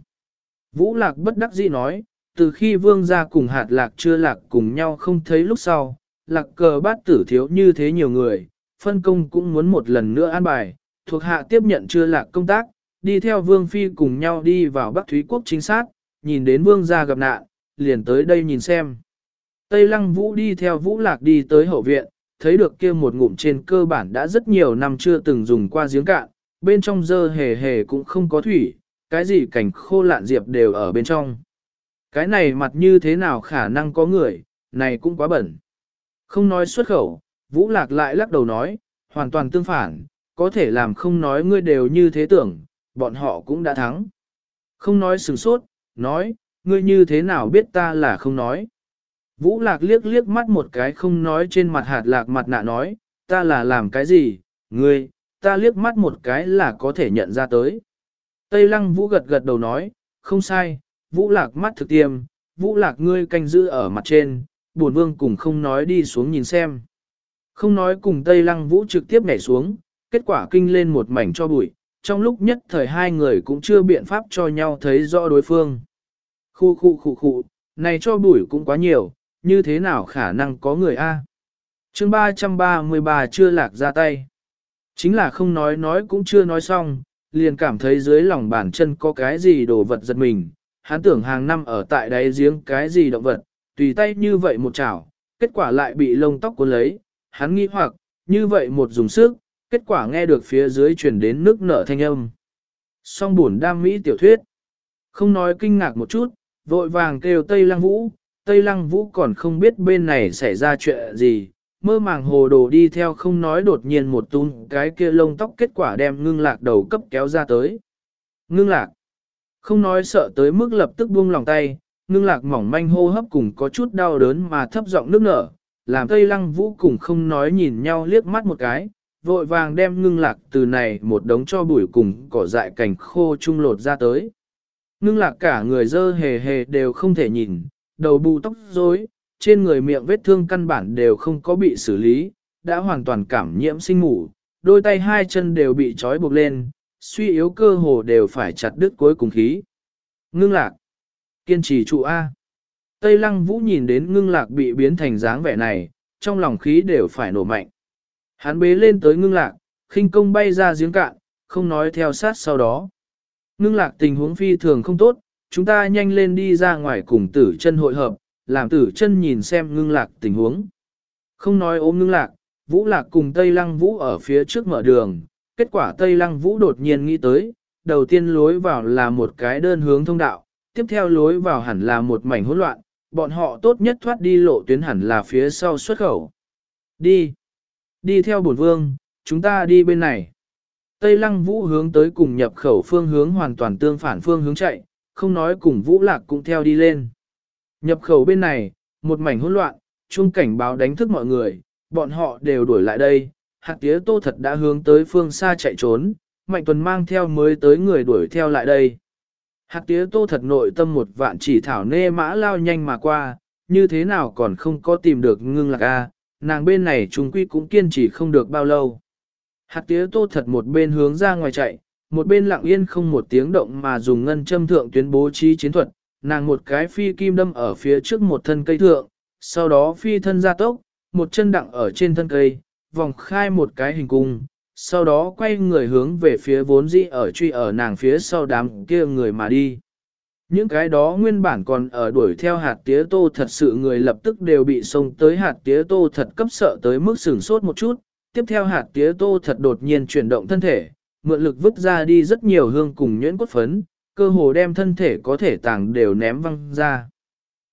Vũ Lạc bất đắc dĩ nói, từ khi vương gia cùng hạt lạc chưa lạc cùng nhau không thấy lúc sau, lạc cờ bát tử thiếu như thế nhiều người, phân công cũng muốn một lần nữa an bài, thuộc hạ tiếp nhận chưa lạc công tác, đi theo vương phi cùng nhau đi vào Bắc Thúy Quốc chính xác, nhìn đến vương gia gặp nạn, liền tới đây nhìn xem. Tây Lăng Vũ đi theo Vũ Lạc đi tới hậu viện, thấy được kia một ngụm trên cơ bản đã rất nhiều năm chưa từng dùng qua giếng cạn, bên trong dơ hề hề cũng không có thủy, cái gì cảnh khô lạn diệp đều ở bên trong. Cái này mặt như thế nào khả năng có người, này cũng quá bẩn. Không nói xuất khẩu, Vũ Lạc lại lắc đầu nói, hoàn toàn tương phản, có thể làm không nói ngươi đều như thế tưởng, bọn họ cũng đã thắng. Không nói sừng sốt, nói, ngươi như thế nào biết ta là không nói. Vũ Lạc liếc liếc mắt một cái không nói trên mặt hạt lạc mặt nạ nói, ta là làm cái gì, ngươi, ta liếc mắt một cái là có thể nhận ra tới. Tây Lăng Vũ gật gật đầu nói, không sai, Vũ Lạc mắt thực tiêm, Vũ Lạc ngươi canh giữ ở mặt trên, buồn vương cùng không nói đi xuống nhìn xem. Không nói cùng Tây Lăng Vũ trực tiếp nhảy xuống, kết quả kinh lên một mảnh cho bụi, trong lúc nhất thời hai người cũng chưa biện pháp cho nhau thấy rõ đối phương. Khu khu khu khu, này cho bụi cũng quá nhiều, như thế nào khả năng có người A. chương 333 chưa lạc ra tay. Chính là không nói nói cũng chưa nói xong, liền cảm thấy dưới lòng bàn chân có cái gì đồ vật giật mình, hắn tưởng hàng năm ở tại đáy giếng cái gì động vật, tùy tay như vậy một chảo, kết quả lại bị lông tóc cuốn lấy, hắn nghi hoặc, như vậy một dùng sức, kết quả nghe được phía dưới truyền đến nước nở thanh âm. Song buồn đam mỹ tiểu thuyết, không nói kinh ngạc một chút, vội vàng kêu Tây Lăng Vũ, Tây Lăng Vũ còn không biết bên này xảy ra chuyện gì, mơ màng hồ đồ đi theo không nói đột nhiên một tung cái kia lông tóc kết quả đem ngưng lạc đầu cấp kéo ra tới. Ngưng lạc, không nói sợ tới mức lập tức buông lòng tay, ngưng lạc mỏng manh hô hấp cùng có chút đau đớn mà thấp giọng nước nở, làm Tây Lăng Vũ cùng không nói nhìn nhau liếc mắt một cái, vội vàng đem ngưng lạc từ này một đống cho bụi cùng cỏ dại cành khô trung lột ra tới. Ngưng lạc cả người dơ hề hề đều không thể nhìn, đầu bù tóc rối, trên người miệng vết thương căn bản đều không có bị xử lý, đã hoàn toàn cảm nhiễm sinh ngủ, đôi tay hai chân đều bị trói buộc lên, suy yếu cơ hồ đều phải chặt đứt cuối cùng khí. Ngưng lạc, kiên trì trụ A. Tây lăng vũ nhìn đến ngưng lạc bị biến thành dáng vẻ này, trong lòng khí đều phải nổ mạnh. Hắn bế lên tới ngưng lạc, khinh công bay ra giếng cạn, không nói theo sát sau đó. Ngưng lạc tình huống phi thường không tốt, chúng ta nhanh lên đi ra ngoài cùng tử chân hội hợp, làm tử chân nhìn xem ngưng lạc tình huống. Không nói ôm ngưng lạc, vũ lạc cùng Tây Lăng Vũ ở phía trước mở đường, kết quả Tây Lăng Vũ đột nhiên nghĩ tới, đầu tiên lối vào là một cái đơn hướng thông đạo, tiếp theo lối vào hẳn là một mảnh hỗn loạn, bọn họ tốt nhất thoát đi lộ tuyến hẳn là phía sau xuất khẩu. Đi! Đi theo bổn vương, chúng ta đi bên này. Tây Lăng Vũ hướng tới cùng nhập khẩu phương hướng hoàn toàn tương phản phương hướng chạy, không nói cùng Vũ Lạc cũng theo đi lên. Nhập khẩu bên này, một mảnh hỗn loạn, chuông cảnh báo đánh thức mọi người, bọn họ đều đuổi lại đây. Hạt tía tô thật đã hướng tới phương xa chạy trốn, Mạnh Tuần mang theo mới tới người đuổi theo lại đây. Hạt tía tô thật nội tâm một vạn chỉ thảo nê mã lao nhanh mà qua, như thế nào còn không có tìm được ngưng lạc a nàng bên này chúng quy cũng kiên trì không được bao lâu. Hạt tía tô thật một bên hướng ra ngoài chạy, một bên lặng yên không một tiếng động mà dùng ngân châm thượng tuyến bố trí chiến thuật, nàng một cái phi kim đâm ở phía trước một thân cây thượng, sau đó phi thân ra tốc, một chân đặng ở trên thân cây, vòng khai một cái hình cung, sau đó quay người hướng về phía vốn dĩ ở truy ở nàng phía sau đám kia người mà đi. Những cái đó nguyên bản còn ở đuổi theo hạt tía tô thật sự người lập tức đều bị xông tới hạt tía tô thật cấp sợ tới mức sửng sốt một chút, tiếp theo hạt tía tô thật đột nhiên chuyển động thân thể, mượn lực vứt ra đi rất nhiều hương cùng nhuyễn cốt phấn, cơ hồ đem thân thể có thể tàng đều ném văng ra.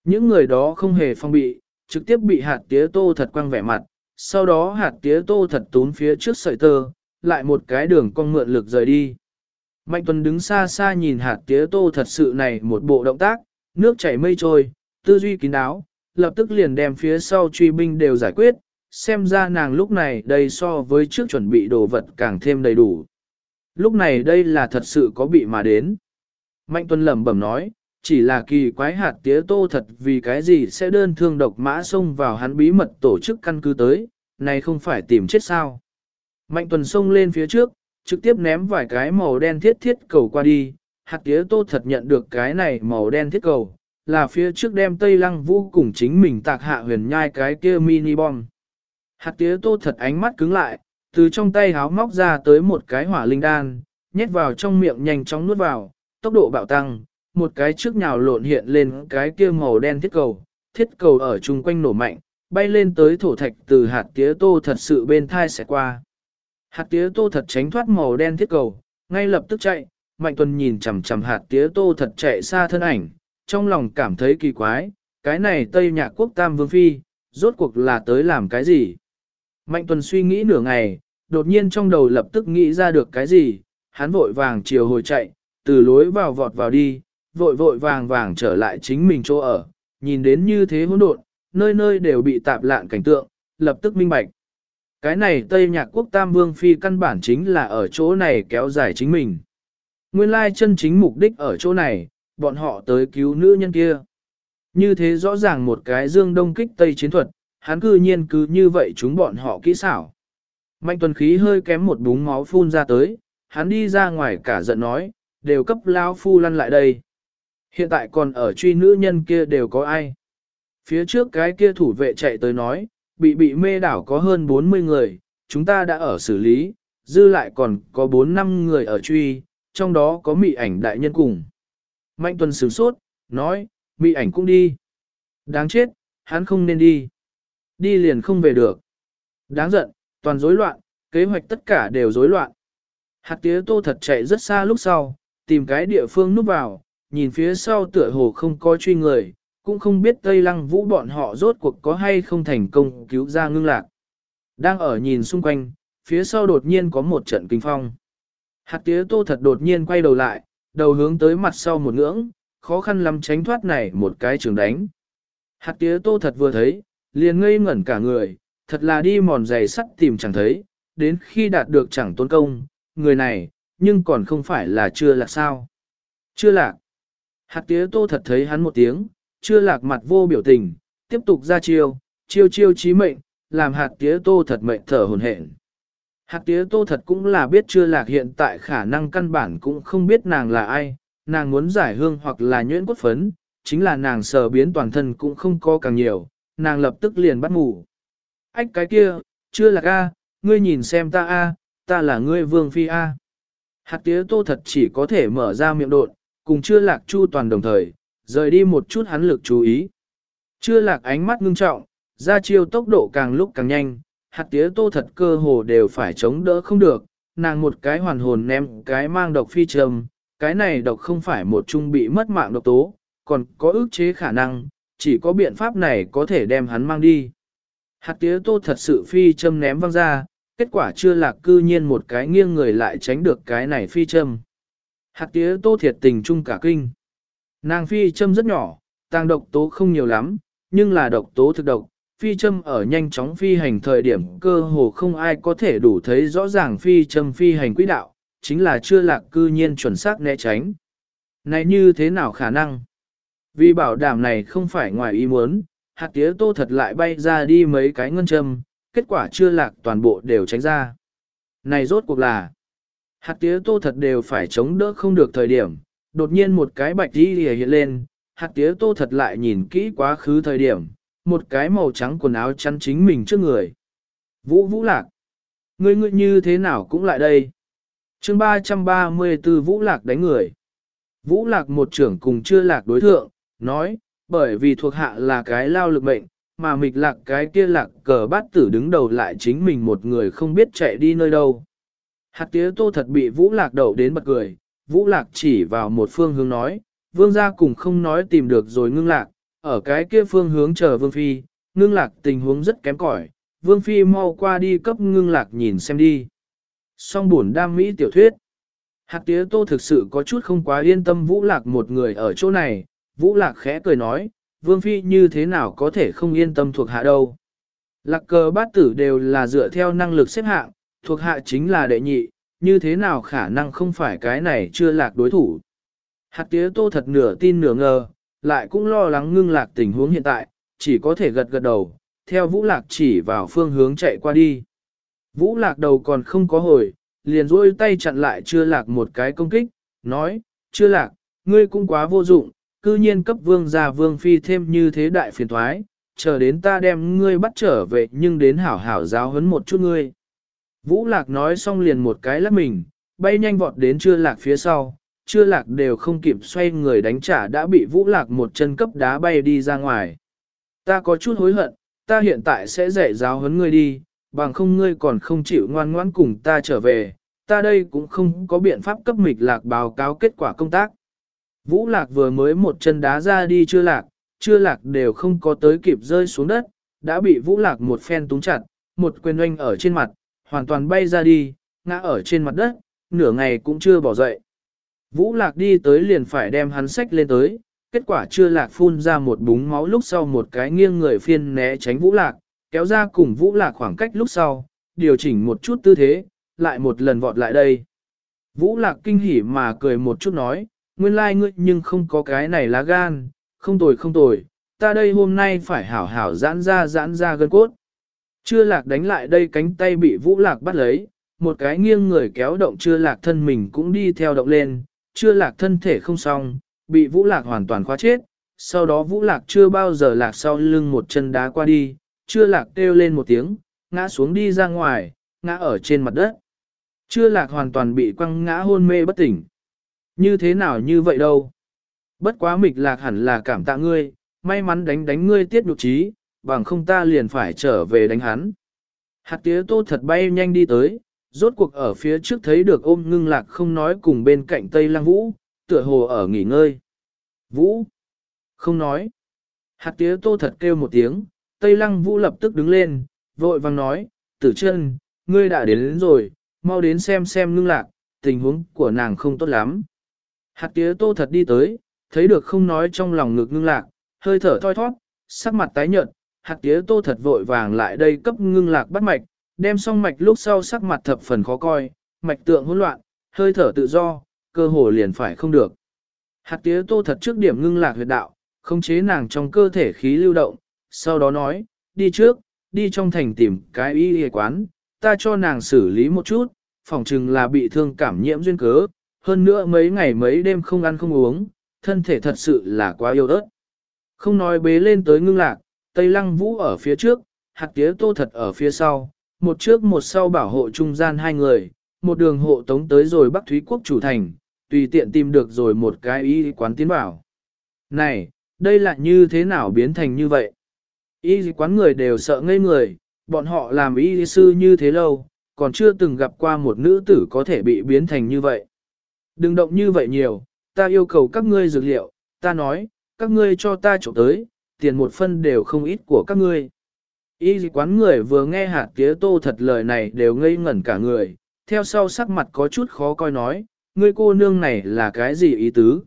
Những người đó không hề phong bị, trực tiếp bị hạt tía tô thật quăng vẻ mặt, sau đó hạt tía tô thật tún phía trước sợi tơ, lại một cái đường cong mượn lực rời đi. Mạnh Tuấn đứng xa xa nhìn hạt tía tô thật sự này một bộ động tác, nước chảy mây trôi, tư duy kín đáo, lập tức liền đem phía sau truy binh đều giải quyết, xem ra nàng lúc này đây so với trước chuẩn bị đồ vật càng thêm đầy đủ. Lúc này đây là thật sự có bị mà đến. Mạnh Tuân lẩm bẩm nói, chỉ là kỳ quái hạt tía tô thật vì cái gì sẽ đơn thương độc mã xông vào hắn bí mật tổ chức căn cứ tới, này không phải tìm chết sao. Mạnh Tuần xông lên phía trước, trực tiếp ném vài cái màu đen thiết thiết cầu qua đi, hạt tía tô thật nhận được cái này màu đen thiết cầu, là phía trước đem Tây Lăng Vũ cùng chính mình tạc hạ huyền nhai cái kia mini bom. Hạt tía tô thật ánh mắt cứng lại, từ trong tay háo móc ra tới một cái hỏa linh đan, nhét vào trong miệng nhanh chóng nuốt vào, tốc độ bạo tăng, một cái trước nhào lộn hiện lên cái kia màu đen thiết cầu, thiết cầu ở chung quanh nổ mạnh, bay lên tới thổ thạch từ hạt tía tô thật sự bên thai sẽ qua. Hạt tía tô thật tránh thoát màu đen thiết cầu, ngay lập tức chạy, Mạnh Tuần nhìn chằm chằm hạt tía tô thật chạy xa thân ảnh, trong lòng cảm thấy kỳ quái, cái này Tây Nhạc Quốc Tam Vương Phi, rốt cuộc là tới làm cái gì? Mạnh Tuần suy nghĩ nửa ngày, đột nhiên trong đầu lập tức nghĩ ra được cái gì, hắn vội vàng chiều hồi chạy, từ lối vào vọt vào đi, vội vội vàng vàng trở lại chính mình chỗ ở, nhìn đến như thế hỗn độn, nơi nơi đều bị tạp lạn cảnh tượng, lập tức minh bạch. Cái này Tây Nhạc Quốc Tam Vương Phi căn bản chính là ở chỗ này kéo dài chính mình. Nguyên lai chân chính mục đích ở chỗ này, bọn họ tới cứu nữ nhân kia. Như thế rõ ràng một cái dương đông kích Tây chiến thuật, hắn cư nhiên cứ như vậy chúng bọn họ kỹ xảo. Mạnh tuần khí hơi kém một búng máu phun ra tới, hắn đi ra ngoài cả giận nói, đều cấp lao phu lăn lại đây. Hiện tại còn ở truy nữ nhân kia đều có ai. Phía trước cái kia thủ vệ chạy tới nói, bị bị mê đảo có hơn 40 người, chúng ta đã ở xử lý, dư lại còn có 4 năm người ở truy, trong đó có mị ảnh đại nhân cùng. Mạnh tuần sửng sốt, nói, mị ảnh cũng đi. Đáng chết, hắn không nên đi. Đi liền không về được. Đáng giận, toàn rối loạn, kế hoạch tất cả đều rối loạn. Hạt tía tô thật chạy rất xa lúc sau, tìm cái địa phương núp vào, nhìn phía sau tựa hồ không có truy người, cũng không biết Tây Lăng Vũ bọn họ rốt cuộc có hay không thành công cứu ra ngưng lạc. Đang ở nhìn xung quanh, phía sau đột nhiên có một trận kinh phong. Hạt tía tô thật đột nhiên quay đầu lại, đầu hướng tới mặt sau một ngưỡng, khó khăn lắm tránh thoát này một cái trường đánh. Hạt tía tô thật vừa thấy, liền ngây ngẩn cả người, thật là đi mòn giày sắt tìm chẳng thấy, đến khi đạt được chẳng tôn công, người này, nhưng còn không phải là chưa lạc sao. Chưa lạc. Hạt tía tô thật thấy hắn một tiếng, chưa lạc mặt vô biểu tình, tiếp tục ra chiêu, chiêu chiêu chí mệnh, làm hạt tía tô thật mệnh thở hồn hển. Hạt tía tô thật cũng là biết chưa lạc hiện tại khả năng căn bản cũng không biết nàng là ai, nàng muốn giải hương hoặc là nhuyễn cốt phấn, chính là nàng sờ biến toàn thân cũng không có càng nhiều, nàng lập tức liền bắt ngủ. Ách cái kia, chưa lạc a, ngươi nhìn xem ta a, ta là ngươi vương phi a. Hạt tía tô thật chỉ có thể mở ra miệng đột, cùng chưa lạc chu toàn đồng thời, rời đi một chút hắn lực chú ý. Chưa lạc ánh mắt ngưng trọng, ra chiêu tốc độ càng lúc càng nhanh, hạt tía tô thật cơ hồ đều phải chống đỡ không được, nàng một cái hoàn hồn ném cái mang độc phi trầm, cái này độc không phải một trung bị mất mạng độc tố, còn có ước chế khả năng, chỉ có biện pháp này có thể đem hắn mang đi. Hạt tía tô thật sự phi châm ném văng ra, kết quả chưa lạc cư nhiên một cái nghiêng người lại tránh được cái này phi châm. Hạt tía tô thiệt tình chung cả kinh. Nàng phi châm rất nhỏ, tàng độc tố không nhiều lắm, nhưng là độc tố thực độc. Phi châm ở nhanh chóng phi hành thời điểm cơ hồ không ai có thể đủ thấy rõ ràng phi châm phi hành quỹ đạo, chính là chưa lạc cư nhiên chuẩn xác né tránh. Này như thế nào khả năng? Vì bảo đảm này không phải ngoài ý muốn, hạt tía tô thật lại bay ra đi mấy cái ngân châm, kết quả chưa lạc toàn bộ đều tránh ra. Này rốt cuộc là, hạt tía tô thật đều phải chống đỡ không được thời điểm, đột nhiên một cái bạch đi lìa hiện lên, hạt tía tô thật lại nhìn kỹ quá khứ thời điểm, một cái màu trắng quần áo chắn chính mình trước người. Vũ Vũ Lạc, ngươi ngươi như thế nào cũng lại đây. chương 334 Vũ Lạc đánh người. Vũ Lạc một trưởng cùng chưa lạc đối thượng, nói, bởi vì thuộc hạ là cái lao lực mệnh, mà mịch lạc cái kia lạc cờ bát tử đứng đầu lại chính mình một người không biết chạy đi nơi đâu. Hạt tía tô thật bị vũ lạc đậu đến bật cười, vũ lạc chỉ vào một phương hướng nói, vương gia cùng không nói tìm được rồi ngưng lạc, ở cái kia phương hướng chờ vương phi, ngưng lạc tình huống rất kém cỏi, vương phi mau qua đi cấp ngưng lạc nhìn xem đi. Song buồn đam mỹ tiểu thuyết. Hạt tía tô thực sự có chút không quá yên tâm vũ lạc một người ở chỗ này, vũ lạc khẽ cười nói, vương phi như thế nào có thể không yên tâm thuộc hạ đâu. Lạc cờ bát tử đều là dựa theo năng lực xếp hạng, thuộc hạ chính là đệ nhị, như thế nào khả năng không phải cái này chưa lạc đối thủ. Hạt tía tô thật nửa tin nửa ngờ, lại cũng lo lắng ngưng lạc tình huống hiện tại, chỉ có thể gật gật đầu, theo vũ lạc chỉ vào phương hướng chạy qua đi. Vũ lạc đầu còn không có hồi, liền rôi tay chặn lại chưa lạc một cái công kích, nói, chưa lạc, ngươi cũng quá vô dụng, cư nhiên cấp vương gia vương phi thêm như thế đại phiền thoái, chờ đến ta đem ngươi bắt trở về nhưng đến hảo hảo giáo huấn một chút ngươi. Vũ lạc nói xong liền một cái lắc mình, bay nhanh vọt đến chưa lạc phía sau, chưa lạc đều không kịp xoay người đánh trả đã bị vũ lạc một chân cấp đá bay đi ra ngoài. Ta có chút hối hận, ta hiện tại sẽ dạy giáo huấn ngươi đi, bằng không ngươi còn không chịu ngoan ngoãn cùng ta trở về, ta đây cũng không có biện pháp cấp mịch lạc báo cáo kết quả công tác. Vũ lạc vừa mới một chân đá ra đi chưa lạc, chưa lạc đều không có tới kịp rơi xuống đất, đã bị vũ lạc một phen túng chặt, một quyền oanh ở trên mặt, hoàn toàn bay ra đi, ngã ở trên mặt đất, nửa ngày cũng chưa bỏ dậy. Vũ lạc đi tới liền phải đem hắn sách lên tới, kết quả chưa lạc phun ra một búng máu lúc sau một cái nghiêng người phiên né tránh vũ lạc, kéo ra cùng vũ lạc khoảng cách lúc sau, điều chỉnh một chút tư thế, lại một lần vọt lại đây. Vũ lạc kinh hỉ mà cười một chút nói, nguyên lai like ngươi nhưng không có cái này lá gan, không tồi không tồi, ta đây hôm nay phải hảo hảo giãn ra giãn ra gân cốt. Chưa lạc đánh lại đây cánh tay bị vũ lạc bắt lấy, một cái nghiêng người kéo động chưa lạc thân mình cũng đi theo động lên, chưa lạc thân thể không xong, bị vũ lạc hoàn toàn khóa chết, sau đó vũ lạc chưa bao giờ lạc sau lưng một chân đá qua đi, chưa lạc kêu lên một tiếng, ngã xuống đi ra ngoài, ngã ở trên mặt đất. Chưa lạc hoàn toàn bị quăng ngã hôn mê bất tỉnh. Như thế nào như vậy đâu? Bất quá mịch lạc hẳn là cảm tạ ngươi, may mắn đánh đánh ngươi tiết nhục trí, bằng không ta liền phải trở về đánh hắn. Hạt tía tô thật bay nhanh đi tới, rốt cuộc ở phía trước thấy được ôm ngưng lạc không nói cùng bên cạnh Tây Lăng Vũ, tựa hồ ở nghỉ ngơi. Vũ! Không nói. Hạt tía tô thật kêu một tiếng, Tây Lăng Vũ lập tức đứng lên, vội vàng nói, tử chân, ngươi đã đến, đến rồi, mau đến xem xem ngưng lạc, tình huống của nàng không tốt lắm. Hạt tía tô thật đi tới, thấy được không nói trong lòng ngực ngưng lạc, hơi thở thoi thoát, sắc mặt tái nhợt, hạt tía tô thật vội vàng lại đây cấp ngưng lạc bắt mạch, đem xong mạch lúc sau sắc mặt thập phần khó coi, mạch tượng hỗn loạn, hơi thở tự do, cơ hồ liền phải không được. Hạt tía tô thật trước điểm ngưng lạc huyệt đạo, khống chế nàng trong cơ thể khí lưu động, sau đó nói, đi trước, đi trong thành tìm cái y y quán, ta cho nàng xử lý một chút, phỏng chừng là bị thương cảm nhiễm duyên cớ, hơn nữa mấy ngày mấy đêm không ăn không uống, thân thể thật sự là quá yếu ớt. Không nói bế lên tới ngưng lạc, Tây Lăng Vũ ở phía trước, hạt tía tô thật ở phía sau, một trước một sau bảo hộ trung gian hai người, một đường hộ tống tới rồi Bắc Thúy Quốc chủ thành, tùy tiện tìm được rồi một cái y quán tiến bảo. Này, đây là như thế nào biến thành như vậy? Y quán người đều sợ ngây người, bọn họ làm y sư như thế lâu, còn chưa từng gặp qua một nữ tử có thể bị biến thành như vậy. Đừng động như vậy nhiều, ta yêu cầu các ngươi dược liệu, ta nói, các ngươi cho ta trộm tới, tiền một phân đều không ít của các ngươi. Y quán người vừa nghe hạt tía tô thật lời này đều ngây ngẩn cả người, theo sau sắc mặt có chút khó coi nói, ngươi cô nương này là cái gì ý tứ?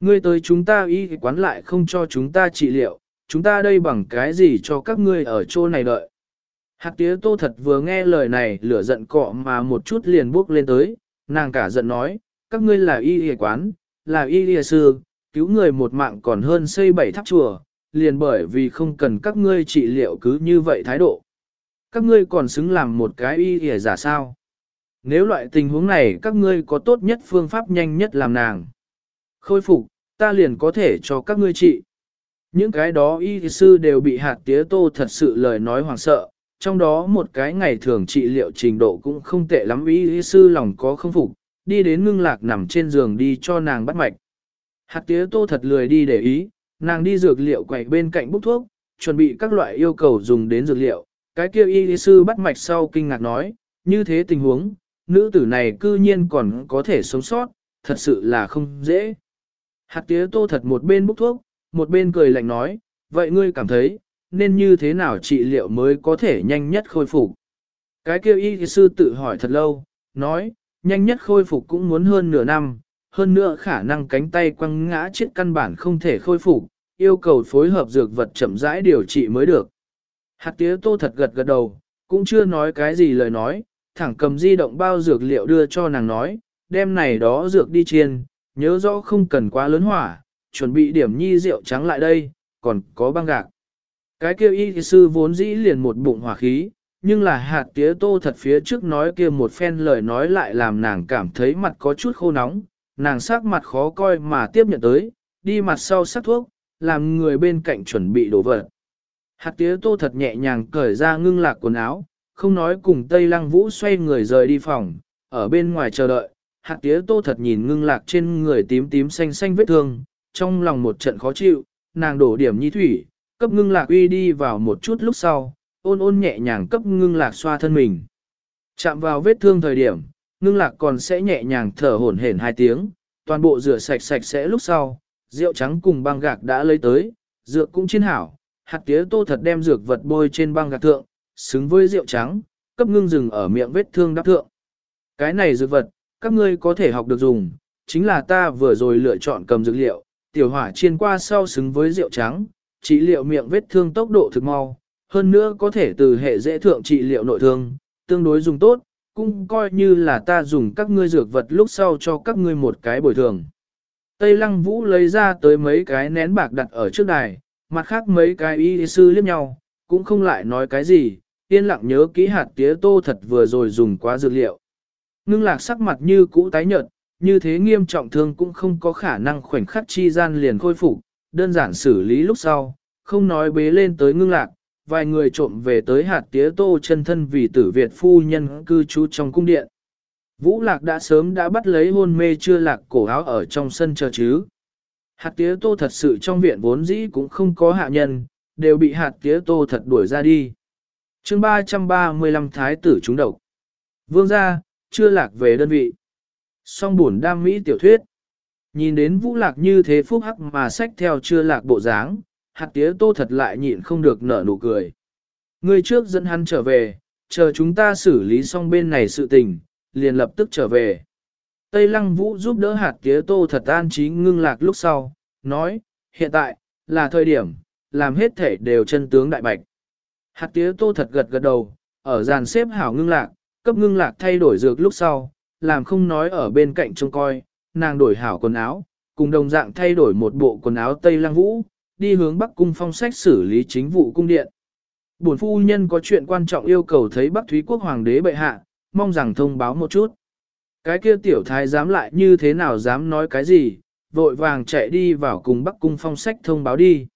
Ngươi tới chúng ta y quán lại không cho chúng ta trị liệu, chúng ta đây bằng cái gì cho các ngươi ở chỗ này đợi? Hạt tía tô thật vừa nghe lời này lửa giận cọ mà một chút liền bước lên tới, nàng cả giận nói, các ngươi là y y quán, là y y sư, cứu người một mạng còn hơn xây bảy tháp chùa, liền bởi vì không cần các ngươi trị liệu cứ như vậy thái độ. Các ngươi còn xứng làm một cái y y giả sao? Nếu loại tình huống này các ngươi có tốt nhất phương pháp nhanh nhất làm nàng. Khôi phục, ta liền có thể cho các ngươi trị. Những cái đó y sư đều bị hạt tía tô thật sự lời nói hoàng sợ, trong đó một cái ngày thường trị liệu trình độ cũng không tệ lắm y sư lòng có không phục, đi đến ngưng lạc nằm trên giường đi cho nàng bắt mạch. Hạt tía tô thật lười đi để ý, nàng đi dược liệu quậy bên cạnh bút thuốc, chuẩn bị các loại yêu cầu dùng đến dược liệu. Cái kia y sư bắt mạch sau kinh ngạc nói, như thế tình huống, nữ tử này cư nhiên còn có thể sống sót, thật sự là không dễ. Hạt tía tô thật một bên bút thuốc, một bên cười lạnh nói, vậy ngươi cảm thấy, nên như thế nào trị liệu mới có thể nhanh nhất khôi phục? Cái kia y sư tự hỏi thật lâu, nói, nhanh nhất khôi phục cũng muốn hơn nửa năm, hơn nữa khả năng cánh tay quăng ngã chết căn bản không thể khôi phục, yêu cầu phối hợp dược vật chậm rãi điều trị mới được. Hạt tía tô thật gật gật đầu, cũng chưa nói cái gì lời nói, thẳng cầm di động bao dược liệu đưa cho nàng nói, đem này đó dược đi chiên, nhớ rõ không cần quá lớn hỏa, chuẩn bị điểm nhi rượu trắng lại đây, còn có băng gạc. Cái kêu y sư vốn dĩ liền một bụng hỏa khí, nhưng là hạt tía tô thật phía trước nói kia một phen lời nói lại làm nàng cảm thấy mặt có chút khô nóng, nàng sắc mặt khó coi mà tiếp nhận tới, đi mặt sau sắc thuốc, làm người bên cạnh chuẩn bị đổ vật. Hạt tía tô thật nhẹ nhàng cởi ra ngưng lạc quần áo, không nói cùng Tây Lăng Vũ xoay người rời đi phòng, ở bên ngoài chờ đợi, hạt tía tô thật nhìn ngưng lạc trên người tím tím xanh xanh vết thương, trong lòng một trận khó chịu, nàng đổ điểm nhi thủy, cấp ngưng lạc uy đi vào một chút lúc sau, ôn ôn nhẹ nhàng cấp ngưng lạc xoa thân mình. Chạm vào vết thương thời điểm, ngưng lạc còn sẽ nhẹ nhàng thở hổn hển hai tiếng, toàn bộ rửa sạch sạch sẽ lúc sau, rượu trắng cùng băng gạc đã lấy tới, dược cũng chiên hảo, hạt tía tô thật đem dược vật bôi trên băng gạc thượng, xứng với rượu trắng, cấp ngưng rừng ở miệng vết thương đắp thượng. Cái này dược vật, các ngươi có thể học được dùng, chính là ta vừa rồi lựa chọn cầm dược liệu, tiểu hỏa chiên qua sau xứng với rượu trắng, trị liệu miệng vết thương tốc độ thực mau, hơn nữa có thể từ hệ dễ thượng trị liệu nội thương, tương đối dùng tốt, cũng coi như là ta dùng các ngươi dược vật lúc sau cho các ngươi một cái bồi thường. Tây Lăng Vũ lấy ra tới mấy cái nén bạc đặt ở trước đài, mặt khác mấy cái y sư liếc nhau, cũng không lại nói cái gì, yên lặng nhớ kỹ hạt tía tô thật vừa rồi dùng quá dược liệu. Ngưng lạc sắc mặt như cũ tái nhợt, như thế nghiêm trọng thương cũng không có khả năng khoảnh khắc chi gian liền khôi phục, đơn giản xử lý lúc sau, không nói bế lên tới ngưng lạc, vài người trộm về tới hạt tía tô chân thân vì tử Việt phu nhân cư trú trong cung điện. Vũ lạc đã sớm đã bắt lấy hôn mê chưa lạc cổ áo ở trong sân chờ chứ. Hạt tía tô thật sự trong viện vốn dĩ cũng không có hạ nhân, đều bị hạt tía tô thật đuổi ra đi. chương 335 Thái tử trúng độc. Vương gia, chưa lạc về đơn vị. Song buồn đam mỹ tiểu thuyết. Nhìn đến vũ lạc như thế phúc hắc mà sách theo chưa lạc bộ dáng, hạt tía tô thật lại nhịn không được nở nụ cười. Người trước dẫn hắn trở về, chờ chúng ta xử lý xong bên này sự tình, liền lập tức trở về. Tây Lăng Vũ giúp đỡ hạt tía tô thật an trí ngưng lạc lúc sau, nói, hiện tại, là thời điểm, làm hết thể đều chân tướng đại bạch. Hạt tía tô thật gật gật đầu, ở dàn xếp hảo ngưng lạc, cấp ngưng lạc thay đổi dược lúc sau, làm không nói ở bên cạnh trông coi, nàng đổi hảo quần áo, cùng đồng dạng thay đổi một bộ quần áo Tây Lăng Vũ, đi hướng Bắc Cung phong sách xử lý chính vụ cung điện. Bổn phu nhân có chuyện quan trọng yêu cầu thấy Bắc Thúy Quốc Hoàng đế bệ hạ, mong rằng thông báo một chút. Cái kia tiểu thái dám lại như thế nào dám nói cái gì, vội vàng chạy đi vào cùng Bắc Cung phong sách thông báo đi.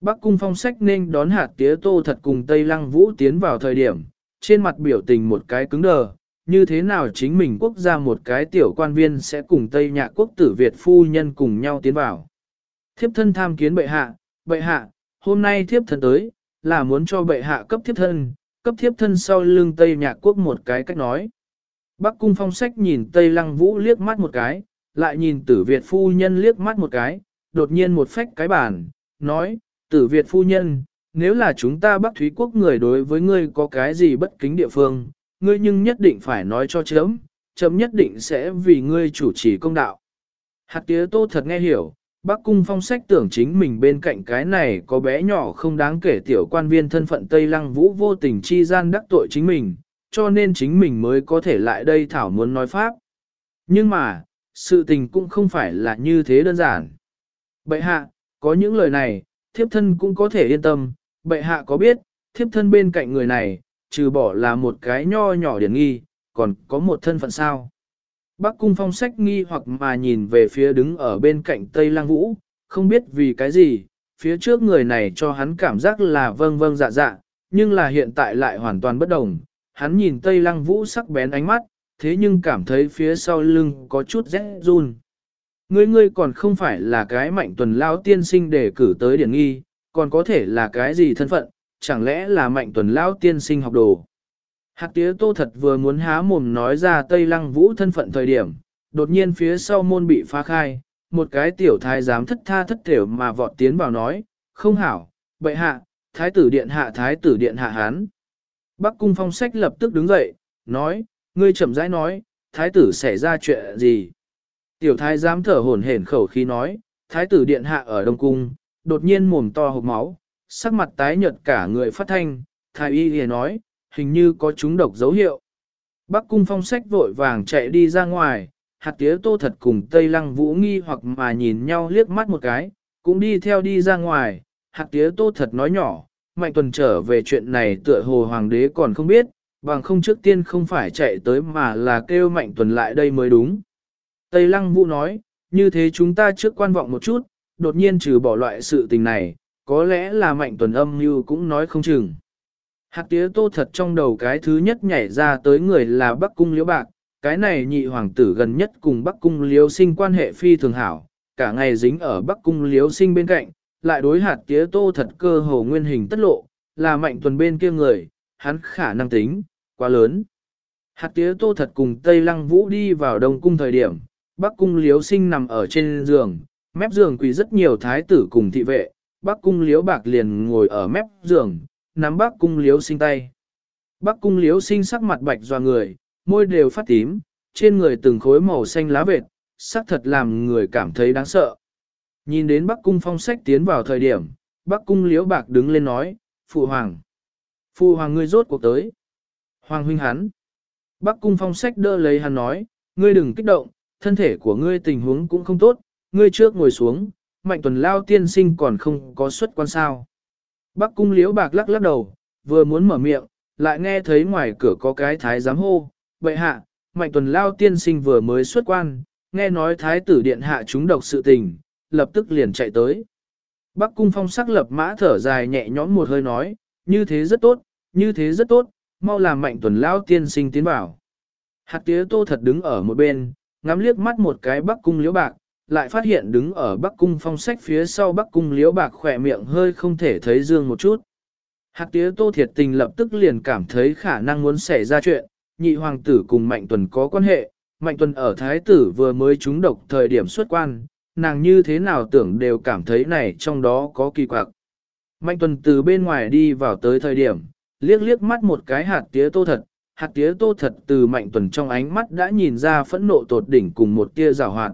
Bắc Cung phong sách nên đón hạt tía tô thật cùng Tây Lăng Vũ tiến vào thời điểm, trên mặt biểu tình một cái cứng đờ, như thế nào chính mình quốc gia một cái tiểu quan viên sẽ cùng Tây Nhạc quốc tử Việt phu nhân cùng nhau tiến vào. Thiếp thân tham kiến bệ hạ, bệ hạ, hôm nay thiếp thân tới, là muốn cho bệ hạ cấp thiếp thân, cấp thiếp thân sau lưng Tây Nhạc quốc một cái cách nói. Bắc cung phong sách nhìn Tây Lăng Vũ liếc mắt một cái, lại nhìn tử Việt phu nhân liếc mắt một cái, đột nhiên một phách cái bản, nói, tử Việt phu nhân, nếu là chúng ta Bắc Thúy Quốc người đối với ngươi có cái gì bất kính địa phương, ngươi nhưng nhất định phải nói cho chấm, chấm nhất định sẽ vì ngươi chủ trì công đạo. Hạt tía tô thật nghe hiểu, Bắc Cung Phong sách tưởng chính mình bên cạnh cái này có bé nhỏ không đáng kể tiểu quan viên thân phận Tây Lăng Vũ vô tình chi gian đắc tội chính mình, cho nên chính mình mới có thể lại đây thảo muốn nói pháp. Nhưng mà, sự tình cũng không phải là như thế đơn giản. Bệ hạ, có những lời này, thiếp thân cũng có thể yên tâm, bệ hạ có biết, thiếp thân bên cạnh người này, trừ bỏ là một cái nho nhỏ điển nghi, còn có một thân phận sao. Bắc cung phong sách nghi hoặc mà nhìn về phía đứng ở bên cạnh Tây Lang Vũ, không biết vì cái gì, phía trước người này cho hắn cảm giác là vâng vâng dạ dạ, nhưng là hiện tại lại hoàn toàn bất đồng. Hắn nhìn Tây Lăng Vũ sắc bén ánh mắt, thế nhưng cảm thấy phía sau lưng có chút rét run. Ngươi ngươi còn không phải là cái mạnh tuần lao tiên sinh để cử tới điển nghi, còn có thể là cái gì thân phận, chẳng lẽ là mạnh tuần lao tiên sinh học đồ. Hạt tía tô thật vừa muốn há mồm nói ra Tây Lăng Vũ thân phận thời điểm, đột nhiên phía sau môn bị phá khai, một cái tiểu thái giám thất tha thất thểu mà vọt tiến vào nói, không hảo, bệ hạ, thái tử điện hạ thái tử điện hạ hán. Bắc cung phong sách lập tức đứng dậy, nói, ngươi chậm rãi nói, thái tử xảy ra chuyện gì? Tiểu thái giám thở hổn hển khẩu khí nói, thái tử điện hạ ở Đông Cung, đột nhiên mồm to hộp máu, sắc mặt tái nhợt cả người phát thanh, thái y hề nói, hình như có chúng độc dấu hiệu. Bắc cung phong sách vội vàng chạy đi ra ngoài, hạt tía tô thật cùng Tây Lăng Vũ nghi hoặc mà nhìn nhau liếc mắt một cái, cũng đi theo đi ra ngoài, hạt tía tô thật nói nhỏ, mạnh tuần trở về chuyện này tựa hồ hoàng đế còn không biết, bằng không trước tiên không phải chạy tới mà là kêu mạnh tuần lại đây mới đúng. Tây Lăng Vũ nói, như thế chúng ta trước quan vọng một chút, đột nhiên trừ bỏ loại sự tình này, có lẽ là mạnh tuần âm như cũng nói không chừng. Hạt tía tô thật trong đầu cái thứ nhất nhảy ra tới người là Bắc Cung Liễu Bạc, cái này nhị hoàng tử gần nhất cùng Bắc Cung Liễu sinh quan hệ phi thường hảo, cả ngày dính ở Bắc Cung Liễu sinh bên cạnh, lại đối hạt tía tô thật cơ hồ nguyên hình tất lộ, là mạnh tuần bên kia người, hắn khả năng tính, quá lớn. Hạt tía tô thật cùng Tây Lăng Vũ đi vào Đông Cung thời điểm, Bắc Cung Liễu sinh nằm ở trên giường, mép giường quỳ rất nhiều thái tử cùng thị vệ, Bắc Cung Liễu Bạc liền ngồi ở mép giường, nắm Bắc Cung liếu sinh tay. Bắc Cung liếu sinh sắc mặt bạch doa người, môi đều phát tím, trên người từng khối màu xanh lá vệt, sắc thật làm người cảm thấy đáng sợ. Nhìn đến Bắc Cung phong sách tiến vào thời điểm, Bắc Cung liếu Bạc đứng lên nói, Phụ Hoàng. Phụ Hoàng ngươi rốt cuộc tới. Hoàng huynh hắn. Bắc Cung phong sách đỡ lấy hắn nói, ngươi đừng kích động, thân thể của ngươi tình huống cũng không tốt, ngươi trước ngồi xuống, mạnh tuần lao tiên sinh còn không có xuất quan sao. Bắc cung liễu bạc lắc lắc đầu, vừa muốn mở miệng, lại nghe thấy ngoài cửa có cái thái giám hô, Bệ hạ, mạnh tuần lao tiên sinh vừa mới xuất quan, nghe nói thái tử điện hạ chúng độc sự tình, lập tức liền chạy tới. Bắc cung phong sắc lập mã thở dài nhẹ nhõm một hơi nói, như thế rất tốt, như thế rất tốt, mau làm mạnh tuần lao tiên sinh tiến bảo. Hạt tía tô thật đứng ở một bên, ngắm liếc mắt một cái bắc cung liễu bạc, lại phát hiện đứng ở bắc cung phong sách phía sau bắc cung liễu bạc khỏe miệng hơi không thể thấy dương một chút. Hạt tía tô thiệt tình lập tức liền cảm thấy khả năng muốn xảy ra chuyện, nhị hoàng tử cùng Mạnh Tuần có quan hệ, Mạnh Tuần ở thái tử vừa mới trúng độc thời điểm xuất quan, nàng như thế nào tưởng đều cảm thấy này trong đó có kỳ quặc. Mạnh Tuần từ bên ngoài đi vào tới thời điểm, liếc liếc mắt một cái hạt tía tô thật, hạt tía tô thật từ Mạnh Tuần trong ánh mắt đã nhìn ra phẫn nộ tột đỉnh cùng một tia rào hoạt.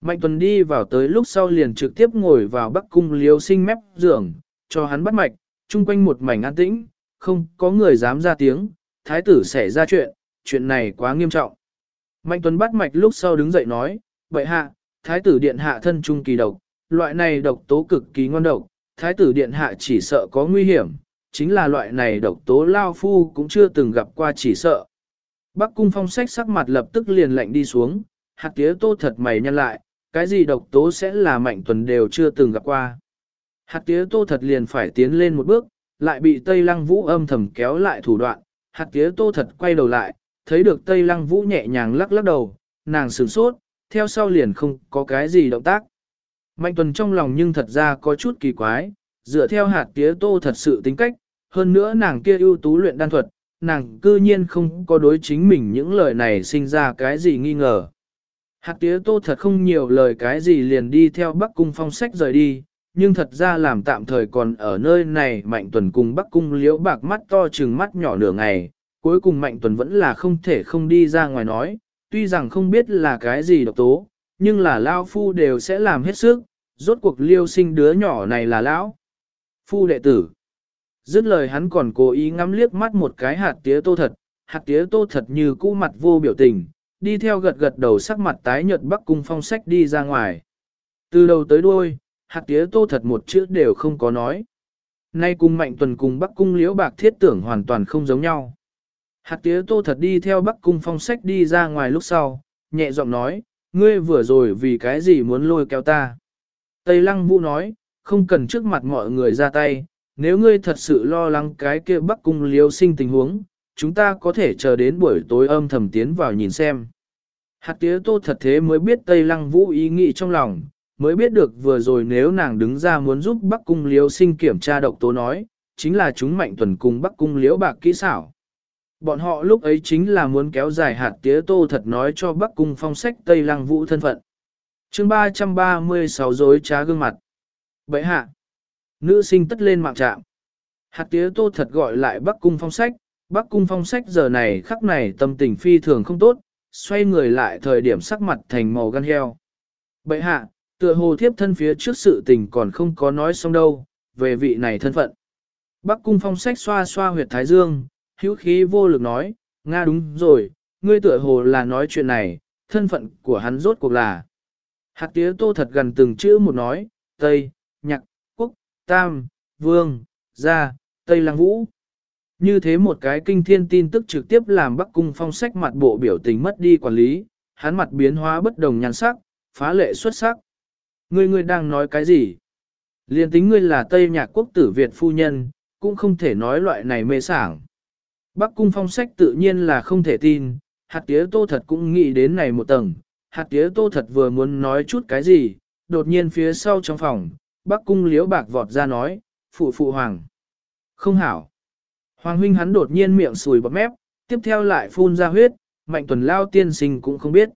Mạnh Tuần đi vào tới lúc sau liền trực tiếp ngồi vào bắc cung liếu sinh mép giường, cho hắn bắt mạch, chung quanh một mảnh an tĩnh, không có người dám ra tiếng, thái tử xảy ra chuyện, chuyện này quá nghiêm trọng. Mạnh Tuấn bắt mạch lúc sau đứng dậy nói, vậy hạ, thái tử điện hạ thân trung kỳ độc, loại này độc tố cực kỳ ngon độc, thái tử điện hạ chỉ sợ có nguy hiểm, chính là loại này độc tố lao phu cũng chưa từng gặp qua chỉ sợ. Bắc cung phong sách sắc mặt lập tức liền lạnh đi xuống, hạt tía tô thật mày nhăn lại, cái gì độc tố sẽ là mạnh tuần đều chưa từng gặp qua. Hạt tía tô thật liền phải tiến lên một bước, lại bị Tây Lăng Vũ âm thầm kéo lại thủ đoạn, hạt tía tô thật quay đầu lại, thấy được Tây Lăng Vũ nhẹ nhàng lắc lắc đầu, nàng sửng sốt, theo sau liền không có cái gì động tác. Mạnh tuần trong lòng nhưng thật ra có chút kỳ quái, dựa theo hạt tía tô thật sự tính cách, hơn nữa nàng kia ưu tú luyện đan thuật, nàng cư nhiên không có đối chính mình những lời này sinh ra cái gì nghi ngờ. Hạt tía tô thật không nhiều lời cái gì liền đi theo Bắc Cung phong sách rời đi, nhưng thật ra làm tạm thời còn ở nơi này Mạnh Tuần cùng Bắc Cung liễu bạc mắt to chừng mắt nhỏ nửa ngày, cuối cùng Mạnh Tuần vẫn là không thể không đi ra ngoài nói, tuy rằng không biết là cái gì độc tố, nhưng là Lao Phu đều sẽ làm hết sức, rốt cuộc liêu sinh đứa nhỏ này là Lão. Phu đệ tử. Dứt lời hắn còn cố ý ngắm liếc mắt một cái hạt tía tô thật, hạt tía tô thật như cũ mặt vô biểu tình, đi theo gật gật đầu sắc mặt tái nhợt Bắc Cung phong sách đi ra ngoài. Từ đầu tới đuôi, hạt tía tô thật một chữ đều không có nói. Nay cùng mạnh tuần cùng Bắc Cung liễu bạc thiết tưởng hoàn toàn không giống nhau. Hạt tía tô thật đi theo Bắc Cung phong sách đi ra ngoài lúc sau, nhẹ giọng nói, ngươi vừa rồi vì cái gì muốn lôi kéo ta. Tây Lăng Vũ nói, không cần trước mặt mọi người ra tay, nếu ngươi thật sự lo lắng cái kia Bắc Cung liễu sinh tình huống, chúng ta có thể chờ đến buổi tối âm thầm tiến vào nhìn xem. Hạt tía tô thật thế mới biết Tây Lăng Vũ ý nghĩ trong lòng, mới biết được vừa rồi nếu nàng đứng ra muốn giúp Bắc Cung Liễu sinh kiểm tra độc tố nói, chính là chúng mạnh tuần cùng Bắc Cung Liễu bạc kỹ xảo. Bọn họ lúc ấy chính là muốn kéo dài hạt tía tô thật nói cho Bắc Cung phong sách Tây Lăng Vũ thân phận. chương 336 dối trá gương mặt. Vậy hạ, nữ sinh tất lên mạng trạm. Hạt tía tô thật gọi lại Bắc Cung phong sách, Bắc Cung phong sách giờ này khắc này tâm tình phi thường không tốt, xoay người lại thời điểm sắc mặt thành màu gan heo. Bậy hạ, tựa hồ thiếp thân phía trước sự tình còn không có nói xong đâu, về vị này thân phận. Bắc cung phong sách xoa xoa huyệt thái dương, hữu khí vô lực nói, Nga đúng rồi, ngươi tựa hồ là nói chuyện này, thân phận của hắn rốt cuộc là. Hạt tía tô thật gần từng chữ một nói, Tây, Nhạc, Quốc, Tam, Vương, Gia, Tây Lăng Vũ. Như thế một cái kinh thiên tin tức trực tiếp làm Bắc Cung phong sách mặt bộ biểu tình mất đi quản lý, hắn mặt biến hóa bất đồng nhan sắc, phá lệ xuất sắc. Ngươi ngươi đang nói cái gì? Liên tính ngươi là Tây Nhạc Quốc tử Việt phu nhân, cũng không thể nói loại này mê sảng. Bắc Cung phong sách tự nhiên là không thể tin, hạt tía tô thật cũng nghĩ đến này một tầng, hạt tía tô thật vừa muốn nói chút cái gì, đột nhiên phía sau trong phòng, Bắc Cung liếu bạc vọt ra nói, phụ phụ hoàng. Không hảo. Hoàng huynh hắn đột nhiên miệng sùi bọt mép, tiếp theo lại phun ra huyết, mạnh tuần lao tiên sinh cũng không biết.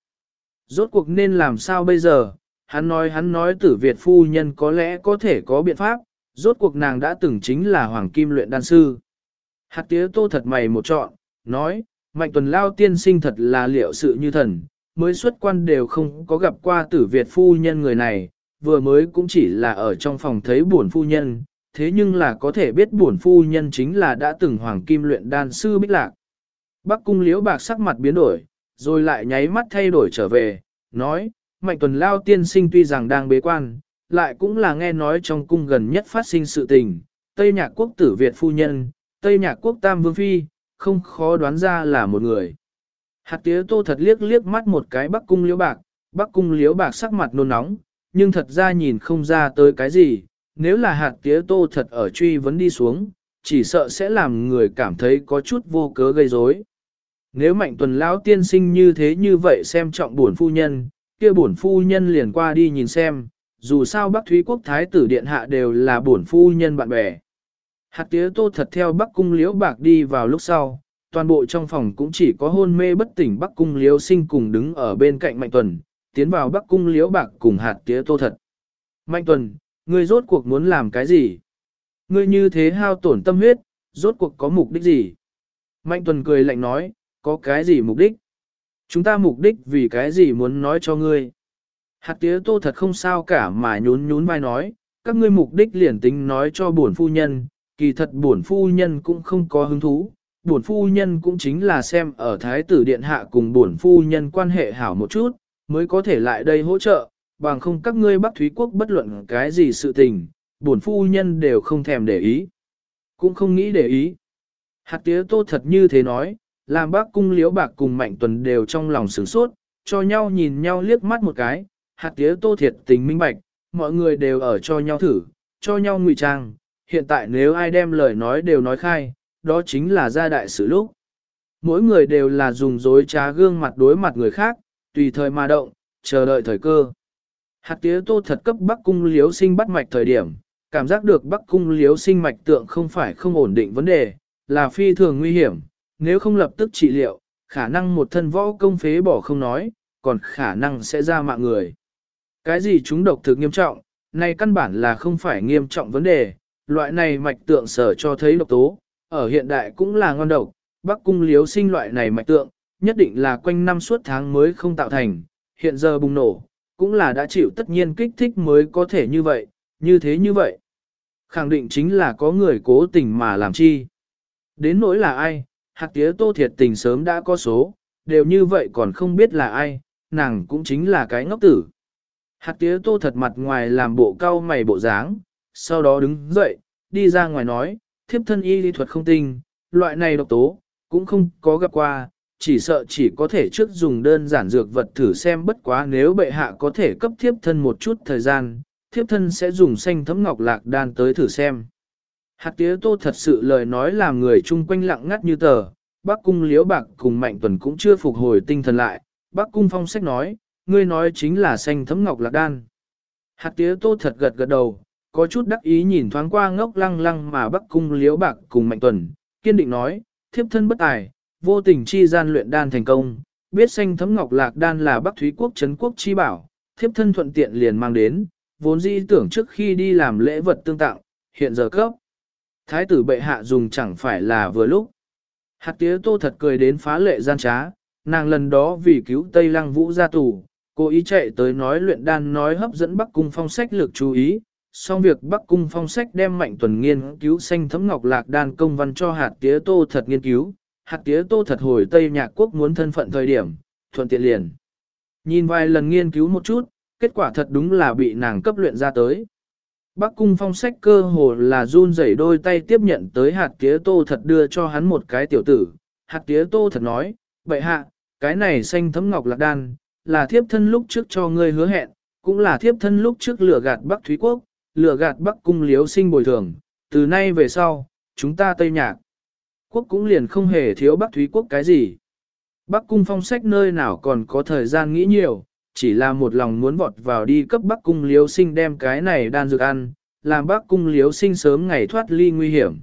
Rốt cuộc nên làm sao bây giờ, hắn nói hắn nói tử Việt phu nhân có lẽ có thể có biện pháp, rốt cuộc nàng đã từng chính là hoàng kim luyện đan sư. Hạt tía tô thật mày một trọn, nói, mạnh tuần lao tiên sinh thật là liệu sự như thần, mới xuất quan đều không có gặp qua tử Việt phu nhân người này, vừa mới cũng chỉ là ở trong phòng thấy buồn phu nhân, thế nhưng là có thể biết bổn phu nhân chính là đã từng hoàng kim luyện đan sư bích lạc. Bắc cung liễu bạc sắc mặt biến đổi, rồi lại nháy mắt thay đổi trở về, nói, mạnh tuần lao tiên sinh tuy rằng đang bế quan, lại cũng là nghe nói trong cung gần nhất phát sinh sự tình, Tây Nhạc Quốc tử Việt phu nhân, Tây Nhạc Quốc Tam Vương Phi, không khó đoán ra là một người. Hạt tía tô thật liếc liếc mắt một cái bắc cung liễu bạc, bắc cung liễu bạc sắc mặt nôn nóng, nhưng thật ra nhìn không ra tới cái gì, nếu là hạt tía tô thật ở truy vấn đi xuống, chỉ sợ sẽ làm người cảm thấy có chút vô cớ gây rối. Nếu mạnh tuần lão tiên sinh như thế như vậy xem trọng bổn phu nhân, kia bổn phu nhân liền qua đi nhìn xem, dù sao Bắc Thúy Quốc Thái tử Điện Hạ đều là bổn phu nhân bạn bè. Hạt tía tô thật theo Bắc Cung Liễu Bạc đi vào lúc sau, toàn bộ trong phòng cũng chỉ có hôn mê bất tỉnh Bắc Cung Liễu sinh cùng đứng ở bên cạnh Mạnh Tuần, tiến vào Bắc Cung Liễu Bạc cùng hạt tía tô thật. Mạnh Tuần, ngươi rốt cuộc muốn làm cái gì? Ngươi như thế hao tổn tâm huyết, rốt cuộc có mục đích gì? Mạnh Tuần cười lạnh nói, có cái gì mục đích? Chúng ta mục đích vì cái gì muốn nói cho ngươi? Hạt tía tô thật không sao cả mà nhún nhún vai nói, các ngươi mục đích liền tính nói cho bổn phu nhân, kỳ thật bổn phu nhân cũng không có hứng thú. Bổn phu nhân cũng chính là xem ở thái tử điện hạ cùng bổn phu nhân quan hệ hảo một chút, mới có thể lại đây hỗ trợ, bằng không các ngươi Bắc Thúy Quốc bất luận cái gì sự tình, bổn phu nhân đều không thèm để ý. Cũng không nghĩ để ý. Hạt tía tô thật như thế nói, làm bác cung liễu bạc cùng mạnh tuần đều trong lòng sửng sốt, cho nhau nhìn nhau liếc mắt một cái, hạt tía tô thiệt tình minh bạch, mọi người đều ở cho nhau thử, cho nhau ngụy trang, hiện tại nếu ai đem lời nói đều nói khai, đó chính là gia đại sự lúc. Mỗi người đều là dùng dối trá gương mặt đối mặt người khác, tùy thời mà động, chờ đợi thời cơ. Hạt tía tô thật cấp bắc cung liếu sinh bắt mạch thời điểm, cảm giác được bắc cung liếu sinh mạch tượng không phải không ổn định vấn đề, là phi thường nguy hiểm, nếu không lập tức trị liệu, khả năng một thân võ công phế bỏ không nói, còn khả năng sẽ ra mạng người. Cái gì chúng độc thực nghiêm trọng, này căn bản là không phải nghiêm trọng vấn đề, loại này mạch tượng sở cho thấy độc tố, ở hiện đại cũng là ngon độc, bắc cung liếu sinh loại này mạch tượng, nhất định là quanh năm suốt tháng mới không tạo thành, hiện giờ bùng nổ, cũng là đã chịu tất nhiên kích thích mới có thể như vậy, như thế như vậy. Khẳng định chính là có người cố tình mà làm chi. Đến nỗi là ai, hạt tía tô thiệt tình sớm đã có số, đều như vậy còn không biết là ai, nàng cũng chính là cái ngốc tử. Hạt tía tô thật mặt ngoài làm bộ cao mày bộ dáng, sau đó đứng dậy, đi ra ngoài nói, thiếp thân y lý thuật không tinh, loại này độc tố, cũng không có gặp qua, chỉ sợ chỉ có thể trước dùng đơn giản dược vật thử xem bất quá nếu bệ hạ có thể cấp thiếp thân một chút thời gian, thiếp thân sẽ dùng xanh thấm ngọc lạc đan tới thử xem. Hạt tía tô thật sự lời nói làm người chung quanh lặng ngắt như tờ, bác cung liễu bạc cùng mạnh tuần cũng chưa phục hồi tinh thần lại, bác cung phong sách nói, ngươi nói chính là xanh thấm ngọc lạc đan. Hạt tía tô thật gật gật đầu, có chút đắc ý nhìn thoáng qua ngốc lăng lăng mà bắc cung liễu bạc cùng mạnh tuần, kiên định nói, thiếp thân bất tài, vô tình chi gian luyện đan thành công, biết xanh thấm ngọc lạc đan là bắc thúy quốc trấn quốc chi bảo, thiếp thân thuận tiện liền mang đến, vốn dĩ tưởng trước khi đi làm lễ vật tương tặng, hiện giờ cấp. Thái tử bệ hạ dùng chẳng phải là vừa lúc. Hạt tía tô thật cười đến phá lệ gian trá, nàng lần đó vì cứu Tây Lăng Vũ ra tù, cố ý chạy tới nói luyện đan nói hấp dẫn Bắc Cung phong sách lược chú ý, Xong việc Bắc Cung phong sách đem mạnh tuần nghiên cứu xanh thấm ngọc lạc đan công văn cho hạt tía tô thật nghiên cứu, hạt tía tô thật hồi Tây Nhạc Quốc muốn thân phận thời điểm, thuận tiện liền. Nhìn vài lần nghiên cứu một chút, kết quả thật đúng là bị nàng cấp luyện ra tới. Bắc cung phong sách cơ hồ là run rẩy đôi tay tiếp nhận tới hạt tía tô thật đưa cho hắn một cái tiểu tử. Hạt tía tô thật nói, vậy hạ, cái này xanh thấm ngọc lạc đan, là thiếp thân lúc trước cho ngươi hứa hẹn, cũng là thiếp thân lúc trước lửa gạt Bắc Thúy Quốc, lừa gạt Bắc cung liếu sinh bồi thường, từ nay về sau, chúng ta Tây Nhạc. Quốc cũng liền không hề thiếu Bắc Thúy Quốc cái gì. Bắc cung phong sách nơi nào còn có thời gian nghĩ nhiều, chỉ là một lòng muốn vọt vào đi cấp Bắc cung liếu sinh đem cái này đan dược ăn, làm Bắc cung liếu sinh sớm ngày thoát ly nguy hiểm.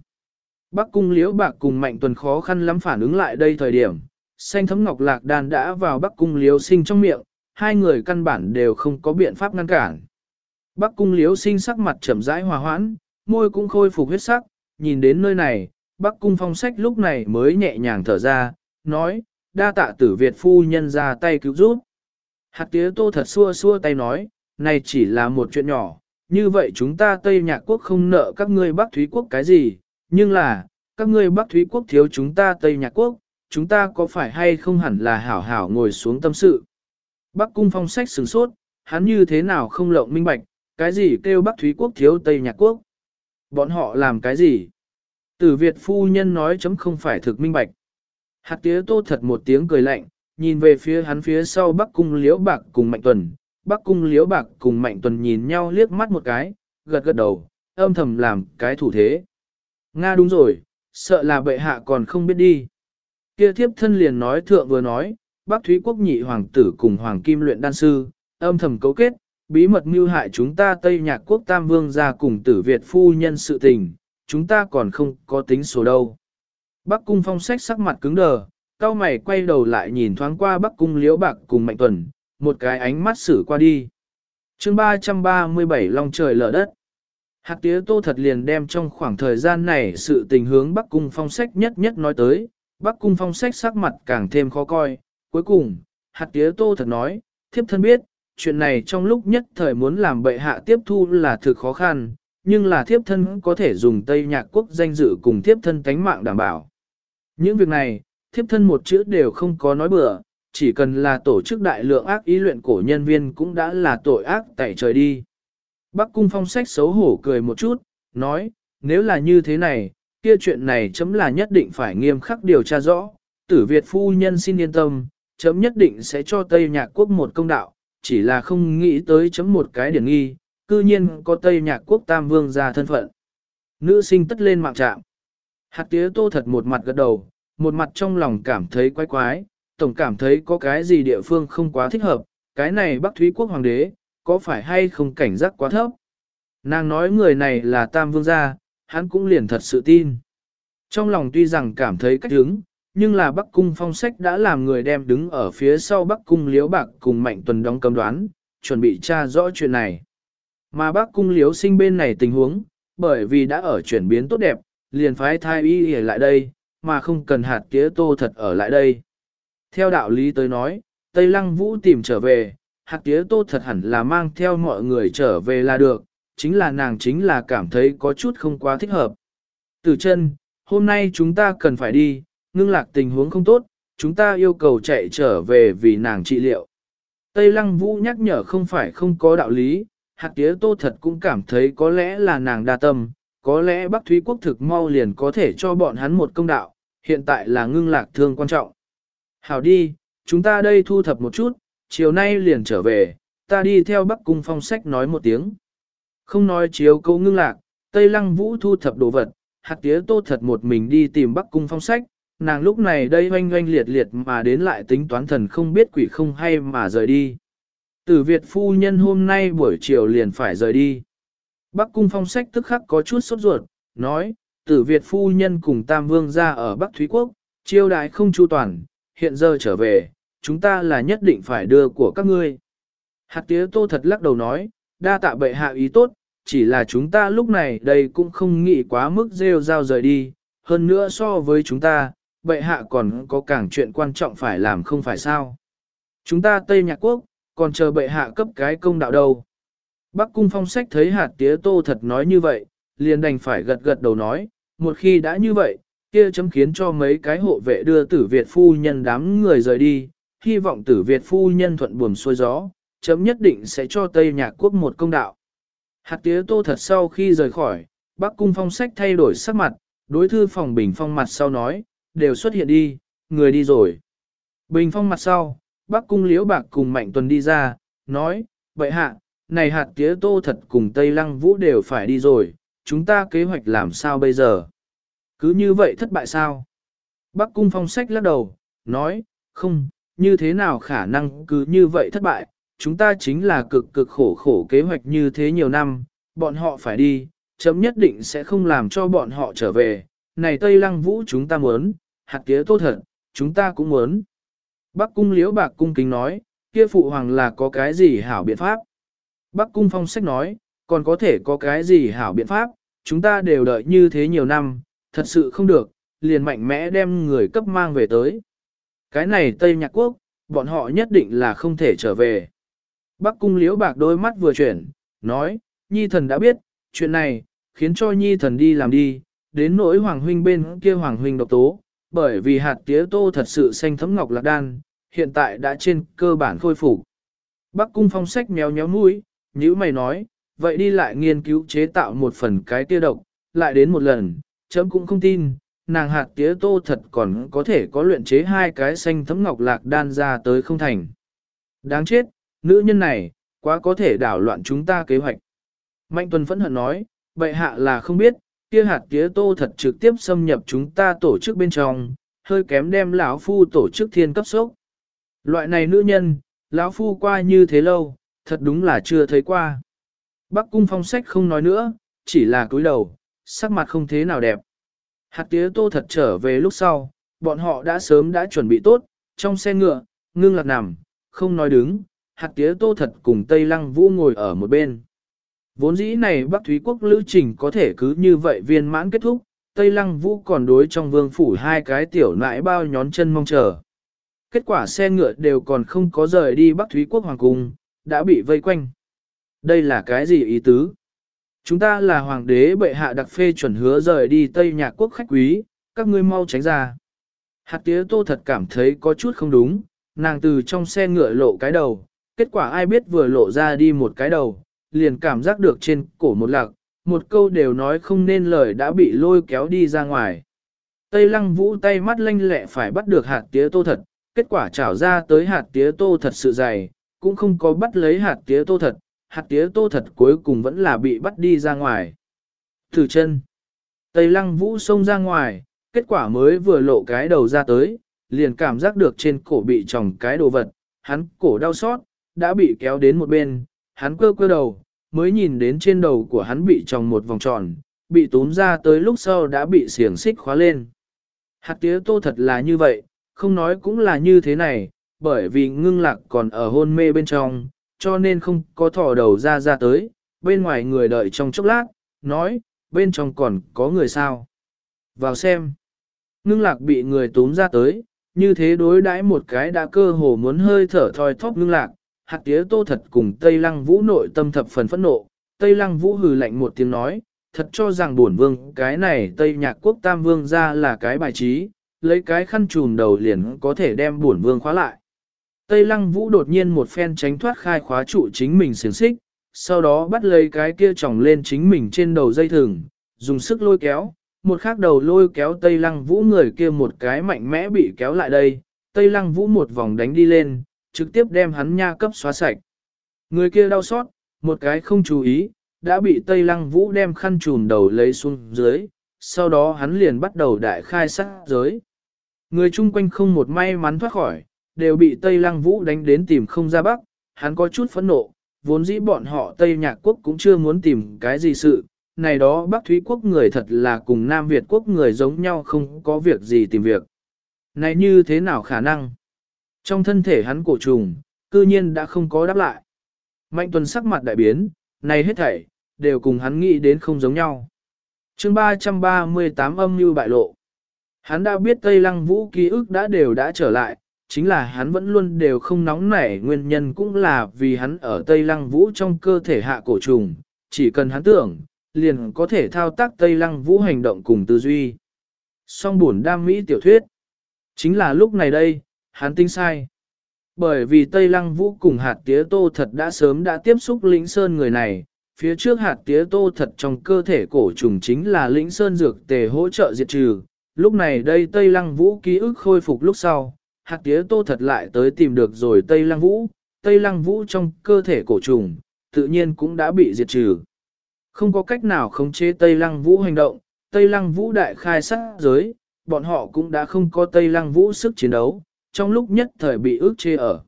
Bắc cung liếu bạc cùng mạnh tuần khó khăn lắm phản ứng lại đây thời điểm, xanh thấm ngọc lạc đan đã vào Bắc cung liếu sinh trong miệng, hai người căn bản đều không có biện pháp ngăn cản. Bắc cung liếu sinh sắc mặt chậm rãi hòa hoãn, môi cũng khôi phục huyết sắc, nhìn đến nơi này, Bắc cung phong sách lúc này mới nhẹ nhàng thở ra, nói, đa tạ tử Việt phu nhân ra tay cứu giúp. Hạt tía tô thật xua xua tay nói, này chỉ là một chuyện nhỏ, như vậy chúng ta Tây Nhạc Quốc không nợ các ngươi Bắc Thúy Quốc cái gì, nhưng là, các ngươi Bắc Thúy Quốc thiếu chúng ta Tây Nhạc Quốc, chúng ta có phải hay không hẳn là hảo hảo ngồi xuống tâm sự. Bắc cung phong sách sửng sốt, hắn như thế nào không lộng minh bạch, cái gì kêu Bắc Thúy Quốc thiếu Tây Nhạc Quốc? Bọn họ làm cái gì? Tử Việt phu nhân nói chấm không phải thực minh bạch. Hạt tía tô thật một tiếng cười lạnh, nhìn về phía hắn phía sau Bắc Cung Liễu Bạc cùng Mạnh Tuần. Bắc Cung Liễu Bạc cùng Mạnh Tuần nhìn nhau liếc mắt một cái, gật gật đầu, âm thầm làm cái thủ thế. Nga đúng rồi, sợ là bệ hạ còn không biết đi. Kia thiếp thân liền nói thượng vừa nói, Bắc Thúy Quốc nhị hoàng tử cùng hoàng kim luyện đan sư, âm thầm cấu kết, bí mật mưu hại chúng ta Tây Nhạc Quốc Tam Vương ra cùng tử Việt phu nhân sự tình, chúng ta còn không có tính số đâu. Bắc Cung phong sách sắc mặt cứng đờ, cao mày quay đầu lại nhìn thoáng qua Bắc Cung liễu bạc cùng Mạnh Tuần, một cái ánh mắt xử qua đi. chương 337 Long trời lở đất. Hạt tía tô thật liền đem trong khoảng thời gian này sự tình hướng Bắc Cung phong sách nhất nhất nói tới, Bắc Cung phong sách sắc mặt càng thêm khó coi. Cuối cùng, hạt tía tô thật nói, thiếp thân biết, chuyện này trong lúc nhất thời muốn làm bệ hạ tiếp thu là thực khó khăn, nhưng là thiếp thân có thể dùng Tây Nhạc Quốc danh dự cùng thiếp thân tánh mạng đảm bảo. Những việc này, thiếp thân một chữ đều không có nói bừa, chỉ cần là tổ chức đại lượng ác ý luyện cổ nhân viên cũng đã là tội ác tại trời đi. Bắc cung phong sách xấu hổ cười một chút, nói, nếu là như thế này, kia chuyện này chấm là nhất định phải nghiêm khắc điều tra rõ, tử Việt phu nhân xin yên tâm, chấm nhất định sẽ cho Tây Nhạc Quốc một công đạo, chỉ là không nghĩ tới chấm một cái điển nghi, cư nhiên có Tây Nhạc Quốc Tam Vương ra thân phận. Nữ sinh tất lên mạng trạm. Hạt tía tô thật một mặt gật đầu, một mặt trong lòng cảm thấy quái quái, tổng cảm thấy có cái gì địa phương không quá thích hợp, cái này Bắc Thúy Quốc Hoàng đế, có phải hay không cảnh giác quá thấp. Nàng nói người này là Tam Vương gia, hắn cũng liền thật sự tin. Trong lòng tuy rằng cảm thấy cách hứng, nhưng là Bắc Cung phong sách đã làm người đem đứng ở phía sau Bắc Cung liếu Bạc cùng Mạnh Tuần đóng cầm đoán, chuẩn bị tra rõ chuyện này. Mà Bắc Cung Liễu sinh bên này tình huống, bởi vì đã ở chuyển biến tốt đẹp, liền phái thai y ở lại đây, mà không cần hạt tía tô thật ở lại đây. Theo đạo lý tới nói, Tây Lăng Vũ tìm trở về, hạt tía tô thật hẳn là mang theo mọi người trở về là được, chính là nàng chính là cảm thấy có chút không quá thích hợp. Từ chân, hôm nay chúng ta cần phải đi, ngưng lạc tình huống không tốt, chúng ta yêu cầu chạy trở về vì nàng trị liệu. Tây Lăng Vũ nhắc nhở không phải không có đạo lý, hạt tía tô thật cũng cảm thấy có lẽ là nàng đa tâm, có lẽ Bắc Thúy Quốc thực mau liền có thể cho bọn hắn một công đạo, hiện tại là ngưng lạc thương quan trọng. Hảo đi, chúng ta đây thu thập một chút, chiều nay liền trở về, ta đi theo Bắc Cung phong sách nói một tiếng. Không nói chiếu câu ngưng lạc, Tây Lăng Vũ thu thập đồ vật, hạt tía tô thật một mình đi tìm Bắc Cung phong sách, nàng lúc này đây oanh oanh liệt liệt mà đến lại tính toán thần không biết quỷ không hay mà rời đi. Tử Việt phu nhân hôm nay buổi chiều liền phải rời đi. Bắc cung phong sách tức khắc có chút sốt ruột, nói, tử Việt phu nhân cùng Tam Vương ra ở Bắc Thúy Quốc, chiêu đại không chu toàn, hiện giờ trở về, chúng ta là nhất định phải đưa của các ngươi. Hạt tía tô thật lắc đầu nói, đa tạ bệ hạ ý tốt, chỉ là chúng ta lúc này đây cũng không nghĩ quá mức rêu rao rời đi, hơn nữa so với chúng ta, bệ hạ còn có càng chuyện quan trọng phải làm không phải sao. Chúng ta Tây Nhạc Quốc, còn chờ bệ hạ cấp cái công đạo đâu. Bắc cung phong sách thấy hạt tía tô thật nói như vậy, liền đành phải gật gật đầu nói, một khi đã như vậy, kia chấm khiến cho mấy cái hộ vệ đưa tử Việt phu nhân đám người rời đi, hy vọng tử Việt phu nhân thuận buồm xuôi gió, chấm nhất định sẽ cho Tây Nhạc Quốc một công đạo. Hạt tía tô thật sau khi rời khỏi, Bắc cung phong sách thay đổi sắc mặt, đối thư phòng bình phong mặt sau nói, đều xuất hiện đi, người đi rồi. Bình phong mặt sau, Bắc cung liễu bạc cùng Mạnh Tuần đi ra, nói, vậy hạ, này hạt tía tô thật cùng Tây Lăng Vũ đều phải đi rồi, chúng ta kế hoạch làm sao bây giờ? Cứ như vậy thất bại sao? Bắc cung phong sách lắc đầu, nói, không, như thế nào khả năng cứ như vậy thất bại, chúng ta chính là cực cực khổ khổ kế hoạch như thế nhiều năm, bọn họ phải đi, chấm nhất định sẽ không làm cho bọn họ trở về, này Tây Lăng Vũ chúng ta muốn, hạt tía tô thật, chúng ta cũng muốn. Bắc cung liễu bạc cung kính nói, kia phụ hoàng là có cái gì hảo biện pháp. Bắc cung phong sách nói, còn có thể có cái gì hảo biện pháp, chúng ta đều đợi như thế nhiều năm, thật sự không được, liền mạnh mẽ đem người cấp mang về tới. Cái này Tây Nhạc Quốc, bọn họ nhất định là không thể trở về. Bắc cung liễu bạc đôi mắt vừa chuyển, nói, Nhi thần đã biết, chuyện này, khiến cho Nhi thần đi làm đi, đến nỗi Hoàng huynh bên kia Hoàng huynh độc tố, bởi vì hạt tía tô thật sự xanh thấm ngọc lạc đan, hiện tại đã trên cơ bản khôi phục. Bắc cung phong sách méo méo mũi, nhữ mày nói, vậy đi lại nghiên cứu chế tạo một phần cái tia độc, lại đến một lần, chấm cũng không tin, nàng hạt tía tô thật còn có thể có luyện chế hai cái xanh thấm ngọc lạc đan ra tới không thành. Đáng chết, nữ nhân này, quá có thể đảo loạn chúng ta kế hoạch. Mạnh tuần phẫn hận nói, bệ hạ là không biết, kia hạt tía tô thật trực tiếp xâm nhập chúng ta tổ chức bên trong, hơi kém đem lão phu tổ chức thiên cấp sốc. Loại này nữ nhân, lão phu qua như thế lâu, thật đúng là chưa thấy qua. Bắc cung phong sách không nói nữa, chỉ là cúi đầu, sắc mặt không thế nào đẹp. Hạt tía tô thật trở về lúc sau, bọn họ đã sớm đã chuẩn bị tốt, trong xe ngựa, ngưng lạc nằm, không nói đứng, hạt tía tô thật cùng Tây Lăng Vũ ngồi ở một bên. Vốn dĩ này Bắc Thúy Quốc lữ trình có thể cứ như vậy viên mãn kết thúc, Tây Lăng Vũ còn đối trong vương phủ hai cái tiểu nãi bao nhón chân mong chờ. Kết quả xe ngựa đều còn không có rời đi Bắc Thúy Quốc Hoàng Cung, đã bị vây quanh. Đây là cái gì ý tứ? Chúng ta là hoàng đế bệ hạ đặc phê chuẩn hứa rời đi Tây Nhạc Quốc khách quý, các ngươi mau tránh ra. Hạt tía tô thật cảm thấy có chút không đúng, nàng từ trong xe ngựa lộ cái đầu, kết quả ai biết vừa lộ ra đi một cái đầu, liền cảm giác được trên cổ một lạc, một câu đều nói không nên lời đã bị lôi kéo đi ra ngoài. Tây lăng vũ tay mắt lanh lẹ phải bắt được hạt tía tô thật, kết quả trảo ra tới hạt tía tô thật sự dày, cũng không có bắt lấy hạt tía tô thật, hạt tía tô thật cuối cùng vẫn là bị bắt đi ra ngoài. Thử chân. Tây lăng vũ xông ra ngoài, kết quả mới vừa lộ cái đầu ra tới, liền cảm giác được trên cổ bị tròng cái đồ vật, hắn cổ đau xót, đã bị kéo đến một bên, hắn cơ cơ đầu, mới nhìn đến trên đầu của hắn bị tròng một vòng tròn, bị túm ra tới lúc sau đã bị xiềng xích khóa lên. Hạt tía tô thật là như vậy, không nói cũng là như thế này, bởi vì ngưng lạc còn ở hôn mê bên trong, cho nên không có thỏ đầu ra ra tới, bên ngoài người đợi trong chốc lát, nói, bên trong còn có người sao. Vào xem, ngưng lạc bị người túm ra tới, như thế đối đãi một cái đã cơ hồ muốn hơi thở thoi thóp ngưng lạc, hạt tía tô thật cùng Tây Lăng Vũ nội tâm thập phần phẫn nộ, Tây Lăng Vũ hừ lạnh một tiếng nói, thật cho rằng buồn vương cái này Tây Nhạc Quốc Tam Vương ra là cái bài trí, lấy cái khăn trùm đầu liền có thể đem buồn vương khóa lại. Tây Lăng Vũ đột nhiên một phen tránh thoát khai khóa trụ chính mình xiềng xích, sau đó bắt lấy cái kia tròng lên chính mình trên đầu dây thừng, dùng sức lôi kéo, một khác đầu lôi kéo Tây Lăng Vũ người kia một cái mạnh mẽ bị kéo lại đây, Tây Lăng Vũ một vòng đánh đi lên, trực tiếp đem hắn nha cấp xóa sạch. Người kia đau xót, một cái không chú ý, đã bị Tây Lăng Vũ đem khăn trùm đầu lấy xuống dưới, sau đó hắn liền bắt đầu đại khai sát giới. Người chung quanh không một may mắn thoát khỏi, đều bị Tây Lăng Vũ đánh đến tìm không ra bắc, hắn có chút phẫn nộ, vốn dĩ bọn họ Tây Nhạc Quốc cũng chưa muốn tìm cái gì sự, này đó Bắc Thúy Quốc người thật là cùng Nam Việt Quốc người giống nhau không có việc gì tìm việc. Này như thế nào khả năng? Trong thân thể hắn cổ trùng, cư nhiên đã không có đáp lại. Mạnh tuần sắc mặt đại biến, này hết thảy, đều cùng hắn nghĩ đến không giống nhau. chương 338 âm như bại lộ. Hắn đã biết Tây Lăng Vũ ký ức đã đều đã trở lại, chính là hắn vẫn luôn đều không nóng nảy nguyên nhân cũng là vì hắn ở Tây Lăng Vũ trong cơ thể hạ cổ trùng, chỉ cần hắn tưởng, liền có thể thao tác Tây Lăng Vũ hành động cùng tư duy. Song buồn đam mỹ tiểu thuyết. Chính là lúc này đây, hắn tinh sai. Bởi vì Tây Lăng Vũ cùng hạt tía tô thật đã sớm đã tiếp xúc lĩnh sơn người này, phía trước hạt tía tô thật trong cơ thể cổ trùng chính là lĩnh sơn dược tề hỗ trợ diệt trừ. Lúc này đây Tây Lăng Vũ ký ức khôi phục lúc sau, hạt tía tô thật lại tới tìm được rồi Tây Lăng Vũ, Tây Lăng Vũ trong cơ thể cổ trùng, tự nhiên cũng đã bị diệt trừ. Không có cách nào khống chế Tây Lăng Vũ hành động, Tây Lăng Vũ đại khai sát giới, bọn họ cũng đã không có Tây Lăng Vũ sức chiến đấu, trong lúc nhất thời bị ước chê ở.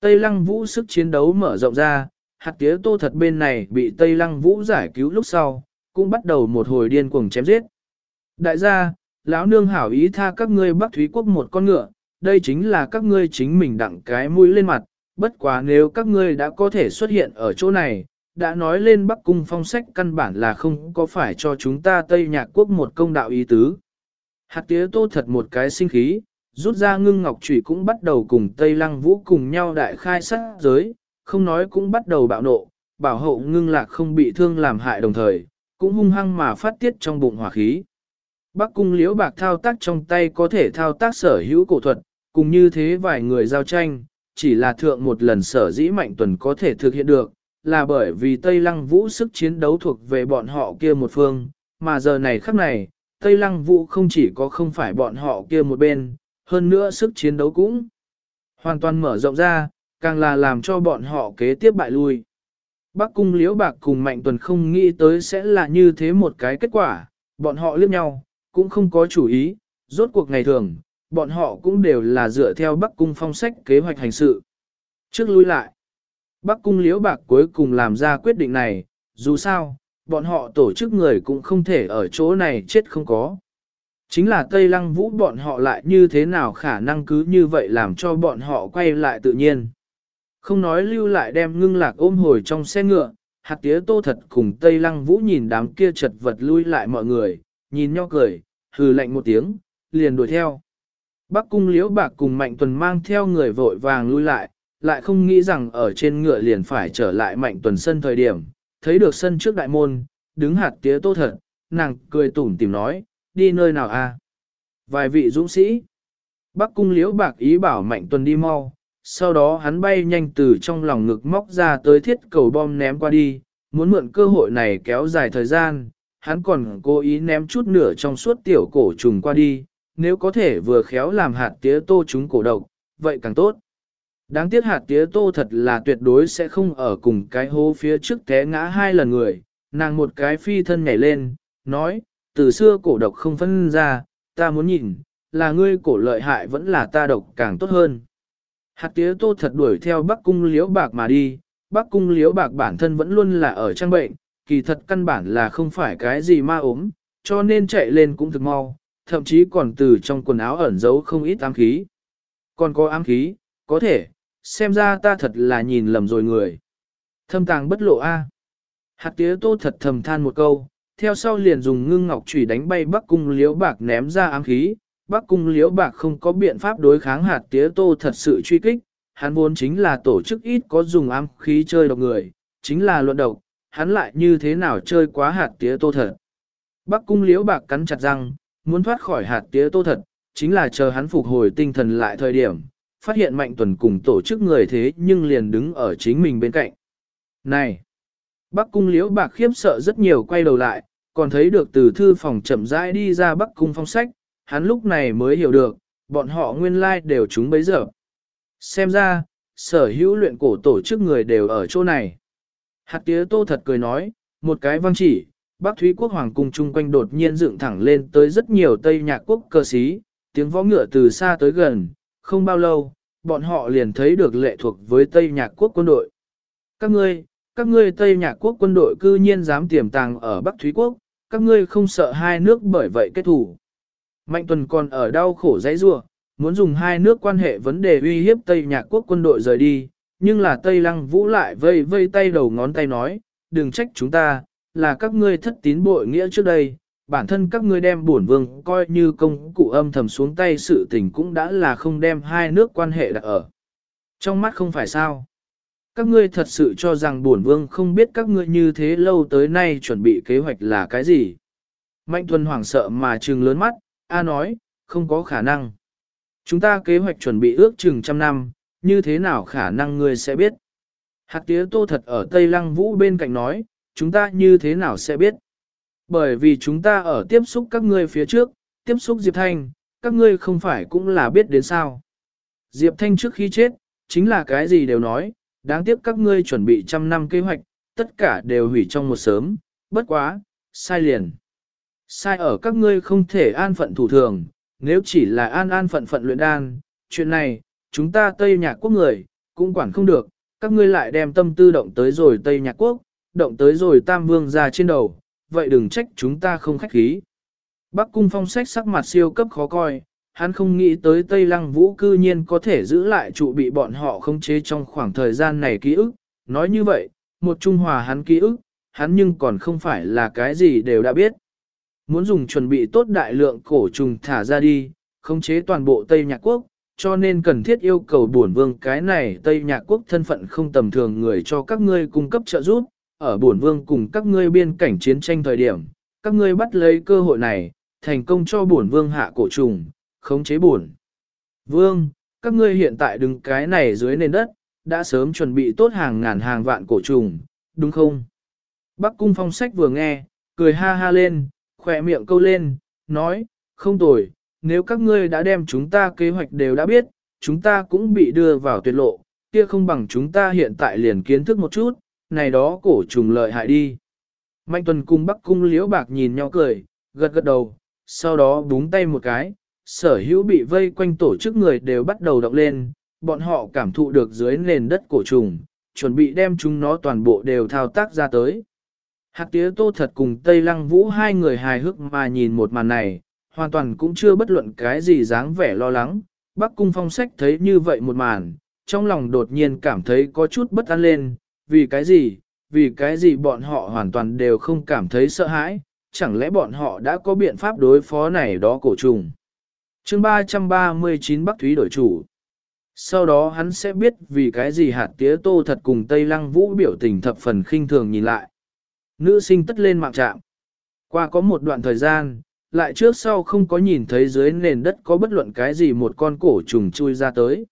Tây Lăng Vũ sức chiến đấu mở rộng ra, hạt tía tô thật bên này bị Tây Lăng Vũ giải cứu lúc sau, cũng bắt đầu một hồi điên cuồng chém giết. Đại gia, lão nương hảo ý tha các ngươi Bắc Thúy Quốc một con ngựa, đây chính là các ngươi chính mình đặng cái mũi lên mặt, bất quá nếu các ngươi đã có thể xuất hiện ở chỗ này, đã nói lên Bắc Cung phong sách căn bản là không có phải cho chúng ta Tây Nhạc Quốc một công đạo ý tứ. Hạt tía tô thật một cái sinh khí, rút ra ngưng ngọc trụy cũng bắt đầu cùng Tây Lăng Vũ cùng nhau đại khai sát giới, không nói cũng bắt đầu bạo nộ, bảo hộ ngưng lạc không bị thương làm hại đồng thời, cũng hung hăng mà phát tiết trong bụng hỏa khí. Bắc cung liễu bạc thao tác trong tay có thể thao tác sở hữu cổ thuật, cùng như thế vài người giao tranh, chỉ là thượng một lần sở dĩ mạnh tuần có thể thực hiện được, là bởi vì Tây Lăng Vũ sức chiến đấu thuộc về bọn họ kia một phương, mà giờ này khắc này, Tây Lăng Vũ không chỉ có không phải bọn họ kia một bên, hơn nữa sức chiến đấu cũng hoàn toàn mở rộng ra, càng là làm cho bọn họ kế tiếp bại lui. Bắc cung liễu bạc cùng mạnh tuần không nghĩ tới sẽ là như thế một cái kết quả, bọn họ liếc nhau, cũng không có chủ ý, rốt cuộc ngày thường, bọn họ cũng đều là dựa theo Bắc Cung phong sách kế hoạch hành sự. Trước lui lại, Bắc Cung liễu bạc cuối cùng làm ra quyết định này, dù sao, bọn họ tổ chức người cũng không thể ở chỗ này chết không có. Chính là Tây Lăng Vũ bọn họ lại như thế nào khả năng cứ như vậy làm cho bọn họ quay lại tự nhiên. Không nói lưu lại đem ngưng lạc ôm hồi trong xe ngựa, hạt tía tô thật cùng Tây Lăng Vũ nhìn đám kia chật vật lui lại mọi người, nhìn nho cười, hừ lạnh một tiếng, liền đuổi theo. Bắc cung liễu bạc cùng mạnh tuần mang theo người vội vàng lui lại, lại không nghĩ rằng ở trên ngựa liền phải trở lại mạnh tuần sân thời điểm, thấy được sân trước đại môn, đứng hạt tía tô thật, nàng cười tủm tìm nói, đi nơi nào a? Vài vị dũng sĩ. Bắc cung liễu bạc ý bảo mạnh tuần đi mau, sau đó hắn bay nhanh từ trong lòng ngực móc ra tới thiết cầu bom ném qua đi, muốn mượn cơ hội này kéo dài thời gian, hắn còn cố ý ném chút nửa trong suốt tiểu cổ trùng qua đi, nếu có thể vừa khéo làm hạt tía tô chúng cổ độc, vậy càng tốt. Đáng tiếc hạt tía tô thật là tuyệt đối sẽ không ở cùng cái hố phía trước té ngã hai lần người, nàng một cái phi thân nhảy lên, nói, từ xưa cổ độc không phân ra, ta muốn nhìn, là ngươi cổ lợi hại vẫn là ta độc càng tốt hơn. Hạt tía tô thật đuổi theo bắc cung liễu bạc mà đi, bắc cung liễu bạc bản thân vẫn luôn là ở trang bệnh, kỳ thật căn bản là không phải cái gì ma ốm, cho nên chạy lên cũng thực mau, thậm chí còn từ trong quần áo ẩn giấu không ít ám khí. Còn có ám khí, có thể, xem ra ta thật là nhìn lầm rồi người. Thâm tàng bất lộ A. Hạt tía tô thật thầm than một câu, theo sau liền dùng ngưng ngọc chủy đánh bay bắc cung liễu bạc ném ra ám khí. Bắc cung liễu bạc không có biện pháp đối kháng hạt tía tô thật sự truy kích, hắn vốn chính là tổ chức ít có dùng ám khí chơi độc người, chính là luận độc, hắn lại như thế nào chơi quá hạt tía tô thật. Bắc cung liễu bạc cắn chặt răng, muốn thoát khỏi hạt tía tô thật, chính là chờ hắn phục hồi tinh thần lại thời điểm, phát hiện mạnh tuần cùng tổ chức người thế nhưng liền đứng ở chính mình bên cạnh. Này! Bắc cung liễu bạc khiếp sợ rất nhiều quay đầu lại, còn thấy được từ thư phòng chậm rãi đi ra bắc cung phong sách, hắn lúc này mới hiểu được, bọn họ nguyên lai like đều chúng bấy giờ. Xem ra, sở hữu luyện cổ tổ chức người đều ở chỗ này. Hạt tía tô thật cười nói, một cái văng chỉ, Bắc Thúy quốc hoàng cung chung quanh đột nhiên dựng thẳng lên tới rất nhiều Tây Nhạc quốc cơ sĩ, tiếng võ ngựa từ xa tới gần, không bao lâu, bọn họ liền thấy được lệ thuộc với Tây Nhạc quốc quân đội. Các ngươi, các ngươi Tây Nhạc quốc quân đội cư nhiên dám tiềm tàng ở Bắc Thúy quốc, các ngươi không sợ hai nước bởi vậy kết thủ. Mạnh tuần còn ở đau khổ dãy rua, muốn dùng hai nước quan hệ vấn đề uy hiếp Tây Nhạc quốc quân đội rời đi, nhưng là Tây Lăng Vũ lại vây vây tay đầu ngón tay nói, đừng trách chúng ta, là các ngươi thất tín bội nghĩa trước đây, bản thân các ngươi đem bổn vương coi như công cụ âm thầm xuống tay sự tình cũng đã là không đem hai nước quan hệ đặt ở. Trong mắt không phải sao. Các ngươi thật sự cho rằng bổn vương không biết các ngươi như thế lâu tới nay chuẩn bị kế hoạch là cái gì. Mạnh thuần hoảng sợ mà trừng lớn mắt, A nói, không có khả năng. Chúng ta kế hoạch chuẩn bị ước chừng trăm năm, như thế nào khả năng ngươi sẽ biết. Hạt tía tô thật ở Tây Lăng Vũ bên cạnh nói, chúng ta như thế nào sẽ biết. Bởi vì chúng ta ở tiếp xúc các ngươi phía trước, tiếp xúc Diệp Thanh, các ngươi không phải cũng là biết đến sao. Diệp Thanh trước khi chết, chính là cái gì đều nói, đáng tiếc các ngươi chuẩn bị trăm năm kế hoạch, tất cả đều hủy trong một sớm, bất quá, sai liền. Sai ở các ngươi không thể an phận thủ thường, nếu chỉ là an an phận phận luyện đan, chuyện này, chúng ta Tây Nhạc Quốc người, cũng quản không được, các ngươi lại đem tâm tư động tới rồi Tây Nhạc Quốc, động tới rồi Tam Vương ra trên đầu, vậy đừng trách chúng ta không khách khí. Bắc cung phong sách sắc mặt siêu cấp khó coi, hắn không nghĩ tới Tây Lăng Vũ cư nhiên có thể giữ lại trụ bị bọn họ không chế trong khoảng thời gian này ký ức. Nói như vậy, một Trung Hòa hắn ký ức, hắn nhưng còn không phải là cái gì đều đã biết. Muốn dùng chuẩn bị tốt đại lượng cổ trùng thả ra đi, không chế toàn bộ Tây Nhạc Quốc, cho nên cần thiết yêu cầu bổn vương cái này Tây Nhạc Quốc thân phận không tầm thường người cho các ngươi cung cấp trợ giúp, ở bổn vương cùng các ngươi biên cảnh chiến tranh thời điểm, các ngươi bắt lấy cơ hội này, thành công cho bổn vương hạ cổ trùng, khống chế buồn Vương, các ngươi hiện tại đứng cái này dưới nền đất, đã sớm chuẩn bị tốt hàng ngàn hàng vạn cổ trùng, đúng không? Bắc cung phong sách vừa nghe, cười ha ha lên, khỏe miệng câu lên, nói, không tồi, nếu các ngươi đã đem chúng ta kế hoạch đều đã biết, chúng ta cũng bị đưa vào tuyệt lộ, kia không bằng chúng ta hiện tại liền kiến thức một chút, này đó cổ trùng lợi hại đi. Mạnh tuần cung bắc cung liễu bạc nhìn nhau cười, gật gật đầu, sau đó búng tay một cái, sở hữu bị vây quanh tổ chức người đều bắt đầu động lên, bọn họ cảm thụ được dưới nền đất cổ trùng, chuẩn bị đem chúng nó toàn bộ đều thao tác ra tới. Hạt tía tô thật cùng Tây Lăng Vũ hai người hài hước mà nhìn một màn này, hoàn toàn cũng chưa bất luận cái gì dáng vẻ lo lắng. Bắc cung phong sách thấy như vậy một màn, trong lòng đột nhiên cảm thấy có chút bất an lên, vì cái gì, vì cái gì bọn họ hoàn toàn đều không cảm thấy sợ hãi, chẳng lẽ bọn họ đã có biện pháp đối phó này đó cổ trùng chương 339 Bắc Thúy đổi chủ. Sau đó hắn sẽ biết vì cái gì hạt tía tô thật cùng Tây Lăng Vũ biểu tình thập phần khinh thường nhìn lại. Nữ sinh tất lên mạng trạm. Qua có một đoạn thời gian, lại trước sau không có nhìn thấy dưới nền đất có bất luận cái gì một con cổ trùng chui ra tới.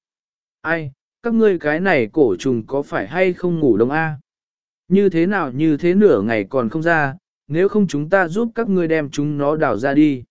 Ai, các ngươi cái này cổ trùng có phải hay không ngủ đông a? Như thế nào như thế nửa ngày còn không ra, nếu không chúng ta giúp các ngươi đem chúng nó đào ra đi.